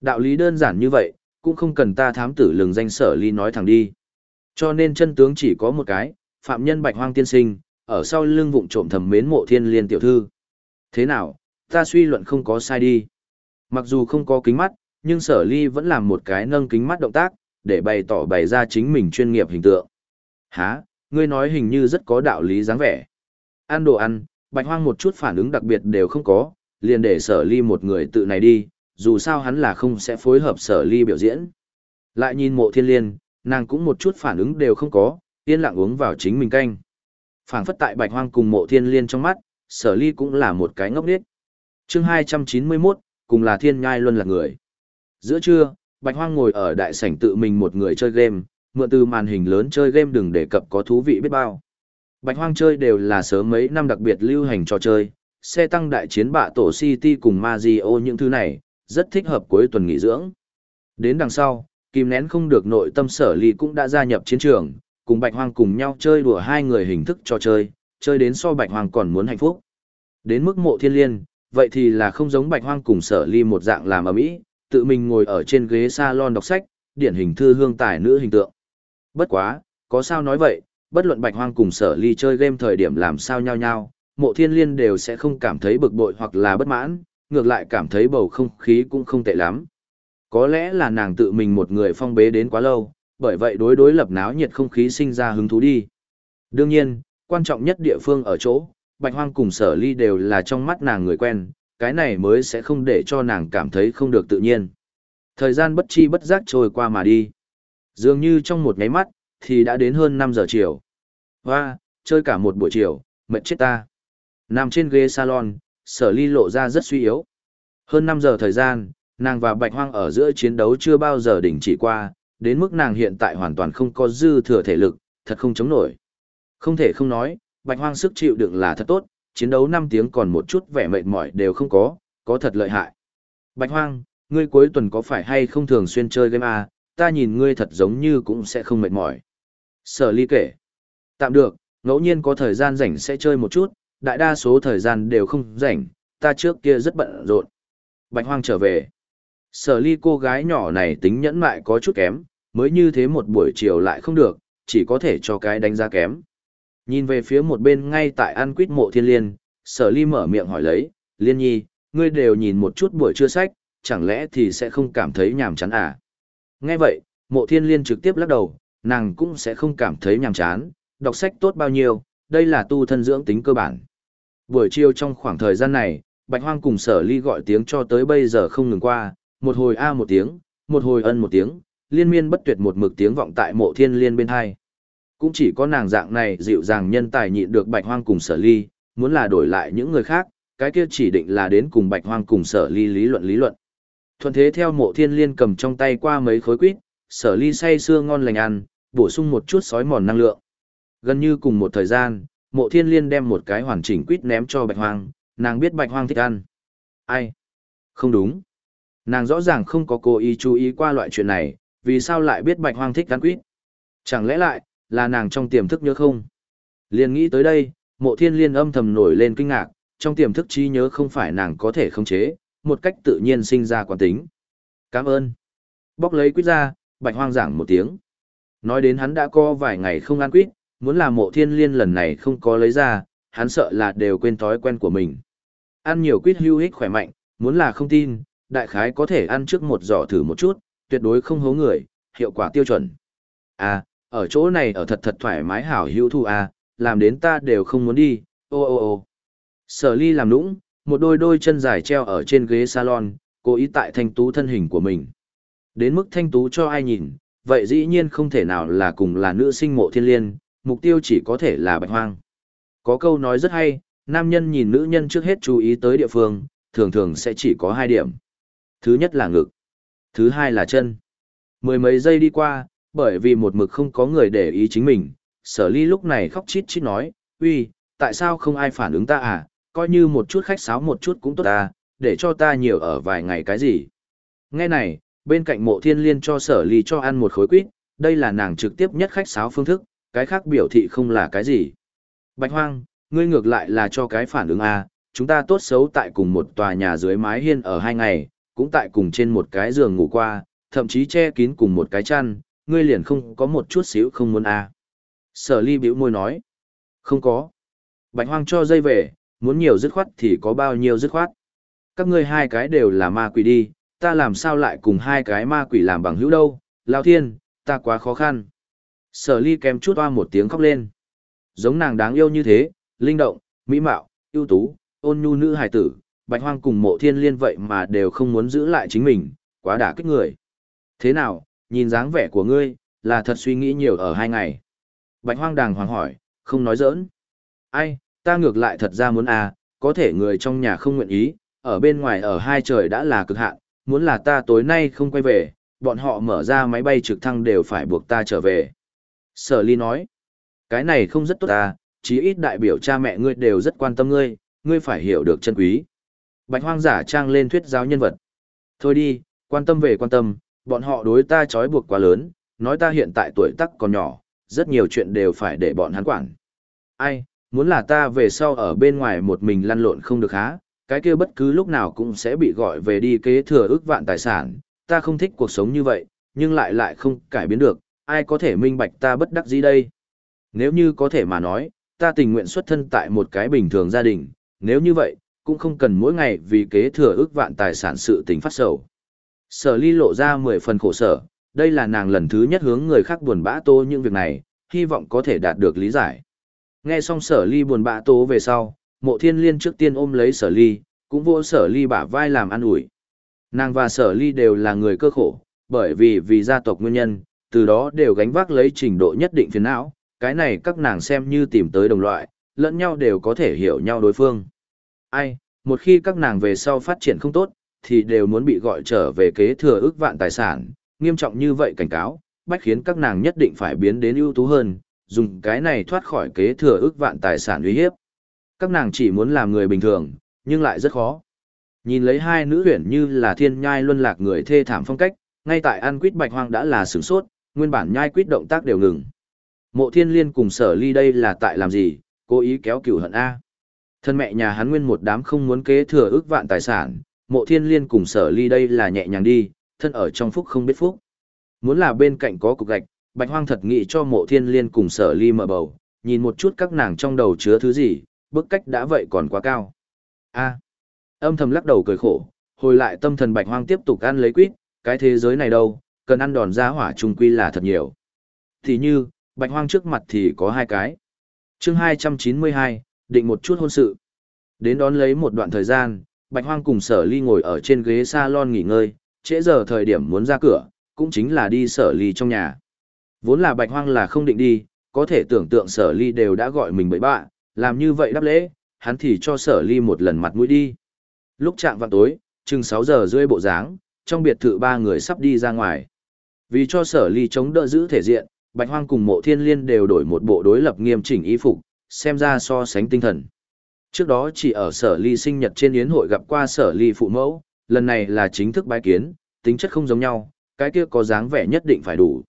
Đạo lý đơn giản như vậy, cũng không cần ta thám tử lừng danh sở ly nói thẳng đi. Cho nên chân tướng chỉ có một cái, phạm nhân bạch hoang tiên sinh, ở sau lưng vụng trộm thầm mến mộ thiên liên tiểu thư. Thế nào, ta suy luận không có sai đi. Mặc dù không có kính mắt, nhưng sở ly vẫn làm một cái nâng kính mắt động tác, để bày tỏ bày ra chính mình chuyên nghiệp hình tượng. Hả, ngươi nói hình như rất có đạo lý dáng vẻ. Ăn đồ ăn, bạch hoang một chút phản ứng đặc biệt đều không có, liền để sở ly một người tự này đi, dù sao hắn là không sẽ phối hợp sở ly biểu diễn. Lại nhìn mộ thiên liên, nàng cũng một chút phản ứng đều không có, yên lặng uống vào chính mình canh. phảng phất tại bạch hoang cùng mộ thiên liên trong mắt, sở ly cũng là một cái ngốc điếc. Chương 291, cùng là thiên nhai luôn là người. Giữa trưa, bạch hoang ngồi ở đại sảnh tự mình một người chơi game, mượn từ màn hình lớn chơi game đừng đề cập có thú vị biết bao. Bạch hoang chơi đều là sớm mấy năm đặc biệt lưu hành trò chơi, xe tăng đại chiến bạ tổ City cùng Mario những thứ này, rất thích hợp cuối tuần nghỉ dưỡng. Đến đằng sau, kìm nén không được nội tâm sở ly cũng đã gia nhập chiến trường, cùng Bạch Hoang cùng nhau chơi đùa hai người hình thức trò chơi, chơi đến so Bạch Hoang còn muốn hạnh phúc. Đến mức mộ thiên liên, vậy thì là không giống Bạch Hoang cùng sở ly một dạng làm ở mỹ, tự mình ngồi ở trên ghế salon đọc sách, điển hình thư hương tài nữ hình tượng. Bất quá, có sao nói vậy, bất luận Bạch Hoang cùng sở ly chơi game thời điểm làm sao nhau nhau, mộ thiên liên đều sẽ không cảm thấy bực bội hoặc là bất mãn, ngược lại cảm thấy bầu không khí cũng không tệ lắm. Có lẽ là nàng tự mình một người phong bế đến quá lâu, bởi vậy đối đối lập náo nhiệt không khí sinh ra hứng thú đi. Đương nhiên, quan trọng nhất địa phương ở chỗ, Bạch Hoang cùng Sở Ly đều là trong mắt nàng người quen, cái này mới sẽ không để cho nàng cảm thấy không được tự nhiên. Thời gian bất chi bất giác trôi qua mà đi. Dường như trong một nháy mắt, thì đã đến hơn 5 giờ chiều. Hoa, chơi cả một buổi chiều, mệt chết ta. Nằm trên ghế salon, Sở Ly lộ ra rất suy yếu. Hơn 5 giờ thời gian, nàng và Bạch Hoang ở giữa chiến đấu chưa bao giờ đỉnh chỉ qua, đến mức nàng hiện tại hoàn toàn không có dư thừa thể lực, thật không chống nổi. Không thể không nói, Bạch Hoang sức chịu đựng là thật tốt, chiến đấu 5 tiếng còn một chút vẻ mệt mỏi đều không có, có thật lợi hại. Bạch Hoang, ngươi cuối tuần có phải hay không thường xuyên chơi game à, ta nhìn ngươi thật giống như cũng sẽ không mệt mỏi. Sở ly kể. Tạm được, ngẫu nhiên có thời gian rảnh sẽ chơi một chút, đại đa số thời gian đều không rảnh, ta trước kia rất bận rộn. Bạch Hoang trở về. Sở ly cô gái nhỏ này tính nhẫn mại có chút kém, mới như thế một buổi chiều lại không được, chỉ có thể cho cái đánh giá kém. Nhìn về phía một bên ngay tại ăn quýt mộ thiên liên, sở ly mở miệng hỏi lấy, liên nhi, ngươi đều nhìn một chút buổi trưa sách, chẳng lẽ thì sẽ không cảm thấy nhàm chán à? Nghe vậy, mộ thiên liên trực tiếp lắc đầu, nàng cũng sẽ không cảm thấy nhàm chán, đọc sách tốt bao nhiêu, đây là tu thân dưỡng tính cơ bản. Buổi chiều trong khoảng thời gian này, Bạch Hoang cùng sở ly gọi tiếng cho tới bây giờ không ngừng qua, một hồi a một tiếng, một hồi ân một tiếng, liên miên bất tuyệt một mực tiếng vọng tại mộ thiên liên bên hai. Cũng chỉ có nàng dạng này dịu dàng nhân tài nhịn được bạch hoang cùng sở ly, muốn là đổi lại những người khác, cái kia chỉ định là đến cùng bạch hoang cùng sở ly lý luận lý luận. Thuận thế theo mộ thiên liên cầm trong tay qua mấy khối quýt, sở ly say sưa ngon lành ăn, bổ sung một chút sói mòn năng lượng. Gần như cùng một thời gian, mộ thiên liên đem một cái hoàn chỉnh quýt ném cho bạch hoang, nàng biết bạch hoang thích ăn. Ai? Không đúng. Nàng rõ ràng không có cố ý chú ý qua loại chuyện này, vì sao lại biết bạch hoang thích ăn quýt? Chẳng lẽ lại, là nàng trong tiềm thức nhớ không? Liên nghĩ tới đây, mộ thiên liên âm thầm nổi lên kinh ngạc, trong tiềm thức trí nhớ không phải nàng có thể khống chế, một cách tự nhiên sinh ra quán tính. Cảm ơn. Bóc lấy quýt ra, bạch hoang giảng một tiếng. Nói đến hắn đã có vài ngày không ăn quýt, muốn là mộ thiên liên lần này không có lấy ra, hắn sợ là đều quên thói quen của mình. Ăn nhiều quýt hưu hích khỏe mạnh, muốn là không tin, đại khái có thể ăn trước một giỏ thử một chút, tuyệt đối không hố người, hiệu quả tiêu chuẩn. À, ở chỗ này ở thật thật thoải mái hảo hữu thu à, làm đến ta đều không muốn đi, ô ô ô. Sở ly làm nũng, một đôi đôi chân dài treo ở trên ghế salon, cố ý tại thanh tú thân hình của mình. Đến mức thanh tú cho ai nhìn, vậy dĩ nhiên không thể nào là cùng là nữ sinh mộ thiên liên, mục tiêu chỉ có thể là bạch hoang. Có câu nói rất hay, nam nhân nhìn nữ nhân trước hết chú ý tới địa phương, thường thường sẽ chỉ có hai điểm. Thứ nhất là ngực, thứ hai là chân. Mười mấy giây đi qua, bởi vì một mực không có người để ý chính mình, sở ly lúc này khóc chít chít nói, uy, tại sao không ai phản ứng ta à, coi như một chút khách sáo một chút cũng tốt ta, để cho ta nhiều ở vài ngày cái gì. Nghe này, bên cạnh mộ thiên liên cho sở ly cho ăn một khối quýt, đây là nàng trực tiếp nhất khách sáo phương thức, cái khác biểu thị không là cái gì. Bạch hoang, ngươi ngược lại là cho cái phản ứng à, chúng ta tốt xấu tại cùng một tòa nhà dưới mái hiên ở hai ngày, cũng tại cùng trên một cái giường ngủ qua, thậm chí che kín cùng một cái chăn, ngươi liền không có một chút xíu không muốn à. Sở ly bĩu môi nói, không có. Bạch hoang cho dây về, muốn nhiều dứt khoát thì có bao nhiêu dứt khoát. Các ngươi hai cái đều là ma quỷ đi, ta làm sao lại cùng hai cái ma quỷ làm bằng hữu đâu, lao thiên, ta quá khó khăn. Sở ly kèm chút oa một tiếng khóc lên. Giống nàng đáng yêu như thế, linh động, mỹ mạo, ưu tú, ôn nhu nữ hài tử, bạch hoang cùng mộ thiên liên vậy mà đều không muốn giữ lại chính mình, quá đả kích người. Thế nào, nhìn dáng vẻ của ngươi, là thật suy nghĩ nhiều ở hai ngày. Bạch hoang đàng hoàng hỏi, không nói giỡn. Ai, ta ngược lại thật ra muốn à, có thể người trong nhà không nguyện ý, ở bên ngoài ở hai trời đã là cực hạn, muốn là ta tối nay không quay về, bọn họ mở ra máy bay trực thăng đều phải buộc ta trở về. Sở ly nói, cái này không rất tốt ta, chí ít đại biểu cha mẹ ngươi đều rất quan tâm ngươi, ngươi phải hiểu được chân quý. Bạch hoang giả trang lên thuyết giáo nhân vật. Thôi đi, quan tâm về quan tâm, bọn họ đối ta trói buộc quá lớn, nói ta hiện tại tuổi tác còn nhỏ, rất nhiều chuyện đều phải để bọn hắn quản. Ai, muốn là ta về sau ở bên ngoài một mình lăn lộn không được há, cái kia bất cứ lúc nào cũng sẽ bị gọi về đi kế thừa ước vạn tài sản, ta không thích cuộc sống như vậy, nhưng lại lại không cải biến được, ai có thể minh bạch ta bất đắc dĩ đây. Nếu như có thể mà nói, ta tình nguyện xuất thân tại một cái bình thường gia đình, nếu như vậy, cũng không cần mỗi ngày vì kế thừa ước vạn tài sản sự tình phát sầu. Sở ly lộ ra 10 phần khổ sở, đây là nàng lần thứ nhất hướng người khác buồn bã tô những việc này, hy vọng có thể đạt được lý giải. Nghe xong sở ly buồn bã tố về sau, mộ thiên liên trước tiên ôm lấy sở ly, cũng vô sở ly bả vai làm ăn ủi. Nàng và sở ly đều là người cơ khổ, bởi vì vì gia tộc nguyên nhân, từ đó đều gánh vác lấy trình độ nhất định phiền não, cái này các nàng xem như tìm tới đồng loại, lẫn nhau đều có thể hiểu nhau đối phương. Ai, một khi các nàng về sau phát triển không tốt, thì đều muốn bị gọi trở về kế thừa ước vạn tài sản, nghiêm trọng như vậy cảnh cáo, bách khiến các nàng nhất định phải biến đến ưu tú hơn, dùng cái này thoát khỏi kế thừa ước vạn tài sản uy hiếp. Các nàng chỉ muốn làm người bình thường, nhưng lại rất khó. Nhìn lấy hai nữ huyền như là thiên nhai luân lạc người thê thảm phong cách, ngay tại An quýt bạch hoang đã là sửng sốt, nguyên bản nhai quýt động tác đều ngừng. Mộ thiên liên cùng sở ly đây là tại làm gì, cố ý kéo cửu hận A. Thân mẹ nhà hắn nguyên một đám không muốn kế thừa ước vạn tài sản, mộ thiên liên cùng sở ly đây là nhẹ nhàng đi, thân ở trong phúc không biết phúc. Muốn là bên cạnh có cục gạch, bạch hoang thật nghĩ cho mộ thiên liên cùng sở ly mở bầu, nhìn một chút các nàng trong đầu chứa thứ gì, bức cách đã vậy còn quá cao. A. Âm thầm lắc đầu cười khổ, hồi lại tâm thần bạch hoang tiếp tục ăn lấy quýt, cái thế giới này đâu, cần ăn đòn giá hỏa trung quy là thật nhiều. Thì như, bạch hoang trước mặt thì có hai cái. Chương 292, định một chút hôn sự. Đến đón lấy một đoạn thời gian, bạch hoang cùng sở ly ngồi ở trên ghế salon nghỉ ngơi, trễ giờ thời điểm muốn ra cửa, cũng chính là đi sở ly trong nhà. Vốn là bạch hoang là không định đi, có thể tưởng tượng sở ly đều đã gọi mình bậy bạ, làm như vậy đáp lễ, hắn thì cho sở ly một lần mặt mũi đi. Lúc chạm vào tối, chừng 6 giờ rưỡi bộ dáng, trong biệt thự ba người sắp đi ra ngoài. Vì cho sở ly chống đỡ giữ thể diện, Bạch Hoang cùng mộ thiên liên đều đổi một bộ đối lập nghiêm chỉnh y phục, xem ra so sánh tinh thần. Trước đó chỉ ở sở ly sinh nhật trên yến hội gặp qua sở ly phụ mẫu, lần này là chính thức bái kiến, tính chất không giống nhau, cái kia có dáng vẻ nhất định phải đủ.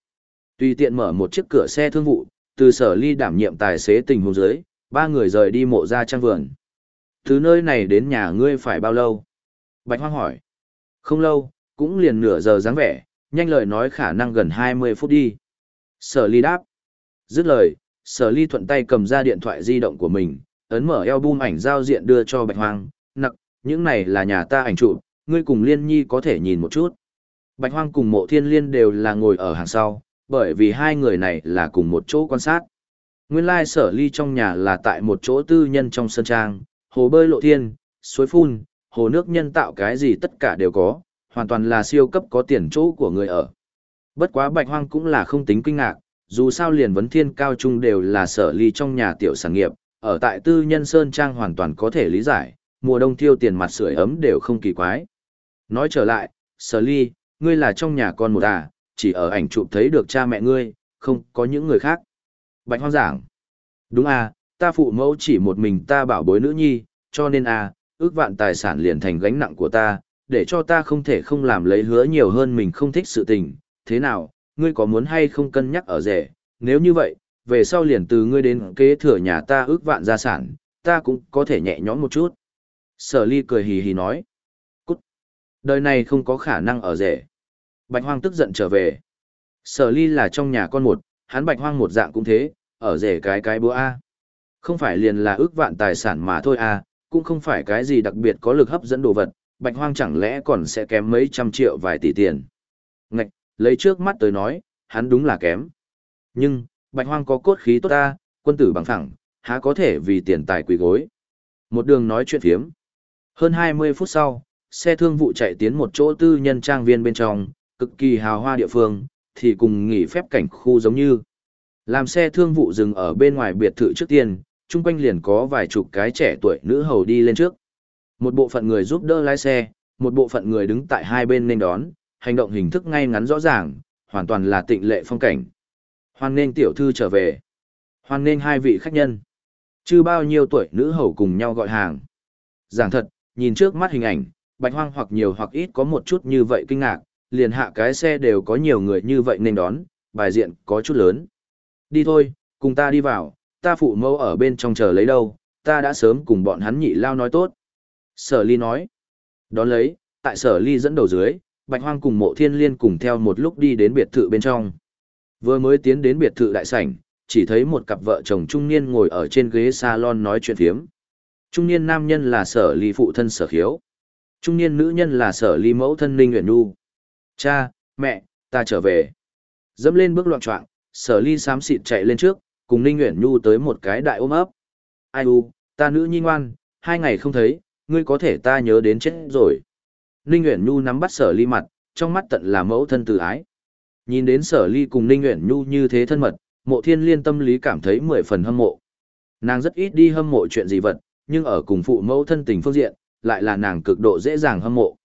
Tùy tiện mở một chiếc cửa xe thương vụ, từ sở ly đảm nhiệm tài xế tình huống dưới, ba người rời đi mộ ra trang vườn. Từ nơi này đến nhà ngươi phải bao lâu? Bạch Hoang hỏi. Không lâu, cũng liền nửa giờ dáng vẻ, nhanh lời nói khả năng gần 20 phút đi. Sở ly đáp. Dứt lời, sở ly thuận tay cầm ra điện thoại di động của mình, ấn mở album ảnh giao diện đưa cho Bạch Hoang. Nặc, những này là nhà ta ảnh chụp, ngươi cùng Liên Nhi có thể nhìn một chút. Bạch Hoang cùng mộ thiên liên đều là ngồi ở hàng sau, bởi vì hai người này là cùng một chỗ quan sát. Nguyên lai sở ly trong nhà là tại một chỗ tư nhân trong sân trang, hồ bơi lộ thiên, suối phun, hồ nước nhân tạo cái gì tất cả đều có, hoàn toàn là siêu cấp có tiền chỗ của người ở. Bất quá bạch hoang cũng là không tính kinh ngạc, dù sao liền vấn thiên cao trung đều là sở ly trong nhà tiểu sản nghiệp, ở tại tư nhân sơn trang hoàn toàn có thể lý giải, mùa đông tiêu tiền mặt sưởi ấm đều không kỳ quái. Nói trở lại, sở ly, ngươi là trong nhà con một à, chỉ ở ảnh chụp thấy được cha mẹ ngươi, không có những người khác. Bạch hoang giảng. Đúng à, ta phụ mẫu chỉ một mình ta bảo bối nữ nhi, cho nên à, ước vạn tài sản liền thành gánh nặng của ta, để cho ta không thể không làm lấy hứa nhiều hơn mình không thích sự tình. Thế nào, ngươi có muốn hay không cân nhắc ở rẻ? nếu như vậy, về sau liền từ ngươi đến kế thừa nhà ta ước vạn gia sản, ta cũng có thể nhẹ nhõm một chút. Sở ly cười hì hì nói. Cút. Đời này không có khả năng ở rẻ. Bạch hoang tức giận trở về. Sở ly là trong nhà con một, hắn bạch hoang một dạng cũng thế, ở rể cái cái bữa A. Không phải liền là ước vạn tài sản mà thôi A, cũng không phải cái gì đặc biệt có lực hấp dẫn đồ vật, bạch hoang chẳng lẽ còn sẽ kém mấy trăm triệu vài tỷ tiền. Ngạch, lấy trước mắt tới nói, hắn đúng là kém. Nhưng, bạch hoang có cốt khí tốt ta, quân tử bằng phẳng, há có thể vì tiền tài quỳ gối. Một đường nói chuyện phiếm. Hơn 20 phút sau, xe thương vụ chạy tiến một chỗ tư nhân trang viên bên trong, cực kỳ hào hoa địa phương, thì cùng nghỉ phép cảnh khu giống như. Làm xe thương vụ dừng ở bên ngoài biệt thự trước tiên, chung quanh liền có vài chục cái trẻ tuổi nữ hầu đi lên trước. Một bộ phận người giúp đỡ lái xe, một bộ phận người đứng tại hai bên nên đón, hành động hình thức ngay ngắn rõ ràng, hoàn toàn là tịnh lệ phong cảnh. Hoan nên tiểu thư trở về. Hoan nên hai vị khách nhân. Chứ bao nhiêu tuổi nữ hầu cùng nhau gọi hàng. Giảng thật, nhìn trước mắt hình ảnh, bạch hoang hoặc nhiều hoặc ít có một chút như vậy kinh ngạc, liền hạ cái xe đều có nhiều người như vậy nên đón, bài diện có chút lớn. Đi thôi, cùng ta đi vào, ta phụ mẫu ở bên trong chờ lấy đâu, ta đã sớm cùng bọn hắn nhị lao nói tốt. Sở ly nói. Đón lấy, tại sở ly dẫn đầu dưới, bạch hoang cùng mộ thiên liên cùng theo một lúc đi đến biệt thự bên trong. Vừa mới tiến đến biệt thự đại sảnh, chỉ thấy một cặp vợ chồng trung niên ngồi ở trên ghế salon nói chuyện phiếm. Trung niên nam nhân là sở ly phụ thân sở khiếu. Trung niên nữ nhân là sở ly mẫu thân Ninh Nguyễn Nhu. Cha, mẹ, ta trở về. Dẫm lên bước loạn trọng, sở ly xám xịt chạy lên trước, cùng Ninh Nguyễn Nhu tới một cái đại ôm ấp. Ai u, ta nữ nhi ngoan, hai ngày không thấy, ngươi có thể ta nhớ đến chết rồi. Ninh Nguyễn Nhu nắm bắt sở ly mặt, trong mắt tận là mẫu thân từ ái. Nhìn đến sở ly cùng Ninh Nguyễn Nhu như thế thân mật, mộ thiên liên tâm lý cảm thấy mười phần hâm mộ. Nàng rất ít đi hâm mộ chuyện gì vật, nhưng ở cùng phụ mẫu thân tình phương diện, lại là nàng cực độ dễ dàng hâm mộ.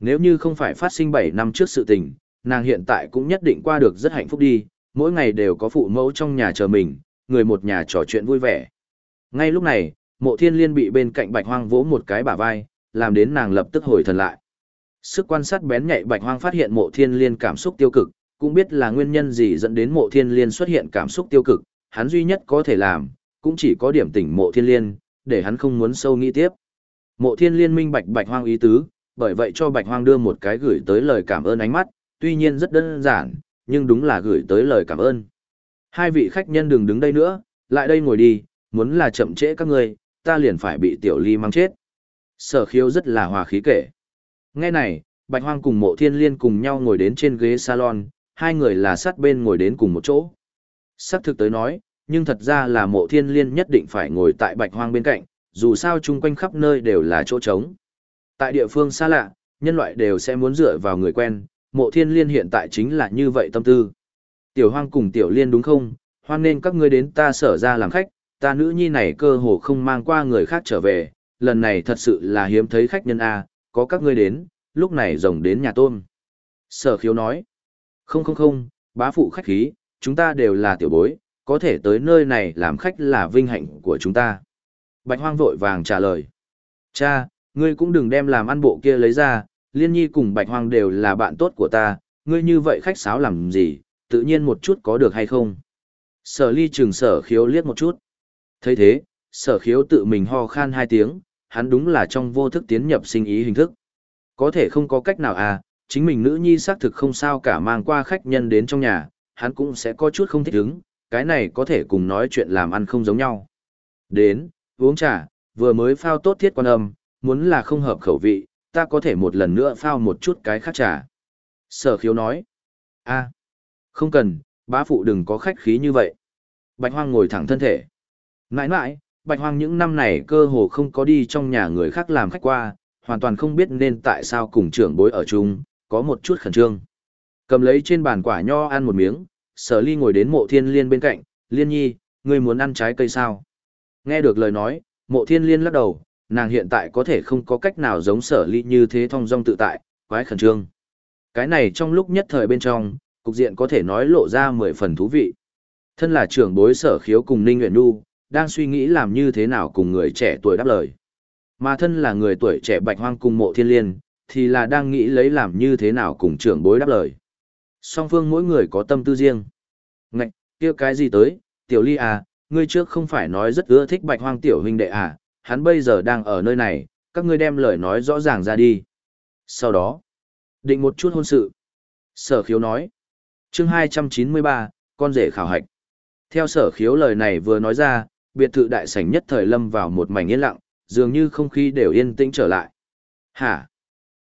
Nếu như không phải phát sinh 7 năm trước sự tình, nàng hiện tại cũng nhất định qua được rất hạnh phúc đi, mỗi ngày đều có phụ mẫu trong nhà chờ mình, người một nhà trò chuyện vui vẻ. Ngay lúc này, mộ thiên liên bị bên cạnh bạch hoang vỗ một cái bả vai, làm đến nàng lập tức hồi thần lại. Sức quan sát bén nhạy bạch hoang phát hiện mộ thiên liên cảm xúc tiêu cực, cũng biết là nguyên nhân gì dẫn đến mộ thiên liên xuất hiện cảm xúc tiêu cực, hắn duy nhất có thể làm, cũng chỉ có điểm tỉnh mộ thiên liên, để hắn không muốn sâu nghĩ tiếp. Mộ thiên liên minh bạch bạch hoang ý tứ, bởi vậy cho bạch hoang đưa một cái gửi tới lời cảm ơn ánh mắt, tuy nhiên rất đơn giản, nhưng đúng là gửi tới lời cảm ơn. Hai vị khách nhân đừng đứng đây nữa, lại đây ngồi đi, muốn là chậm trễ các ngươi, ta liền phải bị tiểu ly mang chết. Sở khiếu rất là hòa khí kể. Nghe này, bạch hoang cùng mộ thiên liên cùng nhau ngồi đến trên ghế salon, hai người là sát bên ngồi đến cùng một chỗ. Sắc thực tới nói, nhưng thật ra là mộ thiên liên nhất định phải ngồi tại bạch hoang bên cạnh, dù sao chung quanh khắp nơi đều là chỗ trống. Tại địa phương xa lạ, nhân loại đều sẽ muốn dựa vào người quen, mộ thiên liên hiện tại chính là như vậy tâm tư. Tiểu hoang cùng tiểu liên đúng không, hoan nên các ngươi đến ta sở ra làm khách, ta nữ nhi này cơ hồ không mang qua người khác trở về, lần này thật sự là hiếm thấy khách nhân A, có các ngươi đến, lúc này rồng đến nhà tôm. Sở khiếu nói, không không không, bá phụ khách khí, chúng ta đều là tiểu bối, có thể tới nơi này làm khách là vinh hạnh của chúng ta. Bạch hoang vội vàng trả lời. Cha, ngươi cũng đừng đem làm ăn bộ kia lấy ra, liên nhi cùng bạch hoang đều là bạn tốt của ta, ngươi như vậy khách sáo làm gì, tự nhiên một chút có được hay không. Sở ly trường sở khiếu liếc một chút thấy thế, sở khiếu tự mình ho khan hai tiếng, hắn đúng là trong vô thức tiến nhập sinh ý hình thức. Có thể không có cách nào à, chính mình nữ nhi xác thực không sao cả mang qua khách nhân đến trong nhà, hắn cũng sẽ có chút không thích ứng, cái này có thể cùng nói chuyện làm ăn không giống nhau. Đến, uống trà, vừa mới phao tốt thiết quan âm, muốn là không hợp khẩu vị, ta có thể một lần nữa phao một chút cái khác trà. Sở khiếu nói, a không cần, bá phụ đừng có khách khí như vậy. Bạch hoang ngồi thẳng thân thể. Nãi nãi, bạch hoang những năm này cơ hồ không có đi trong nhà người khác làm khách qua, hoàn toàn không biết nên tại sao cùng trưởng bối ở chung, có một chút khẩn trương. Cầm lấy trên bàn quả nho ăn một miếng, sở ly ngồi đến mộ thiên liên bên cạnh, liên nhi, ngươi muốn ăn trái cây sao? Nghe được lời nói, mộ thiên liên lắc đầu, nàng hiện tại có thể không có cách nào giống sở ly như thế thong dong tự tại, quái khẩn trương. Cái này trong lúc nhất thời bên trong, cục diện có thể nói lộ ra mười phần thú vị. Thân là trưởng bối sở khiếu cùng Ninh Nguyễn Nhu, đang suy nghĩ làm như thế nào cùng người trẻ tuổi đáp lời. Mà thân là người tuổi trẻ bạch hoang cùng mộ thiên liên, thì là đang nghĩ lấy làm như thế nào cùng trưởng bối đáp lời. Song phương mỗi người có tâm tư riêng. Ngạch, kia cái gì tới, tiểu ly à, ngươi trước không phải nói rất ưa thích bạch hoang tiểu huynh đệ à, hắn bây giờ đang ở nơi này, các ngươi đem lời nói rõ ràng ra đi. Sau đó, định một chút hôn sự. Sở khiếu nói. Chương 293, con rể khảo hạch. Theo sở khiếu lời này vừa nói ra, biệt thự đại sảnh nhất thời lâm vào một mảnh yên lặng, dường như không khí đều yên tĩnh trở lại. Hả?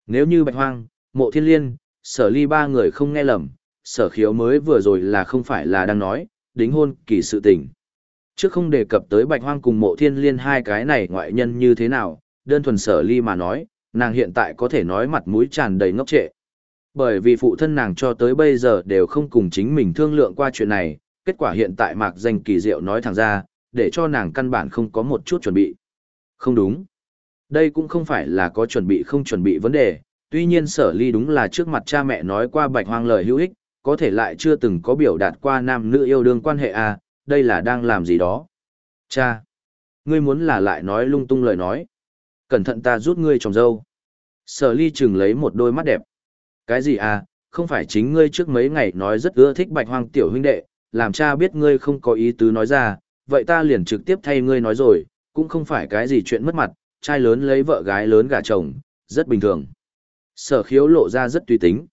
Nếu như bạch hoang, mộ thiên liên, sở ly ba người không nghe lầm, sở khiếu mới vừa rồi là không phải là đang nói, đính hôn kỳ sự tình. Trước không đề cập tới bạch hoang cùng mộ thiên liên hai cái này ngoại nhân như thế nào, đơn thuần sở ly mà nói, nàng hiện tại có thể nói mặt mũi tràn đầy ngốc trệ. Bởi vì phụ thân nàng cho tới bây giờ đều không cùng chính mình thương lượng qua chuyện này, kết quả hiện tại mạc danh kỳ diệu nói thẳng ra, để cho nàng căn bản không có một chút chuẩn bị. Không đúng. Đây cũng không phải là có chuẩn bị không chuẩn bị vấn đề, tuy nhiên sở ly đúng là trước mặt cha mẹ nói qua bạch hoang lời hữu ích, có thể lại chưa từng có biểu đạt qua nam nữ yêu đương quan hệ à, đây là đang làm gì đó. Cha, ngươi muốn là lại nói lung tung lời nói. Cẩn thận ta rút ngươi trồng dâu. Sở ly chừng lấy một đôi mắt đẹp. Cái gì à, không phải chính ngươi trước mấy ngày nói rất ưa thích bạch hoang tiểu huynh đệ, làm cha biết ngươi không có ý tứ nói ra, vậy ta liền trực tiếp thay ngươi nói rồi, cũng không phải cái gì chuyện mất mặt, trai lớn lấy vợ gái lớn gả chồng, rất bình thường. Sở khiếu lộ ra rất tùy tính.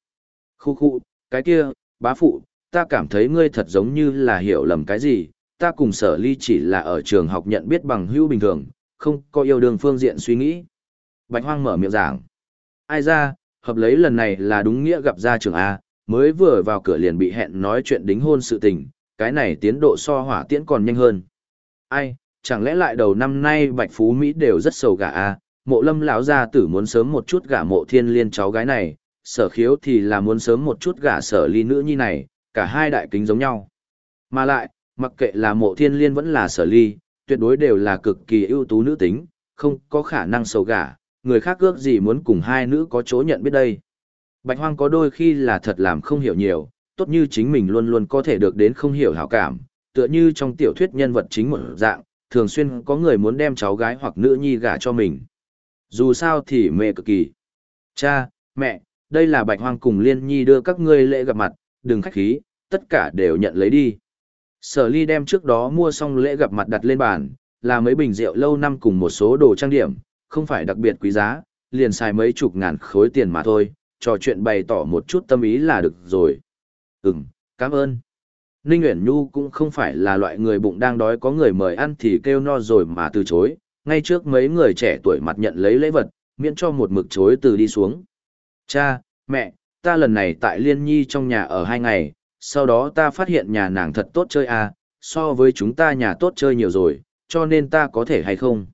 Khu khu, cái kia, bá phụ, ta cảm thấy ngươi thật giống như là hiểu lầm cái gì, ta cùng sở ly chỉ là ở trường học nhận biết bằng hữu bình thường, không có yêu đương phương diện suy nghĩ. Bạch hoang mở miệng giảng. Ai ra, hợp lấy lần này là đúng nghĩa gặp ra trường A, mới vừa vào cửa liền bị hẹn nói chuyện đính hôn sự tình, cái này tiến độ so hỏa tiễn còn nhanh hơn. Ai, chẳng lẽ lại đầu năm nay Bạch Phú Mỹ đều rất sầu gà à? mộ lâm lão gia tử muốn sớm một chút gả mộ thiên liên cháu gái này, sở khiếu thì là muốn sớm một chút gả sở ly nữ nhi này, cả hai đại kính giống nhau. Mà lại, mặc kệ là mộ thiên liên vẫn là sở ly, tuyệt đối đều là cực kỳ ưu tú nữ tính, không có khả năng sầu gả, người khác ước gì muốn cùng hai nữ có chỗ nhận biết đây. Bạch hoang có đôi khi là thật làm không hiểu nhiều, tốt như chính mình luôn luôn có thể được đến không hiểu hảo cảm, tựa như trong tiểu thuyết nhân vật chính một dạng, thường xuyên có người muốn đem cháu gái hoặc nữ nhi gả cho mình. Dù sao thì mẹ cực kỳ. Cha, mẹ, đây là bạch hoang cùng liên nhi đưa các ngươi lễ gặp mặt, đừng khách khí, tất cả đều nhận lấy đi. Sở ly đem trước đó mua xong lễ gặp mặt đặt lên bàn, là mấy bình rượu lâu năm cùng một số đồ trang điểm, không phải đặc biệt quý giá, liền xài mấy chục ngàn khối tiền mà thôi, trò chuyện bày tỏ một chút tâm ý là được rồi. Ừm, cảm ơn. Ninh Uyển Nhu cũng không phải là loại người bụng đang đói có người mời ăn thì kêu no rồi mà từ chối, ngay trước mấy người trẻ tuổi mặt nhận lấy lễ vật, miễn cho một mực chối từ đi xuống. Cha, mẹ, ta lần này tại Liên Nhi trong nhà ở hai ngày, sau đó ta phát hiện nhà nàng thật tốt chơi à, so với chúng ta nhà tốt chơi nhiều rồi, cho nên ta có thể hay không?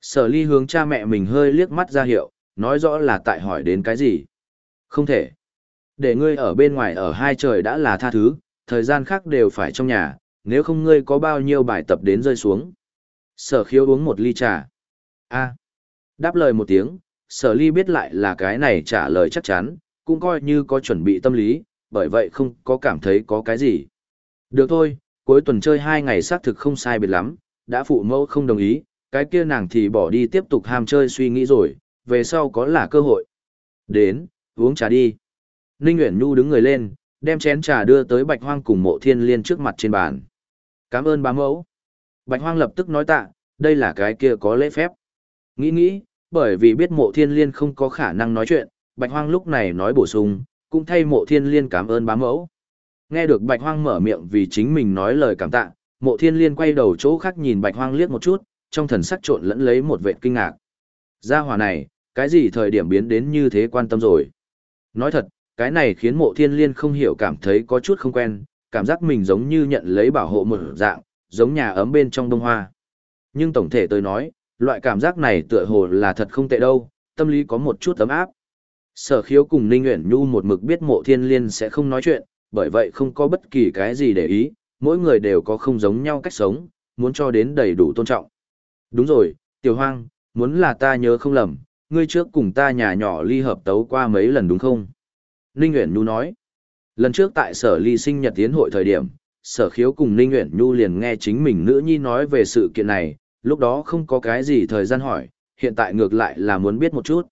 Sở ly hướng cha mẹ mình hơi liếc mắt ra hiệu, nói rõ là tại hỏi đến cái gì. Không thể. Để ngươi ở bên ngoài ở hai trời đã là tha thứ, thời gian khác đều phải trong nhà, nếu không ngươi có bao nhiêu bài tập đến rơi xuống. Sở khiếu uống một ly trà. a Đáp lời một tiếng, sở ly biết lại là cái này trả lời chắc chắn, cũng coi như có chuẩn bị tâm lý, bởi vậy không có cảm thấy có cái gì. Được thôi, cuối tuần chơi hai ngày xác thực không sai biệt lắm, đã phụ mẫu không đồng ý, cái kia nàng thì bỏ đi tiếp tục ham chơi suy nghĩ rồi, về sau có là cơ hội. Đến, uống trà đi. Ninh Nguyễn Nhu đứng người lên, đem chén trà đưa tới Bạch Hoang cùng mộ thiên liên trước mặt trên bàn. Cảm ơn bá mẫu. Bạch Hoang lập tức nói tạ, đây là cái kia có lễ phép. Nghĩ nghĩ, bởi vì biết mộ thiên liên không có khả năng nói chuyện, Bạch Hoang lúc này nói bổ sung, cũng thay mộ thiên liên cảm ơn bá mẫu. Nghe được Bạch Hoang mở miệng vì chính mình nói lời cảm tạ, mộ thiên liên quay đầu chỗ khác nhìn Bạch Hoang liếc một chút, trong thần sắc trộn lẫn lấy một vẻ kinh ngạc. Gia hỏa này, cái gì thời điểm biến đến như thế quan tâm rồi. Nói thật, cái này khiến mộ thiên liên không hiểu cảm thấy có chút không quen, cảm giác mình giống như nhận lấy bảo hộ một dạng, giống nhà ấm bên trong đông hoa. Nhưng tổng thể tôi nói, loại cảm giác này tựa hồ là thật không tệ đâu, tâm lý có một chút ấm áp. Sở khiếu cùng Ninh Nguyễn Nhu một mực biết mộ thiên liên sẽ không nói chuyện, bởi vậy không có bất kỳ cái gì để ý, mỗi người đều có không giống nhau cách sống, muốn cho đến đầy đủ tôn trọng. Đúng rồi, tiểu hoang, muốn là ta nhớ không lầm, ngươi trước cùng ta nhà nhỏ ly hợp tấu qua mấy lần đúng không? Ninh Nguyễn Nhu nói, lần trước tại sở ly sinh nhật tiến hội thời điểm, sở khiếu cùng Ninh Nguyễn Nhu liền nghe chính mình nữ nhi nói về sự kiện này, lúc đó không có cái gì thời gian hỏi, hiện tại ngược lại là muốn biết một chút.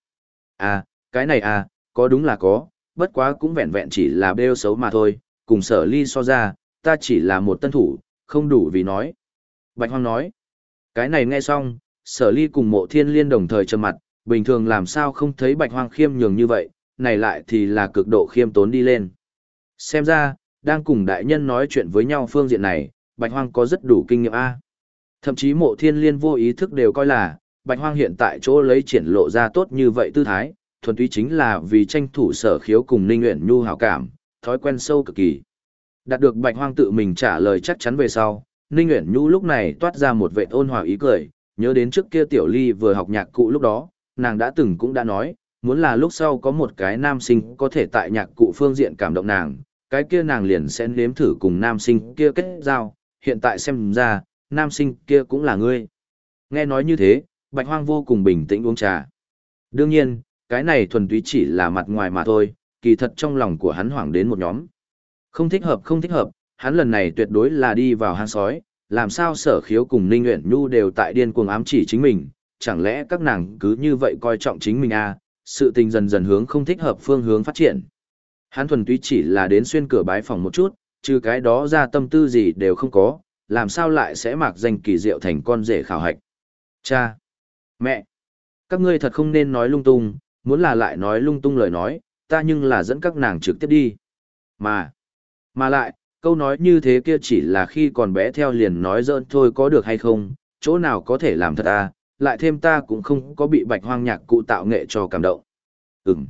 À, cái này à, có đúng là có, bất quá cũng vẹn vẹn chỉ là bêu xấu mà thôi, cùng sở ly so ra, ta chỉ là một tân thủ, không đủ vì nói. Bạch Hoang nói, cái này nghe xong, sở ly cùng mộ thiên liên đồng thời trầm mặt, bình thường làm sao không thấy Bạch Hoang khiêm nhường như vậy, này lại thì là cực độ khiêm tốn đi lên. Xem ra, đang cùng đại nhân nói chuyện với nhau phương diện này, Bạch Hoang có rất đủ kinh nghiệm A. Thậm chí mộ thiên liên vô ý thức đều coi là, Bạch Hoang hiện tại chỗ lấy triển lộ ra tốt như vậy tư thái, thuần túy chính là vì tranh thủ sở khiếu cùng Ninh Uyển Nhu hảo cảm, thói quen sâu cực kỳ. Đạt được Bạch Hoang tự mình trả lời chắc chắn về sau, Ninh Uyển Nhu lúc này toát ra một vẻ ôn hòa ý cười, nhớ đến trước kia Tiểu Ly vừa học nhạc cụ lúc đó, nàng đã từng cũng đã nói, muốn là lúc sau có một cái nam sinh có thể tại nhạc cụ phương diện cảm động nàng, cái kia nàng liền sẽ nếm thử cùng nam sinh kia kết giao, hiện tại xem ra, nam sinh kia cũng là ngươi. Nghe nói như thế, Bạch Hoang vô cùng bình tĩnh uống trà. Đương nhiên, cái này thuần túy chỉ là mặt ngoài mà thôi, kỳ thật trong lòng của hắn hoảng đến một nhóm. Không thích hợp không thích hợp, hắn lần này tuyệt đối là đi vào hang sói, làm sao sở khiếu cùng Ninh Nguyễn Nhu đều tại điên cuồng ám chỉ chính mình, chẳng lẽ các nàng cứ như vậy coi trọng chính mình à, sự tình dần dần hướng không thích hợp phương hướng phát triển. Hắn thuần túy chỉ là đến xuyên cửa bái phòng một chút, trừ cái đó ra tâm tư gì đều không có, làm sao lại sẽ mặc danh kỳ diệu thành con rể khảo hạch. Cha! Mẹ! Các ngươi thật không nên nói lung tung, muốn là lại nói lung tung lời nói, ta nhưng là dẫn các nàng trực tiếp đi. Mà! Mà lại, câu nói như thế kia chỉ là khi còn bé theo liền nói dỡn thôi có được hay không, chỗ nào có thể làm thật à, lại thêm ta cũng không có bị bạch hoang nhạc cụ tạo nghệ cho cảm động. Ừm,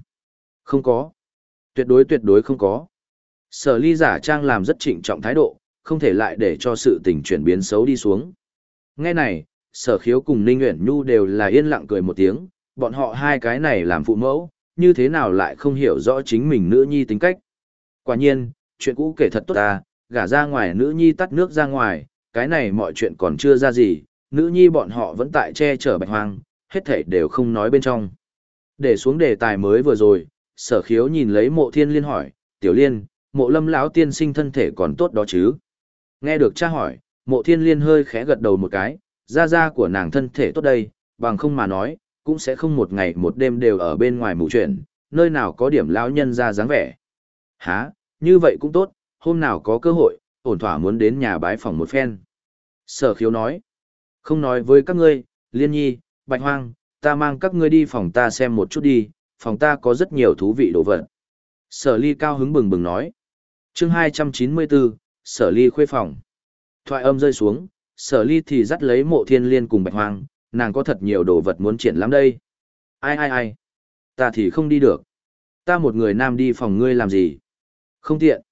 không có. Tuyệt đối tuyệt đối không có. Sở ly giả trang làm rất trịnh trọng thái độ, không thể lại để cho sự tình chuyển biến xấu đi xuống. Nghe này, sở khiếu cùng Ninh Nguyễn Nhu đều là yên lặng cười một tiếng, bọn họ hai cái này làm phụ mẫu, như thế nào lại không hiểu rõ chính mình nữ nhi tính cách. Quả nhiên, chuyện cũ kể thật tốt ta, gả ra ngoài nữ nhi tắt nước ra ngoài, cái này mọi chuyện còn chưa ra gì, nữ nhi bọn họ vẫn tại che chở bạch hoang, hết thảy đều không nói bên trong. Để xuống đề tài mới vừa rồi, sở khiếu nhìn lấy mộ thiên liên hỏi, tiểu liên, mộ lâm lão tiên sinh thân thể còn tốt đó chứ? Nghe được cha hỏi, mộ thiên liên hơi khẽ gật đầu một cái, da da của nàng thân thể tốt đây, bằng không mà nói, cũng sẽ không một ngày một đêm đều ở bên ngoài mù chuyện, nơi nào có điểm lão nhân ra dáng vẻ. Hả, như vậy cũng tốt, hôm nào có cơ hội, ổn thỏa muốn đến nhà bái phòng một phen. Sở khiếu nói, không nói với các ngươi, liên nhi, bạch hoang, ta mang các ngươi đi phòng ta xem một chút đi, phòng ta có rất nhiều thú vị đồ vật. Sở ly cao hứng bừng bừng nói. chương 294, sở ly khuê phòng. Thoại âm rơi xuống, sở ly thì dắt lấy mộ thiên liên cùng bạch hoang, nàng có thật nhiều đồ vật muốn triển lắm đây. Ai ai ai, ta thì không đi được. Ta một người nam đi phòng ngươi làm gì? Không tiện.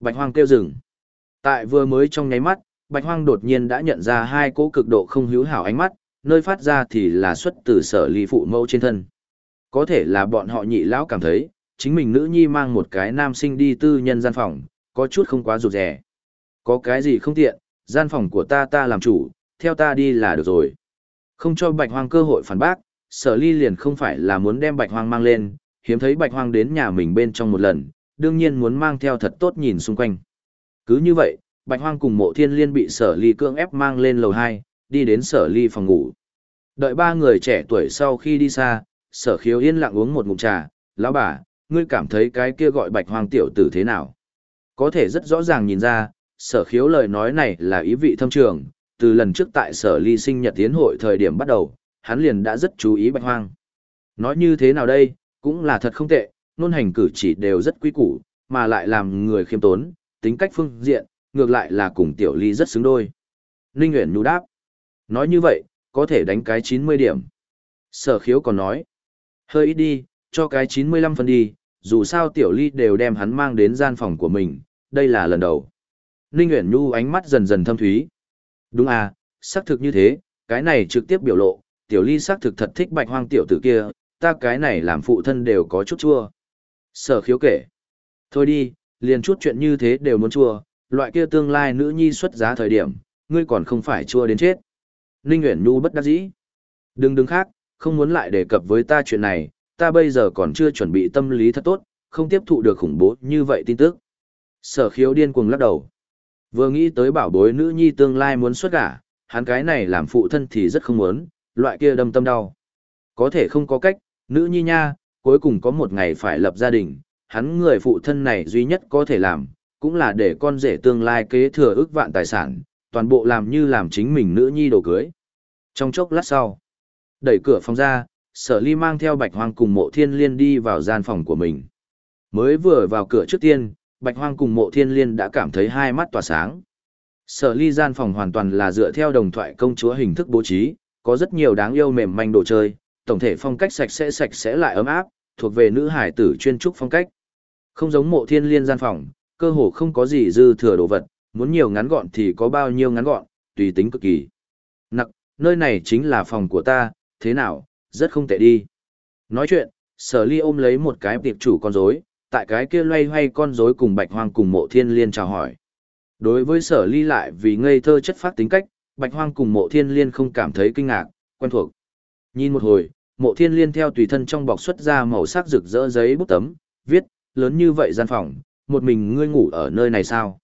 Bạch hoang kêu dừng. Tại vừa mới trong nháy mắt, bạch hoang đột nhiên đã nhận ra hai cỗ cực độ không hữu hảo ánh mắt, nơi phát ra thì là xuất từ sở ly phụ mẫu trên thân. Có thể là bọn họ nhị lão cảm thấy, chính mình nữ nhi mang một cái nam sinh đi tư nhân gian phòng, có chút không quá rụt rẻ. Có cái gì không tiện, gian phòng của ta ta làm chủ, theo ta đi là được rồi. Không cho bạch hoang cơ hội phản bác, sở ly liền không phải là muốn đem bạch hoang mang lên, hiếm thấy bạch hoang đến nhà mình bên trong một lần, đương nhiên muốn mang theo thật tốt nhìn xung quanh. Cứ như vậy, bạch hoang cùng mộ thiên liên bị sở ly cưỡng ép mang lên lầu 2, đi đến sở ly phòng ngủ. Đợi ba người trẻ tuổi sau khi đi xa, sở khiếu yên lặng uống một ngụm trà, lão bà, ngươi cảm thấy cái kia gọi bạch hoang tiểu tử thế nào? Có thể rất rõ ràng nhìn ra, sở khiếu lời nói này là ý vị thâm trường, từ lần trước tại sở ly sinh nhật tiến hội thời điểm bắt đầu, hắn liền đã rất chú ý bạch hoang. Nói như thế nào đây, cũng là thật không tệ, nôn hành cử chỉ đều rất quý củ, mà lại làm người khiêm tốn, tính cách phương diện, ngược lại là cùng tiểu ly rất xứng đôi. Ninh Nguyễn Nhu đáp. Nói như vậy, có thể đánh cái 90 điểm. Sở khiếu còn nói. Hơi ít đi, cho cái 95 phần đi, dù sao tiểu ly đều đem hắn mang đến gian phòng của mình, đây là lần đầu. Ninh Nguyễn Nhu ánh mắt dần dần thâm thúy. Đúng à, xác thực như thế, cái này trực tiếp biểu lộ, tiểu ly xác thực thật thích bạch hoang tiểu tử kia, ta cái này làm phụ thân đều có chút chua. Sở khiếu kể. Thôi đi, liền chút chuyện như thế đều muốn chua, loại kia tương lai nữ nhi xuất giá thời điểm, ngươi còn không phải chua đến chết. Ninh Nguyễn Nhu bất đắc dĩ. Đừng đừng khác, không muốn lại đề cập với ta chuyện này, ta bây giờ còn chưa chuẩn bị tâm lý thật tốt, không tiếp thụ được khủng bố như vậy tin tức. Sở khiếu điên cuồng lắc đầu. Vừa nghĩ tới bảo bối nữ nhi tương lai muốn xuất gả, hắn cái này làm phụ thân thì rất không muốn, loại kia đâm tâm đau. Có thể không có cách, nữ nhi nha, cuối cùng có một ngày phải lập gia đình, hắn người phụ thân này duy nhất có thể làm, cũng là để con rể tương lai kế thừa ước vạn tài sản, toàn bộ làm như làm chính mình nữ nhi đồ cưới. Trong chốc lát sau, đẩy cửa phòng ra, sở ly mang theo bạch hoang cùng mộ thiên liên đi vào gian phòng của mình. Mới vừa vào cửa trước tiên, bạch hoang cùng mộ thiên liên đã cảm thấy hai mắt tỏa sáng. Sở ly gian phòng hoàn toàn là dựa theo đồng thoại công chúa hình thức bố trí, có rất nhiều đáng yêu mềm manh đồ chơi, tổng thể phong cách sạch sẽ sạch sẽ lại ấm áp, thuộc về nữ hải tử chuyên trúc phong cách. Không giống mộ thiên liên gian phòng, cơ hồ không có gì dư thừa đồ vật, muốn nhiều ngắn gọn thì có bao nhiêu ngắn gọn, tùy tính cực kỳ. Nặc, nơi này chính là phòng của ta, thế nào, rất không tệ đi. Nói chuyện, sở ly ôm lấy một cái tiệp chủ con rối, tại cái kia loay hoay con rối cùng bạch hoang cùng mộ thiên liên chào hỏi. Đối với sở ly lại vì ngây thơ chất phát tính cách, bạch hoang cùng mộ thiên liên không cảm thấy kinh ngạc, quen thuộc. Nhìn một hồi, mộ thiên liên theo tùy thân trong bọc xuất ra màu sắc rực rỡ giấy bút tấm, viết, lớn như vậy gian phòng, một mình ngươi ngủ ở nơi này sao?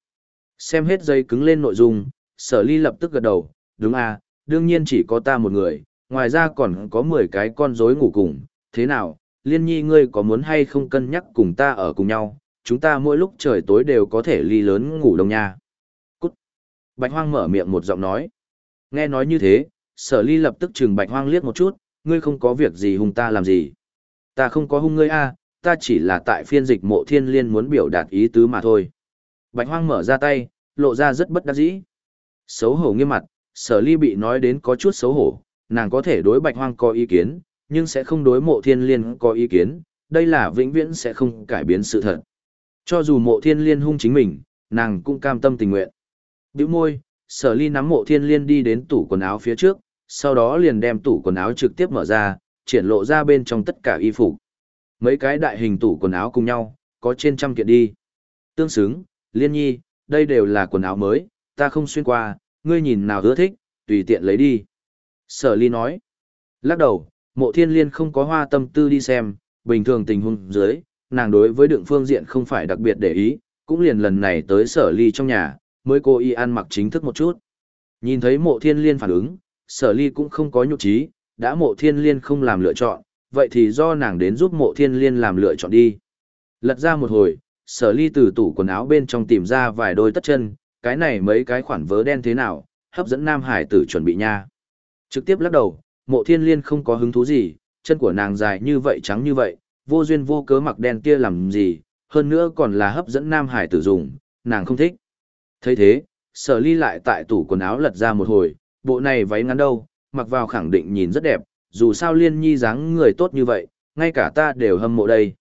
Xem hết dây cứng lên nội dung, sở ly lập tức gật đầu, đúng à, đương nhiên chỉ có ta một người, ngoài ra còn có 10 cái con rối ngủ cùng, thế nào, liên nhi ngươi có muốn hay không cân nhắc cùng ta ở cùng nhau, chúng ta mỗi lúc trời tối đều có thể ly lớn ngủ đồng nha. Cút! Bạch hoang mở miệng một giọng nói. Nghe nói như thế, sở ly lập tức trừng bạch hoang liếc một chút, ngươi không có việc gì hung ta làm gì. Ta không có hung ngươi a, ta chỉ là tại phiên dịch mộ thiên liên muốn biểu đạt ý tứ mà thôi. Bạch hoang mở ra tay, lộ ra rất bất đắc dĩ. Xấu hổ nghiêm mặt, sở ly bị nói đến có chút xấu hổ, nàng có thể đối bạch hoang có ý kiến, nhưng sẽ không đối mộ thiên liên có ý kiến, đây là vĩnh viễn sẽ không cải biến sự thật. Cho dù mộ thiên liên hung chính mình, nàng cũng cam tâm tình nguyện. Biểu môi, sở ly nắm mộ thiên liên đi đến tủ quần áo phía trước, sau đó liền đem tủ quần áo trực tiếp mở ra, triển lộ ra bên trong tất cả y phục. Mấy cái đại hình tủ quần áo cùng nhau, có trên trăm kiện đi. Tương xứng, liên nhi, đây đều là quần áo mới, ta không xuyên qua, ngươi nhìn nào ưa thích, tùy tiện lấy đi. Sở ly nói. Lắc đầu, mộ thiên liên không có hoa tâm tư đi xem, bình thường tình huống dưới, nàng đối với đựng phương diện không phải đặc biệt để ý, cũng liền lần này tới sở ly trong nhà, mới cô y ăn mặc chính thức một chút. Nhìn thấy mộ thiên liên phản ứng, sở ly cũng không có nhục trí, đã mộ thiên liên không làm lựa chọn, vậy thì do nàng đến giúp mộ thiên liên làm lựa chọn đi. Lật ra một hồi, sở ly từ tủ quần áo bên trong tìm ra vài đôi tất chân, cái này mấy cái khoản vớ đen thế nào, hấp dẫn Nam Hải tử chuẩn bị nha. Trực tiếp lắc đầu, mộ thiên liên không có hứng thú gì, chân của nàng dài như vậy trắng như vậy, vô duyên vô cớ mặc đen kia làm gì, hơn nữa còn là hấp dẫn Nam Hải tử dùng, nàng không thích. thấy thế, sở ly lại tại tủ quần áo lật ra một hồi, bộ này váy ngắn đâu, mặc vào khẳng định nhìn rất đẹp, dù sao liên nhi dáng người tốt như vậy, ngay cả ta đều hâm mộ đây.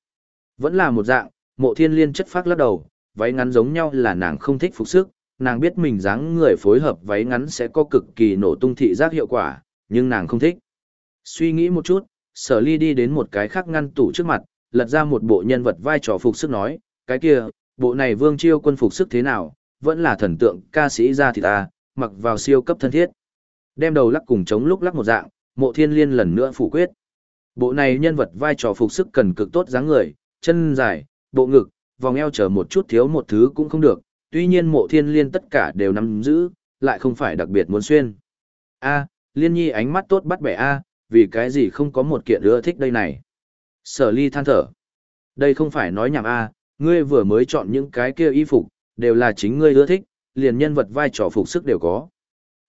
Vẫn là một dạng, mộ thiên liên chất phát lắc đầu, váy ngắn giống nhau là nàng không thích phục sức, nàng biết mình dáng người phối hợp váy ngắn sẽ có cực kỳ nổ tung thị giác hiệu quả, nhưng nàng không thích. Suy nghĩ một chút, sở ly đi đến một cái khác ngăn tủ trước mặt, lật ra một bộ nhân vật vai trò phục sức nói, cái kia, bộ này vương chiêu quân phục sức thế nào, vẫn là thần tượng ca sĩ ra thì ta, mặc vào siêu cấp thân thiết. Đem đầu lắc cùng chống lúc lắc một dạng, mộ thiên liên lần nữa phủ quyết. Bộ này nhân vật vai trò phục sức cần cực tốt dáng người, chân dài, bộ ngực, vòng eo chờ một chút thiếu một thứ cũng không được, tuy nhiên mộ thiên liên tất cả đều nắm giữ, lại không phải đặc biệt muốn xuyên. A, liên nhi ánh mắt tốt bắt bẻ A, vì cái gì không có một kiện ưa thích đây này. Sở ly than thở. Đây không phải nói nhảm A, ngươi vừa mới chọn những cái kia y phục, đều là chính ngươi ưa thích, liền nhân vật vai trò phục sức đều có.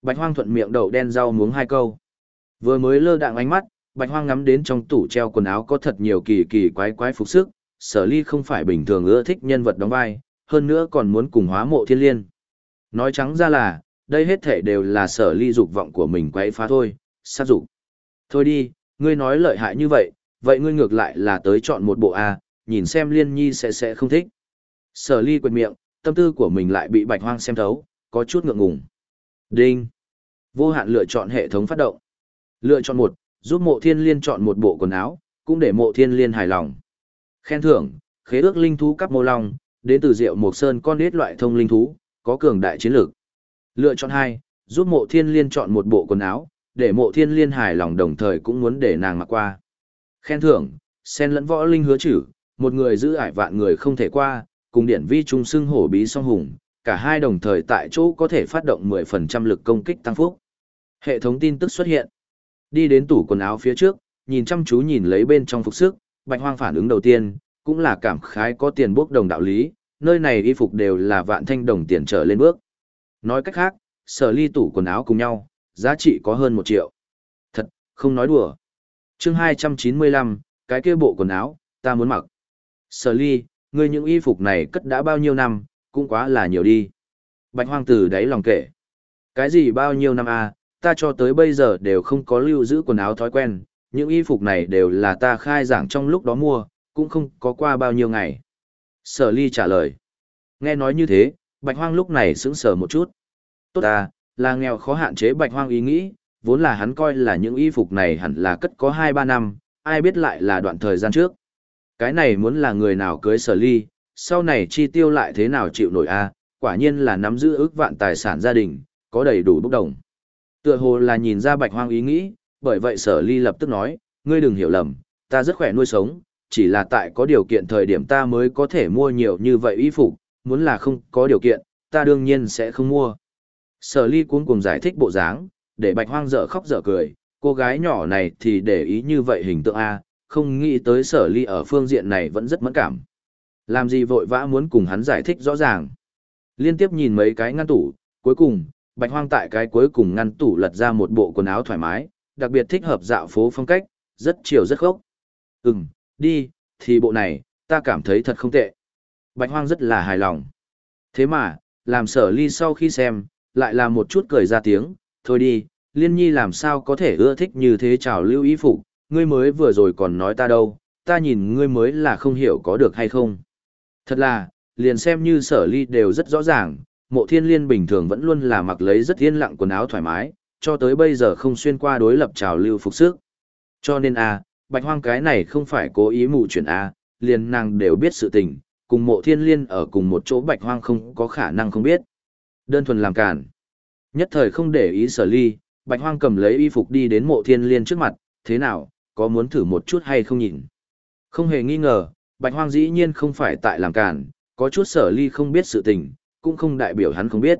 Bạch hoang thuận miệng đậu đen rau muống hai câu. Vừa mới lơ đạng ánh mắt, bạch hoang ngắm đến trong tủ treo quần áo có thật nhiều kỳ kỳ quái quái phục sức, sở ly không phải bình thường ưa thích nhân vật đóng vai, hơn nữa còn muốn cùng hóa mộ thiên liên. Nói trắng ra là, đây hết thể đều là sở ly dục vọng của mình quấy phá thôi, sát dục. Thôi đi, ngươi nói lợi hại như vậy, vậy ngươi ngược lại là tới chọn một bộ A, nhìn xem liên nhi sẽ sẽ không thích. Sở ly quệt miệng, tâm tư của mình lại bị bạch hoang xem thấu, có chút ngượng ngùng. Đinh. Vô hạn lựa chọn hệ thống phát động. Lựa chọn một, giúp mộ thiên liên chọn một bộ quần áo, cũng để mộ thiên liên hài lòng. Khen thưởng, khế ước linh thú cắp mô long, đến từ Diệu Mộc Sơn con đết loại thông linh thú, có cường đại chiến lược. Lựa chọn hai, giúp mộ thiên liên chọn một bộ quần áo, để mộ thiên liên hài lòng đồng thời cũng muốn để nàng mặc qua. Khen thưởng, sen lẫn võ linh hứa chử, một người giữ ải vạn người không thể qua, cùng điển vi trung xưng hổ bí song hùng, cả hai đồng thời tại chỗ có thể phát động 10% lực công kích tăng phúc. Hệ thống tin tức xuất hiện. Đi đến tủ quần áo phía trước, nhìn chăm chú nhìn lấy bên trong phục sức, Bạch Hoang phản ứng đầu tiên, cũng là cảm khái có tiền bước đồng đạo lý, nơi này y phục đều là vạn thanh đồng tiền trở lên bước. Nói cách khác, sở ly tủ quần áo cùng nhau, giá trị có hơn một triệu. Thật, không nói đùa. Chương 295, cái kia bộ quần áo, ta muốn mặc. Sở ly, ngươi những y phục này cất đã bao nhiêu năm, cũng quá là nhiều đi. Bạch hoang tử đáy lòng kể. Cái gì bao nhiêu năm à, ta cho tới bây giờ đều không có lưu giữ quần áo thói quen, những y phục này đều là ta khai giảng trong lúc đó mua, cũng không có qua bao nhiêu ngày. Sở ly trả lời. Nghe nói như thế, bạch hoang lúc này sững sờ một chút. Tốt ta, là nghèo khó hạn chế bạch hoang ý nghĩ, vốn là hắn coi là những y phục này hẳn là cất có 2-3 năm, ai biết lại là đoạn thời gian trước. Cái này muốn là người nào cưới sở ly, sau này chi tiêu lại thế nào chịu nổi a quả nhiên là nắm giữ ước vạn tài sản gia đình, có đầy đủ bốc đồng. Tựa hồ là nhìn ra bạch hoang ý nghĩ, bởi vậy sở ly lập tức nói, ngươi đừng hiểu lầm, ta rất khỏe nuôi sống, chỉ là tại có điều kiện thời điểm ta mới có thể mua nhiều như vậy y phục, muốn là không có điều kiện, ta đương nhiên sẽ không mua. Sở ly cuốn cùng giải thích bộ dáng, để bạch hoang dở khóc dở cười, cô gái nhỏ này thì để ý như vậy hình tượng A, không nghĩ tới sở ly ở phương diện này vẫn rất mẫn cảm. Làm gì vội vã muốn cùng hắn giải thích rõ ràng. Liên tiếp nhìn mấy cái ngăn tủ, cuối cùng, bạch hoang tại cái cuối cùng ngăn tủ lật ra một bộ quần áo thoải mái, đặc biệt thích hợp dạo phố phong cách, rất chiều rất khốc. Ừm, đi, thì bộ này, ta cảm thấy thật không tệ. Bạch hoang rất là hài lòng. Thế mà, làm sở ly sau khi xem, lại là một chút cười ra tiếng, thôi đi, liên nhi làm sao có thể ưa thích như thế chào lưu ý phục, ngươi mới vừa rồi còn nói ta đâu, ta nhìn ngươi mới là không hiểu có được hay không. Thật là, liền xem như sở ly đều rất rõ ràng, mộ thiên liên bình thường vẫn luôn là mặc lấy rất yên lặng quần áo thoải mái, cho tới bây giờ không xuyên qua đối lập trào lưu phục sức. Cho nên a, bạch hoang cái này không phải cố ý mù chuyển a, liền nàng đều biết sự tình, cùng mộ thiên liên ở cùng một chỗ bạch hoang không có khả năng không biết. Đơn thuần làm cản. Nhất thời không để ý sở ly, bạch hoang cầm lấy y phục đi đến mộ thiên liên trước mặt, thế nào, có muốn thử một chút hay không nhìn. Không hề nghi ngờ, bạch hoang dĩ nhiên không phải tại làm cản, có chút sở ly không biết sự tình, cũng không đại biểu hắn không biết.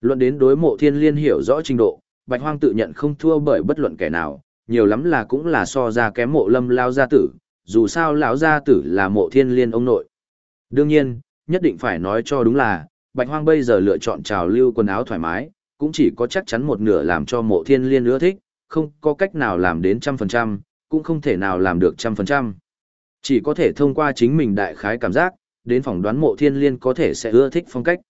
Luận đến đối mộ thiên liên hiểu rõ trình độ, bạch hoang tự nhận không thua bởi bất luận kẻ nào, nhiều lắm là cũng là so ra kém mộ lâm lao gia tử, dù sao lão gia tử là mộ thiên liên ông nội. Đương nhiên, nhất định phải nói cho đúng là, bạch hoang bây giờ lựa chọn trào lưu quần áo thoải mái, cũng chỉ có chắc chắn một nửa làm cho mộ thiên liên ưa thích, không có cách nào làm đến trăm phần trăm, cũng không thể nào làm được trăm phần trăm. Chỉ có thể thông qua chính mình đại khái cảm giác, đến phỏng đoán mộ thiên liên có thể sẽ ưa thích phong cách.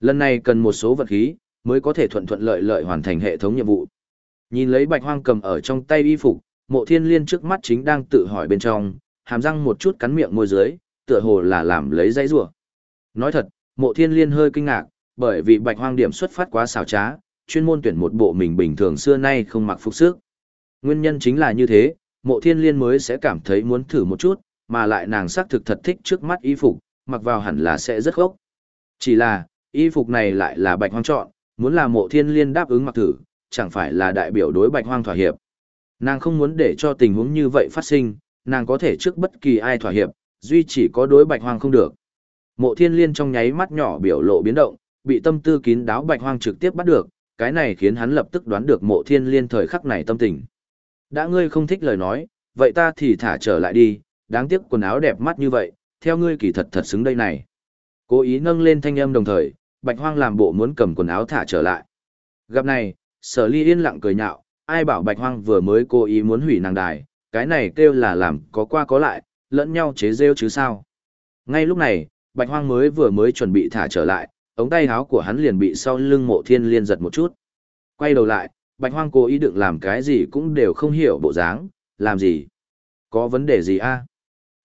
Lần này cần một số vật khí, mới có thể thuận thuận lợi lợi hoàn thành hệ thống nhiệm vụ. Nhìn lấy bạch hoang cầm ở trong tay y phục, mộ thiên liên trước mắt chính đang tự hỏi bên trong, hàm răng một chút cắn miệng môi dưới, tựa hồ là làm lấy dây rùa. Nói thật, mộ thiên liên hơi kinh ngạc, bởi vì bạch hoang điểm xuất phát quá xảo trá, chuyên môn tuyển một bộ mình bình thường xưa nay không mặc phục sức. Nguyên nhân chính là như thế, mộ thiên liên mới sẽ cảm thấy muốn thử một chút, mà lại nàng xác thực thật thích trước mắt y phục, mặc vào hẳn là sẽ rất gốc. Chỉ là, y phục này lại là bạch hoang chọn, muốn là mộ thiên liên đáp ứng mặc thử, chẳng phải là đại biểu đối bạch hoang thỏa hiệp. Nàng không muốn để cho tình huống như vậy phát sinh, nàng có thể trước bất kỳ ai thỏa hiệp, duy chỉ có đối bạch hoang không được. Mộ thiên liên trong nháy mắt nhỏ biểu lộ biến động, bị tâm tư kín đáo bạch hoang trực tiếp bắt được, cái này khiến hắn lập tức đoán được mộ thiên liên thời khắc này tâm tình. Đã ngươi không thích lời nói, vậy ta thì thả trở lại đi, đáng tiếc quần áo đẹp mắt như vậy, theo ngươi kỳ thật thật xứng đây này. Cố ý nâng lên thanh âm đồng thời, bạch hoang làm bộ muốn cầm quần áo thả trở lại. Gặp này, sở ly yên lặng cười nhạo, ai bảo bạch hoang vừa mới cố ý muốn hủy nàng đài, cái này kêu là làm có qua có lại, lẫn nhau chế rêu chứ sao. Ngay lúc này, bạch hoang mới vừa mới chuẩn bị thả trở lại, ống tay áo của hắn liền bị sau lưng mộ thiên liên giật một chút. Quay đầu lại, bạch hoang cố ý đựng làm cái gì cũng đều không hiểu bộ dáng, làm gì? Có vấn đề gì a?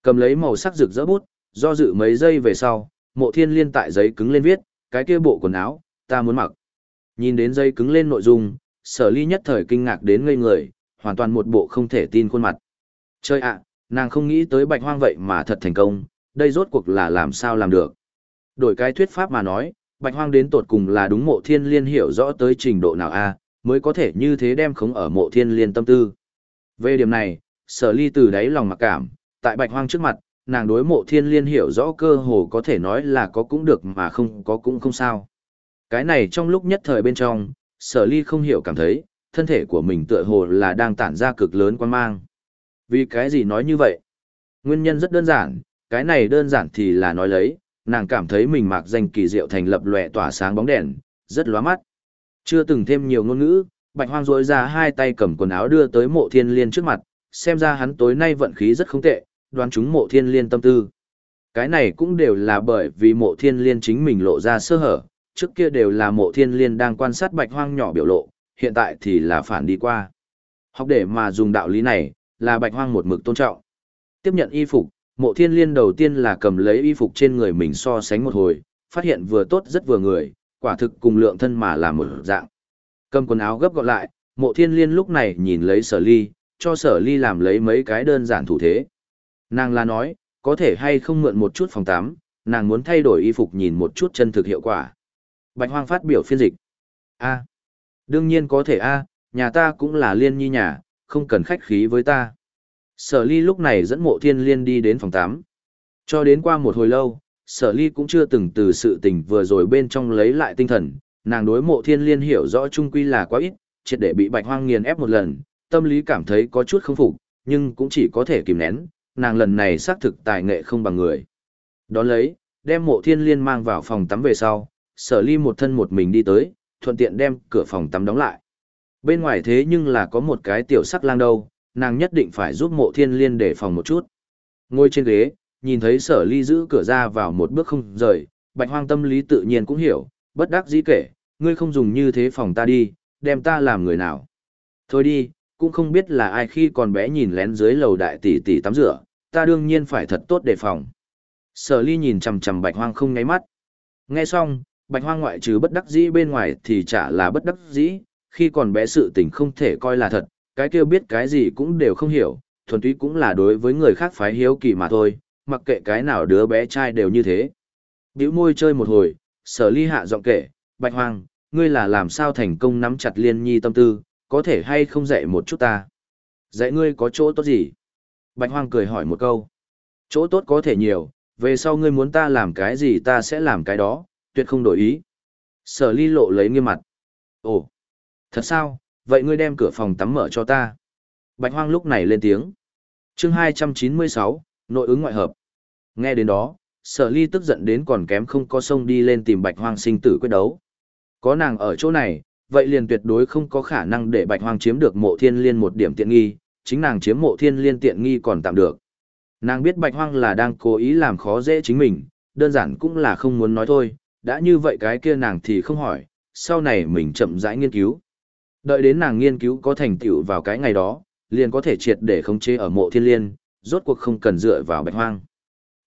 Cầm lấy màu sắc rực rỡ bút, do dự mấy giây về sau, mộ thiên liên tại giấy cứng lên viết, cái kia bộ quần áo, ta muốn mặc. Nhìn đến dây cứng lên nội dung, sở ly nhất thời kinh ngạc đến ngây người, hoàn toàn một bộ không thể tin khuôn mặt. Chơi ạ, nàng không nghĩ tới bạch hoang vậy mà thật thành công, đây rốt cuộc là làm sao làm được. Đổi cái thuyết pháp mà nói, bạch hoang đến tột cùng là đúng mộ thiên liên hiểu rõ tới trình độ nào a mới có thể như thế đem khống ở mộ thiên liên tâm tư. Về điểm này, sở ly từ đáy lòng mặc cảm, tại bạch hoang trước mặt, nàng đối mộ thiên liên hiểu rõ cơ hồ có thể nói là có cũng được mà không có cũng không sao. Cái này trong lúc nhất thời bên trong, sở ly không hiểu cảm thấy, thân thể của mình tựa hồ là đang tản ra cực lớn quan mang. Vì cái gì nói như vậy? Nguyên nhân rất đơn giản, cái này đơn giản thì là nói lấy, nàng cảm thấy mình mặc danh kỳ diệu thành lập lòe tỏa sáng bóng đèn, rất lóa mắt. Chưa từng thêm nhiều ngôn ngữ, Bạch Hoang rối ra hai tay cầm quần áo đưa tới mộ thiên liên trước mặt, xem ra hắn tối nay vận khí rất không tệ, đoán chúng mộ thiên liên tâm tư. Cái này cũng đều là bởi vì mộ thiên liên chính mình lộ ra sơ hở, trước kia đều là mộ thiên liên đang quan sát Bạch Hoang nhỏ biểu lộ, hiện tại thì là phản đi qua. Học để mà dùng đạo lý này, là Bạch Hoang một mực tôn trọng. Tiếp nhận y phục, mộ thiên liên đầu tiên là cầm lấy y phục trên người mình so sánh một hồi, phát hiện vừa tốt rất vừa người, quả thực cùng lượng thân mà là một dạng. Cầm quần áo gấp gọn lại, mộ thiên liên lúc này nhìn lấy sở ly, cho sở ly làm lấy mấy cái đơn giản thủ thế. Nàng là nói, có thể hay không mượn một chút phòng tắm, nàng muốn thay đổi y phục nhìn một chút chân thực hiệu quả. Bạch hoang phát biểu phiên dịch. A. đương nhiên có thể A, nhà ta cũng là liên nhi nhà, không cần khách khí với ta. Sở ly lúc này dẫn mộ thiên liên đi đến phòng tắm. Cho đến qua một hồi lâu, sở ly cũng chưa từng từ sự tình vừa rồi bên trong lấy lại tinh thần, nàng đối mộ thiên liên hiểu rõ chung quy là quá ít, triệt để bị bạch hoang nghiền ép một lần, tâm lý cảm thấy có chút không phục, nhưng cũng chỉ có thể kìm nén, nàng lần này xác thực tài nghệ không bằng người. Đón lấy, đem mộ thiên liên mang vào phòng tắm về sau, sở ly một thân một mình đi tới, thuận tiện đem cửa phòng tắm đóng lại. Bên ngoài thế nhưng là có một cái tiểu sắc lang đâu, nàng nhất định phải giúp mộ thiên liên để phòng một chút. Ngồi trên ghế, nhìn thấy sở ly giữ cửa ra vào một bước không rời, bạch hoang tâm lý tự nhiên cũng hiểu, bất đắc dĩ kể, ngươi không dùng như thế phòng ta đi, đem ta làm người nào. Thôi đi, cũng không biết là ai khi còn bé nhìn lén dưới lầu đại tỷ tỷ tắm rửa, ta đương nhiên phải thật tốt đề phòng. Sở ly nhìn chằm chằm bạch hoang không nháy mắt. Nghe xong, bạch hoang ngoại trừ bất đắc dĩ bên ngoài thì chả là bất đắc dĩ, khi còn bé sự tình không thể coi là thật, cái kia biết cái gì cũng đều không hiểu, thuần túy cũng là đối với người khác phái hiếu kỳ mà thôi, mặc kệ cái nào đứa bé trai đều như thế. Biểu môi chơi một hồi, sở ly hạ giọng kể, bạch hoang, ngươi là làm sao thành công nắm chặt liên nhi tâm tư, có thể hay không dạy một chút ta? Dạy ngươi có chỗ tốt gì? Bạch hoang cười hỏi một câu. Chỗ tốt có thể nhiều, về sau ngươi muốn ta làm cái gì ta sẽ làm cái đó, tuyệt không đổi ý. Sở ly lộ lấy nghiêm mặt. Ồ, thật sao, vậy ngươi đem cửa phòng tắm mở cho ta. Bạch hoang lúc này lên tiếng. Chương 296, nội ứng ngoại hợp. Nghe đến đó, sở ly tức giận đến còn kém không có sông đi lên tìm bạch hoang sinh tử quyết đấu. Có nàng ở chỗ này, vậy liền tuyệt đối không có khả năng để bạch hoang chiếm được mộ thiên liên một điểm tiện nghi, chính nàng chiếm mộ thiên liên tiện nghi còn tạm được. Nàng biết bạch hoang là đang cố ý làm khó dễ chính mình, đơn giản cũng là không muốn nói thôi, đã như vậy cái kia nàng thì không hỏi, sau này mình chậm rãi nghiên cứu. Đợi đến nàng nghiên cứu có thành tựu vào cái ngày đó, liền có thể triệt để khống chế ở mộ thiên liên, rốt cuộc không cần dựa vào bạch hoang.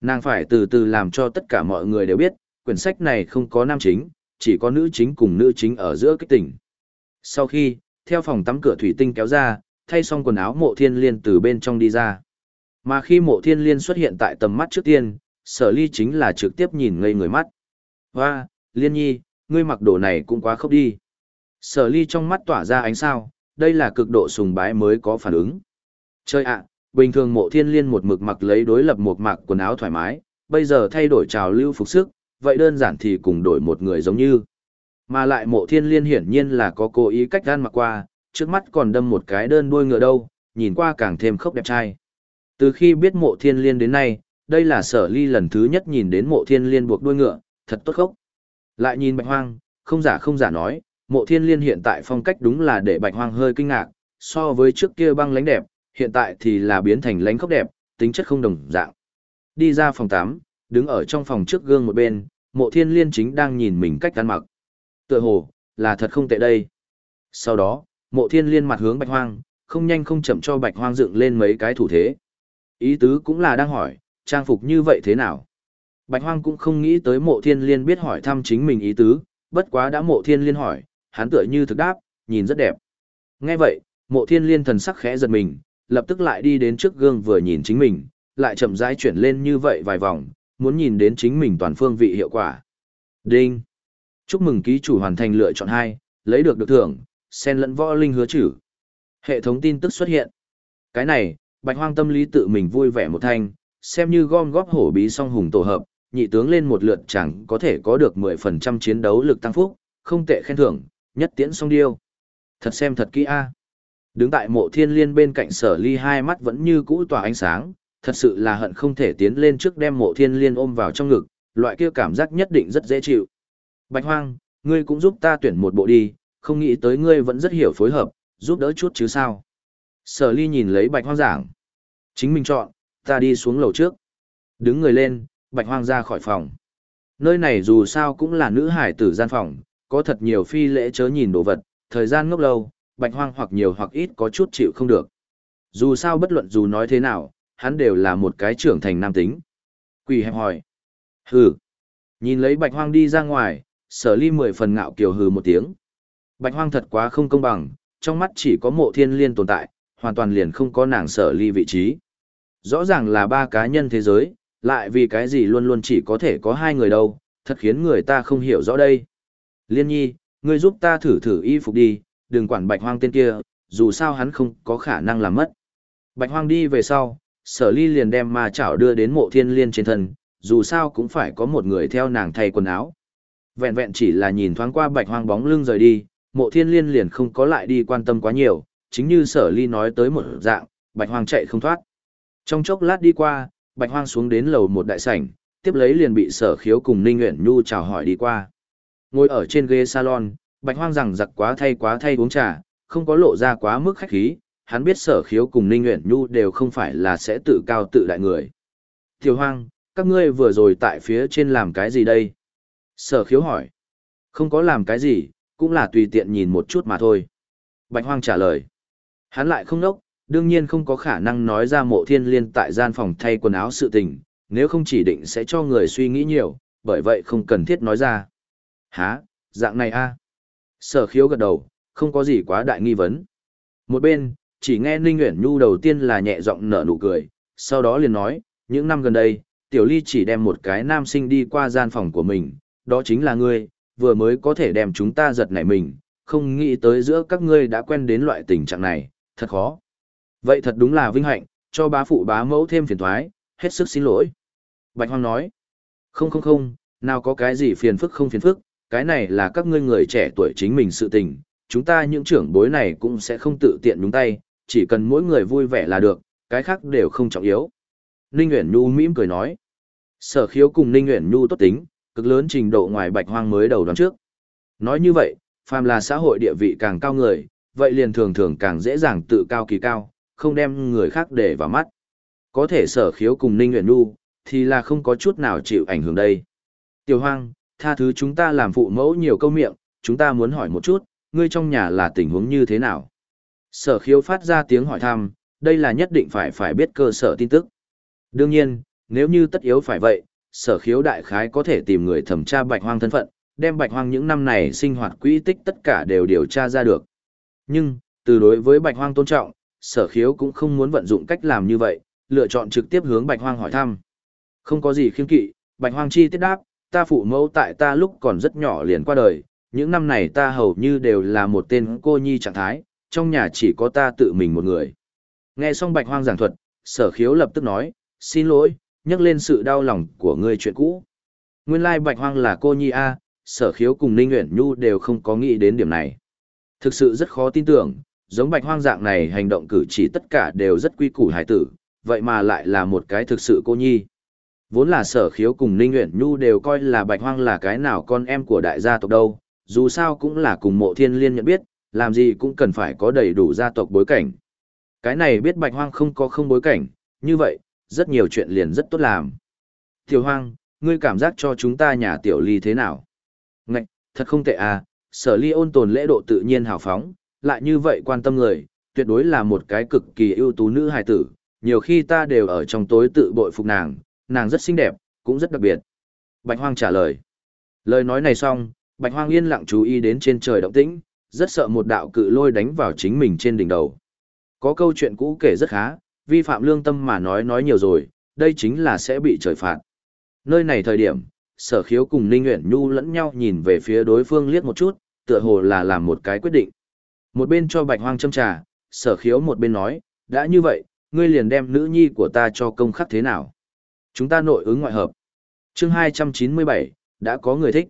Nàng phải từ từ làm cho tất cả mọi người đều biết, quyển sách này không có nam chính, chỉ có nữ chính cùng nữ chính ở giữa cái tỉnh. Sau khi, theo phòng tắm cửa thủy tinh kéo ra, thay xong quần áo mộ thiên liên từ bên trong đi ra. Mà khi mộ thiên liên xuất hiện tại tầm mắt trước tiên, sở ly chính là trực tiếp nhìn ngây người mắt. Hoa, liên nhi, ngươi mặc đồ này cũng quá khốc đi. Sở ly trong mắt tỏa ra ánh sao, đây là cực độ sùng bái mới có phản ứng. Chơi ạ, bình thường mộ thiên liên một mực mặc lấy đối lập một mặc quần áo thoải mái, bây giờ thay đổi trào lưu phục sức, vậy đơn giản thì cùng đổi một người giống như. Mà lại mộ thiên liên hiển nhiên là có cố ý cách gan mặc qua, trước mắt còn đâm một cái đơn đuôi ngựa đâu, nhìn qua càng thêm khốc đẹp trai. Từ khi biết mộ thiên liên đến nay, đây là sở ly lần thứ nhất nhìn đến mộ thiên liên buộc đuôi ngựa, thật tốt khốc. Lại nhìn bạch hoang, không giả không giả nói, mộ thiên liên hiện tại phong cách đúng là để bạch hoang hơi kinh ngạc, so với trước kia băng lánh đẹp, hiện tại thì là biến thành lánh khốc đẹp, tính chất không đồng dạng. Đi ra phòng 8, đứng ở trong phòng trước gương một bên, mộ thiên liên chính đang nhìn mình cách ăn mặc. Tựa hồ, là thật không tệ đây. Sau đó, mộ thiên liên mặt hướng bạch hoang, không nhanh không chậm cho bạch hoang dựng lên mấy cái thủ thế. Ý tứ cũng là đang hỏi, trang phục như vậy thế nào? Bạch hoang cũng không nghĩ tới mộ thiên liên biết hỏi thăm chính mình ý tứ, bất quá đã mộ thiên liên hỏi, hắn tựa như thực đáp, nhìn rất đẹp. Nghe vậy, mộ thiên liên thần sắc khẽ giật mình, lập tức lại đi đến trước gương vừa nhìn chính mình, lại chậm rãi chuyển lên như vậy vài vòng, muốn nhìn đến chính mình toàn phương vị hiệu quả. Đinh! Chúc mừng ký chủ hoàn thành lựa chọn 2, lấy được được thưởng, sen lẫn võ linh hứa chữ. Hệ thống tin tức xuất hiện. Cái này, bạch hoang tâm lý tự mình vui vẻ một thanh, xem như gom góp hổ bí song hùng tổ hợp, nhị tướng lên một lượt chẳng có thể có được 10% chiến đấu lực tăng phúc, không tệ khen thưởng, nhất tiễn song điêu. Thật xem thật kỹ a. Đứng tại mộ thiên liên bên cạnh sở ly hai mắt vẫn như cũ tỏa ánh sáng, thật sự là hận không thể tiến lên trước đem mộ thiên liên ôm vào trong ngực, loại kia cảm giác nhất định rất dễ chịu. Bạch hoang, ngươi cũng giúp ta tuyển một bộ đi, không nghĩ tới ngươi vẫn rất hiểu phối hợp, giúp đỡ chút chứ sao. Sở ly nhìn lấy bạch hoang giảng. Chính mình chọn, ta đi xuống lầu trước. Đứng người lên, bạch hoang ra khỏi phòng. Nơi này dù sao cũng là nữ hải tử gian phòng, có thật nhiều phi lễ chớ nhìn đồ vật, thời gian ngốc lâu, bạch hoang hoặc nhiều hoặc ít có chút chịu không được. Dù sao bất luận dù nói thế nào, hắn đều là một cái trưởng thành nam tính. Quỷ hẹp hỏi. Hừ. Nhìn lấy bạch hoang đi ra ngoài, sở ly mười phần ngạo kiều hừ một tiếng. Bạch hoang thật quá không công bằng, trong mắt chỉ có mộ thiên liên tồn tại, hoàn toàn liền không có nàng sở ly vị trí. Rõ ràng là ba cá nhân thế giới, lại vì cái gì luôn luôn chỉ có thể có hai người đâu, thật khiến người ta không hiểu rõ đây. Liên nhi, ngươi giúp ta thử thử y phục đi, đừng quản bạch hoang tên kia, dù sao hắn không có khả năng làm mất. Bạch hoang đi về sau, sở ly liền đem ma chảo đưa đến mộ thiên liên trên thân, dù sao cũng phải có một người theo nàng thay quần áo. Vẹn vẹn chỉ là nhìn thoáng qua bạch hoang bóng lưng rời đi, mộ thiên liên liền không có lại đi quan tâm quá nhiều, chính như sở ly nói tới một dạng, bạch hoang chạy không thoát. Trong chốc lát đi qua, bạch hoang xuống đến lầu một đại sảnh, tiếp lấy liền bị sở khiếu cùng ninh nguyện nhu chào hỏi đi qua. Ngồi ở trên ghế salon, bạch hoang rằng giặc quá thay quá thay uống trà, không có lộ ra quá mức khách khí, hắn biết sở khiếu cùng ninh nguyện nhu đều không phải là sẽ tự cao tự đại người. Tiểu hoang, các ngươi vừa rồi tại phía trên làm cái gì đây? Sở khiếu hỏi. Không có làm cái gì, cũng là tùy tiện nhìn một chút mà thôi. Bạch hoang trả lời. Hắn lại không nốc, đương nhiên không có khả năng nói ra mộ thiên liên tại gian phòng thay quần áo sự tình, nếu không chỉ định sẽ cho người suy nghĩ nhiều, bởi vậy không cần thiết nói ra. Hả, dạng này a Sở khiếu gật đầu, không có gì quá đại nghi vấn. Một bên, chỉ nghe Ninh Nguyễn Nhu đầu tiên là nhẹ giọng nở nụ cười, sau đó liền nói, những năm gần đây, Tiểu Ly chỉ đem một cái nam sinh đi qua gian phòng của mình, đó chính là ngươi, vừa mới có thể đem chúng ta giật nảy mình, không nghĩ tới giữa các ngươi đã quen đến loại tình trạng này, thật khó. Vậy thật đúng là vinh hạnh, cho bá phụ bá mẫu thêm phiền thoái, hết sức xin lỗi. Bạch Hoang nói, không không không, nào có cái gì phiền phức không phiền phức, cái này là các ngươi người trẻ tuổi chính mình sự tình, chúng ta những trưởng bối này cũng sẽ không tự tiện đúng tay, chỉ cần mỗi người vui vẻ là được, cái khác đều không trọng yếu. Ninh Nguyễn Nhu mỉm cười nói, sở khiếu cùng Ninh Nguyễn Nhu tốt tính, cực lớn trình độ ngoài bạch hoang mới đầu đoán trước. Nói như vậy, phàm là xã hội địa vị càng cao người, vậy liền thường thường càng dễ dàng tự cao kỳ cao, không đem người khác để vào mắt. Có thể sở khiếu cùng Ninh Nguyễn Nhu, thì là không có chút nào chịu ảnh hưởng đây. Tiểu hoang, tha thứ chúng ta làm phụ mẫu nhiều câu miệng, chúng ta muốn hỏi một chút, ngươi trong nhà là tình huống như thế nào? Sở khiếu phát ra tiếng hỏi thăm, đây là nhất định phải phải biết cơ sở tin tức. Đương nhiên, nếu như tất yếu phải vậy, sở khiếu đại khái có thể tìm người thẩm tra bạch hoang thân phận, đem bạch hoang những năm này sinh hoạt quỹ tích tất cả đều điều tra ra được. Nhưng, từ đối với bạch hoang tôn trọng, sở khiếu cũng không muốn vận dụng cách làm như vậy, lựa chọn trực tiếp hướng bạch hoang hỏi thăm. Không có gì khiêm kỵ, bạch hoang chi tiết đáp, ta phụ mẫu tại ta lúc còn rất nhỏ liền qua đời, những năm này ta hầu như đều là một tên cô nhi trạng thái, trong nhà chỉ có ta tự mình một người. Nghe xong bạch hoang giảng thuật, sở khiếu lập tức nói, xin lỗi, nhắc lên sự đau lòng của ngươi chuyện cũ. Nguyên lai bạch hoang là cô nhi A, sở khiếu cùng Ninh Nguyễn Nhu đều không có nghĩ đến điểm này. Thực sự rất khó tin tưởng, giống bạch hoang dạng này hành động cử chỉ tất cả đều rất quy củ hải tử, vậy mà lại là một cái thực sự cô nhi. Vốn là sở khiếu cùng Ninh Nguyễn Nhu đều coi là bạch hoang là cái nào con em của đại gia tộc đâu, dù sao cũng là cùng mộ thiên liên nhận biết, làm gì cũng cần phải có đầy đủ gia tộc bối cảnh. Cái này biết bạch hoang không có không bối cảnh, như vậy, rất nhiều chuyện liền rất tốt làm. Tiểu hoang, ngươi cảm giác cho chúng ta nhà tiểu ly thế nào? Ngạch, thật không tệ à, sở ly ôn tồn lễ độ tự nhiên hào phóng, lại như vậy quan tâm người, tuyệt đối là một cái cực kỳ ưu tú nữ hài tử, nhiều khi ta đều ở trong tối tự bội phục nàng, nàng rất xinh đẹp, cũng rất đặc biệt. Bạch Hoang trả lời. Lời nói này xong, Bạch Hoang yên lặng chú ý đến trên trời động tĩnh, rất sợ một đạo cự lôi đánh vào chính mình trên đỉnh đầu. Có câu chuyện cũ kể rất khá, vi phạm lương tâm mà nói nói nhiều rồi, đây chính là sẽ bị trời phạt. Nơi này thời điểm, sở khiếu cùng Ninh Nguyễn Nhu lẫn nhau nhìn về phía đối phương liếc một chút, tựa hồ là làm một cái quyết định. Một bên cho bạch hoang châm trà, sở khiếu một bên nói, đã như vậy, ngươi liền đem nữ nhi của ta cho công khắc thế nào. Chúng ta nội ứng ngoại hợp. chương 297, đã có người thích.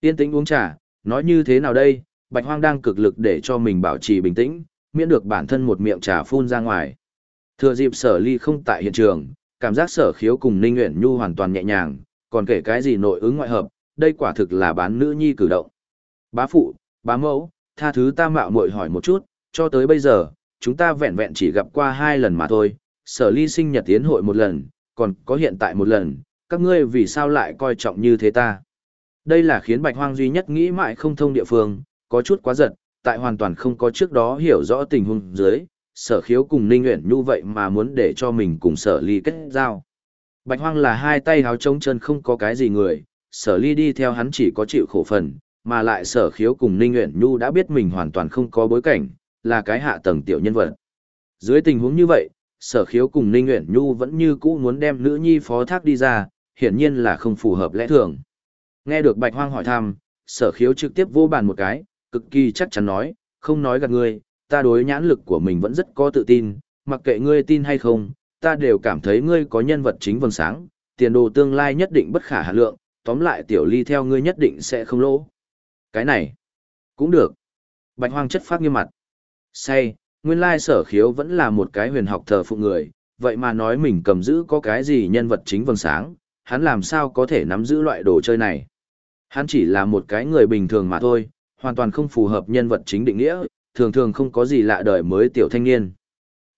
Yên tĩnh uống trà, nói như thế nào đây, Bạch Hoang đang cực lực để cho mình bảo trì bình tĩnh, miễn được bản thân một miệng trà phun ra ngoài. Thừa dịp sở ly không tại hiện trường, cảm giác sở khiếu cùng Ninh Uyển Nhu hoàn toàn nhẹ nhàng, còn kể cái gì nội ứng ngoại hợp, đây quả thực là bán nữ nhi cử động. Bá phụ, bá mẫu, tha thứ ta mạo muội hỏi một chút, cho tới bây giờ, chúng ta vẹn vẹn chỉ gặp qua hai lần mà thôi, sở ly sinh nhật tiến hội một lần, còn có hiện tại một lần, các ngươi vì sao lại coi trọng như thế ta? Đây là khiến bạch hoang duy nhất nghĩ mãi không thông địa phương, có chút quá giật, tại hoàn toàn không có trước đó hiểu rõ tình huống dưới, sở khiếu cùng ninh nguyện nhu vậy mà muốn để cho mình cùng sở ly kết giao. Bạch hoang là hai tay háo trống chân không có cái gì người, sở ly đi theo hắn chỉ có chịu khổ phần, mà lại sở khiếu cùng ninh nguyện nhu đã biết mình hoàn toàn không có bối cảnh, là cái hạ tầng tiểu nhân vật. Dưới tình huống như vậy, sở khiếu cùng ninh nguyện nhu vẫn như cũ muốn đem nữ nhi phó thác đi ra, hiển nhiên là không phù hợp lẽ thường. Nghe được bạch hoang hỏi thăm, sở khiếu trực tiếp vô bàn một cái, cực kỳ chắc chắn nói, không nói gạt ngươi, ta đối nhãn lực của mình vẫn rất có tự tin, mặc kệ ngươi tin hay không, ta đều cảm thấy ngươi có nhân vật chính vầng sáng, tiền đồ tương lai nhất định bất khả hạ lượng, tóm lại tiểu ly theo ngươi nhất định sẽ không lỗ. Cái này, cũng được. Bạch hoang chất phát nghiêm mặt. Say, nguyên lai sở khiếu vẫn là một cái huyền học thờ phụ người, vậy mà nói mình cầm giữ có cái gì nhân vật chính vầng sáng, hắn làm sao có thể nắm giữ loại đồ chơi này. Hắn chỉ là một cái người bình thường mà thôi, hoàn toàn không phù hợp nhân vật chính định nghĩa, thường thường không có gì lạ đời mới tiểu thanh niên.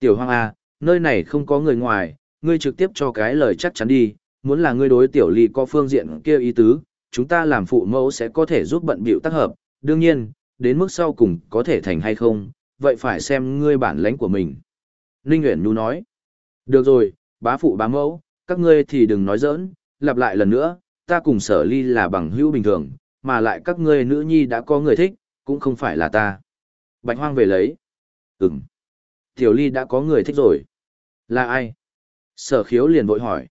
Tiểu hoang A, nơi này không có người ngoài, ngươi trực tiếp cho cái lời chắc chắn đi, muốn là ngươi đối tiểu ly có phương diện kia ý tứ, chúng ta làm phụ mẫu sẽ có thể giúp bận biểu tác hợp, đương nhiên, đến mức sau cùng có thể thành hay không, vậy phải xem ngươi bản lãnh của mình. Ninh Nguyễn Nhu nói, được rồi, bá phụ bá mẫu, các ngươi thì đừng nói giỡn, lặp lại lần nữa, ta cùng sở ly là bằng hữu bình thường, mà lại các ngươi nữ nhi đã có người thích, cũng không phải là ta. Bạch hoang về lấy. Ừm. Tiểu ly đã có người thích rồi. Là ai? Sở khiếu liền vội hỏi.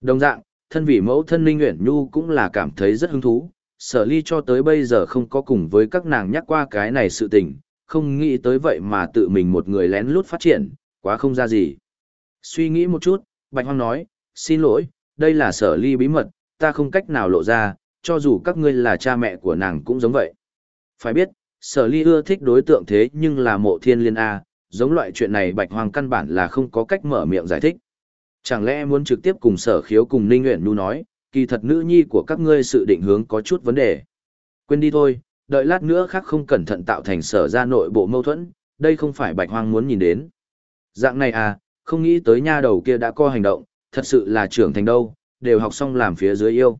Đồng dạng, thân vị mẫu thân Linh Nguyễn Nhu cũng là cảm thấy rất hứng thú. Sở ly cho tới bây giờ không có cùng với các nàng nhắc qua cái này sự tình, không nghĩ tới vậy mà tự mình một người lén lút phát triển, quá không ra gì. Suy nghĩ một chút, Bạch Hoang nói, xin lỗi, đây là sở ly bí mật, ta không cách nào lộ ra, cho dù các ngươi là cha mẹ của nàng cũng giống vậy. Phải biết, sở ly ưa thích đối tượng thế nhưng là mộ thiên liên A, giống loại chuyện này bạch hoàng căn bản là không có cách mở miệng giải thích. Chẳng lẽ muốn trực tiếp cùng sở khiếu cùng Ninh Nguyễn Nhu nói, kỳ thật nữ nhi của các ngươi sự định hướng có chút vấn đề. Quên đi thôi, đợi lát nữa khác không cẩn thận tạo thành sở ra nội bộ mâu thuẫn, đây không phải bạch hoang muốn nhìn đến. Dạng này à, không nghĩ tới nha đầu kia đã có hành động, thật sự là trưởng thành đâu, đều học xong làm phía dưới yêu.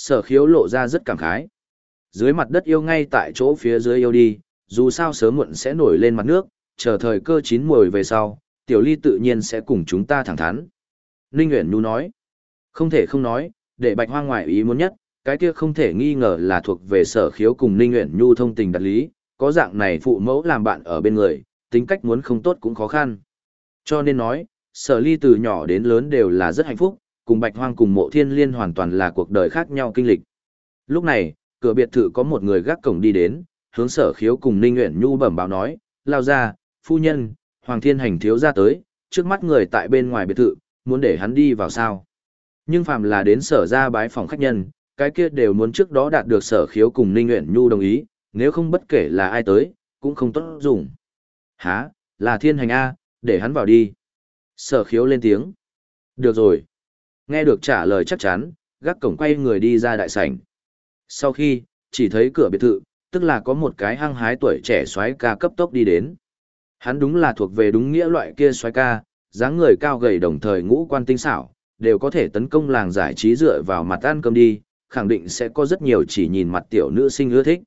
Sở khiếu lộ ra rất cảm khái. Dưới mặt đất yêu ngay tại chỗ phía dưới yêu đi, dù sao sớm muộn sẽ nổi lên mặt nước, chờ thời cơ chín muồi về sau, tiểu ly tự nhiên sẽ cùng chúng ta thẳng thắn. Ninh Nguyễn Nhu nói, không thể không nói, để bạch hoang ngoại ý muốn nhất, cái kia không thể nghi ngờ là thuộc về sở khiếu cùng Ninh Nguyễn Nhu thông tình đặt lý, có dạng này phụ mẫu làm bạn ở bên người, tính cách muốn không tốt cũng khó khăn. Cho nên nói, sở ly từ nhỏ đến lớn đều là rất hạnh phúc, cùng bạch hoang cùng mộ thiên liên hoàn toàn là cuộc đời khác nhau kinh lịch. Lúc này, cửa biệt thự có một người gác cổng đi đến, hướng sở khiếu cùng Ninh Nguyễn Nhu bẩm báo nói, lao ra, phu nhân, Hoàng Thiên Hành thiếu ra tới, trước mắt người tại bên ngoài biệt thự, muốn để hắn đi vào sao. Nhưng phàm là đến sở ra bái phòng khách nhân, cái kia đều muốn trước đó đạt được sở khiếu cùng Ninh Nguyễn Nhu đồng ý, nếu không bất kể là ai tới, cũng không tốt dùng. Hả, là Thiên Hành A, để hắn vào đi. Sở khiếu lên tiếng. Được rồi. Nghe được trả lời chắc chắn, gác cổng quay người đi ra đại sảnh. Sau khi, chỉ thấy cửa biệt thự, tức là có một cái hăng hái tuổi trẻ xoái ca cấp tốc đi đến. Hắn đúng là thuộc về đúng nghĩa loại kia xoái ca, dáng người cao gầy đồng thời ngũ quan tinh xảo, đều có thể tấn công làng giải trí dựa vào mặt ăn cơm đi, khẳng định sẽ có rất nhiều chỉ nhìn mặt tiểu nữ sinh ưa thích.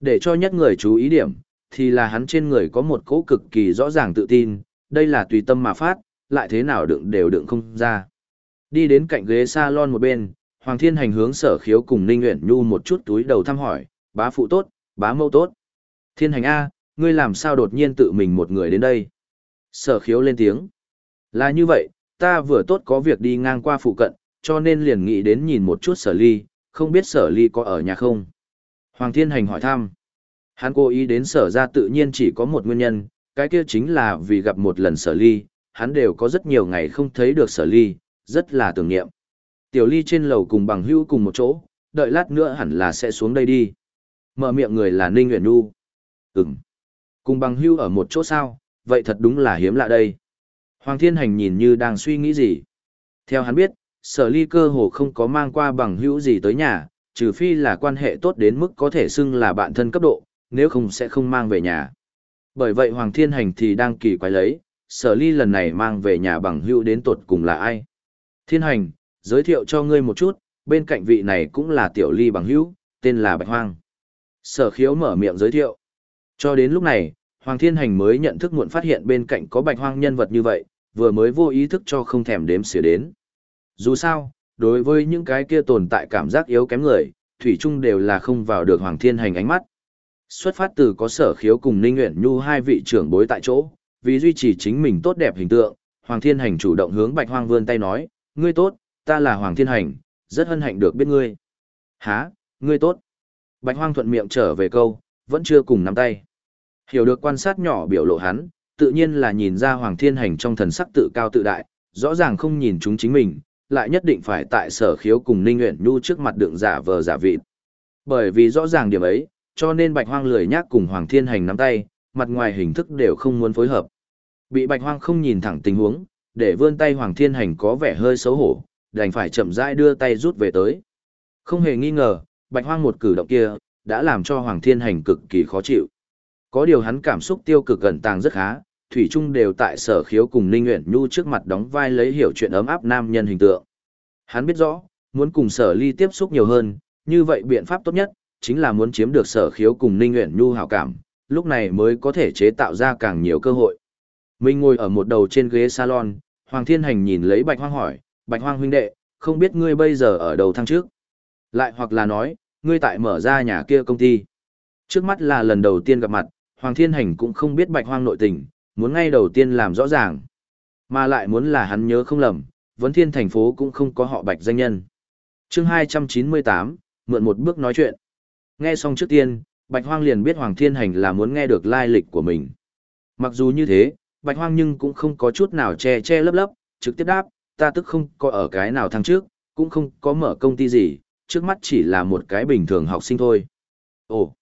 Để cho nhất người chú ý điểm, thì là hắn trên người có một cỗ cực kỳ rõ ràng tự tin, đây là tùy tâm mà phát, lại thế nào đựng đều đựng không ra. Đi đến cạnh ghế salon một bên, Hoàng Thiên Hành hướng sở khiếu cùng Ninh Nguyễn Nhu một chút túi đầu thăm hỏi, bá phụ tốt, bá mẫu tốt. Thiên Hành A, ngươi làm sao đột nhiên tự mình một người đến đây? Sở khiếu lên tiếng. Là như vậy, ta vừa tốt có việc đi ngang qua phụ cận, cho nên liền nghĩ đến nhìn một chút sở ly, không biết sở ly có ở nhà không? Hoàng Thiên Hành hỏi thăm. Hắn cố ý đến sở ra tự nhiên chỉ có một nguyên nhân, cái kia chính là vì gặp một lần sở ly, hắn đều có rất nhiều ngày không thấy được sở ly, rất là tưởng niệm. Tiểu ly trên lầu cùng bằng hữu cùng một chỗ, đợi lát nữa hẳn là sẽ xuống đây đi. Mở miệng người là Ninh uyển Nhu. Ừm. Cùng bằng hữu ở một chỗ sao, vậy thật đúng là hiếm lạ đây. Hoàng Thiên Hành nhìn như đang suy nghĩ gì. Theo hắn biết, sở ly cơ hồ không có mang qua bằng hữu gì tới nhà, trừ phi là quan hệ tốt đến mức có thể xưng là bạn thân cấp độ, nếu không sẽ không mang về nhà. Bởi vậy Hoàng Thiên Hành thì đang kỳ quái lấy, sở ly lần này mang về nhà bằng hữu đến tột cùng là ai. Thiên Hành, giới thiệu cho ngươi một chút, bên cạnh vị này cũng là tiểu ly bằng hữu, tên là Bạch Hoang. Sở khiếu mở miệng giới thiệu. Cho đến lúc này, Hoàng Thiên Hành mới nhận thức muộn phát hiện bên cạnh có Bạch Hoang nhân vật như vậy, vừa mới vô ý thức cho không thèm đếm xỉa đến. Dù sao, đối với những cái kia tồn tại cảm giác yếu kém người, Thủy Trung đều là không vào được Hoàng Thiên Hành ánh mắt. Xuất phát từ có sở khiếu cùng Ninh Nguyễn Nhu hai vị trưởng bối tại chỗ, vì duy trì chính mình tốt đẹp hình tượng, Hoàng Thiên Hành chủ động hướng Bạch Hoang vươn tay nói, ngươi tốt, ta là Hoàng Thiên Hành, rất hân hạnh được biết ngươi. Hả, ngươi tốt. Bạch Hoang thuận miệng trở về câu, vẫn chưa cùng nắm tay. Hiểu được quan sát nhỏ biểu lộ hắn, tự nhiên là nhìn ra Hoàng Thiên Hành trong thần sắc tự cao tự đại, rõ ràng không nhìn chúng chính mình, lại nhất định phải tại sở khiếu cùng Ninh Nguyện Nhu trước mặt đường giả vờ giả vịt. Bởi vì rõ ràng điểm ấy, cho nên Bạch Hoang lười nhác cùng Hoàng Thiên Hành nắm tay, mặt ngoài hình thức đều không muốn phối hợp. Bị Bạch Hoang không nhìn thẳng tình huống, để vươn tay Hoàng Thiên Hành có vẻ hơi xấu hổ, đành phải chậm rãi đưa tay rút về tới. Không hề nghi ngờ, Bạch Hoang một cử động kia, đã làm cho Hoàng Thiên Hành cực kỳ khó chịu. Có điều hắn cảm xúc tiêu cực gần tàng rất khá, thủy chung đều tại sở khiếu cùng Ninh Uyển Nhu trước mặt đóng vai lấy hiểu chuyện ấm áp nam nhân hình tượng. Hắn biết rõ, muốn cùng sở ly tiếp xúc nhiều hơn, như vậy biện pháp tốt nhất, chính là muốn chiếm được sở khiếu cùng Ninh Uyển Nhu hảo cảm, lúc này mới có thể chế tạo ra càng nhiều cơ hội. Mình ngồi ở một đầu trên ghế salon, Hoàng Thiên Hành nhìn lấy Bạch Hoang hỏi, Bạch Hoang huynh đệ, không biết ngươi bây giờ ở đầu thang trước. Lại hoặc là nói, ngươi tại mở ra nhà kia công ty. Trước mắt là lần đầu tiên gặp mặt, Hoàng Thiên Hành cũng không biết Bạch Hoang nội tình, muốn ngay đầu tiên làm rõ ràng. Mà lại muốn là hắn nhớ không lầm, vấn thiên thành phố cũng không có họ Bạch danh nhân. Chương 298, mượn một bước nói chuyện. Nghe xong trước tiên, Bạch Hoang liền biết Hoàng Thiên Hành là muốn nghe được lai lịch của mình. Mặc dù như thế, Bạch Hoang nhưng cũng không có chút nào che che lấp lấp, trực tiếp đáp, ta tức không có ở cái nào thăng trước, cũng không có mở công ty gì, trước mắt chỉ là một cái bình thường học sinh thôi. Ồ,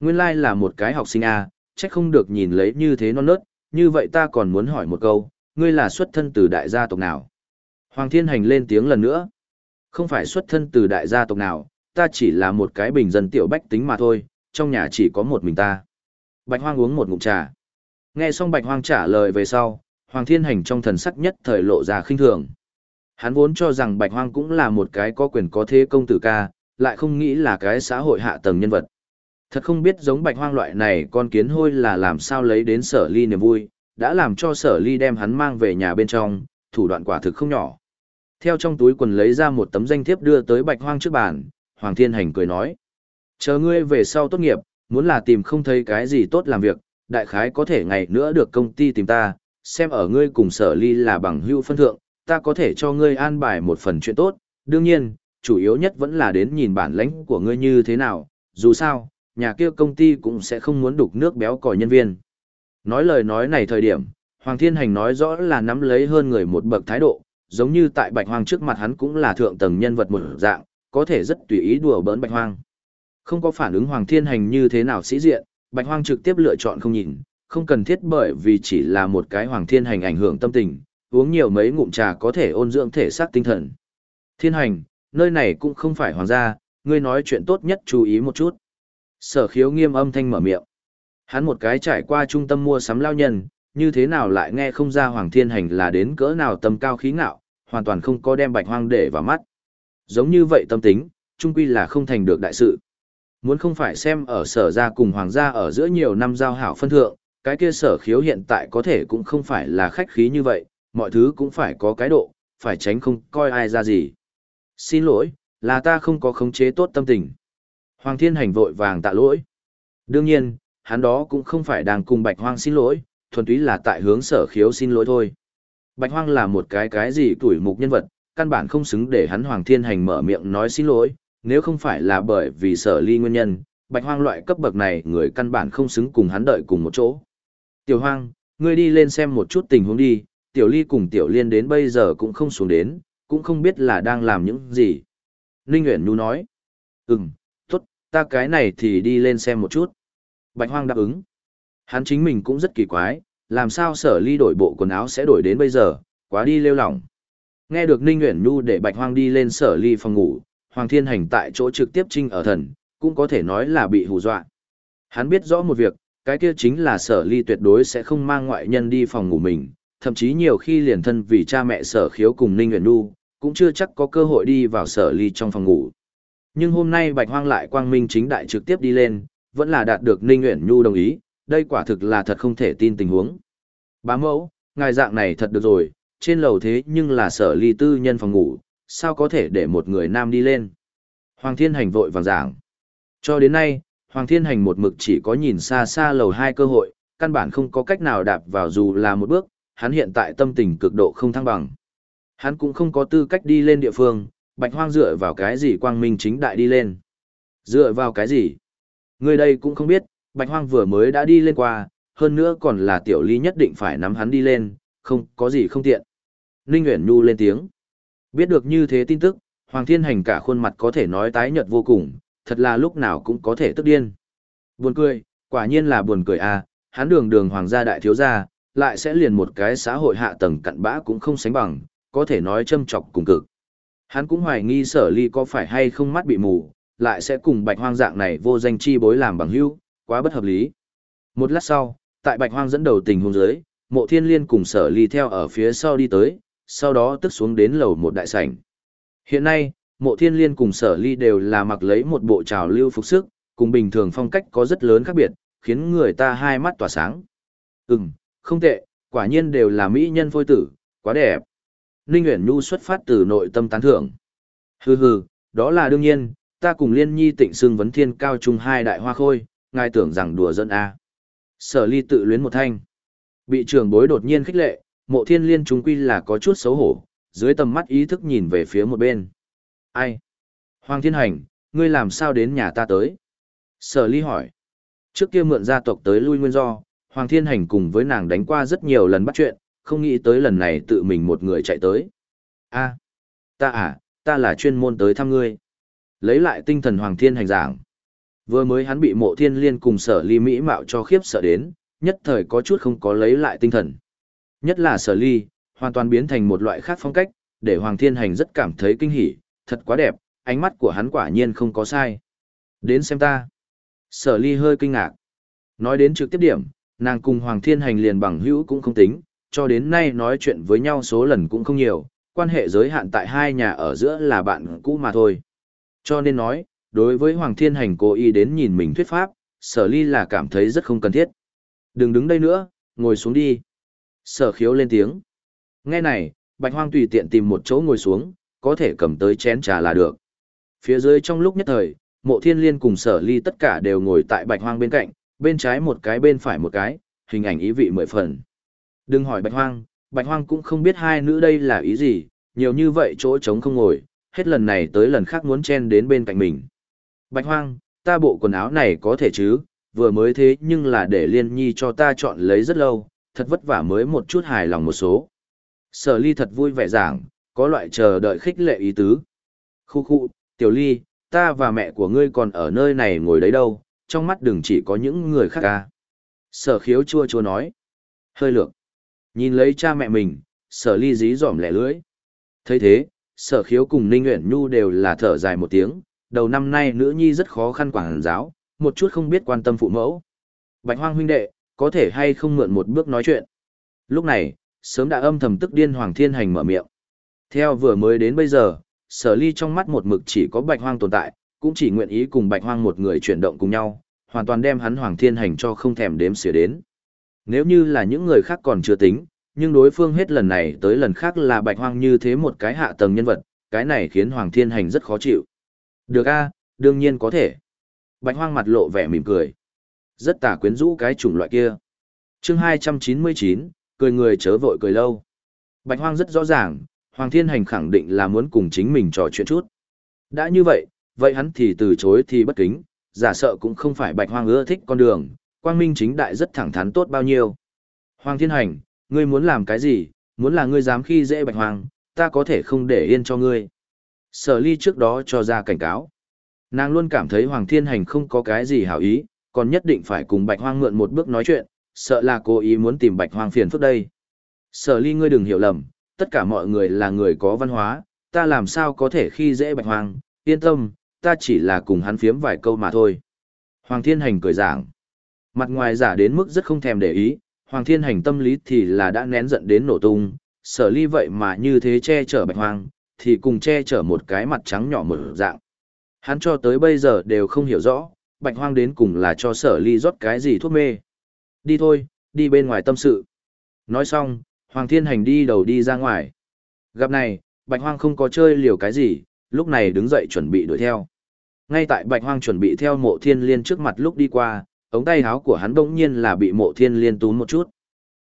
nguyên lai là một cái học sinh à, chắc không được nhìn lấy như thế non nớt, như vậy ta còn muốn hỏi một câu, ngươi là xuất thân từ đại gia tộc nào? Hoàng Thiên Hành lên tiếng lần nữa. Không phải xuất thân từ đại gia tộc nào, ta chỉ là một cái bình dân tiểu bách tính mà thôi, trong nhà chỉ có một mình ta. Bạch Hoang uống một ngụm trà. Nghe xong Bạch Hoang trả lời về sau, Hoàng Thiên Hành trong thần sắc nhất thời lộ ra khinh thường. Hắn vốn cho rằng Bạch Hoang cũng là một cái có quyền có thế công tử ca, lại không nghĩ là cái xã hội hạ tầng nhân vật. Thật không biết giống Bạch Hoang loại này con kiến hôi là làm sao lấy đến sở ly niềm vui, đã làm cho sở ly đem hắn mang về nhà bên trong, thủ đoạn quả thực không nhỏ. Theo trong túi quần lấy ra một tấm danh thiếp đưa tới Bạch Hoang trước bàn, Hoàng Thiên Hành cười nói. Chờ ngươi về sau tốt nghiệp, muốn là tìm không thấy cái gì tốt làm việc, đại khái có thể ngày nữa được công ty tìm ta, xem ở ngươi cùng sở ly là bằng hữu phân thượng, ta có thể cho ngươi an bài một phần chuyện tốt, đương nhiên, chủ yếu nhất vẫn là đến nhìn bản lãnh của ngươi như thế nào, dù sao, nhà kia công ty cũng sẽ không muốn đục nước béo còi nhân viên. Nói lời nói này thời điểm, Hoàng Thiên Hành nói rõ là nắm lấy hơn người một bậc thái độ, giống như tại Bạch Hoang trước mặt hắn cũng là thượng tầng nhân vật một dạng, có thể rất tùy ý đùa bỡn Bạch Hoang. Không có phản ứng Hoàng Thiên Hành như thế nào sĩ diện, Bạch Hoang trực tiếp lựa chọn không nhìn, không cần thiết bởi vì chỉ là một cái Hoàng Thiên Hành ảnh hưởng tâm tình, uống nhiều mấy ngụm trà có thể ôn dưỡng thể xác tinh thần. Thiên Hành, nơi này cũng không phải hoàng gia, ngươi nói chuyện tốt nhất chú ý một chút. Sở khiếu nghiêm âm thanh mở miệng. Hắn một cái trải qua trung tâm mua sắm lao nhân, như thế nào lại nghe không ra Hoàng Thiên Hành là đến cỡ nào tâm cao khí ngạo, hoàn toàn không có đem bạch hoang để vào mắt. Giống như vậy tâm tính, trung quy là không thành được đại sự. Muốn không phải xem ở sở gia cùng hoàng gia ở giữa nhiều năm giao hảo phân thượng, cái kia sở khiếu hiện tại có thể cũng không phải là khách khí như vậy, mọi thứ cũng phải có cái độ, phải tránh không coi ai ra gì. Xin lỗi, là ta không có khống chế tốt tâm tình. Hoàng thiên hành vội vàng tạ lỗi. Đương nhiên, hắn đó cũng không phải đang cùng bạch hoang xin lỗi, thuần túy là tại hướng sở khiếu xin lỗi thôi. Bạch hoang là một cái cái gì tuổi mục nhân vật, căn bản không xứng để hắn hoàng thiên hành mở miệng nói xin lỗi, nếu không phải là bởi vì sở ly nguyên nhân, bạch hoang loại cấp bậc này người căn bản không xứng cùng hắn đợi cùng một chỗ. Tiểu hoang, ngươi đi lên xem một chút tình huống đi, tiểu ly cùng tiểu liên đến bây giờ cũng không xuống đến, cũng không biết là đang làm những gì. Ninh Nguyễn Nhu nói, ừm, tốt, ta cái này thì đi lên xem một chút. Bạch Hoang đáp ứng. Hắn chính mình cũng rất kỳ quái, làm sao sở ly đổi bộ quần áo sẽ đổi đến bây giờ, quá đi lêu lỏng. Nghe được Ninh Nguyễn Nhu để Bạch Hoang đi lên sở ly phòng ngủ, Hoàng Thiên Hành tại chỗ trực tiếp trinh ở thần, cũng có thể nói là bị hù dọa. Hắn biết rõ một việc, cái kia chính là sở ly tuyệt đối sẽ không mang ngoại nhân đi phòng ngủ mình, thậm chí nhiều khi liền thân vì cha mẹ sở khiếu cùng Ninh Nguyễn Nhu, cũng chưa chắc có cơ hội đi vào sở ly trong phòng ngủ. Nhưng hôm nay Bạch Hoang lại quang minh chính đại trực tiếp đi lên, vẫn là đạt được Ninh Nguyễn Nhu đồng ý, đây quả thực là thật không thể tin tình huống. Bá mẫu, ngài dạng này thật được rồi, trên lầu thế nhưng là sở ly tư nhân phòng ngủ, sao có thể để một người nam đi lên. Hoàng Thiên Hành vội vàng giảng. Cho đến nay, Hoàng Thiên Hành một mực chỉ có nhìn xa xa lầu hai cơ hội, căn bản không có cách nào đạp vào dù là một bước, hắn hiện tại tâm tình cực độ không thăng bằng. Hắn cũng không có tư cách đi lên địa phương, Bạch Hoang dựa vào cái gì quang minh chính đại đi lên. Dựa vào cái gì? Người đây cũng không biết, Bạch Hoang vừa mới đã đi lên qua, hơn nữa còn là tiểu ly nhất định phải nắm hắn đi lên, không có gì không tiện. Ninh Uyển Nhu lên tiếng. Biết được như thế tin tức, Hoàng Thiên Hành cả khuôn mặt có thể nói tái nhợt vô cùng, thật là lúc nào cũng có thể tức điên. Buồn cười, quả nhiên là buồn cười à, hắn đường đường hoàng gia đại thiếu gia, lại sẽ liền một cái xã hội hạ tầng cặn bã cũng không sánh bằng, có thể nói châm chọc cùng cực. Hắn cũng hoài nghi sở ly có phải hay không mắt bị mù, lại sẽ cùng bạch hoang dạng này vô danh chi bối làm bằng hữu, quá bất hợp lý. Một lát sau, tại bạch hoang dẫn đầu tình huống dưới, mộ thiên liên cùng sở ly theo ở phía sau đi tới, sau đó tức xuống đến lầu một đại sảnh. Hiện nay, mộ thiên liên cùng sở ly đều là mặc lấy một bộ trào lưu phục sức, cùng bình thường phong cách có rất lớn khác biệt, khiến người ta hai mắt tỏa sáng. Ừm, không tệ, quả nhiên đều là mỹ nhân phôi tử, quá đẹp. Ninh nguyễn Nhu xuất phát từ nội tâm tán thưởng. Hừ hừ, đó là đương nhiên, ta cùng Liên Nhi tịnh xưng vấn thiên cao trung hai đại hoa khôi, ngài tưởng rằng đùa dân a. À. Sở ly tự luyến một thanh. Bị trưởng bối đột nhiên khích lệ, mộ thiên liên chúng quy là có chút xấu hổ, dưới tầm mắt ý thức nhìn về phía một bên. Ai? Hoàng thiên hành, ngươi làm sao đến nhà ta tới? Sở ly hỏi. Trước kia mượn gia tộc tới lui nguyên do, Hoàng thiên hành cùng với nàng đánh qua rất nhiều lần bắt chuyện, không nghĩ tới lần này tự mình một người chạy tới. a ta à, ta là chuyên môn tới thăm ngươi. Lấy lại tinh thần Hoàng thiên hành giảng. Vừa mới hắn bị mộ thiên liên cùng sở ly mỹ mạo cho khiếp sợ đến, nhất thời có chút không có lấy lại tinh thần. Nhất là sở ly, hoàn toàn biến thành một loại khác phong cách, để Hoàng Thiên Hành rất cảm thấy kinh hỉ, thật quá đẹp, ánh mắt của hắn quả nhiên không có sai. Đến xem ta. Sở ly hơi kinh ngạc. Nói đến trực tiếp điểm, nàng cùng Hoàng Thiên Hành liền bằng hữu cũng không tính, cho đến nay nói chuyện với nhau số lần cũng không nhiều, quan hệ giới hạn tại hai nhà ở giữa là bạn cũ mà thôi. Cho nên nói, đối với Hoàng Thiên Hành cố ý đến nhìn mình thuyết pháp, sở ly là cảm thấy rất không cần thiết. Đừng đứng đây nữa, ngồi xuống đi. Sở khiếu lên tiếng. Nghe này, bạch hoang tùy tiện tìm một chỗ ngồi xuống, có thể cầm tới chén trà là được. Phía dưới trong lúc nhất thời, mộ thiên liên cùng sở ly tất cả đều ngồi tại bạch hoang bên cạnh, bên trái một cái bên phải một cái, hình ảnh ý vị mười phần. Đừng hỏi bạch hoang, bạch hoang cũng không biết hai nữ đây là ý gì, nhiều như vậy chỗ trống không ngồi, hết lần này tới lần khác muốn chen đến bên cạnh mình. Bạch hoang, ta bộ quần áo này có thể chứ, vừa mới thế nhưng là để liên nhi cho ta chọn lấy rất lâu, thật vất vả mới một chút hài lòng một số. Sở ly thật vui vẻ giảng, có loại chờ đợi khích lệ ý tứ. Khu khu, tiểu ly, ta và mẹ của ngươi còn ở nơi này ngồi đấy đâu, trong mắt đừng chỉ có những người khác ca. Sở khiếu chua chua nói. Hơi lược. Nhìn lấy cha mẹ mình, sở ly dí dỏm lẻ lưỡi. thấy thế, sở khiếu cùng Ninh Nguyễn Nhu đều là thở dài một tiếng, đầu năm nay nữ nhi rất khó khăn quảng giáo, một chút không biết quan tâm phụ mẫu. Bạch hoang huynh đệ, có thể hay không mượn một bước nói chuyện. Lúc này, sớm đã âm thầm tức điên Hoàng Thiên Hành mở miệng. Theo vừa mới đến bây giờ, sở ly trong mắt một mực chỉ có bạch hoang tồn tại, cũng chỉ nguyện ý cùng bạch hoang một người chuyển động cùng nhau, hoàn toàn đem hắn Hoàng Thiên Hành cho không thèm đếm xỉa đến. Nếu như là những người khác còn chưa tính, nhưng đối phương hết lần này tới lần khác là bạch hoang như thế một cái hạ tầng nhân vật, cái này khiến Hoàng Thiên Hành rất khó chịu. Được a, đương nhiên có thể. Bạch hoang mặt lộ vẻ mỉm cười. Rất tả quyến rũ cái chủng loại kia. chương 299, cười người chớ vội cười lâu. Bạch hoang rất rõ ràng, Hoàng Thiên Hành khẳng định là muốn cùng chính mình trò chuyện chút. Đã như vậy, vậy hắn thì từ chối thì bất kính, giả sợ cũng không phải Bạch hoang ưa thích con đường, quang minh chính đại rất thẳng thắn tốt bao nhiêu. Hoàng Thiên Hành, ngươi muốn làm cái gì, muốn là ngươi dám khi dễ Bạch hoang, ta có thể không để yên cho ngươi. Sở ly trước đó cho ra cảnh cáo. Nàng luôn cảm thấy Hoàng Thiên Hành không có cái gì hảo ý, còn nhất định phải cùng Bạch Hoang mượn một bước nói chuyện, sợ là cố ý muốn tìm Bạch Hoang phiền phức đây. Sở ly ngươi đừng hiểu lầm, tất cả mọi người là người có văn hóa, ta làm sao có thể khi dễ Bạch Hoang, yên tâm, ta chỉ là cùng hắn phiếm vài câu mà thôi. Hoàng Thiên Hành cười giảng. Mặt ngoài giả đến mức rất không thèm để ý, Hoàng Thiên Hành tâm lý thì là đã nén giận đến nổ tung, sở ly vậy mà như thế che chở Bạch Hoang, thì cùng che chở một cái mặt trắng nhỏ mở dạng. Hắn cho tới bây giờ đều không hiểu rõ, Bạch Hoang đến cùng là cho sở ly rót cái gì thuốc mê. Đi thôi, đi bên ngoài tâm sự. Nói xong, Hoàng Thiên Hành đi đầu đi ra ngoài. Gặp này, Bạch Hoang không có chơi liều cái gì, lúc này đứng dậy chuẩn bị đuổi theo. Ngay tại Bạch Hoang chuẩn bị theo mộ thiên liên trước mặt lúc đi qua, ống tay áo của hắn bỗng nhiên là bị mộ thiên liên túm một chút.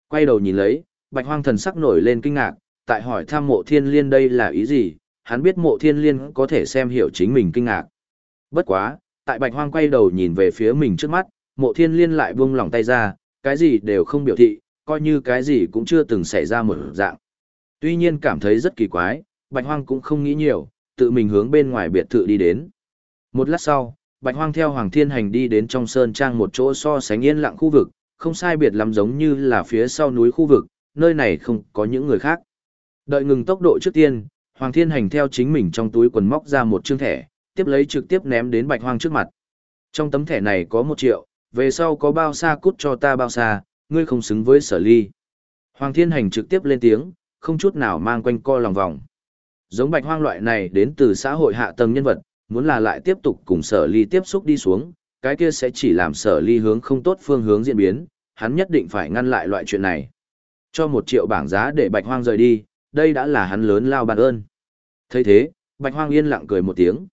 Quay đầu nhìn lấy, Bạch Hoang thần sắc nổi lên kinh ngạc, tại hỏi thăm mộ thiên liên đây là ý gì, hắn biết mộ thiên liên có thể xem hiểu chính mình kinh ngạc. Bất quá, tại Bạch Hoang quay đầu nhìn về phía mình trước mắt, mộ thiên liên lại buông lỏng tay ra, cái gì đều không biểu thị, coi như cái gì cũng chưa từng xảy ra một dạng. Tuy nhiên cảm thấy rất kỳ quái, Bạch Hoang cũng không nghĩ nhiều, tự mình hướng bên ngoài biệt thự đi đến. Một lát sau, Bạch Hoang theo Hoàng Thiên Hành đi đến trong sơn trang một chỗ so sánh yên lặng khu vực, không sai biệt lắm giống như là phía sau núi khu vực, nơi này không có những người khác. Đợi ngừng tốc độ trước tiên, Hoàng Thiên Hành theo chính mình trong túi quần móc ra một trương thẻ, tiếp lấy trực tiếp ném đến Bạch Hoang trước mặt. Trong tấm thẻ này có một triệu, về sau có bao xa cút cho ta bao xa, ngươi không xứng với sở ly. Hoàng Thiên Hành trực tiếp lên tiếng, không chút nào mang quanh co lòng vòng. Giống Bạch Hoang loại này đến từ xã hội hạ tầng nhân vật, muốn là lại tiếp tục cùng sở ly tiếp xúc đi xuống, cái kia sẽ chỉ làm sở ly hướng không tốt phương hướng diễn biến, hắn nhất định phải ngăn lại loại chuyện này. Cho một triệu bảng giá để Bạch Hoang rời đi, đây đã là hắn lớn lao bàn ơn. thấy thế, Bạch Hoang yên lặng cười một tiếng.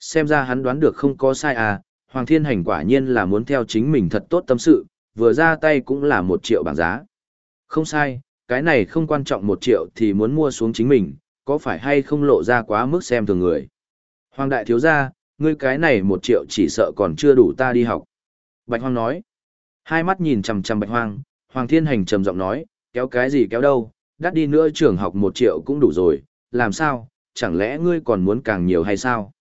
Xem ra hắn đoán được không có sai à, Hoàng Thiên Hành quả nhiên là muốn theo chính mình thật tốt tâm sự, vừa ra tay cũng là một triệu bảng giá. Không sai, cái này không quan trọng một triệu thì muốn mua xuống chính mình, có phải hay không lộ ra quá mức xem thường người. Hoàng đại thiếu gia, ngươi cái này một triệu chỉ sợ còn chưa đủ ta đi học. Bạch Hoang nói. Hai mắt nhìn chằm chằm Bạch Hoang, Hoàng Thiên Hành trầm giọng nói, kéo cái gì kéo đâu, đắt đi nữa trường học một triệu cũng đủ rồi, làm sao, chẳng lẽ ngươi còn muốn càng nhiều hay sao?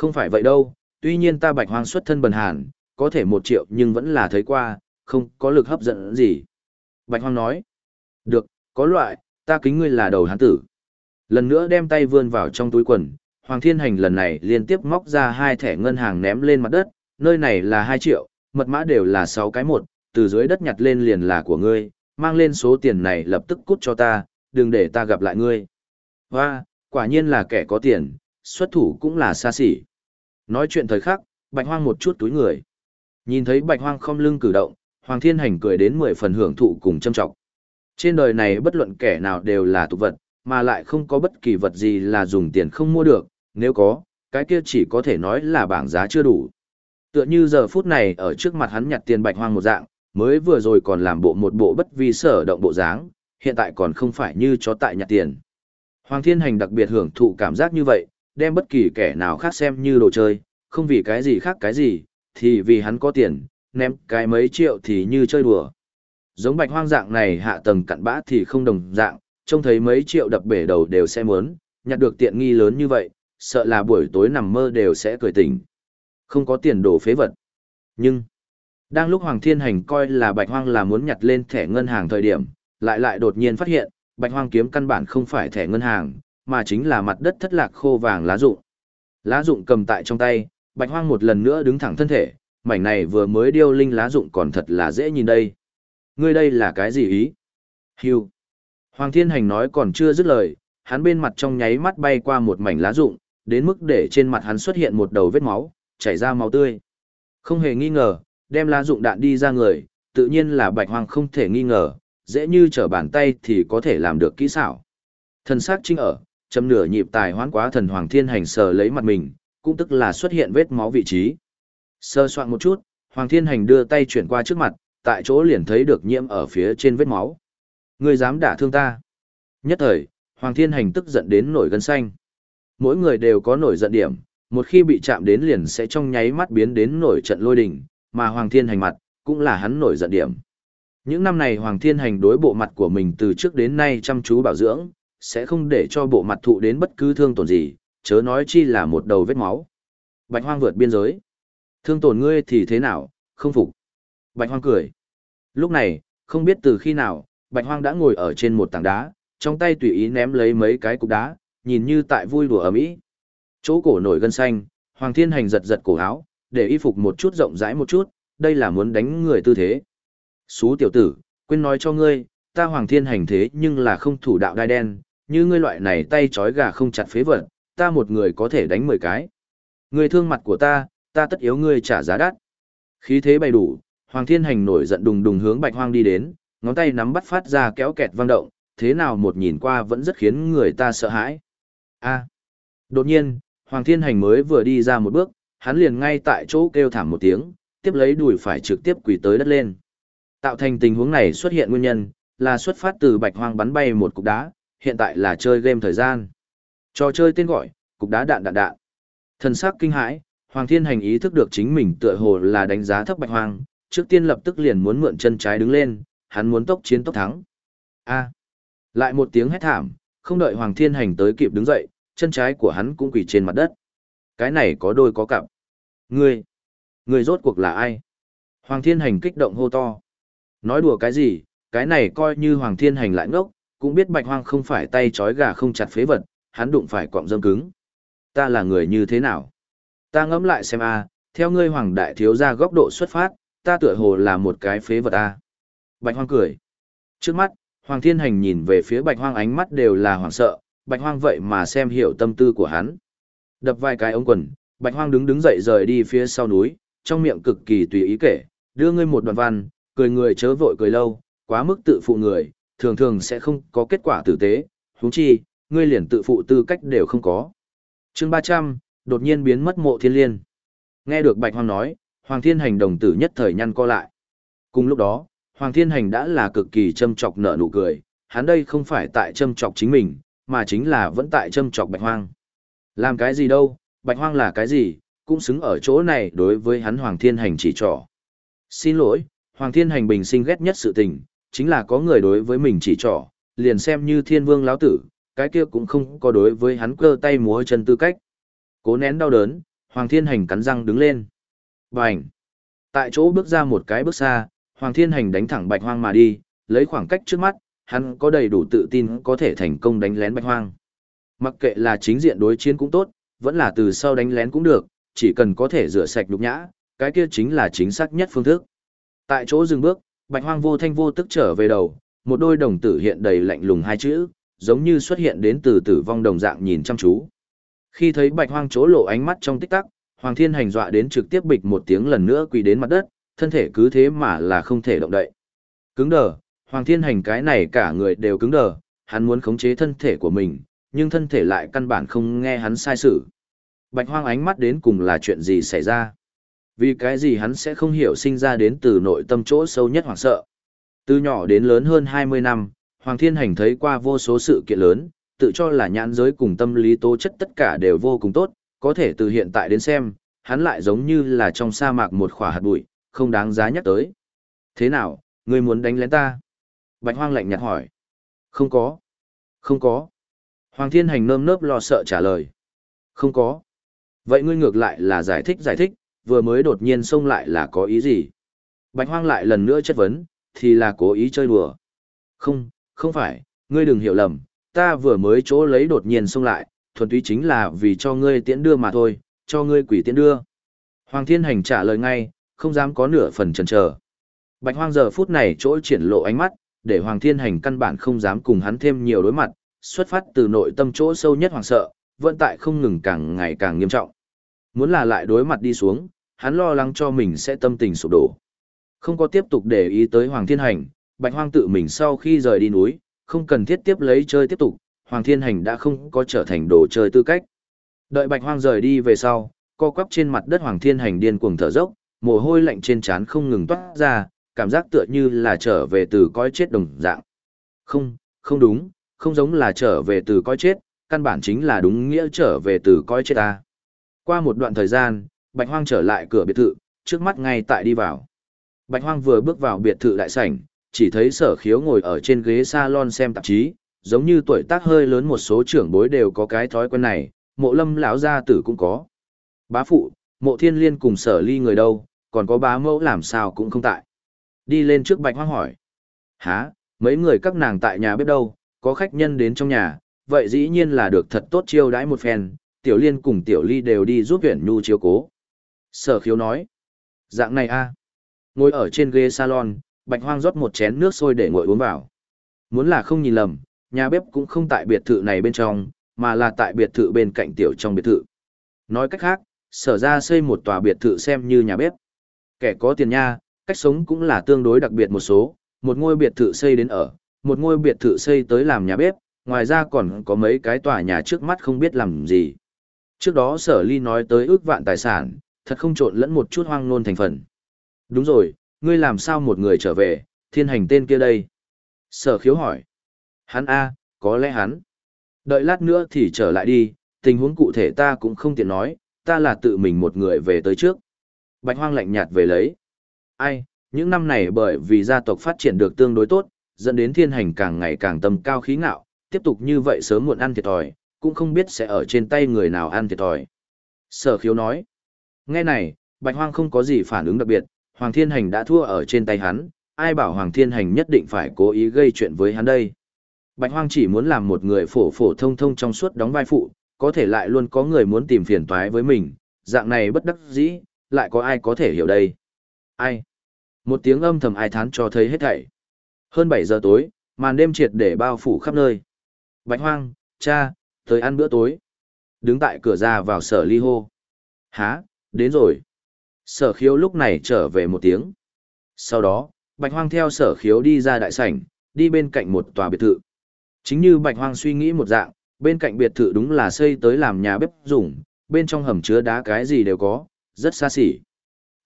Không phải vậy đâu, tuy nhiên ta Bạch Hoang xuất thân bần hàn, có thể một triệu nhưng vẫn là thấy qua, không có lực hấp dẫn gì. Bạch Hoang nói, được, có loại, ta kính ngươi là đầu hán tử. Lần nữa đem tay vươn vào trong túi quần, Hoàng Thiên Hành lần này liên tiếp móc ra hai thẻ ngân hàng ném lên mặt đất, nơi này là 2 triệu, mật mã đều là 6 cái một, từ dưới đất nhặt lên liền là của ngươi, mang lên số tiền này lập tức cút cho ta, đừng để ta gặp lại ngươi. Hoa, quả nhiên là kẻ có tiền, xuất thủ cũng là xa xỉ. Nói chuyện thời khắc, Bạch Hoang một chút túi người. Nhìn thấy Bạch Hoang không lưng cử động, Hoàng Thiên Hành cười đến mười phần hưởng thụ cùng châm trọng. Trên đời này bất luận kẻ nào đều là tục vật, mà lại không có bất kỳ vật gì là dùng tiền không mua được, nếu có, cái kia chỉ có thể nói là bảng giá chưa đủ. Tựa như giờ phút này ở trước mặt hắn nhặt tiền bạch hoang một dạng, mới vừa rồi còn làm bộ một bộ bất vi sở động bộ dáng, hiện tại còn không phải như chó tại nhặt tiền. Hoàng Thiên Hành đặc biệt hưởng thụ cảm giác như vậy, đem bất kỳ kẻ nào khác xem như đồ chơi, không vì cái gì khác cái gì, thì vì hắn có tiền, ném cái mấy triệu thì như chơi đùa. Giống bạch hoang dạng này hạ tầng cặn bã thì không đồng dạng, trông thấy mấy triệu đập bể đầu đều sẽ muốn, nhặt được tiện nghi lớn như vậy, sợ là buổi tối nằm mơ đều sẽ cười tỉnh. Không có tiền đổ phế vật. Nhưng, đang lúc Hoàng Thiên Hành coi là Bạch Hoang là muốn nhặt lên thẻ ngân hàng thời điểm, lại lại đột nhiên phát hiện, Bạch Hoang kiếm căn bản không phải thẻ ngân hàng, mà chính là mặt đất thất lạc khô vàng lá rụng. Lá rụng cầm tại trong tay, Bạch Hoang một lần nữa đứng thẳng thân thể, mảnh này vừa mới điêu linh lá rụng còn thật là dễ nhìn đây. Ngươi đây là cái gì ý? Hưu. Hoàng Thiên Hành nói còn chưa dứt lời, hắn bên mặt trong nháy mắt bay qua một mảnh lá rụng, đến mức để trên mặt hắn xuất hiện một đầu vết máu, chảy ra máu tươi. Không hề nghi ngờ, đem lá dụng đạn đi ra người, tự nhiên là bạch hoang không thể nghi ngờ, dễ như trở bàn tay thì có thể làm được kỹ xảo. Thần sắc chính ở, châm nửa nhịp tài hoán quá thần hoàng thiên hành sờ lấy mặt mình, cũng tức là xuất hiện vết máu vị trí. Sơ soạn một chút, hoàng thiên hành đưa tay chuyển qua trước mặt, tại chỗ liền thấy được nhiễm ở phía trên vết máu. Người dám đả thương ta. Nhất thời, hoàng thiên hành tức giận đến nổi gân xanh mỗi người đều có nổi giận điểm, một khi bị chạm đến liền sẽ trong nháy mắt biến đến nổi trận lôi đình, mà Hoàng Thiên Hành mặt, cũng là hắn nổi giận điểm. Những năm này Hoàng Thiên Hành đối bộ mặt của mình từ trước đến nay chăm chú bảo dưỡng, sẽ không để cho bộ mặt thụ đến bất cứ thương tổn gì, chớ nói chi là một đầu vết máu. Bạch hoang vượt biên giới. Thương tổn ngươi thì thế nào, không phục. Bạch hoang cười. Lúc này, không biết từ khi nào, bạch hoang đã ngồi ở trên một tảng đá, trong tay tùy ý ném lấy mấy cái cục đá, nhìn như tại vui đùa ở mỹ. Chỗ cổ nổi gân xanh, Hoàng Thiên Hành giật giật cổ áo, để y phục một chút rộng rãi một chút, đây là muốn đánh người tư thế. Xú tiểu tử, quên nói cho ngươi, ta Hoàng Thiên Hành thế nhưng là không thủ đạo đai đen, như ngươi loại này tay trói gà không chặt phế vật, ta một người có thể đánh mười cái. Ngươi thương mặt của ta, ta tất yếu ngươi trả giá đắt. Khí thế bày đủ, Hoàng Thiên Hành nổi giận đùng đùng hướng Bạch Hoang đi đến, ngón tay nắm bắt phát ra kéo kẹt vang động, thế nào một nhìn qua vẫn rất khiến người ta sợ hãi. A. Đột nhiên, Hoàng Thiên Hành mới vừa đi ra một bước, hắn liền ngay tại chỗ kêu thảm một tiếng, tiếp lấy đùi phải trực tiếp quỳ tới đất lên. Tạo thành tình huống này xuất hiện nguyên nhân, là xuất phát từ Bạch Hoang bắn bay một cục đá, hiện tại là chơi game thời gian. Trò chơi tên gọi, cục đá đạn đạn đạn. Thần sắc kinh hãi, Hoàng Thiên Hành ý thức được chính mình tựa hồ là đánh giá thấp Bạch Hoang, trước tiên lập tức liền muốn mượn chân trái đứng lên, hắn muốn tốc chiến tốc thắng. A. Lại một tiếng hét thảm, không đợi Hoàng Thiên Hành tới kịp đứng dậy, chân trái của hắn cũng quỳ trên mặt đất. Cái này có đôi có cặp. Ngươi, ngươi rốt cuộc là ai? Hoàng Thiên Hành kích động hô to. Nói đùa cái gì, cái này coi như Hoàng Thiên Hành lại ngốc, cũng biết Bạch Hoang không phải tay chói gà không chặt phế vật, hắn đụng phải cọng dâm cứng. Ta là người như thế nào? Ta ngẫm lại xem a, theo ngươi Hoàng Đại Thiếu gia góc độ xuất phát, ta tựa hồ là một cái phế vật a. Bạch Hoang cười. Trước mắt, Hoàng Thiên Hành nhìn về phía Bạch Hoang ánh mắt đều là hoảng sợ, Bạch Hoang vậy mà xem hiểu tâm tư của hắn. Đập vài cái ống quần, Bạch Hoang đứng đứng dậy rời đi phía sau núi, trong miệng cực kỳ tùy ý kể, đưa ngươi một đoạn văn, cười người chớ vội cười lâu, quá mức tự phụ người, thường thường sẽ không có kết quả tử tế, huống chi, ngươi liền tự phụ tư cách đều không có. Chương 300, đột nhiên biến mất mộ thiên liên. Nghe được Bạch Hoang nói, Hoàng Thiên Hành đồng tử nhất thời nhăn co lại. Cùng lúc đó, Hoàng Thiên Hành đã là cực kỳ châm chọc nở nụ cười, hắn đây không phải tại châm chọc chính mình, mà chính là vẫn tại châm chọc Bạch Hoang. Làm cái gì đâu, Bạch Hoang là cái gì, cũng xứng ở chỗ này đối với hắn Hoàng Thiên Hành chỉ trỏ. Xin lỗi, Hoàng Thiên Hành bình sinh ghét nhất sự tình, chính là có người đối với mình chỉ trỏ, liền xem như thiên vương lão tử, cái kia cũng không có đối với hắn cơ tay múa chân tư cách. Cố nén đau đớn, Hoàng Thiên Hành cắn răng đứng lên. Bành! Tại chỗ bước ra một cái bước xa, Hoàng Thiên Hành đánh thẳng Bạch Hoang mà đi, lấy khoảng cách trước mắt, hắn có đầy đủ tự tin có thể thành công đánh lén Bạch Hoang. Mặc kệ là chính diện đối chiến cũng tốt, vẫn là từ sau đánh lén cũng được, chỉ cần có thể rửa sạch nhục nhã, cái kia chính là chính xác nhất phương thức. Tại chỗ dừng bước, Bạch Hoang vô thanh vô tức trở về đầu, một đôi đồng tử hiện đầy lạnh lùng hai chữ, giống như xuất hiện đến từ tử vong đồng dạng nhìn chăm chú. Khi thấy Bạch Hoang chỗ lộ ánh mắt trong tích tắc, Hoàng Thiên hành dọa đến trực tiếp bịch một tiếng lần nữa quỳ đến mặt đất, thân thể cứ thế mà là không thể động đậy. Cứng đờ, Hoàng Thiên Hành cái này cả người đều cứng đờ, hắn muốn khống chế thân thể của mình, nhưng thân thể lại căn bản không nghe hắn sai sự. Bạch Hoang ánh mắt đến cùng là chuyện gì xảy ra? Vì cái gì hắn sẽ không hiểu sinh ra đến từ nội tâm chỗ sâu nhất hoảng sợ. Từ nhỏ đến lớn hơn 20 năm, Hoàng Thiên Hành thấy qua vô số sự kiện lớn, tự cho là nhãn giới cùng tâm lý tố chất tất cả đều vô cùng tốt, có thể từ hiện tại đến xem, hắn lại giống như là trong sa mạc một khỏa hạt bụi, không đáng giá nhắc tới. Thế nào, ngươi muốn đánh lén ta? Bạch Hoang lạnh nhạt hỏi. Không có. Không có. Hoàng Thiên Hành nơm nớp lo sợ trả lời. Không có. Vậy ngươi ngược lại là giải thích giải thích, vừa mới đột nhiên xông lại là có ý gì? Bạch Hoang lại lần nữa chất vấn, thì là cố ý chơi đùa. Không, không phải, ngươi đừng hiểu lầm, ta vừa mới chỗ lấy đột nhiên xông lại, thuần túy chính là vì cho ngươi tiễn đưa mà thôi, cho ngươi quỷ tiễn đưa. Hoàng Thiên Hành trả lời ngay, không dám có nửa phần chần chờ. Bạch Hoang giờ phút này chỗ triển lộ ánh mắt, để Hoàng Thiên Hành căn bản không dám cùng hắn thêm nhiều đối mặt, xuất phát từ nội tâm chỗ sâu nhất hoàng sợ, vận tại không ngừng càng ngày càng nghiêm trọng. Muốn là lại đối mặt đi xuống, hắn lo lắng cho mình sẽ tâm tình sụp đổ. Không có tiếp tục để ý tới Hoàng Thiên Hành, Bạch Hoang tự mình sau khi rời đi núi, không cần thiết tiếp lấy chơi tiếp tục, Hoàng Thiên Hành đã không có trở thành đồ chơi tư cách. Đợi Bạch Hoang rời đi về sau, co quắp trên mặt đất Hoàng Thiên Hành điên cuồng thở dốc, mồ hôi lạnh trên trán không ngừng toát ra, cảm giác tựa như là trở về từ coi chết đồng dạng. Không, không đúng, không giống là trở về từ coi chết, căn bản chính là đúng nghĩa trở về từ coi chết ta. Qua một đoạn thời gian, Bạch Hoang trở lại cửa biệt thự, trước mắt ngay tại đi vào. Bạch Hoang vừa bước vào biệt thự đại sảnh, chỉ thấy sở khiếu ngồi ở trên ghế salon xem tạp chí, giống như tuổi tác hơi lớn một số trưởng bối đều có cái thói quen này, mộ lâm lão gia tử cũng có. Bá phụ, mộ thiên liên cùng sở ly người đâu, còn có bá mẫu làm sao cũng không tại. Đi lên trước bạch hoang hỏi. Hả, mấy người các nàng tại nhà bếp đâu, có khách nhân đến trong nhà, vậy dĩ nhiên là được thật tốt chiêu đãi một phen, tiểu liên cùng tiểu ly đều đi giúp huyện nhu chiếu cố. Sở khiếu nói. Dạng này a Ngồi ở trên ghế salon, bạch hoang rót một chén nước sôi để ngồi uống vào. Muốn là không nhìn lầm, nhà bếp cũng không tại biệt thự này bên trong, mà là tại biệt thự bên cạnh tiểu trong biệt thự. Nói cách khác, sở ra xây một tòa biệt thự xem như nhà bếp. Kẻ có tiền nha, cách sống cũng là tương đối đặc biệt một số, một ngôi biệt thự xây đến ở, một ngôi biệt thự xây tới làm nhà bếp, ngoài ra còn có mấy cái tòa nhà trước mắt không biết làm gì. Trước đó sở ly nói tới ước vạn tài sản, thật không trộn lẫn một chút hoang nôn thành phần. Đúng rồi, ngươi làm sao một người trở về, thiên hành tên kia đây? Sở khiếu hỏi. Hắn A, có lẽ hắn. Đợi lát nữa thì trở lại đi, tình huống cụ thể ta cũng không tiện nói, ta là tự mình một người về tới trước. Bạch hoang lạnh nhạt về lấy. Ai, những năm này bởi vì gia tộc phát triển được tương đối tốt, dẫn đến thiên hành càng ngày càng tầm cao khí ngạo, tiếp tục như vậy sớm muộn ăn thiệt thòi, cũng không biết sẽ ở trên tay người nào ăn thiệt thòi. Sở khiếu nói. Nghe này, Bạch Hoang không có gì phản ứng đặc biệt, Hoàng Thiên Hành đã thua ở trên tay hắn, ai bảo Hoàng Thiên Hành nhất định phải cố ý gây chuyện với hắn đây. Bạch Hoang chỉ muốn làm một người phổ phổ thông thông trong suốt đóng vai phụ, có thể lại luôn có người muốn tìm phiền toái với mình, dạng này bất đắc dĩ, lại có ai có thể hiểu đây. Ai? Một tiếng âm thầm ai thán cho thấy hết thảy. Hơn 7 giờ tối, màn đêm triệt để bao phủ khắp nơi. Bạch Hoang, cha, tới ăn bữa tối. Đứng tại cửa ra vào sở ly hô. Há, đến rồi. Sở khiếu lúc này trở về một tiếng. Sau đó, Bạch Hoang theo sở khiếu đi ra đại sảnh, đi bên cạnh một tòa biệt thự. Chính như Bạch Hoang suy nghĩ một dạng, bên cạnh biệt thự đúng là xây tới làm nhà bếp dùng, bên trong hầm chứa đá cái gì đều có, rất xa xỉ.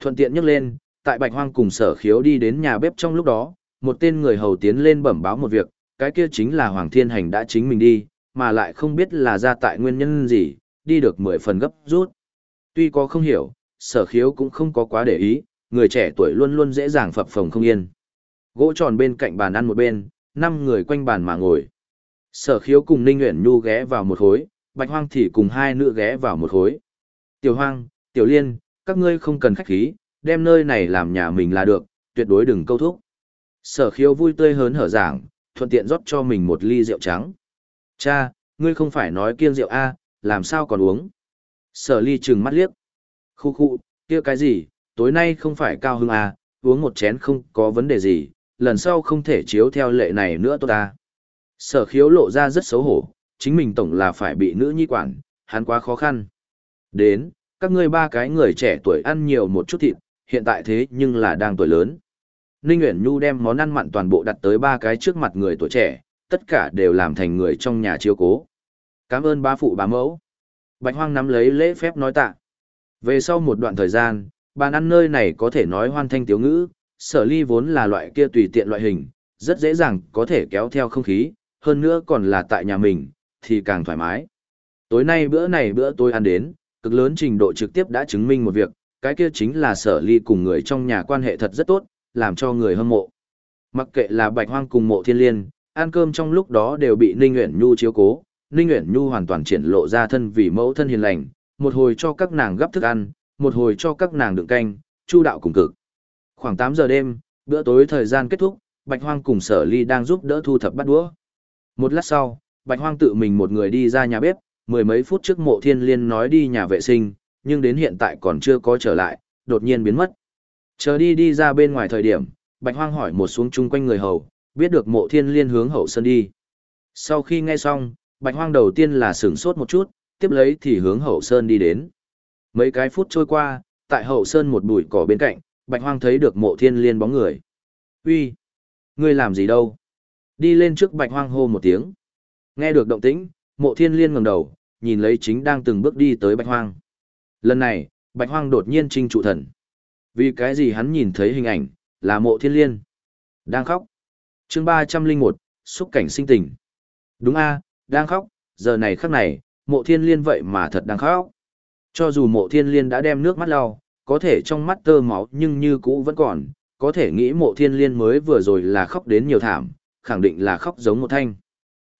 Thuận tiện nhắc lên, tại Bạch Hoang cùng sở khiếu đi đến nhà bếp trong lúc đó, một tên người hầu tiến lên bẩm báo một việc, cái kia chính là Hoàng Thiên Hành đã chính mình đi, mà lại không biết là ra tại nguyên nhân gì, đi được mười phần gấp rút. Tuy có không hiểu, sở khiếu cũng không có quá để ý, người trẻ tuổi luôn luôn dễ dàng phập phồng không yên. Gỗ tròn bên cạnh bàn ăn một bên, năm người quanh bàn mà ngồi. Sở khiếu cùng Ninh Nguyễn Nhu ghé vào một hối, Bạch Hoang thì cùng hai nữ ghé vào một hối. Tiểu Hoang, Tiểu Liên, các ngươi không cần khách khí, đem nơi này làm nhà mình là được, tuyệt đối đừng câu thúc. Sở khiếu vui tươi hớn hở giảng, thuận tiện rót cho mình một ly rượu trắng. Cha, ngươi không phải nói kiêng rượu A, làm sao còn uống? Sở ly trừng mắt liếc. Khu khu, kia cái gì, tối nay không phải cao hưng A, uống một chén không có vấn đề gì, lần sau không thể chiếu theo lệ này nữa tốt ta. Sở khiếu lộ ra rất xấu hổ, chính mình tổng là phải bị nữ nhi quản, hắn quá khó khăn. Đến, các ngươi ba cái người trẻ tuổi ăn nhiều một chút thịt, hiện tại thế nhưng là đang tuổi lớn. Ninh Uyển Nhu đem món ăn mặn toàn bộ đặt tới ba cái trước mặt người tuổi trẻ, tất cả đều làm thành người trong nhà chiếu cố. Cảm ơn ba phụ bà mẫu. Bạch Hoang nắm lấy lễ phép nói tạ. Về sau một đoạn thời gian, bàn ăn nơi này có thể nói hoan thanh tiếu ngữ, sở ly vốn là loại kia tùy tiện loại hình, rất dễ dàng có thể kéo theo không khí, hơn nữa còn là tại nhà mình, thì càng thoải mái. Tối nay bữa này bữa tôi ăn đến, cực lớn trình độ trực tiếp đã chứng minh một việc, cái kia chính là sở ly cùng người trong nhà quan hệ thật rất tốt, làm cho người hâm mộ. Mặc kệ là bạch hoang cùng mộ thiên liên, ăn cơm trong lúc đó đều bị Ninh Uyển Nhu chiếu cố, Ninh Uyển Nhu hoàn toàn triển lộ ra thân vì mẫu thân hiền lành, một hồi cho các nàng gấp thức ăn, một hồi cho các nàng đựng canh, chu đạo cùng cực. Khoảng 8 giờ đêm, bữa tối thời gian kết thúc, Bạch Hoang cùng Sở Ly đang giúp đỡ thu thập bát đũa. Một lát sau, Bạch Hoang tự mình một người đi ra nhà bếp, mười mấy phút trước Mộ Thiên Liên nói đi nhà vệ sinh, nhưng đến hiện tại còn chưa có trở lại, đột nhiên biến mất. Chờ đi đi ra bên ngoài thời điểm, Bạch Hoang hỏi một xuống chung quanh người hầu, biết được Mộ Thiên Liên hướng hậu sơn đi. Sau khi nghe xong, Bạch Hoang đầu tiên là sửng sốt một chút, tiếp lấy thì hướng hậu sơn đi đến. Mấy cái phút trôi qua, tại hậu sơn một bụi cỏ bên cạnh, Bạch Hoang thấy được Mộ Thiên Liên bóng người. Uy, ngươi làm gì đâu? Đi lên trước Bạch Hoang hô một tiếng. Nghe được động tĩnh, Mộ Thiên Liên ngẩng đầu, nhìn lấy chính đang từng bước đi tới Bạch Hoang. Lần này, Bạch Hoang đột nhiên trinh trụ thần. Vì cái gì hắn nhìn thấy hình ảnh, là Mộ Thiên Liên. Đang khóc. Chương 301, xúc cảnh sinh tình. Đúng a, đang khóc, giờ này khắc này, Mộ Thiên Liên vậy mà thật đang khóc. Cho dù Mộ Thiên Liên đã đem nước mắt lau, có thể trong mắt tơ máu nhưng như cũ vẫn còn, có thể nghĩ Mộ Thiên Liên mới vừa rồi là khóc đến nhiều thảm, khẳng định là khóc giống một thanh.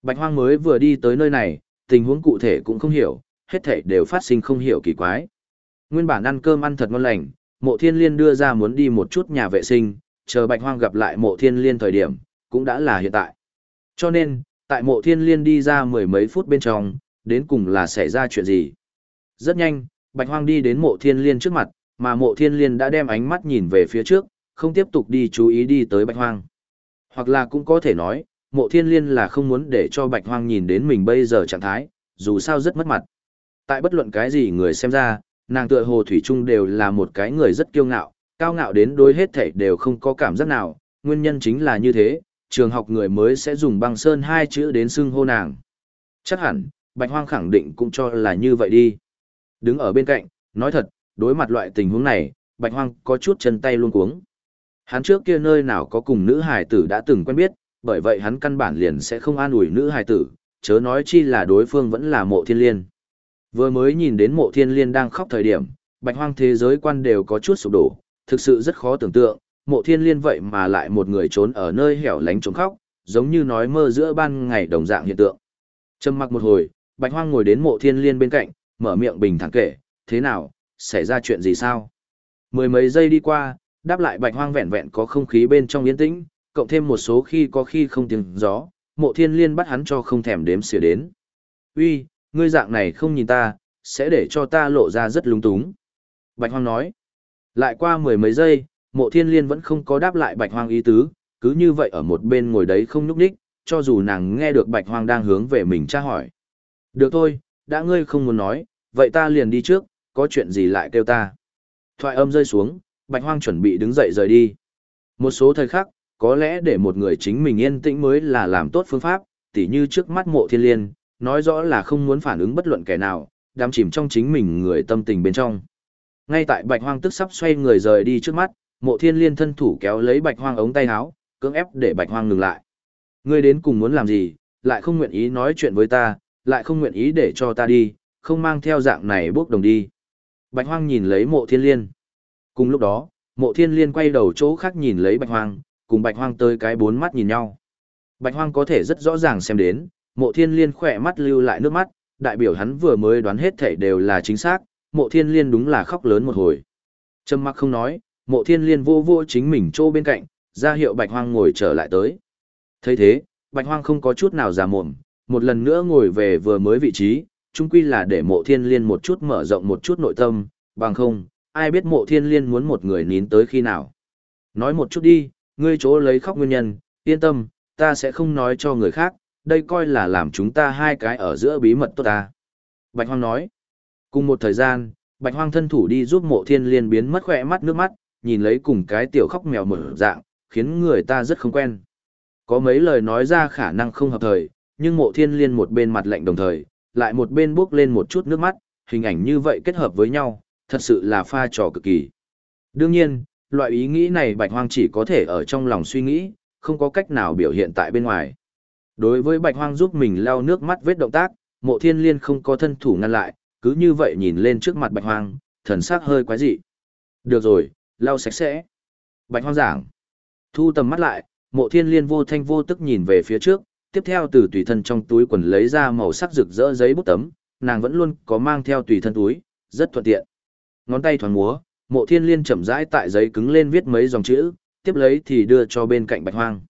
Bạch Hoang mới vừa đi tới nơi này, tình huống cụ thể cũng không hiểu, hết thảy đều phát sinh không hiểu kỳ quái. Nguyên bản ăn cơm ăn thật ngon lành, mộ thiên liên đưa ra muốn đi một chút nhà vệ sinh, chờ Bạch Hoang gặp lại mộ thiên liên thời điểm, cũng đã là hiện tại. Cho nên, tại mộ thiên liên đi ra mười mấy phút bên trong, đến cùng là xảy ra chuyện gì. Rất nhanh, Bạch Hoang đi đến mộ thiên liên trước mặt, mà mộ thiên liên đã đem ánh mắt nhìn về phía trước, không tiếp tục đi chú ý đi tới Bạch Hoang. Hoặc là cũng có thể nói, mộ thiên liên là không muốn để cho Bạch Hoang nhìn đến mình bây giờ trạng thái, dù sao rất mất mặt. Tại bất luận cái gì người xem ra, nàng tựa hồ thủy trung đều là một cái người rất kiêu ngạo, cao ngạo đến đối hết thảy đều không có cảm giác nào, nguyên nhân chính là như thế, trường học người mới sẽ dùng băng sơn hai chữ đến xưng hô nàng. Chắc hẳn, Bạch Hoang khẳng định cũng cho là như vậy đi. Đứng ở bên cạnh, nói thật, đối mặt loại tình huống này, Bạch Hoang có chút chân tay luôn cuống. Hắn trước kia nơi nào có cùng nữ hài tử đã từng quen biết, bởi vậy hắn căn bản liền sẽ không an ủi nữ hài tử, chớ nói chi là đối phương vẫn là mộ thiên liên. Vừa mới nhìn đến mộ thiên liên đang khóc thời điểm, bạch hoang thế giới quan đều có chút sụp đổ, thực sự rất khó tưởng tượng, mộ thiên liên vậy mà lại một người trốn ở nơi hẻo lánh trốn khóc, giống như nói mơ giữa ban ngày đồng dạng hiện tượng. Trầm mặc một hồi, bạch hoang ngồi đến mộ thiên liên bên cạnh, mở miệng bình thản kể, thế nào, xảy ra chuyện gì sao? Mười mấy giây đi qua, đáp lại bạch hoang vẹn vẹn có không khí bên trong yên tĩnh, cộng thêm một số khi có khi không tiếng gió, mộ thiên liên bắt hắn cho không thèm đếm xỉa đến. Uy, ngươi dạng này không nhìn ta, sẽ để cho ta lộ ra rất lung túng. Bạch hoang nói. Lại qua mười mấy giây, mộ thiên liên vẫn không có đáp lại bạch hoang ý tứ, cứ như vậy ở một bên ngồi đấy không nhúc đích, cho dù nàng nghe được bạch hoang đang hướng về mình tra hỏi. Được thôi, đã ngươi không muốn nói, vậy ta liền đi trước, có chuyện gì lại kêu ta. Thoại âm rơi xuống, bạch hoang chuẩn bị đứng dậy rời đi. Một số thời khắc, có lẽ để một người chính mình yên tĩnh mới là làm tốt phương pháp, tỉ như trước mắt mộ thiên liên, nói rõ là không muốn phản ứng bất luận kẻ nào, đắm chìm trong chính mình người tâm tình bên trong. Ngay tại bạch hoang tức sắp xoay người rời đi trước mắt, mộ thiên liên thân thủ kéo lấy bạch hoang ống tay áo, cưỡng ép để bạch hoang ngừng lại. Ngươi đến cùng muốn làm gì, lại không nguyện ý nói chuyện với ta, lại không nguyện ý để cho ta đi, không mang theo dạng này bước đồng đi. Bạch hoang nhìn lấy mộ thiên liên. Cùng lúc đó, mộ thiên liên quay đầu chỗ khác nhìn lấy bạch hoang, cùng bạch hoang tới cái bốn mắt nhìn nhau. Bạch hoang có thể rất rõ ràng xem đến, mộ thiên liên khỏe mắt lưu lại nước mắt, đại biểu hắn vừa mới đoán hết thể đều là chính xác, mộ thiên liên đúng là khóc lớn một hồi. Trâm mặc không nói, mộ thiên liên vô vô chính mình chỗ bên cạnh, ra hiệu bạch hoang ngồi trở lại tới. thấy thế, bạch hoang không có chút nào già mồm, một lần nữa ngồi về vừa mới vị trí, chung quy là để mộ thiên liên một chút mở rộng một chút nội tâm, bằng không, ai biết mộ thiên liên muốn một người nín tới khi nào. Nói một chút đi, ngươi chỗ lấy khóc nguyên nhân, yên tâm, ta sẽ không nói cho người khác, đây coi là làm chúng ta hai cái ở giữa bí mật tốt ta. Bạch Hoang nói, cùng một thời gian, Bạch Hoang thân thủ đi giúp mộ thiên liên biến mất khỏe mắt nước mắt, nhìn lấy cùng cái tiểu khóc mèo mở dạng, khiến người ta rất không quen. Có mấy lời nói ra khả năng không hợp thời, nhưng mộ thiên liên một bên mặt lạnh đồng thời, lại một bên bước lên một chút nước mắt, hình ảnh như vậy kết hợp với nhau, thật sự là pha trò cực kỳ. Đương nhiên, loại ý nghĩ này bạch hoang chỉ có thể ở trong lòng suy nghĩ, không có cách nào biểu hiện tại bên ngoài. Đối với bạch hoang giúp mình lau nước mắt vết động tác, mộ thiên liên không có thân thủ ngăn lại, cứ như vậy nhìn lên trước mặt bạch hoang, thần sắc hơi quái dị. Được rồi, lau sạch sẽ. Bạch hoang giảng. Thu tầm mắt lại, mộ thiên liên vô thanh vô tức nhìn về phía trước, tiếp theo từ tùy thân trong túi quần lấy ra màu sắc rực rỡ giấy bút tấm, nàng vẫn luôn có mang theo tùy thân túi, rất thuận tiện. Ngón tay thoáng múa, mộ thiên liên chậm rãi tại giấy cứng lên viết mấy dòng chữ, tiếp lấy thì đưa cho bên cạnh bạch hoang.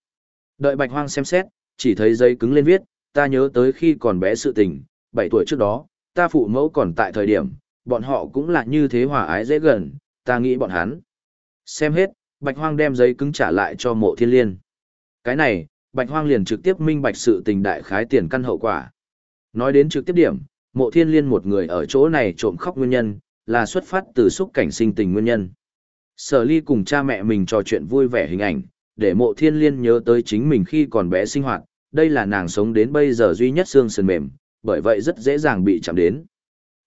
Đợi bạch hoang xem xét, chỉ thấy giấy cứng lên viết, ta nhớ tới khi còn bé sự tình, 7 tuổi trước đó, ta phụ mẫu còn tại thời điểm, bọn họ cũng là như thế hòa ái dễ gần, ta nghĩ bọn hắn. Xem hết, bạch hoang đem giấy cứng trả lại cho mộ thiên liên. Cái này, bạch hoang liền trực tiếp minh bạch sự tình đại khái tiền căn hậu quả. Nói đến trực tiếp điểm, mộ thiên liên một người ở chỗ này trộm khóc nguyên nhân, là xuất phát từ xúc cảnh sinh tình nguyên nhân. Sở ly cùng cha mẹ mình trò chuyện vui vẻ hình ảnh, để mộ thiên liên nhớ tới chính mình khi còn bé sinh hoạt, đây là nàng sống đến bây giờ duy nhất xương sườn mềm, bởi vậy rất dễ dàng bị chạm đến.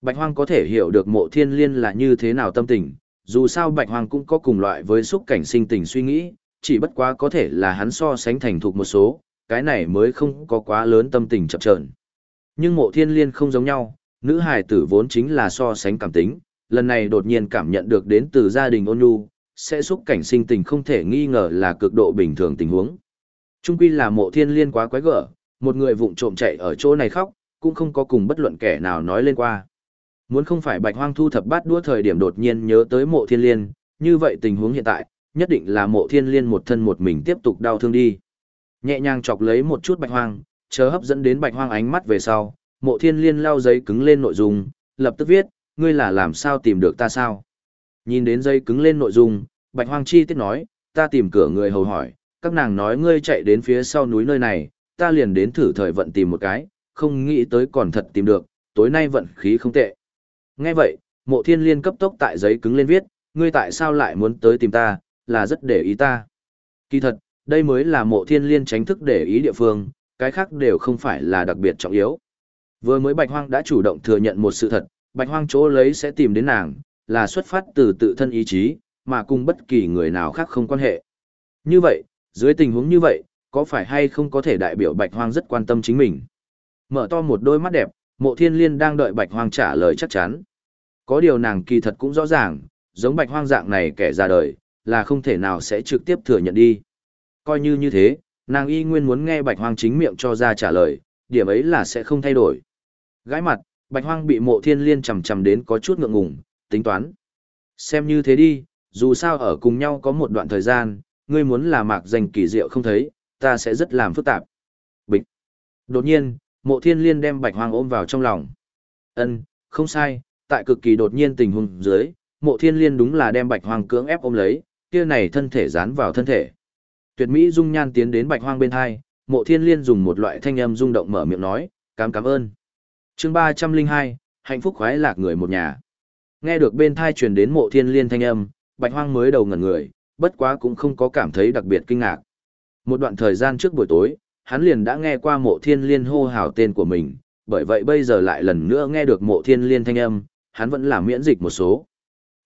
Bạch Hoang có thể hiểu được mộ thiên liên là như thế nào tâm tình, dù sao Bạch hoàng cũng có cùng loại với xúc cảnh sinh tình suy nghĩ, chỉ bất quá có thể là hắn so sánh thành thục một số, cái này mới không có quá lớn tâm tình chập chờn. Nhưng mộ thiên liên không giống nhau, nữ hài tử vốn chính là so sánh cảm tính, lần này đột nhiên cảm nhận được đến từ gia đình ôn nhu, sẽ xúc cảnh sinh tình không thể nghi ngờ là cực độ bình thường tình huống. Trung quy là mộ thiên liên quá quái gở, Một người vụng trộm chạy ở chỗ này khóc, cũng không có cùng bất luận kẻ nào nói lên qua. Muốn không phải bạch hoang thu thập bát đua thời điểm đột nhiên nhớ tới mộ thiên liên, như vậy tình huống hiện tại, nhất định là mộ thiên liên một thân một mình tiếp tục đau thương đi. Nhẹ nhàng chọc lấy một chút bạch hoang, chờ hấp dẫn đến bạch hoang ánh mắt về sau, mộ thiên liên lau giấy cứng lên nội dung, lập tức viết, ngươi là làm sao tìm được ta sao? Nhìn đến giấy cứng lên nội dung, bạch hoang chi tiết nói, ta tìm cửa người hầu hỏi, các nàng nói ngươi chạy đến phía sau núi nơi này, ta liền đến thử thời vận tìm một cái, không nghĩ tới còn thật tìm được, tối nay vận khí không tệ. Nghe vậy, mộ thiên liên cấp tốc tại giấy cứng lên viết, ngươi tại sao lại muốn tới tìm ta, là rất để ý ta. Kỳ thật, đây mới là mộ thiên liên tránh thức để ý địa phương, cái khác đều không phải là đặc biệt trọng yếu. Vừa mới bạch hoang đã chủ động thừa nhận một sự thật, bạch hoang chỗ lấy sẽ tìm đến nàng, là xuất phát từ tự thân ý chí, mà cùng bất kỳ người nào khác không quan hệ. Như vậy, dưới tình huống như vậy, có phải hay không có thể đại biểu bạch hoang rất quan tâm chính mình? Mở to một đôi mắt đẹp, mộ thiên liên đang đợi bạch hoang trả lời chắc chắn. Có điều nàng kỳ thật cũng rõ ràng, giống bạch hoang dạng này kẻ ra đời, là không thể nào sẽ trực tiếp thừa nhận đi. Coi như như thế, nàng y nguyên muốn nghe bạch hoang chính miệng cho ra trả lời, điểm ấy là sẽ không thay đổi. Gái mặt, bạch hoang bị mộ thiên liên chầm chầm đến có chút ngượng ngùng, tính toán. Xem như thế đi, dù sao ở cùng nhau có một đoạn thời gian, ngươi muốn là mạc danh kỳ diệu không thấy, ta sẽ rất làm phức tạp. Bịch. Đột nhiên, mộ thiên liên đem bạch hoang ôm vào trong lòng. Ân, không sai, tại cực kỳ đột nhiên tình huống dưới, mộ thiên liên đúng là đem bạch hoang cưỡng ép ôm lấy, kia này thân thể dán vào thân thể. Tuyệt mỹ dung nhan tiến đến bạch hoang bên hai, mộ thiên liên dùng một loại thanh âm rung động mở miệng nói, cảm cảm ơn. Chương 302, hạnh phúc khoái lạc người một nhà. Nghe được bên thai truyền đến mộ thiên liên thanh âm, bạch hoang mới đầu ngẩn người, bất quá cũng không có cảm thấy đặc biệt kinh ngạc. Một đoạn thời gian trước buổi tối, hắn liền đã nghe qua mộ thiên liên hô hào tên của mình, bởi vậy bây giờ lại lần nữa nghe được mộ thiên liên thanh âm, hắn vẫn là miễn dịch một số.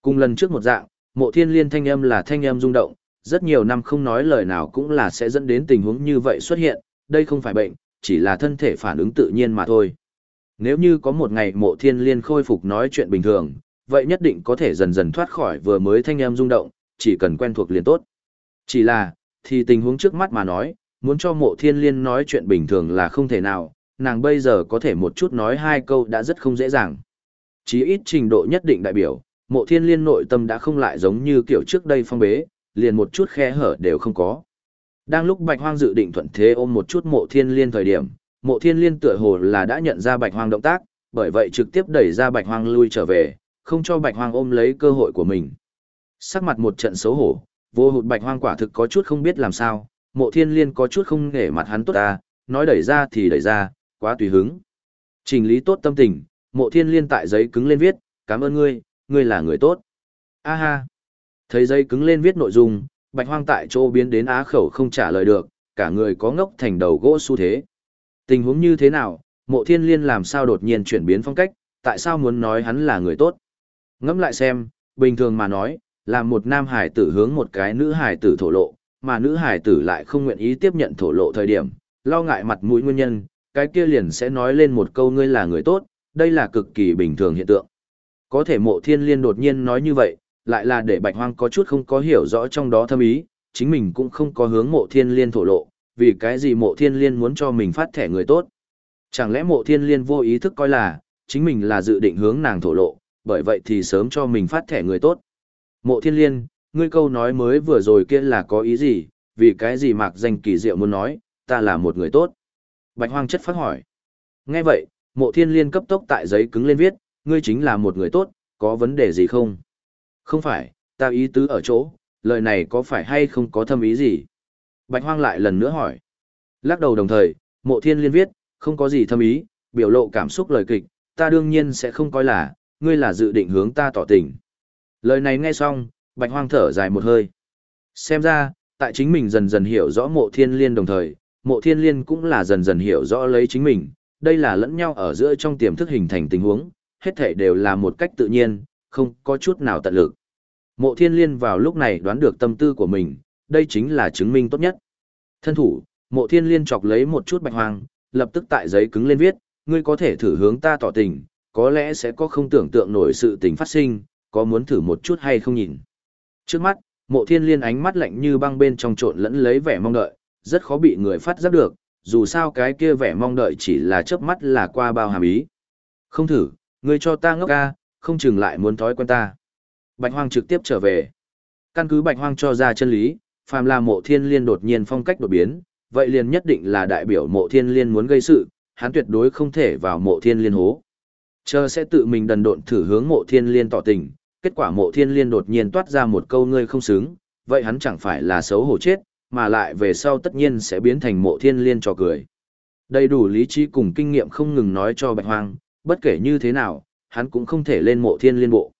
Cùng lần trước một dạng, mộ thiên liên thanh âm là thanh âm rung động, rất nhiều năm không nói lời nào cũng là sẽ dẫn đến tình huống như vậy xuất hiện, đây không phải bệnh, chỉ là thân thể phản ứng tự nhiên mà thôi. Nếu như có một ngày mộ thiên liên khôi phục nói chuyện bình thường, vậy nhất định có thể dần dần thoát khỏi vừa mới thanh âm rung động, chỉ cần quen thuộc liền tốt. Chỉ là, thì tình huống trước mắt mà nói, muốn cho mộ thiên liên nói chuyện bình thường là không thể nào, nàng bây giờ có thể một chút nói hai câu đã rất không dễ dàng. Chí ít trình độ nhất định đại biểu, mộ thiên liên nội tâm đã không lại giống như kiểu trước đây phong bế, liền một chút khe hở đều không có. Đang lúc bạch hoang dự định thuận thế ôm một chút mộ thiên liên thời điểm, mộ thiên liên tựa hồ là đã nhận ra bạch hoang động tác, bởi vậy trực tiếp đẩy ra bạch hoang lui trở về, không cho bạch hoang ôm lấy cơ hội của mình. Sắc mặt một trận xấu hổ, vô hụt bạch hoang quả thực có chút không biết làm sao, mộ thiên liên có chút không nể mặt hắn tốt ta, nói đẩy ra thì đẩy ra, quá tùy hứng. Trình lý tốt tâm tình, mộ thiên liên tại giấy cứng lên viết, cảm ơn ngươi, ngươi là người tốt. A ha. Thấy giấy cứng lên viết nội dung, bạch hoang tại chỗ biến đến á khẩu không trả lời được, cả người có ngốc thành đầu gỗ su thế. Tình huống như thế nào, mộ thiên liên làm sao đột nhiên chuyển biến phong cách, tại sao muốn nói hắn là người tốt. Ngẫm lại xem, bình thường mà nói, là một nam hải tử hướng một cái nữ hải tử thổ lộ, mà nữ hải tử lại không nguyện ý tiếp nhận thổ lộ thời điểm, lo ngại mặt mũi nguyên nhân, cái kia liền sẽ nói lên một câu ngươi là người tốt, đây là cực kỳ bình thường hiện tượng. Có thể mộ thiên liên đột nhiên nói như vậy, lại là để bạch hoang có chút không có hiểu rõ trong đó thâm ý, chính mình cũng không có hướng mộ thiên liên thổ lộ, vì cái gì mộ thiên liên muốn cho mình phát thẻ người tốt. Chẳng lẽ mộ thiên liên vô ý thức coi là, chính mình là dự định hướng nàng thổ lộ, bởi vậy thì sớm cho mình phát thẻ người tốt. Mộ thiên liên, ngươi câu nói mới vừa rồi kia là có ý gì, vì cái gì mạc danh kỳ diệu muốn nói, ta là một người tốt. Bạch hoang chất phát hỏi. Nghe vậy, mộ thiên liên cấp tốc tại giấy cứng lên viết, ngươi chính là một người tốt, có vấn đề gì không? Không phải, ta ý tứ ở chỗ, lời này có phải hay không có thâm ý gì? Bạch hoang lại lần nữa hỏi. Lắc đầu đồng thời, mộ thiên liên viết, không có gì thâm ý, biểu lộ cảm xúc lời kịch, ta đương nhiên sẽ không coi là, ngươi là dự định hướng ta tỏ tình. Lời này nghe xong, bạch hoang thở dài một hơi. Xem ra, tại chính mình dần dần hiểu rõ mộ thiên liên đồng thời, mộ thiên liên cũng là dần dần hiểu rõ lấy chính mình, đây là lẫn nhau ở giữa trong tiềm thức hình thành tình huống, hết thể đều là một cách tự nhiên, không có chút nào tận lực. Mộ thiên liên vào lúc này đoán được tâm tư của mình, đây chính là chứng minh tốt nhất. Thân thủ, mộ thiên liên chọc lấy một chút bạch hoang, lập tức tại giấy cứng lên viết, ngươi có thể thử hướng ta tỏ tình, có lẽ sẽ có không tưởng tượng nổi sự tình phát sinh, có muốn thử một chút hay không nhìn. Trước mắt, mộ thiên liên ánh mắt lạnh như băng bên trong trộn lẫn lấy vẻ mong đợi, rất khó bị người phát giác được, dù sao cái kia vẻ mong đợi chỉ là chớp mắt là qua bao hàm ý. Không thử, ngươi cho ta ngốc ca, không chừng lại muốn thói quen ta. Bạch Hoang trực tiếp trở về. Căn cứ Bạch Hoang cho ra chân lý, phàm là mộ thiên liên đột nhiên phong cách đột biến, vậy liền nhất định là đại biểu mộ thiên liên muốn gây sự, hắn tuyệt đối không thể vào mộ thiên liên hố. Chờ sẽ tự mình đần độn thử hướng mộ thiên liên tỏ tình, kết quả mộ thiên liên đột nhiên toát ra một câu ngươi không xứng, vậy hắn chẳng phải là xấu hổ chết, mà lại về sau tất nhiên sẽ biến thành mộ thiên liên trò cười. Đầy đủ lý trí cùng kinh nghiệm không ngừng nói cho bạch hoang, bất kể như thế nào, hắn cũng không thể lên mộ thiên liên bộ.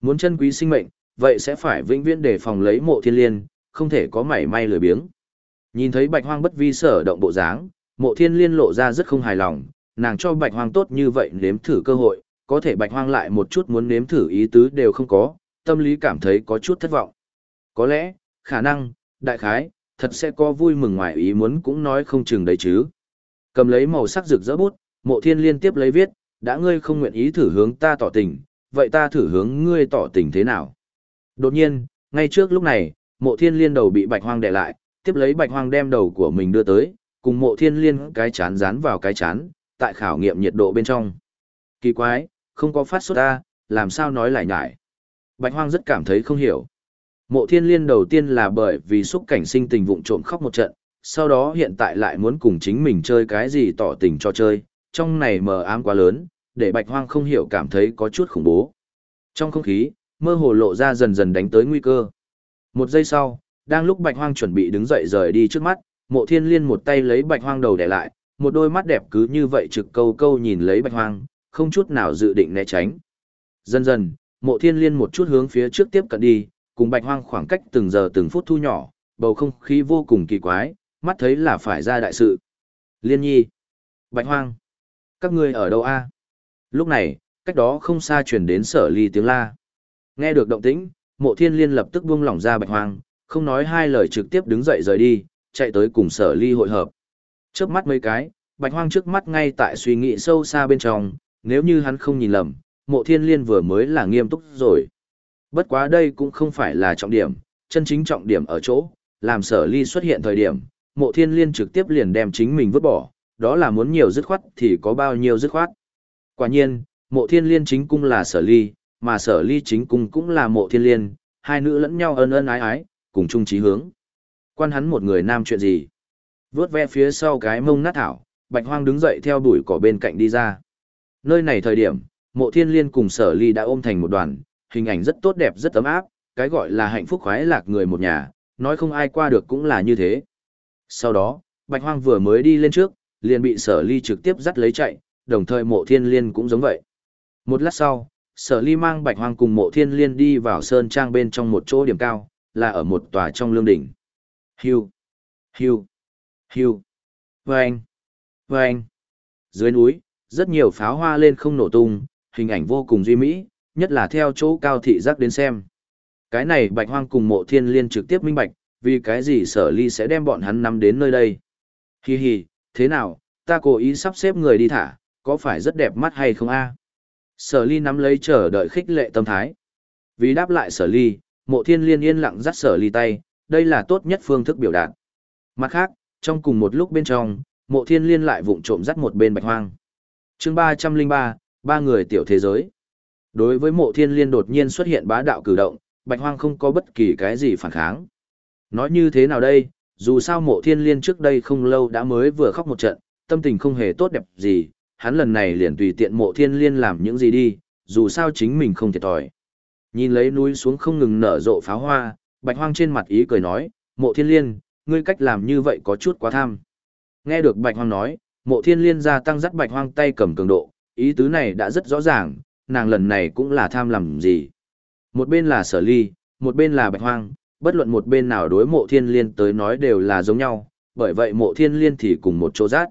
Muốn chân quý sinh mệnh, vậy sẽ phải vĩnh viễn đề phòng lấy mộ thiên liên, không thể có mảy may lười biếng. Nhìn thấy bạch hoang bất vi sở động bộ dáng, mộ thiên liên lộ ra rất không hài lòng, nàng cho bạch hoang tốt như vậy nếm thử cơ hội, có thể bạch hoang lại một chút muốn nếm thử ý tứ đều không có, tâm lý cảm thấy có chút thất vọng. Có lẽ, khả năng, đại khái, thật sẽ có vui mừng ngoài ý muốn cũng nói không chừng đấy chứ. Cầm lấy màu sắc rực rỡ bút, mộ thiên liên tiếp lấy viết, đã ngươi không nguyện ý thử hướng ta tỏ tình, vậy ta thử hướng ngươi tỏ tình thế nào. Đột nhiên, ngay trước lúc này, mộ thiên liên đầu bị bạch hoang đè lại, tiếp lấy bạch hoang đem đầu của mình đưa tới, cùng mộ thiên liên cái chán dán vào cái chán, tại khảo nghiệm nhiệt độ bên trong. Kỳ quái, không có phát sốt ta, làm sao nói lại nhải. Bạch hoang rất cảm thấy không hiểu. Mộ thiên liên đầu tiên là bởi vì xúc cảnh sinh tình vụng trộm khóc một trận, sau đó hiện tại lại muốn cùng chính mình chơi cái gì tỏ tình cho chơi, trong này mờ ám quá lớn, để bạch hoang không hiểu cảm thấy có chút khủng bố. Trong không khí, mơ hồ lộ ra dần dần đánh tới nguy cơ. Một giây sau, đang lúc bạch hoang chuẩn bị đứng dậy rời đi trước mắt, mộ thiên liên một tay lấy bạch hoang đầu để lại, một đôi mắt đẹp cứ như vậy trực câu câu nhìn lấy bạch hoang, không chút nào dự định né tránh. Dần dần, mộ thiên liên một chút hướng phía trước tiếp cận đi, cùng bạch hoang khoảng cách từng giờ từng phút thu nhỏ, bầu không khí vô cùng kỳ quái, mắt thấy là phải ra đại sự. Liên nhi, bạch hoang, các ngươi ở đâu a? Lúc này, cách đó không xa truyền đến sở ly tiếng la. Nghe được động tĩnh, mộ thiên liên lập tức buông lỏng ra bạch hoang, không nói hai lời trực tiếp đứng dậy rời đi, chạy tới cùng sở ly hội hợp. Chớp mắt mấy cái, bạch hoang trước mắt ngay tại suy nghĩ sâu xa bên trong, nếu như hắn không nhìn lầm, mộ thiên liên vừa mới là nghiêm túc rồi. Bất quá đây cũng không phải là trọng điểm, chân chính trọng điểm ở chỗ, làm sở ly xuất hiện thời điểm, mộ thiên liên trực tiếp liền đem chính mình vứt bỏ, đó là muốn nhiều dứt khoát thì có bao nhiêu dứt khoát. Quả nhiên, mộ thiên liên chính cung là sở ly, mà sở ly chính cung cũng là mộ thiên liên, hai nữ lẫn nhau ân ân ái ái, cùng chung chí hướng. Quan hắn một người nam chuyện gì? Vướt ve phía sau cái mông nát thảo, bạch hoang đứng dậy theo đuổi cỏ bên cạnh đi ra. Nơi này thời điểm, mộ thiên liên cùng sở ly đã ôm thành một đoàn, hình ảnh rất tốt đẹp rất ấm áp, cái gọi là hạnh phúc khoái lạc người một nhà, nói không ai qua được cũng là như thế. Sau đó, bạch hoang vừa mới đi lên trước, liền bị sở ly trực tiếp dắt lấy chạy, đồng thời mộ thiên liên cũng giống vậy. Một lát sau, sở ly mang bạch hoang cùng mộ thiên liên đi vào sơn trang bên trong một chỗ điểm cao, là ở một tòa trong lương đỉnh. Hiu, hiu, hiu, vâng, vâng. Dưới núi, rất nhiều pháo hoa lên không nổ tung, hình ảnh vô cùng duy mỹ, nhất là theo chỗ cao thị giác đến xem. Cái này bạch hoang cùng mộ thiên liên trực tiếp minh bạch, vì cái gì sở ly sẽ đem bọn hắn nắm đến nơi đây. Hi hi, thế nào, ta cố ý sắp xếp người đi thả, có phải rất đẹp mắt hay không a? Sở ly nắm lấy chờ đợi khích lệ tâm thái. Vì đáp lại sở ly, mộ thiên liên yên lặng dắt sở ly tay, đây là tốt nhất phương thức biểu đạt. Mặt khác, trong cùng một lúc bên trong, mộ thiên liên lại vụng trộm dắt một bên bạch hoang chương ba trăm linh ba, ba người tiểu thế giới. Đối với mộ thiên liên đột nhiên xuất hiện bá đạo cử động, bạch hoang không có bất kỳ cái gì phản kháng. Nói như thế nào đây, dù sao mộ thiên liên trước đây không lâu đã mới vừa khóc một trận, tâm tình không hề tốt đẹp gì, hắn lần này liền tùy tiện mộ thiên liên làm những gì đi, dù sao chính mình không thiệt thòi. Nhìn lấy núi xuống không ngừng nở rộ pháo hoa, bạch hoang trên mặt ý cười nói, mộ thiên liên, ngươi cách làm như vậy có chút quá tham. Nghe được bạch hoang nói, mộ thiên liên gia tăng dắt bạch hoang tay cầm cường độ, ý tứ này đã rất rõ ràng, nàng lần này cũng là tham làm gì. Một bên là sở ly, một bên là bạch hoang, bất luận một bên nào đối mộ thiên liên tới nói đều là giống nhau, bởi vậy mộ thiên liên thì cùng một chỗ rát.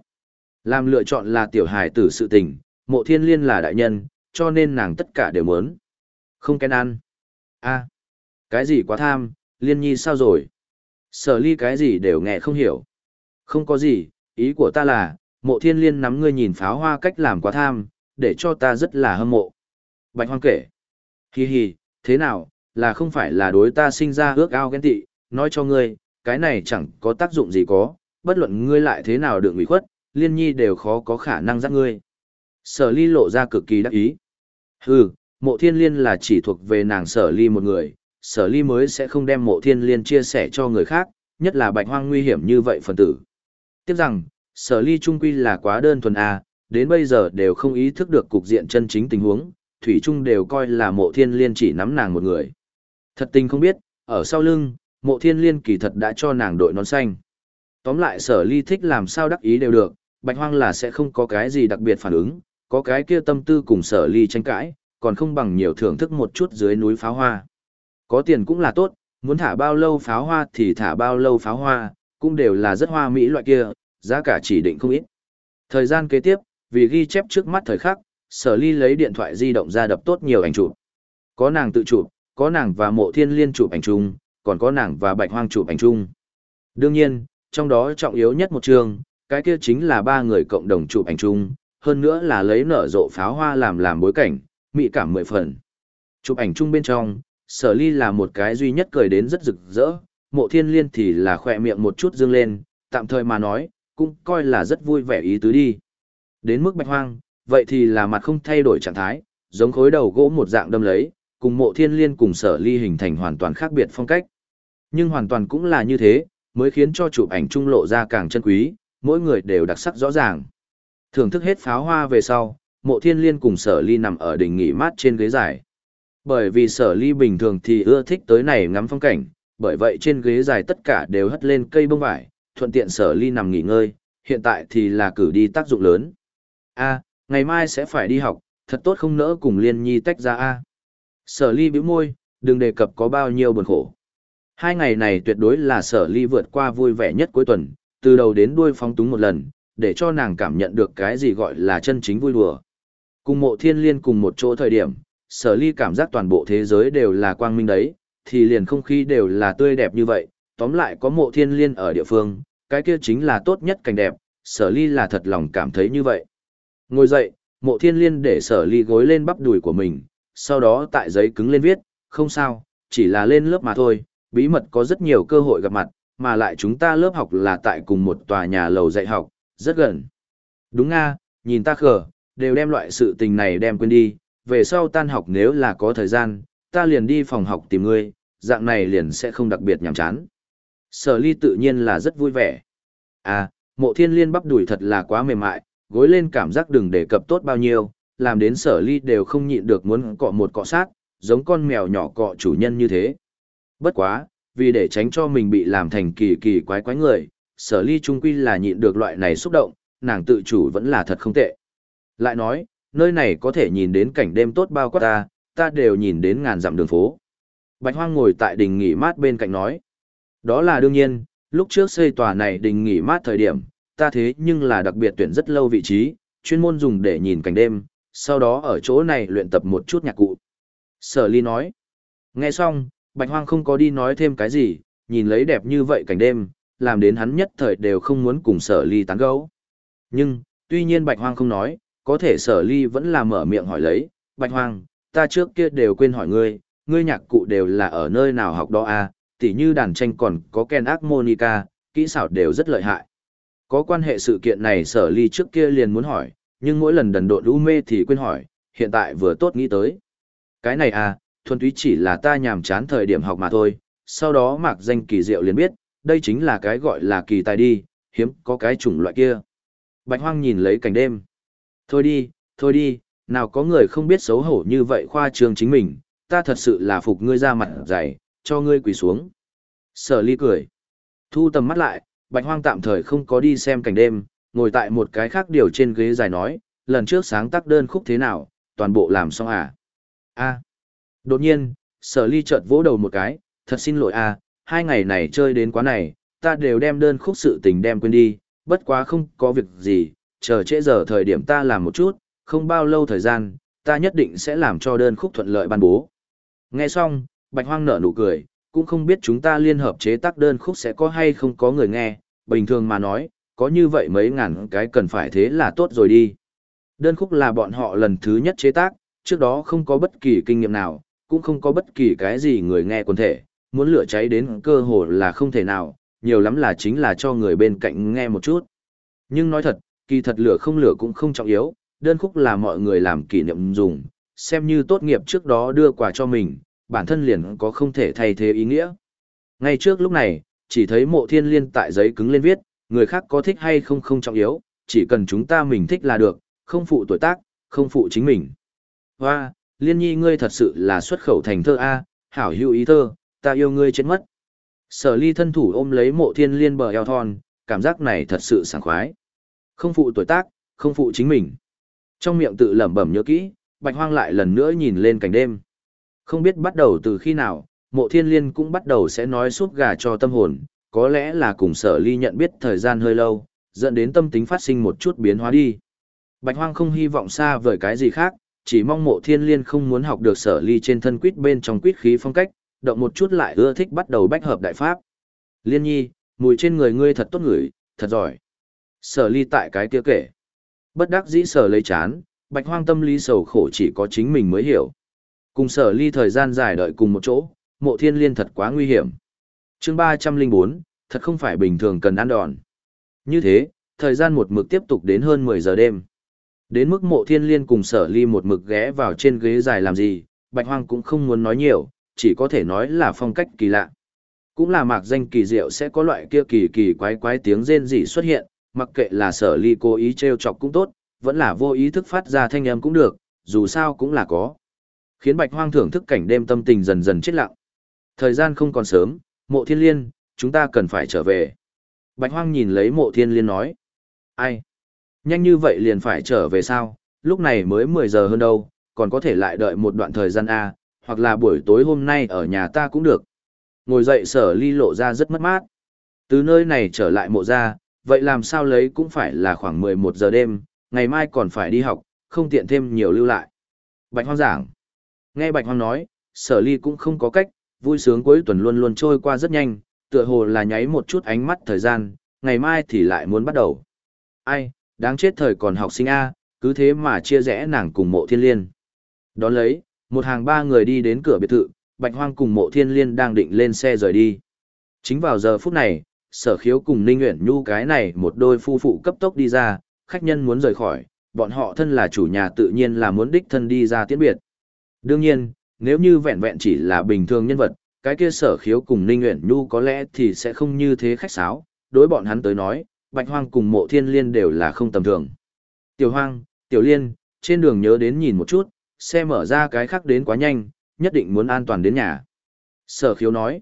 Làm lựa chọn là tiểu hài tử sự tình, mộ thiên liên là đại nhân, cho nên nàng tất cả đều muốn. Không kén ăn. a cái gì quá tham, liên nhi sao rồi? Sở ly cái gì đều nghe không hiểu. Không có gì, ý của ta là, mộ thiên liên nắm ngươi nhìn pháo hoa cách làm quá tham, để cho ta rất là hâm mộ. Bạch hoang kể. hì hì, thế nào, là không phải là đối ta sinh ra ước ao ghen tị, nói cho ngươi, cái này chẳng có tác dụng gì có, bất luận ngươi lại thế nào được ủy khuất, liên nhi đều khó có khả năng dắt ngươi. Sở ly lộ ra cực kỳ đắc ý. Hừ, mộ thiên liên là chỉ thuộc về nàng sở ly một người, sở ly mới sẽ không đem mộ thiên liên chia sẻ cho người khác, nhất là bạch hoang nguy hiểm như vậy phần tử. Tiếp rằng, sở ly trung quy là quá đơn thuần A, đến bây giờ đều không ý thức được cục diện chân chính tình huống, thủy trung đều coi là mộ thiên liên chỉ nắm nàng một người. Thật tình không biết, ở sau lưng, mộ thiên liên kỳ thật đã cho nàng đội nón xanh. Tóm lại sở ly thích làm sao đắc ý đều được, bạch hoang là sẽ không có cái gì đặc biệt phản ứng, có cái kia tâm tư cùng sở ly tranh cãi, còn không bằng nhiều thưởng thức một chút dưới núi pháo hoa. Có tiền cũng là tốt, muốn thả bao lâu pháo hoa thì thả bao lâu pháo hoa, cũng đều là rất hoa mỹ loại kia, giá cả chỉ định không ít. Thời gian kế tiếp, vì ghi chép trước mắt thời khắc, sở ly lấy điện thoại di động ra đập tốt nhiều ảnh chụp. Có nàng tự chụp, có nàng và mộ thiên liên chụp ảnh chung, còn có nàng và bạch hoang chụp ảnh chung. Đương nhiên, trong đó trọng yếu nhất một trường, cái kia chính là ba người cộng đồng chụp ảnh chung, hơn nữa là lấy nở rộ pháo hoa làm làm bối cảnh, mỹ cảm mười phần. Chụp ảnh chung bên trong, sở ly là một cái duy nhất cười đến rất rực rỡ, mộ thiên liên thì là khỏe miệng một chút dương lên, tạm thời mà nói, cũng coi là rất vui vẻ ý tứ đi. Đến mức bạch hoang, vậy thì là mặt không thay đổi trạng thái, giống khối đầu gỗ một dạng đâm lấy, cùng mộ thiên liên cùng sở ly hình thành hoàn toàn khác biệt phong cách. Nhưng hoàn toàn cũng là như thế, mới khiến cho chụp ảnh trung lộ ra càng chân quý, mỗi người đều đặc sắc rõ ràng. Thưởng thức hết pháo hoa về sau, mộ thiên liên cùng sở ly nằm ở đỉnh nghỉ mát trên ghế dài. Bởi vì sở ly bình thường thì ưa thích tới này ngắm phong cảnh, bởi vậy trên ghế dài tất cả đều hất lên cây bông vải, thuận tiện sở ly nằm nghỉ ngơi, hiện tại thì là cử đi tác dụng lớn. A, ngày mai sẽ phải đi học, thật tốt không nỡ cùng liên nhi tách ra A. Sở ly bĩu môi, đừng đề cập có bao nhiêu buồn khổ. Hai ngày này tuyệt đối là sở ly vượt qua vui vẻ nhất cuối tuần, từ đầu đến đuôi phóng túng một lần, để cho nàng cảm nhận được cái gì gọi là chân chính vui đùa. Cùng mộ thiên liên cùng một chỗ thời điểm, sở ly cảm giác toàn bộ thế giới đều là quang minh đấy, thì liền không khí đều là tươi đẹp như vậy, tóm lại có mộ thiên liên ở địa phương, cái kia chính là tốt nhất cảnh đẹp, sở ly là thật lòng cảm thấy như vậy. Ngồi dậy, mộ thiên liên để sở ly gối lên bắp đùi của mình, sau đó tại giấy cứng lên viết, không sao, chỉ là lên lớp mà thôi, bí mật có rất nhiều cơ hội gặp mặt, mà lại chúng ta lớp học là tại cùng một tòa nhà lầu dạy học, rất gần. Đúng nga, nhìn ta khờ, đều đem loại sự tình này đem quên đi, về sau tan học nếu là có thời gian, ta liền đi phòng học tìm ngươi, dạng này liền sẽ không đặc biệt nhàm chán. Sở ly tự nhiên là rất vui vẻ. À, mộ thiên liên bắp đùi thật là quá mềm mại, gối lên cảm giác đừng đề cập tốt bao nhiêu, làm đến sở ly đều không nhịn được muốn cọ một cọ sát, giống con mèo nhỏ cọ chủ nhân như thế. Bất quá, vì để tránh cho mình bị làm thành kỳ kỳ quái quái người, sở ly trung quy là nhịn được loại này xúc động, nàng tự chủ vẫn là thật không tệ. Lại nói, nơi này có thể nhìn đến cảnh đêm tốt bao quát ta, ta đều nhìn đến ngàn dặm đường phố. Bạch Hoang ngồi tại đình nghỉ mát bên cạnh nói. Đó là đương nhiên, lúc trước xây tòa này đình nghỉ mát thời điểm, ta thế nhưng là đặc biệt tuyển rất lâu vị trí, chuyên môn dùng để nhìn cảnh đêm, sau đó ở chỗ này luyện tập một chút nhạc cụ. Sở ly nói. Nghe xong, Bạch Hoang không có đi nói thêm cái gì, nhìn lấy đẹp như vậy cảnh đêm, làm đến hắn nhất thời đều không muốn cùng sở ly tán gẫu. Nhưng, tuy nhiên Bạch Hoang không nói, có thể sở ly vẫn là mở miệng hỏi lấy, Bạch Hoang, ta trước kia đều quên hỏi ngươi, ngươi nhạc cụ đều là ở nơi nào học đó à, tỉ như đàn tranh còn có Ken Harmonica, kỹ xảo đều rất lợi hại. Có quan hệ sự kiện này sở ly trước kia liền muốn hỏi, nhưng mỗi lần đần độn u mê thì quên hỏi, hiện tại vừa tốt nghĩ tới. Cái này à, thuần túy chỉ là ta nhàm chán thời điểm học mà thôi, sau đó mạc danh kỳ diệu liền biết, đây chính là cái gọi là kỳ tài đi, hiếm có cái chủng loại kia. Bạch hoang nhìn lấy cảnh đêm. Thôi đi, thôi đi, nào có người không biết xấu hổ như vậy khoa trương chính mình, ta thật sự là phục ngươi ra mặt dày, cho ngươi quỳ xuống. Sở ly cười. Thu tầm mắt lại, bạch hoang tạm thời không có đi xem cảnh đêm, ngồi tại một cái khác điều trên ghế dài nói, lần trước sáng tác đơn khúc thế nào, toàn bộ làm xong à? A. Đột nhiên, sở ly chợt vỗ đầu một cái, thật xin lỗi à, hai ngày này chơi đến quá này, ta đều đem đơn khúc sự tình đem quên đi, bất quá không có việc gì, chờ trễ giờ thời điểm ta làm một chút, không bao lâu thời gian, ta nhất định sẽ làm cho đơn khúc thuận lợi ban bố. Nghe xong, Bạch Hoang nở nụ cười, cũng không biết chúng ta liên hợp chế tác đơn khúc sẽ có hay không có người nghe, bình thường mà nói, có như vậy mấy ngàn cái cần phải thế là tốt rồi đi. Đơn khúc là bọn họ lần thứ nhất chế tác, trước đó không có bất kỳ kinh nghiệm nào, cũng không có bất kỳ cái gì người nghe quần thể, muốn lửa cháy đến cơ hồ là không thể nào, nhiều lắm là chính là cho người bên cạnh nghe một chút. Nhưng nói thật, kỳ thật lửa không lửa cũng không trọng yếu, đơn khúc là mọi người làm kỷ niệm dùng, xem như tốt nghiệp trước đó đưa quà cho mình, bản thân liền có không thể thay thế ý nghĩa. Ngay trước lúc này, chỉ thấy mộ thiên liên tại giấy cứng lên viết, người khác có thích hay không không trọng yếu, chỉ cần chúng ta mình thích là được, không phụ tuổi tác, không phụ chính mình. Hoa, liên nhi ngươi thật sự là xuất khẩu thành thơ A, hảo hữu ý thơ, ta yêu ngươi chết mất. Sở ly thân thủ ôm lấy mộ thiên liên bờ eo thon, cảm giác này thật sự sảng khoái. Không phụ tuổi tác, không phụ chính mình. Trong miệng tự lẩm bẩm nhớ kỹ, bạch hoang lại lần nữa nhìn lên cảnh đêm. Không biết bắt đầu từ khi nào, mộ thiên liên cũng bắt đầu sẽ nói suốt gà cho tâm hồn, có lẽ là cùng sở ly nhận biết thời gian hơi lâu, dẫn đến tâm tính phát sinh một chút biến hóa đi. Bạch hoang không hy vọng xa vời cái gì khác, chỉ mong mộ thiên liên không muốn học được sở ly trên thân quýt bên trong quýt khí phong cách, động một chút lại ưa thích bắt đầu bách hợp đại pháp. Liên nhi, mùi trên người ngươi thật tốt ngửi, thật giỏi. Sở ly tại cái kia kể. Bất đắc dĩ sở lấy chán, bạch hoang tâm lý sầu khổ chỉ có chính mình mới hiểu. Cùng sở ly thời gian dài đợi cùng một chỗ, mộ thiên liên thật quá nguy hiểm. chương 304, thật không phải bình thường cần ăn đòn. Như thế, thời gian một mực tiếp tục đến hơn 10 giờ đêm. Đến mức mộ thiên liên cùng sở ly một mực ghé vào trên ghế dài làm gì, bạch hoang cũng không muốn nói nhiều, chỉ có thể nói là phong cách kỳ lạ. Cũng là mạc danh kỳ diệu sẽ có loại kia kỳ kỳ quái quái tiếng rên rỉ xuất hiện, mặc kệ là sở ly cố ý treo chọc cũng tốt, vẫn là vô ý thức phát ra thanh âm cũng được, dù sao cũng là có. Khiến bạch hoang thưởng thức cảnh đêm tâm tình dần dần chết lặng. Thời gian không còn sớm, mộ thiên liên, chúng ta cần phải trở về. Bạch hoang nhìn lấy mộ thiên liên nói. Ai? Nhanh như vậy liền phải trở về sao? Lúc này mới 10 giờ hơn đâu, còn có thể lại đợi một đoạn thời gian A, hoặc là buổi tối hôm nay ở nhà ta cũng được. Ngồi dậy sở ly lộ ra rất mất mát. Từ nơi này trở lại mộ ra, vậy làm sao lấy cũng phải là khoảng 11 giờ đêm, ngày mai còn phải đi học, không tiện thêm nhiều lưu lại. Bạch hoang giảng. Nghe bạch hoang nói, sở ly cũng không có cách, vui sướng cuối tuần luôn luôn trôi qua rất nhanh, tựa hồ là nháy một chút ánh mắt thời gian, ngày mai thì lại muốn bắt đầu. Ai, đáng chết thời còn học sinh A, cứ thế mà chia rẽ nàng cùng mộ thiên liên. Đón lấy, một hàng ba người đi đến cửa biệt thự, Bạch Hoang cùng mộ thiên liên đang định lên xe rời đi. Chính vào giờ phút này, sở khiếu cùng Ninh Nguyễn Nhu cái này một đôi phu phụ cấp tốc đi ra, khách nhân muốn rời khỏi, bọn họ thân là chủ nhà tự nhiên là muốn đích thân đi ra tiễn biệt. Đương nhiên, nếu như vẹn vẹn chỉ là bình thường nhân vật, cái kia sở khiếu cùng Ninh Nguyễn Nhu có lẽ thì sẽ không như thế khách sáo, đối bọn hắn tới nói, Bạch Hoang cùng mộ thiên liên đều là không tầm thường. Tiểu Hoang, Tiểu Liên, trên đường nhớ đến nhìn một chút, xe mở ra cái khác đến quá nhanh, nhất định muốn an toàn đến nhà. Sở khiếu nói,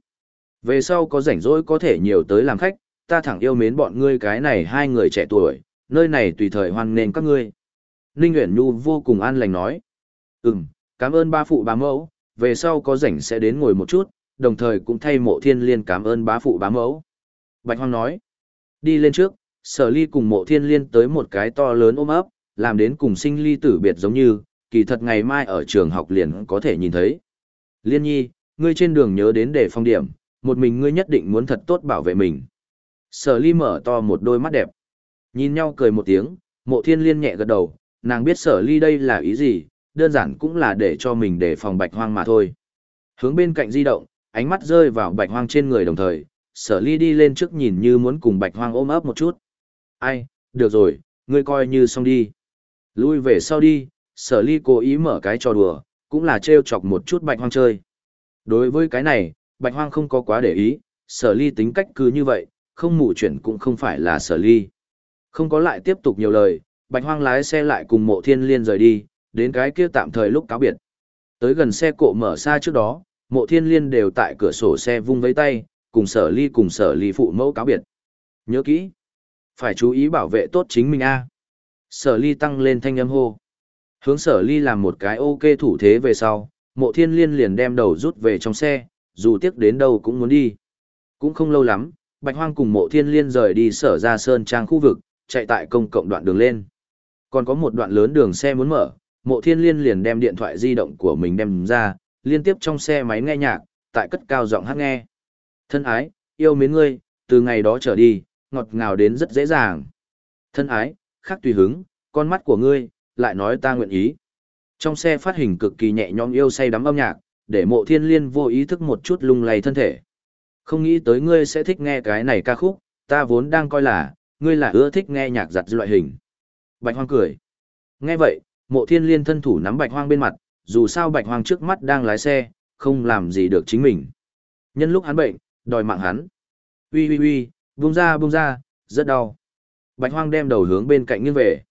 về sau có rảnh rỗi có thể nhiều tới làm khách, ta thẳng yêu mến bọn ngươi cái này hai người trẻ tuổi, nơi này tùy thời hoan nên các ngươi. Ninh Nguyễn Nhu vô cùng an lành nói, ừm, cảm ơn ba phụ bá mẫu, về sau có rảnh sẽ đến ngồi một chút, đồng thời cũng thay mộ thiên liên cảm ơn bá phụ bá mẫu. Bạch Hoang nói, đi lên trước, sở ly cùng mộ thiên liên tới một cái to lớn ôm ấp, làm đến cùng sinh ly tử biệt giống như, kỳ thật ngày mai ở trường học liền có thể nhìn thấy. Liên nhi, ngươi trên đường nhớ đến để phong điểm, một mình ngươi nhất định muốn thật tốt bảo vệ mình. Sở ly mở to một đôi mắt đẹp. Nhìn nhau cười một tiếng, mộ thiên liên nhẹ gật đầu, nàng biết sở ly đây là ý gì, đơn giản cũng là để cho mình để phòng bạch hoang mà thôi. Hướng bên cạnh di động, ánh mắt rơi vào bạch hoang trên người đồng thời, sở ly đi lên trước nhìn như muốn cùng bạch hoang ôm ấp một chút. Ai, được rồi, ngươi coi như xong đi. Lui về sau đi, sở ly cố ý mở cái trò đùa, cũng là treo chọc một chút bạch hoang chơi. Đối với cái này, bạch hoang không có quá để ý, sở ly tính cách cứ như vậy, không mù chuyển cũng không phải là sở ly. Không có lại tiếp tục nhiều lời, bạch hoang lái xe lại cùng mộ thiên liên rời đi, đến cái kia tạm thời lúc cáo biệt. Tới gần xe cộ mở xa trước đó, mộ thiên liên đều tại cửa sổ xe vung vấy tay, cùng sở ly cùng sở ly phụ mẫu cáo biệt. Nhớ kỹ, phải chú ý bảo vệ tốt chính mình a. Sở ly tăng lên thanh âm hô. Hướng sở ly làm một cái ok thủ thế về sau, mộ thiên liên liền đem đầu rút về trong xe, dù tiếc đến đâu cũng muốn đi. Cũng không lâu lắm, Bạch Hoang cùng mộ thiên liên rời đi sở ra sơn trang khu vực, chạy tại công cộng đoạn đường lên. Còn có một đoạn lớn đường xe muốn mở, mộ thiên liên liền đem điện thoại di động của mình đem ra, liên tiếp trong xe máy nghe nhạc, tại cất cao giọng hát nghe. Thân ái, yêu mến ngươi, từ ngày đó trở đi, ngọt ngào đến rất dễ dàng. Thân ái, khác tùy hứng, con mắt của ngươi, lại nói ta nguyện ý. Trong xe phát hình cực kỳ nhẹ nhõm yêu say đắm âm nhạc, để mộ thiên liên vô ý thức một chút lung lay thân thể. Không nghĩ tới ngươi sẽ thích nghe cái này ca khúc, ta vốn đang coi là, ngươi là ưa thích nghe nhạc giặt loại hình. Bạch hoang cười. Nghe vậy, mộ thiên liên thân thủ nắm bạch hoang bên mặt, dù sao bạch hoang trước mắt đang lái xe, không làm gì được chính mình. Nhân lúc hắn bệnh, đòi mạng hắn. Ui ui ui, buông ra buông ra, rất đau. Bạch hoang đem đầu hướng bên cạnh nghiêng về.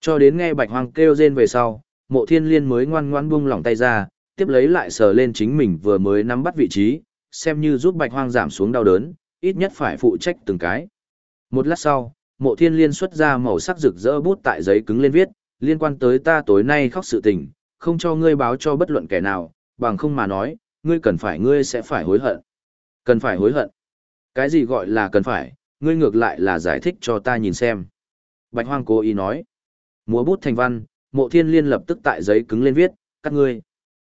Cho đến nghe bạch hoang kêu rên về sau, mộ thiên liên mới ngoan ngoãn buông lỏng tay ra, tiếp lấy lại sờ lên chính mình vừa mới nắm bắt vị trí, xem như giúp bạch hoang giảm xuống đau đớn, ít nhất phải phụ trách từng cái. Một lát sau, mộ thiên liên xuất ra màu sắc rực rỡ bút tại giấy cứng lên viết, liên quan tới ta tối nay khóc sự tình, không cho ngươi báo cho bất luận kẻ nào, bằng không mà nói, ngươi cần phải ngươi sẽ phải hối hận. Cần phải hối hận. Cái gì gọi là cần phải, ngươi ngược lại là giải thích cho ta nhìn xem. Bạch hoang cố ý nói. Múa bút thành văn, mộ thiên liên lập tức tại giấy cứng lên viết, các ngươi.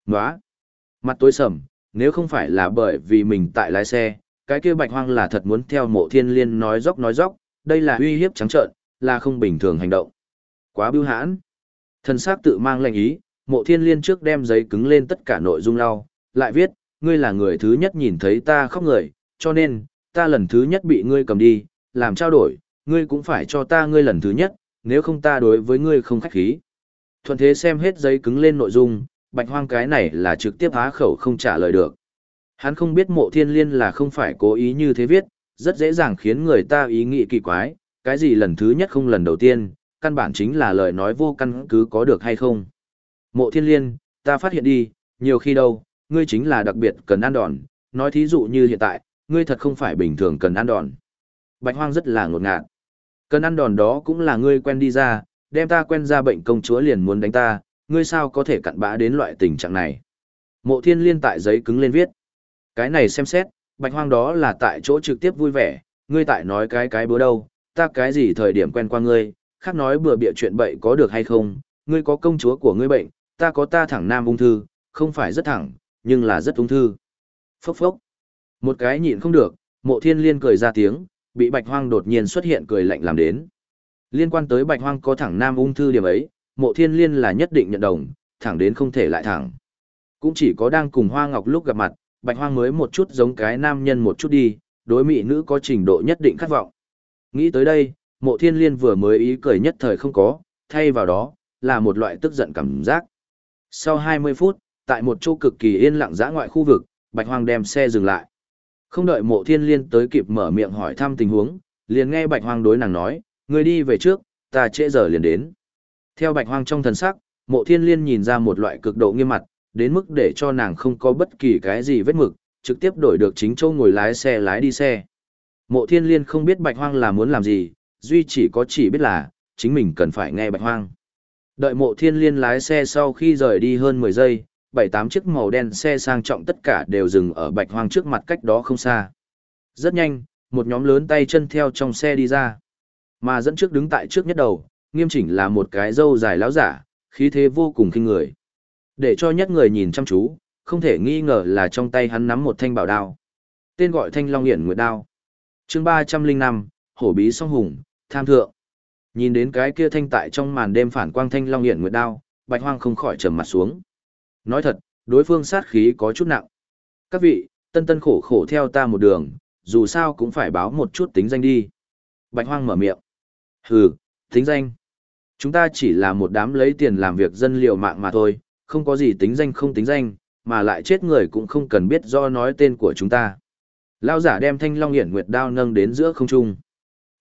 Nóa. Mặt tối sầm, nếu không phải là bởi vì mình tại lái xe, cái kia bạch hoang là thật muốn theo mộ thiên liên nói dốc nói dốc, đây là uy hiếp trắng trợn, là không bình thường hành động. Quá bưu hãn. Thần sắc tự mang lệnh ý, mộ thiên liên trước đem giấy cứng lên tất cả nội dung lau, lại viết, ngươi là người thứ nhất nhìn thấy ta khóc người, cho nên, ta lần thứ nhất bị ngươi cầm đi, làm trao đổi, ngươi cũng phải cho ta ngươi lần thứ nhất, nếu không ta đối với ngươi không khách khí. Thuận thế xem hết giấy cứng lên nội dung, bạch hoang cái này là trực tiếp há khẩu không trả lời được. Hắn không biết mộ thiên liên là không phải cố ý như thế viết, rất dễ dàng khiến người ta ý nghĩ kỳ quái, cái gì lần thứ nhất không lần đầu tiên, căn bản chính là lời nói vô căn cứ có được hay không. Mộ thiên liên, ta phát hiện đi, nhiều khi đâu, ngươi chính là đặc biệt cần ăn đòn, nói thí dụ như hiện tại, ngươi thật không phải bình thường cần ăn đòn. Bạch hoang rất là ngột ngạt. Cần ăn đòn đó cũng là ngươi quen đi ra, đem ta quen ra bệnh công chúa liền muốn đánh ta, ngươi sao có thể cặn bã đến loại tình trạng này. Mộ thiên liên tại giấy cứng lên viết. Cái này xem xét, bạch hoang đó là tại chỗ trực tiếp vui vẻ, ngươi tại nói cái cái bữa đâu, ta cái gì thời điểm quen qua ngươi, khác nói bừa bịa chuyện bậy có được hay không, ngươi có công chúa của ngươi bệnh, ta có ta thẳng nam ung thư, không phải rất thẳng, nhưng là rất ung thư. Phốc phốc. Một cái nhịn không được, mộ thiên liên cười ra tiếng, bị bạch hoang đột nhiên xuất hiện cười lạnh làm đến. Liên quan tới bạch hoang có thẳng nam ung thư điểm ấy, mộ thiên liên là nhất định nhận đồng, thẳng đến không thể lại thẳng. Cũng chỉ có đang cùng hoa ngọc lúc gặp mặt, bạch hoang mới một chút giống cái nam nhân một chút đi, đối mỹ nữ có trình độ nhất định khát vọng. Nghĩ tới đây, mộ thiên liên vừa mới ý cười nhất thời không có, thay vào đó, là một loại tức giận cảm giác. Sau 20 phút, tại một chỗ cực kỳ yên lặng dã ngoại khu vực, bạch hoang đem xe dừng lại. Không đợi mộ thiên liên tới kịp mở miệng hỏi thăm tình huống, liền nghe bạch hoang đối nàng nói, người đi về trước, ta trễ giờ liền đến. Theo bạch hoang trong thần sắc, mộ thiên liên nhìn ra một loại cực độ nghiêm mặt, đến mức để cho nàng không có bất kỳ cái gì vết mực, trực tiếp đổi được chính châu ngồi lái xe lái đi xe. Mộ thiên liên không biết bạch hoang là muốn làm gì, duy chỉ có chỉ biết là, chính mình cần phải nghe bạch hoang. Đợi mộ thiên liên lái xe sau khi rời đi hơn 10 giây, bảy tám chiếc màu đen xe sang trọng tất cả đều dừng ở bạch hoang trước mặt cách đó không xa. Rất nhanh, một nhóm lớn tay chân theo trong xe đi ra. Mà dẫn trước đứng tại trước nhất đầu, nghiêm chỉnh là một cái râu dài láo giả, khí thế vô cùng kinh người. Để cho nhất người nhìn chăm chú, không thể nghi ngờ là trong tay hắn nắm một thanh bảo đao. Tên gọi thanh long hiển nguyệt đao. chương 305, hổ bí song hùng, tham thượng. Nhìn đến cái kia thanh tại trong màn đêm phản quang thanh long hiển nguyệt đao, bạch hoang không khỏi trầm mặt xuống. Nói thật, đối phương sát khí có chút nặng. Các vị, tân tân khổ khổ theo ta một đường, dù sao cũng phải báo một chút tính danh đi. Bạch hoang mở miệng. Hừ, tính danh. Chúng ta chỉ là một đám lấy tiền làm việc dân liều mạng mà thôi, không có gì tính danh không tính danh, mà lại chết người cũng không cần biết do nói tên của chúng ta. Lao giả đem thanh long hiển nguyệt đao nâng đến giữa không trung.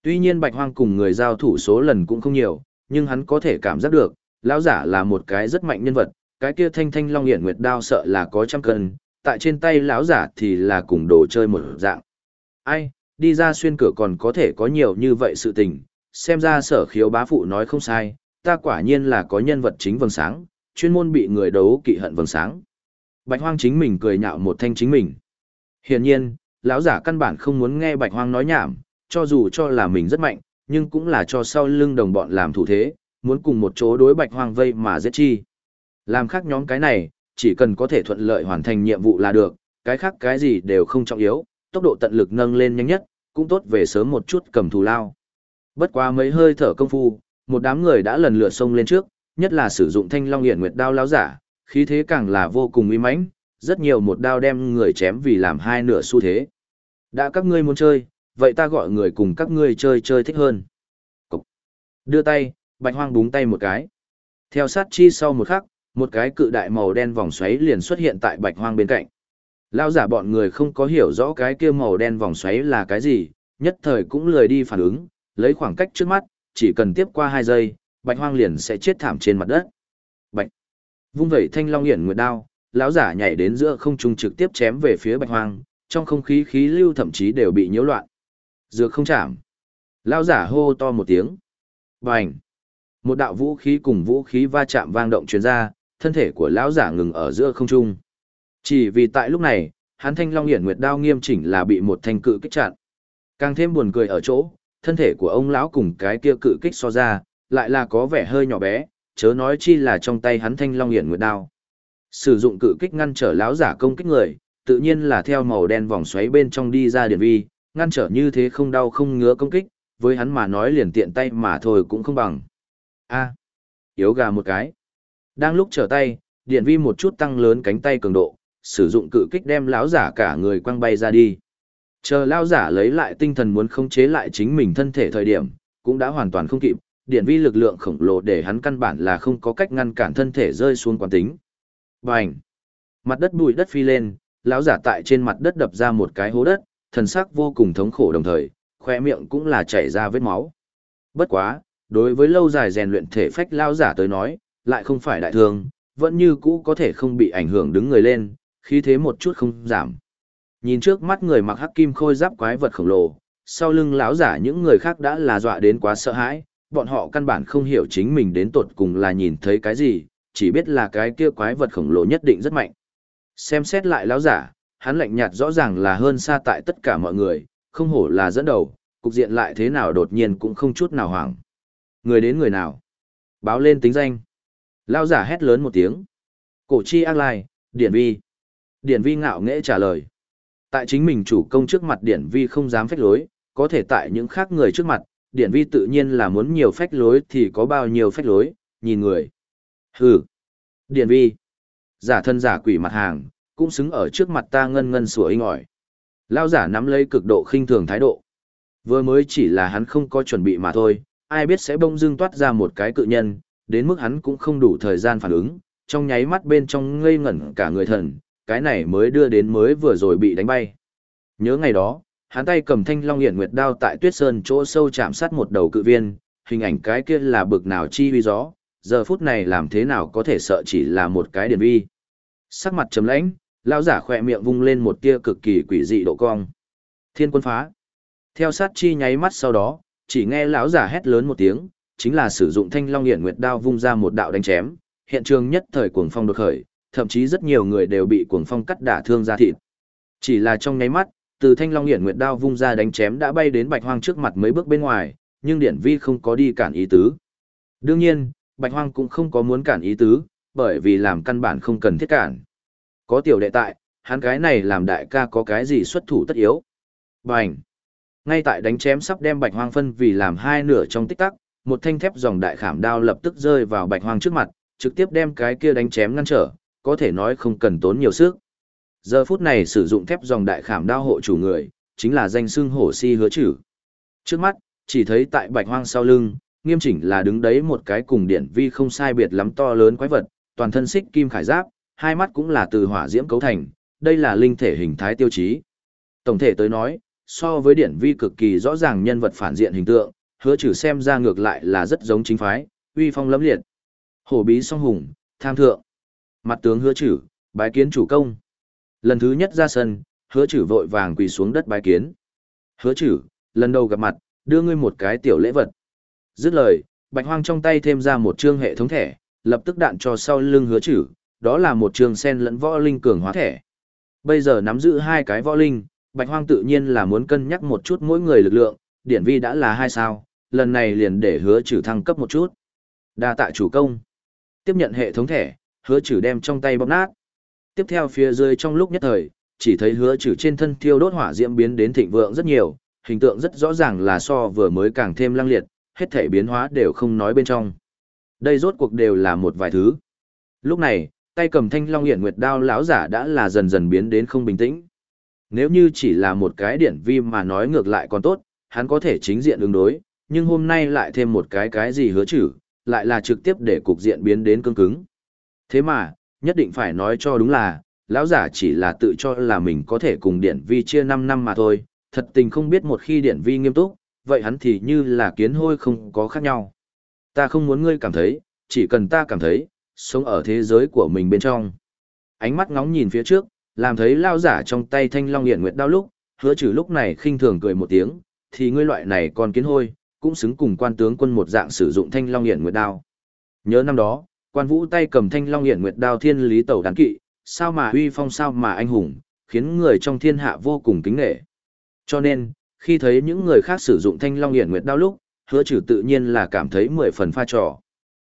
Tuy nhiên bạch hoang cùng người giao thủ số lần cũng không nhiều, nhưng hắn có thể cảm giác được, lão giả là một cái rất mạnh nhân vật, cái kia thanh thanh long hiển nguyệt đao sợ là có trăm cân, tại trên tay lão giả thì là cùng đồ chơi một dạng. Ai, đi ra xuyên cửa còn có thể có nhiều như vậy sự tình, xem ra sở khiếu bá phụ nói không sai, ta quả nhiên là có nhân vật chính vầng sáng, chuyên môn bị người đấu kỵ hận vầng sáng. Bạch hoang chính mình cười nhạo một thanh chính mình. Hiển nhiên, lão giả căn bản không muốn nghe bạch hoang nói nhảm, cho dù cho là mình rất mạnh, nhưng cũng là cho sau lưng đồng bọn làm thủ thế, muốn cùng một chỗ đối bạch hoang vây mà giết chi. Làm khác nhóm cái này, chỉ cần có thể thuận lợi hoàn thành nhiệm vụ là được, cái khác cái gì đều không trọng yếu, tốc độ tận lực nâng lên nhanh nhất, cũng tốt về sớm một chút cầm thù lao. Bất quá mấy hơi thở công phu, một đám người đã lần lượt xông lên trước, nhất là sử dụng thanh long hiển nguyệt đao lão giả, khí thế càng là vô cùng uy mãnh, rất nhiều một đao đem người chém vì làm hai nửa xu thế. Đã các ngươi muốn chơi, vậy ta gọi người cùng các ngươi chơi chơi thích hơn. Cục. Đưa tay, bạch hoang búng tay một cái. Theo sát chi sau một khắc, một cái cự đại màu đen vòng xoáy liền xuất hiện tại bạch hoang bên cạnh. Lao giả bọn người không có hiểu rõ cái kia màu đen vòng xoáy là cái gì, nhất thời cũng lười đi phản ứng, lấy khoảng cách trước mắt, chỉ cần tiếp qua hai giây, bạch hoang liền sẽ chết thảm trên mặt đất. Bạch. Vung vẩy thanh long hiển nguyệt đao, lão giả nhảy đến giữa không trung trực tiếp chém về phía bạch hoang, trong không khí khí lưu thậm chí đều bị nhiễu loạn. Dược không chạm. Lão giả hô to một tiếng. Bành. Một đạo vũ khí cùng vũ khí va chạm vang động truyền ra, thân thể của lão giả ngừng ở giữa không trung. Chỉ vì tại lúc này, hắn thanh long hiển nguyệt đao nghiêm chỉnh là bị một thanh cự kích chặn. Càng thêm buồn cười ở chỗ, thân thể của ông lão cùng cái kia cự kích so ra, lại là có vẻ hơi nhỏ bé, chớ nói chi là trong tay hắn thanh long hiển nguyệt đao. Sử dụng cự kích ngăn trở lão giả công kích người, tự nhiên là theo màu đen vòng xoáy bên trong đi ra điện vi, ngăn trở như thế không đau không ngứa công kích, với hắn mà nói liền tiện tay mà thôi cũng không bằng. A, yếu gà một cái. Đang lúc trở tay, điện vi một chút tăng lớn cánh tay cường độ, sử dụng cự kích đem lão giả cả người quăng bay ra đi. Chờ lão giả lấy lại tinh thần muốn khống chế lại chính mình thân thể thời điểm, cũng đã hoàn toàn không kịp, điện vi lực lượng khổng lồ để hắn căn bản là không có cách ngăn cản thân thể rơi xuống quán tính. Bành! Mặt đất bụi đất phi lên, lão giả tại trên mặt đất đập ra một cái hố đất, thần sắc vô cùng thống khổ đồng thời, khoe miệng cũng là chảy ra vết máu. Bất quá, đối với lâu dài rèn luyện thể phách lão giả tới nói, lại không phải đại thương, vẫn như cũ có thể không bị ảnh hưởng đứng người lên, khí thế một chút không giảm. Nhìn trước mắt người mặc hắc kim khôi giáp quái vật khổng lồ, sau lưng lão giả những người khác đã là dọa đến quá sợ hãi, bọn họ căn bản không hiểu chính mình đến tột cùng là nhìn thấy cái gì, chỉ biết là cái kia quái vật khổng lồ nhất định rất mạnh. Xem xét lại lão giả, hắn lạnh nhạt rõ ràng là hơn xa tại tất cả mọi người, không hổ là dẫn đầu, cục diện lại thế nào đột nhiên cũng không chút nào hoảng. Người đến người nào? Báo lên tính danh. lao giả hét lớn một tiếng. Cổ chi ác lai, điển vi. Điển vi ngạo nghễ trả lời. Tại chính mình chủ công trước mặt điển vi không dám phách lối, có thể tại những khác người trước mặt, điển vi tự nhiên là muốn nhiều phách lối thì có bao nhiêu phách lối, nhìn người. Hừ. Điển vi. Giả thân giả quỷ mặt hàng, cũng xứng ở trước mặt ta ngân ngân sủa inh ỏi. Lao giả nắm lấy cực độ khinh thường thái độ. Vừa mới chỉ là hắn không có chuẩn bị mà thôi, ai biết sẽ bông dưng toát ra một cái cự nhân, đến mức hắn cũng không đủ thời gian phản ứng, trong nháy mắt bên trong ngây ngẩn cả người thần, cái này mới đưa đến mới vừa rồi bị đánh bay. Nhớ ngày đó, hắn tay cầm thanh long hiển nguyệt đao tại tuyết sơn chỗ sâu chạm sát một đầu cự viên, hình ảnh cái kia là bực nào chi huy gió, giờ phút này làm thế nào có thể sợ chỉ là một cái điển vi. Sắc mặt trầm lãnh, lão giả khỏe miệng vung lên một tia cực kỳ quỷ dị độ cong. Thiên quân phá. Theo sát chi nháy mắt sau đó, chỉ nghe lão giả hét lớn một tiếng, chính là sử dụng thanh long hiển nguyệt đao vung ra một đạo đánh chém, hiện trường nhất thời cuồng phong đột khởi, thậm chí rất nhiều người đều bị cuồng phong cắt đả thương ra thịt. Chỉ là trong nháy mắt, từ thanh long hiển nguyệt đao vung ra đánh chém đã bay đến bạch hoang trước mặt mấy bước bên ngoài, nhưng điển vi không có đi cản ý tứ. Đương nhiên, bạch hoang cũng không có muốn cản ý tứ, bởi vì làm căn bản không cần thiết cản. Có tiểu đệ tại, hắn cái này làm đại ca có cái gì xuất thủ tất yếu. Bành! Ngay tại đánh chém sắp đem bạch hoang phân vì làm hai nửa trong tích tắc, một thanh thép dòng đại khảm đao lập tức rơi vào bạch hoang trước mặt, trực tiếp đem cái kia đánh chém ngăn trở, có thể nói không cần tốn nhiều sức. Giờ phút này sử dụng thép dòng đại khảm đao hộ chủ người, chính là danh xưng hổ si hứa chữ. Trước mắt, chỉ thấy tại bạch hoang sau lưng, nghiêm chỉnh là đứng đấy một cái cùng điển vi không sai biệt lắm to lớn quái vật, toàn thân xích kim khải giáp, hai mắt cũng là từ hỏa diễm cấu thành, đây là linh thể hình thái tiêu chí. Tổng thể tới nói, so với điển vi cực kỳ rõ ràng nhân vật phản diện hình tượng, hứa trừ xem ra ngược lại là rất giống chính phái, uy phong lẫm liệt. Hổ bí song hùng, tham thượng. Mặt tướng hứa trừ, bái kiến chủ công. Lần thứ nhất ra sân, hứa trừ vội vàng quỳ xuống đất bái kiến. Hứa trừ, lần đầu gặp mặt, đưa ngươi một cái tiểu lễ vật. Dứt lời, bạch hoang trong tay thêm ra một trương hệ thống thẻ, lập tức đạn cho sau lưng hứa trừ, đó là một trường sen lẫn võ linh cường hóa thẻ. Bây giờ nắm giữ hai cái võ linh, bạch hoang tự nhiên là muốn cân nhắc một chút mỗi người lực lượng, điển vi đã là hai sao, lần này liền để hứa trừ thăng cấp một chút. Đa tạ chủ công. Tiếp nhận hệ thống thẻ, hứa trừ đem trong tay bóp nát. Tiếp theo phía dưới trong lúc nhất thời, chỉ thấy hứa trừ trên thân thiêu đốt hỏa diễm biến đến thịnh vượng rất nhiều, hình tượng rất rõ ràng là so vừa mới càng thêm lăng liệt, hết thể biến hóa đều không nói bên trong. Đây rốt cuộc đều là một vài thứ. Lúc này, tay cầm thanh long hiển nguyệt đao lão giả đã là dần dần biến đến không bình tĩnh. Nếu như chỉ là một cái điển vi mà nói ngược lại còn tốt, hắn có thể chính diện ứng đối, nhưng hôm nay lại thêm một cái cái gì hứa chử, lại là trực tiếp để cục diện biến đến cứng cứng. Thế mà, nhất định phải nói cho đúng là, lão giả chỉ là tự cho là mình có thể cùng điển vi chia 5 năm mà thôi, thật tình không biết một khi điển vi nghiêm túc, vậy hắn thì như là kiến hôi không có khác nhau. Ta không muốn ngươi cảm thấy, chỉ cần ta cảm thấy, sống ở thế giới của mình bên trong. Ánh mắt ngóng nhìn phía trước, làm thấy lao giả trong tay thanh long hiển nguyệt đao lúc, hứa trừ lúc này khinh thường cười một tiếng, thì ngươi loại này còn kiến hôi, cũng xứng cùng quan tướng quân một dạng sử dụng thanh long hiển nguyệt đao. Nhớ năm đó, quan vũ tay cầm thanh long hiển nguyệt đao thiên lý tẩu đán kỵ, sao mà uy phong sao mà anh hùng, khiến người trong thiên hạ vô cùng kính nghệ. Cho nên, khi thấy những người khác sử dụng thanh long hiển nguyệt đao lúc, hứa trừ tự nhiên là cảm thấy mười phần pha trò.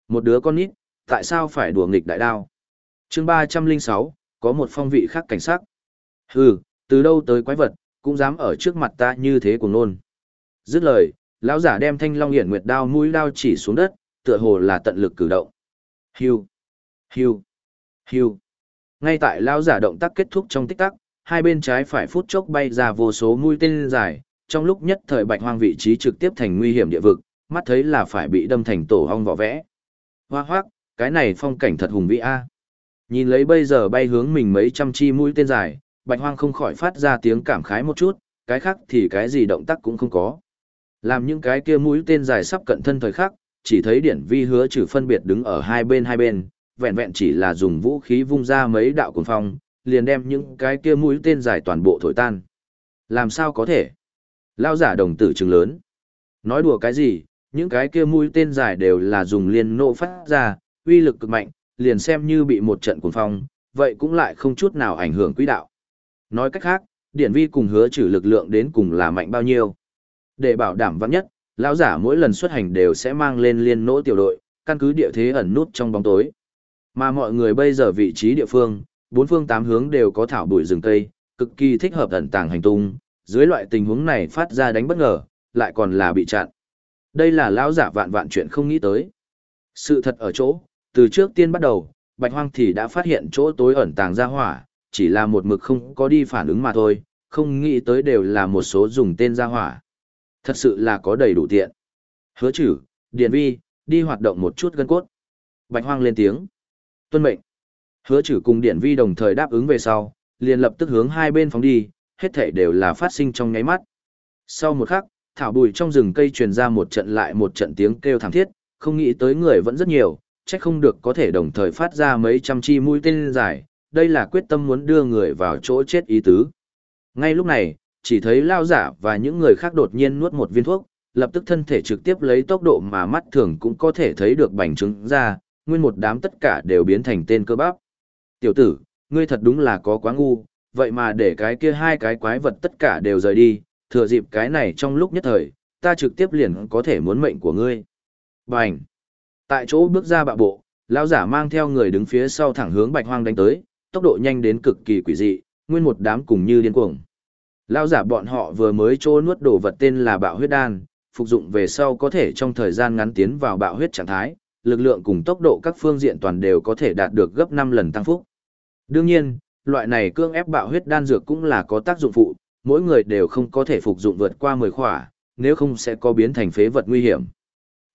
Một đứa con nít, tại sao phải đùa nghịch đại đao? chương ba trăm linh sáu có một phong vị khác cảnh sắc. Hừ, từ đâu tới quái vật, cũng dám ở trước mặt ta như thế của nôn. Dứt lời, lão giả đem thanh long hiển nguyệt đao mũi đao chỉ xuống đất, tựa hồ là tận lực cử động. Hiu, hiu, hiu. Ngay tại lão giả động tác kết thúc trong tích tắc, hai bên trái phải phút chốc bay ra vô số mũi tên dài, trong lúc nhất thời bạch hoang vị trí trực tiếp thành nguy hiểm địa vực, mắt thấy là phải bị đâm thành tổ hong vỏ vẽ. Hoa hoác, cái này phong cảnh thật hùng vĩ a. Nhìn lấy bây giờ bay hướng mình mấy trăm chi mũi tên dài, bạch hoang không khỏi phát ra tiếng cảm khái một chút, cái khác thì cái gì động tác cũng không có. Làm những cái kia mũi tên dài sắp cận thân thời khắc, chỉ thấy điển vi hứa trừ phân biệt đứng ở hai bên hai bên, vẹn vẹn chỉ là dùng vũ khí vung ra mấy đạo cuồng phong, liền đem những cái kia mũi tên dài toàn bộ thổi tan. Làm sao có thể? Lao giả đồng tử trừng lớn. Nói đùa cái gì, những cái kia mũi tên dài đều là dùng liên nộ phát ra, uy lực cực mạnh, liền xem như bị một trận cuồng phong, vậy cũng lại không chút nào ảnh hưởng quỹ đạo. Nói cách khác, điển vi cùng hứa trừ lực lượng đến cùng là mạnh bao nhiêu. Để bảo đảm vắng nhất, lão giả mỗi lần xuất hành đều sẽ mang lên liên nỗ tiểu đội, căn cứ địa thế ẩn nút trong bóng tối. Mà mọi người bây giờ vị trí địa phương, bốn phương tám hướng đều có thảo bụi rừng cây, cực kỳ thích hợp ẩn tàng hành tung, dưới loại tình huống này phát ra đánh bất ngờ, lại còn là bị chặn. Đây là lão giả vạn vạn chuyện không nghĩ tới. Sự thật ở chỗ, từ trước tiên bắt đầu, Bạch Hoang thì đã phát hiện chỗ tối ẩn tàng ra hỏa, chỉ là một mực không có đi phản ứng mà thôi, không nghĩ tới đều là một số dùng tên ra hỏa. Thật sự là có đầy đủ tiện. Hứa chử, Điền Vi, đi hoạt động một chút gân cốt. Bạch Hoang lên tiếng. Tuân mệnh. Hứa chử cùng Điền Vi đồng thời đáp ứng về sau, liền lập tức hướng hai bên phóng đi, hết thảy đều là phát sinh trong nháy mắt. Sau một khắc, thảo bùi trong rừng cây truyền ra một trận lại một trận tiếng kêu thảm thiết, không nghĩ tới người vẫn rất nhiều, chắc không được có thể đồng thời phát ra mấy trăm chi mũi tên dài, đây là quyết tâm muốn đưa người vào chỗ chết ý tứ. Ngay lúc này, chỉ thấy lao giả và những người khác đột nhiên nuốt một viên thuốc, lập tức thân thể trực tiếp lấy tốc độ mà mắt thường cũng có thể thấy được bành trứng ra, nguyên một đám tất cả đều biến thành tên cơ bắp. Tiểu tử, ngươi thật đúng là có quá ngu, vậy mà để cái kia hai cái quái vật tất cả đều rời đi, thừa dịp cái này trong lúc nhất thời, ta trực tiếp liền có thể muốn mệnh của ngươi. Bành! Tại chỗ bước ra bạo bộ, lão giả mang theo người đứng phía sau thẳng hướng bạch hoang đánh tới, tốc độ nhanh đến cực kỳ quỷ dị, nguyên một đám cùng như điên cuồng. Lão giả bọn họ vừa mới trô nuốt đồ vật tên là bạo huyết đan, phục dụng về sau có thể trong thời gian ngắn tiến vào bạo huyết trạng thái, lực lượng cùng tốc độ các phương diện toàn đều có thể đạt được gấp 5 lần tăng phúc. Đương nhiên, loại này cương ép bạo huyết đan dược cũng là có tác dụng phụ, mỗi người đều không có thể phục dụng vượt qua 10 khỏa, nếu không sẽ có biến thành phế vật nguy hiểm.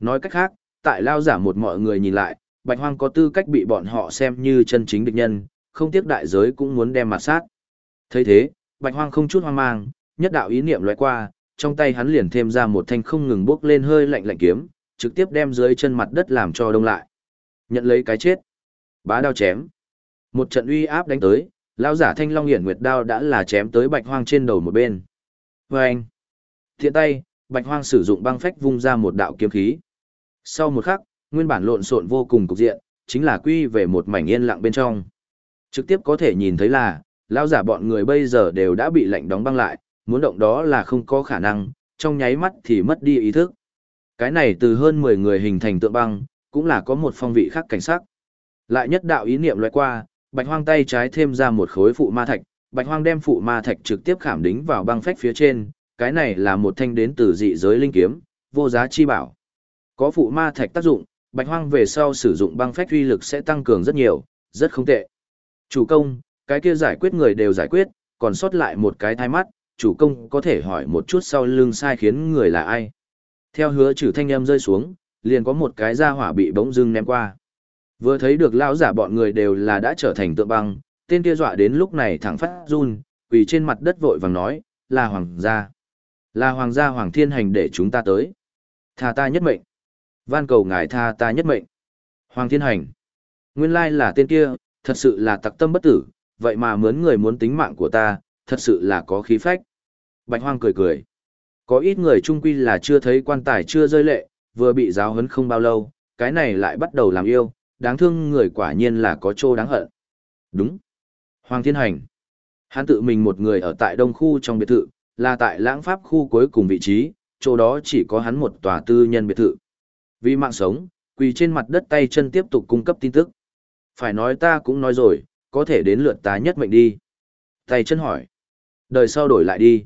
Nói cách khác, tại lao giả một mọi người nhìn lại, bạch hoang có tư cách bị bọn họ xem như chân chính địch nhân, không tiếc đại giới cũng muốn đem mặt sát. thấy thế, bạch hoang không chút hoang mang, nhất đạo ý niệm lóe qua, trong tay hắn liền thêm ra một thanh không ngừng bước lên hơi lạnh lạnh kiếm, trực tiếp đem dưới chân mặt đất làm cho đông lại. Nhận lấy cái chết. Bá đao chém. Một trận uy áp đánh tới, lão giả thanh long hiển nguyệt đao đã là chém tới bạch hoang trên đầu một bên. Vâng! Thiện tay, bạch hoang sử dụng băng phách vung ra một đạo kiếm khí. Sau một khắc, nguyên bản lộn xộn vô cùng cục diện, chính là quy về một mảnh yên lặng bên trong. Trực tiếp có thể nhìn thấy là, lao giả bọn người bây giờ đều đã bị lạnh đóng băng lại, muốn động đó là không có khả năng, trong nháy mắt thì mất đi ý thức. Cái này từ hơn 10 người hình thành tượng băng, cũng là có một phong vị khác cảnh sắc. Lại nhất đạo ý niệm loại qua, bạch hoang tay trái thêm ra một khối phụ ma thạch, bạch hoang đem phụ ma thạch trực tiếp khảm đính vào băng phách phía trên, cái này là một thanh đến từ dị giới linh kiếm, vô giá chi bảo. Có phụ ma thạch tác dụng, bạch hoang về sau sử dụng băng phách uy lực sẽ tăng cường rất nhiều, rất không tệ. Chủ công, cái kia giải quyết người đều giải quyết, còn sót lại một cái thai mắt, chủ công có thể hỏi một chút sau lưng sai khiến người là ai. Theo hứa trừ thanh em rơi xuống, liền có một cái ra hỏa bị bỗng dưng ném qua. Vừa thấy được lão giả bọn người đều là đã trở thành tượng băng, tên kia dọa đến lúc này thẳng phát run, quỳ trên mặt đất vội vàng nói, là hoàng gia. Là hoàng gia hoàng thiên hành để chúng ta tới. thà ta nhất mệnh. Van cầu ngài tha ta nhất mệnh. Hoàng thiên hành. Nguyên lai là tên kia, thật sự là tặc tâm bất tử, vậy mà mướn người muốn tính mạng của ta, thật sự là có khí phách. Bạch hoang cười cười. Có ít người trung quy là chưa thấy quan tài chưa rơi lệ, vừa bị giáo huấn không bao lâu, cái này lại bắt đầu làm yêu, đáng thương người quả nhiên là có chỗ đáng hận. Đúng. Hoàng Thiên Hành. Hắn tự mình một người ở tại đông khu trong biệt thự, là tại lãng pháp khu cuối cùng vị trí, chỗ đó chỉ có hắn một tòa tư nhân biệt thự. Vì mạng sống, quỳ trên mặt đất tay chân tiếp tục cung cấp tin tức. Phải nói ta cũng nói rồi, có thể đến lượt ta nhất mệnh đi. Tay chân hỏi. Đời sau đổi lại đi.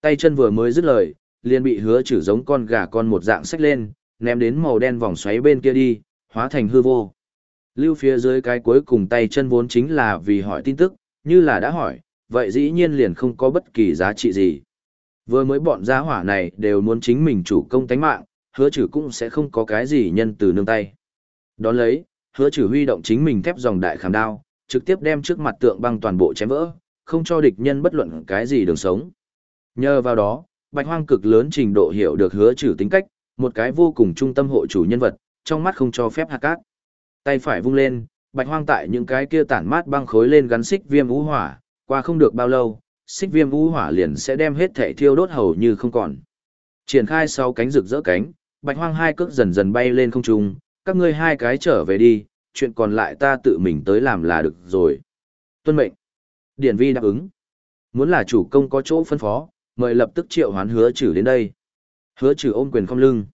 Tay chân vừa mới dứt lời, liền bị hứa chử giống con gà con một dạng sách lên, ném đến màu đen vòng xoáy bên kia đi, hóa thành hư vô. Lưu phía dưới cái cuối cùng tay chân vốn chính là vì hỏi tin tức, như là đã hỏi, vậy dĩ nhiên liền không có bất kỳ giá trị gì. Vừa mới bọn gia hỏa này đều muốn chính mình chủ công tánh mạng, hứa Trừ cũng sẽ không có cái gì nhân từ nương tay. Đón lấy, hứa Trừ huy động chính mình thép dòng đại khảm đao, trực tiếp đem trước mặt tượng băng toàn bộ chém vỡ, không cho địch nhân bất luận cái gì đường sống. Nhờ vào đó, bạch hoang cực lớn trình độ hiểu được hứa trừ tính cách, một cái vô cùng trung tâm hộ chủ nhân vật, trong mắt không cho phép hạt cát. Tay phải vung lên, bạch hoang tại những cái kia tản mát băng khối lên gắn xích viêm vũ hỏa, qua không được bao lâu, xích viêm vũ hỏa liền sẽ đem hết thể thiêu đốt hầu như không còn. Triển khai sau cánh rực rỡ cánh, bạch hoang hai cước dần dần bay lên không trung, các ngươi hai cái trở về đi, chuyện còn lại ta tự mình tới làm là được rồi. Tuân mệnh. Điển vi đáp ứng. Muốn là chủ công có chỗ phân phó, mời lập tức triệu hoán hứa trừ đến đây. Hứa trừ ôm quyền không lưng.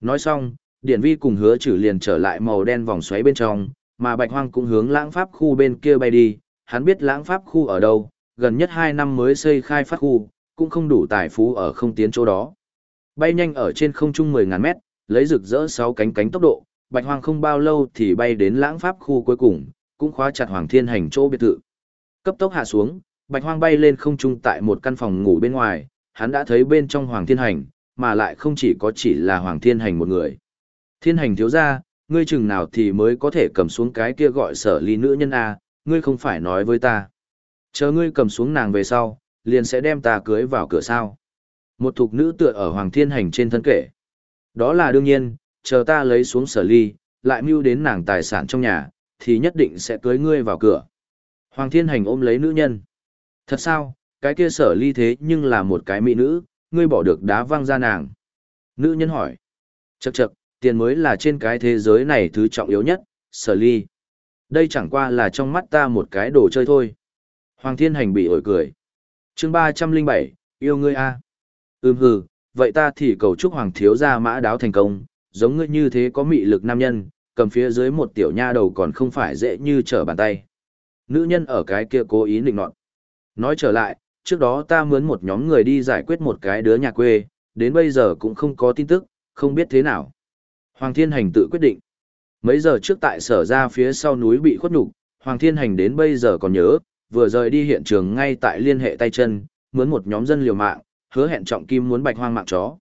Nói xong, Điển Vi cùng hứa trừ liền trở lại màu đen vòng xoáy bên trong, mà Bạch Hoang cũng hướng lãng pháp khu bên kia bay đi, hắn biết lãng pháp khu ở đâu, gần nhất 2 năm mới xây khai phát khu, cũng không đủ tài phú ở không tiến chỗ đó. Bay nhanh ở trên không trung 10.000 mét, lấy rực rỡ 6 cánh cánh tốc độ, Bạch Hoang không bao lâu thì bay đến lãng pháp khu cuối cùng, cũng khóa chặt Hoàng Thiên Hành chỗ biệt thự. Cấp tốc hạ xuống, Bạch Hoang bay lên không trung tại một căn phòng ngủ bên ngoài, hắn đã thấy bên trong Hoàng Thiên Hành, mà lại không chỉ có chỉ là Hoàng Thiên Hành một người. Thiên Hành thiếu gia, ngươi chừng nào thì mới có thể cầm xuống cái kia gọi sở ly nữ nhân a, ngươi không phải nói với ta. Chờ ngươi cầm xuống nàng về sau, liền sẽ đem ta cưới vào cửa sao. Một thục nữ tựa ở Hoàng Thiên Hành trên thân kể. Đó là đương nhiên, chờ ta lấy xuống sở ly, lại mưu đến nàng tài sản trong nhà, thì nhất định sẽ cưới ngươi vào cửa. Hoàng Thiên Hành ôm lấy nữ nhân. Thật sao, cái kia sở ly thế nhưng là một cái mỹ nữ, ngươi bỏ được đá văng ra nàng. Nữ nhân hỏi. Chậc chậc, tiền mới là trên cái thế giới này thứ trọng yếu nhất, sở ly. Đây chẳng qua là trong mắt ta một cái đồ chơi thôi. Hoàng Thiên Hành bị ổi cười. chương ba trăm linh bảy, yêu ngươi a Ừm hừ, vậy ta thì cầu chúc Hoàng Thiếu gia mã đáo thành công, giống ngươi như thế có mị lực nam nhân, cầm phía dưới một tiểu nha đầu còn không phải dễ như trở bàn tay. Nữ nhân ở cái kia cố ý định nọt. Nói trở lại, trước đó ta mướn một nhóm người đi giải quyết một cái đứa nhà quê, đến bây giờ cũng không có tin tức, không biết thế nào. Hoàng Thiên Hành tự quyết định. Mấy giờ trước tại sở ra phía sau núi bị khuất nhục, Hoàng Thiên Hành đến bây giờ còn nhớ, vừa rời đi hiện trường ngay tại liên hệ tay chân, mướn một nhóm dân liều mạng, hứa hẹn trọng kim muốn bạch hoang mạng chó.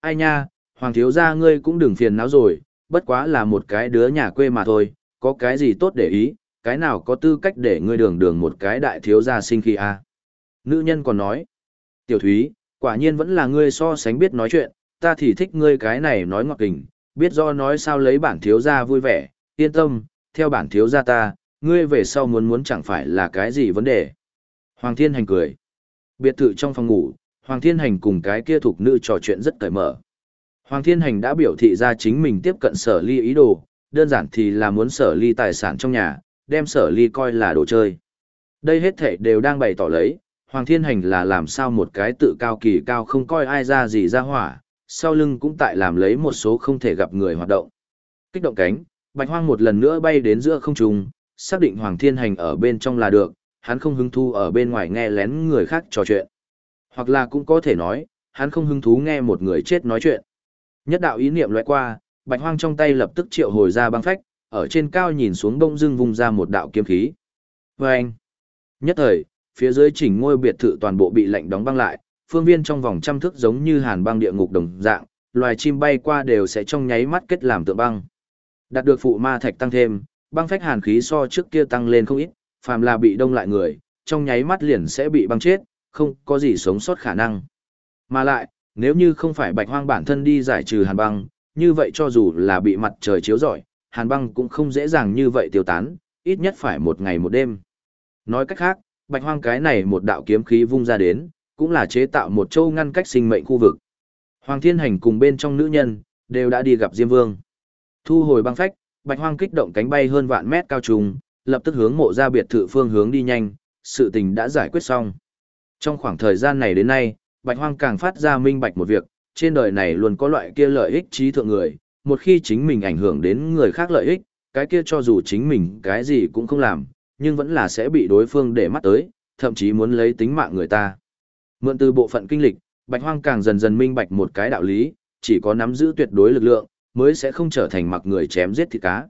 Ai nha, Hoàng thiếu gia ngươi cũng đừng phiền não rồi, bất quá là một cái đứa nhà quê mà thôi, có cái gì tốt để ý, cái nào có tư cách để ngươi đường đường một cái đại thiếu gia sinh khi a à? Nữ nhân còn nói, tiểu thúy, quả nhiên vẫn là ngươi so sánh biết nói chuyện, ta thì thích ngươi cái này nói ngọt kình, biết do nói sao lấy bản thiếu gia vui vẻ, yên tâm, theo bản thiếu gia ta, ngươi về sau muốn muốn chẳng phải là cái gì vấn đề. Hoàng Thiên Hành cười. Biệt thự trong phòng ngủ, Hoàng Thiên Hành cùng cái kia thuộc nữ trò chuyện rất cởi mở. Hoàng Thiên Hành đã biểu thị ra chính mình tiếp cận sở ly ý đồ, đơn giản thì là muốn sở ly tài sản trong nhà, đem sở ly coi là đồ chơi. Đây hết thể đều đang bày tỏ lấy, Hoàng Thiên Hành là làm sao một cái tự cao kỳ cao không coi ai ra gì ra hỏa, sau lưng cũng tại làm lấy một số không thể gặp người hoạt động. Kích động cánh, Bạch Hoang một lần nữa bay đến giữa không trung, xác định Hoàng Thiên Hành ở bên trong là được, hắn không hứng thu ở bên ngoài nghe lén người khác trò chuyện. Hoặc là cũng có thể nói, hắn không hứng thú nghe một người chết nói chuyện. Nhất đạo ý niệm lóe qua, Bạch Hoang trong tay lập tức triệu hồi ra băng phách, ở trên cao nhìn xuống bỗng dưng vùng ra một đạo kiếm khí. Và anh, nhất thời, phía dưới chỉnh ngôi biệt thự toàn bộ bị lạnh đóng băng lại, phương viên trong vòng trăm thước giống như hàn băng địa ngục đồng dạng, loài chim bay qua đều sẽ trong nháy mắt kết làm tượng băng. Đạt được phụ ma thạch tăng thêm, băng phách hàn khí so trước kia tăng lên không ít, phàm là bị đông lại người, trong nháy mắt liền sẽ bị băng chết, không có gì sống sót khả năng. Mà lại, nếu như không phải bạch hoang bản thân đi giải trừ hàn băng, như vậy cho dù là bị mặt trời chiếu rọi, hàn băng cũng không dễ dàng như vậy tiêu tán, ít nhất phải một ngày một đêm. Nói cách khác, bạch hoang cái này một đạo kiếm khí vung ra đến, cũng là chế tạo một châu ngăn cách sinh mệnh khu vực. Hoàng Thiên Hành cùng bên trong nữ nhân, đều đã đi gặp Diêm Vương. Thu hồi băng phách, bạch hoang kích động cánh bay hơn vạn mét cao trùng, lập tức hướng mộ ra biệt thự phương hướng đi nhanh, sự tình đã giải quyết xong. Trong khoảng thời gian này đến nay, bạch hoang càng phát ra minh bạch một việc, trên đời này luôn có loại kia lợi ích trí thượng người, một khi chính mình ảnh hưởng đến người khác lợi ích, cái kia cho dù chính mình cái gì cũng không làm, nhưng vẫn là sẽ bị đối phương để mắt tới, thậm chí muốn lấy tính mạng người ta. Mượn từ bộ phận kinh lịch, Bạch Hoang càng dần dần minh bạch một cái đạo lý, chỉ có nắm giữ tuyệt đối lực lượng, mới sẽ không trở thành mặc người chém giết thịt cá.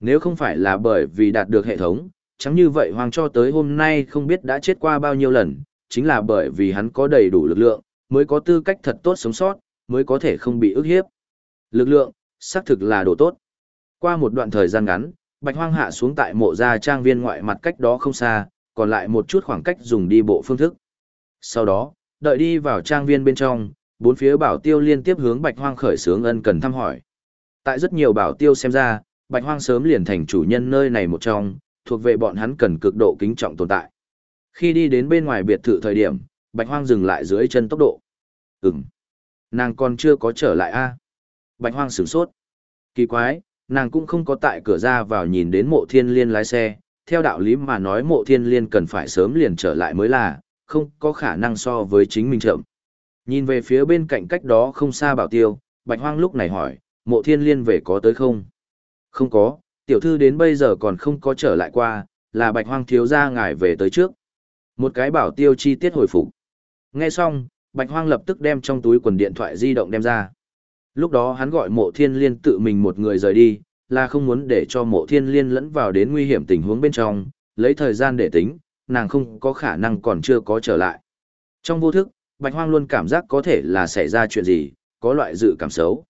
Nếu không phải là bởi vì đạt được hệ thống, chẳng như vậy Hoàng cho tới hôm nay không biết đã chết qua bao nhiêu lần, chính là bởi vì hắn có đầy đủ lực lượng, mới có tư cách thật tốt sống sót, mới có thể không bị ức hiếp. Lực lượng, xác thực là đồ tốt. Qua một đoạn thời gian ngắn, Bạch Hoang hạ xuống tại mộ gia trang viên ngoại mặt cách đó không xa, còn lại một chút khoảng cách dùng đi bộ phương thức. Sau đó, đợi đi vào trang viên bên trong, bốn phía bảo tiêu liên tiếp hướng Bạch Hoang khởi sướng ân cần thăm hỏi. Tại rất nhiều bảo tiêu xem ra, Bạch Hoang sớm liền thành chủ nhân nơi này một trong, thuộc về bọn hắn cần cực độ kính trọng tồn tại. Khi đi đến bên ngoài biệt thự thời điểm, Bạch Hoang dừng lại dưới chân tốc độ. Ừm, nàng còn chưa có trở lại a. Bạch Hoang sửng sốt. Kỳ quái, nàng cũng không có tại cửa ra vào nhìn đến mộ thiên liên lái xe, theo đạo lý mà nói mộ thiên liên cần phải sớm liền trở lại mới là, không có khả năng so với chính mình chậm. Nhìn về phía bên cạnh cách đó không xa bảo tiêu, bạch hoang lúc này hỏi, mộ thiên liên về có tới không? Không có, tiểu thư đến bây giờ còn không có trở lại qua, là bạch hoang thiếu gia ngài về tới trước. Một cái bảo tiêu chi tiết hồi phục. Nghe xong, bạch hoang lập tức đem trong túi quần điện thoại di động đem ra. Lúc đó hắn gọi mộ thiên liên tự mình một người rời đi, là không muốn để cho mộ thiên liên lẫn vào đến nguy hiểm tình huống bên trong, lấy thời gian để tính, nàng không có khả năng còn chưa có trở lại. Trong vô thức, Bạch Hoang luôn cảm giác có thể là xảy ra chuyện gì, có loại dự cảm xấu.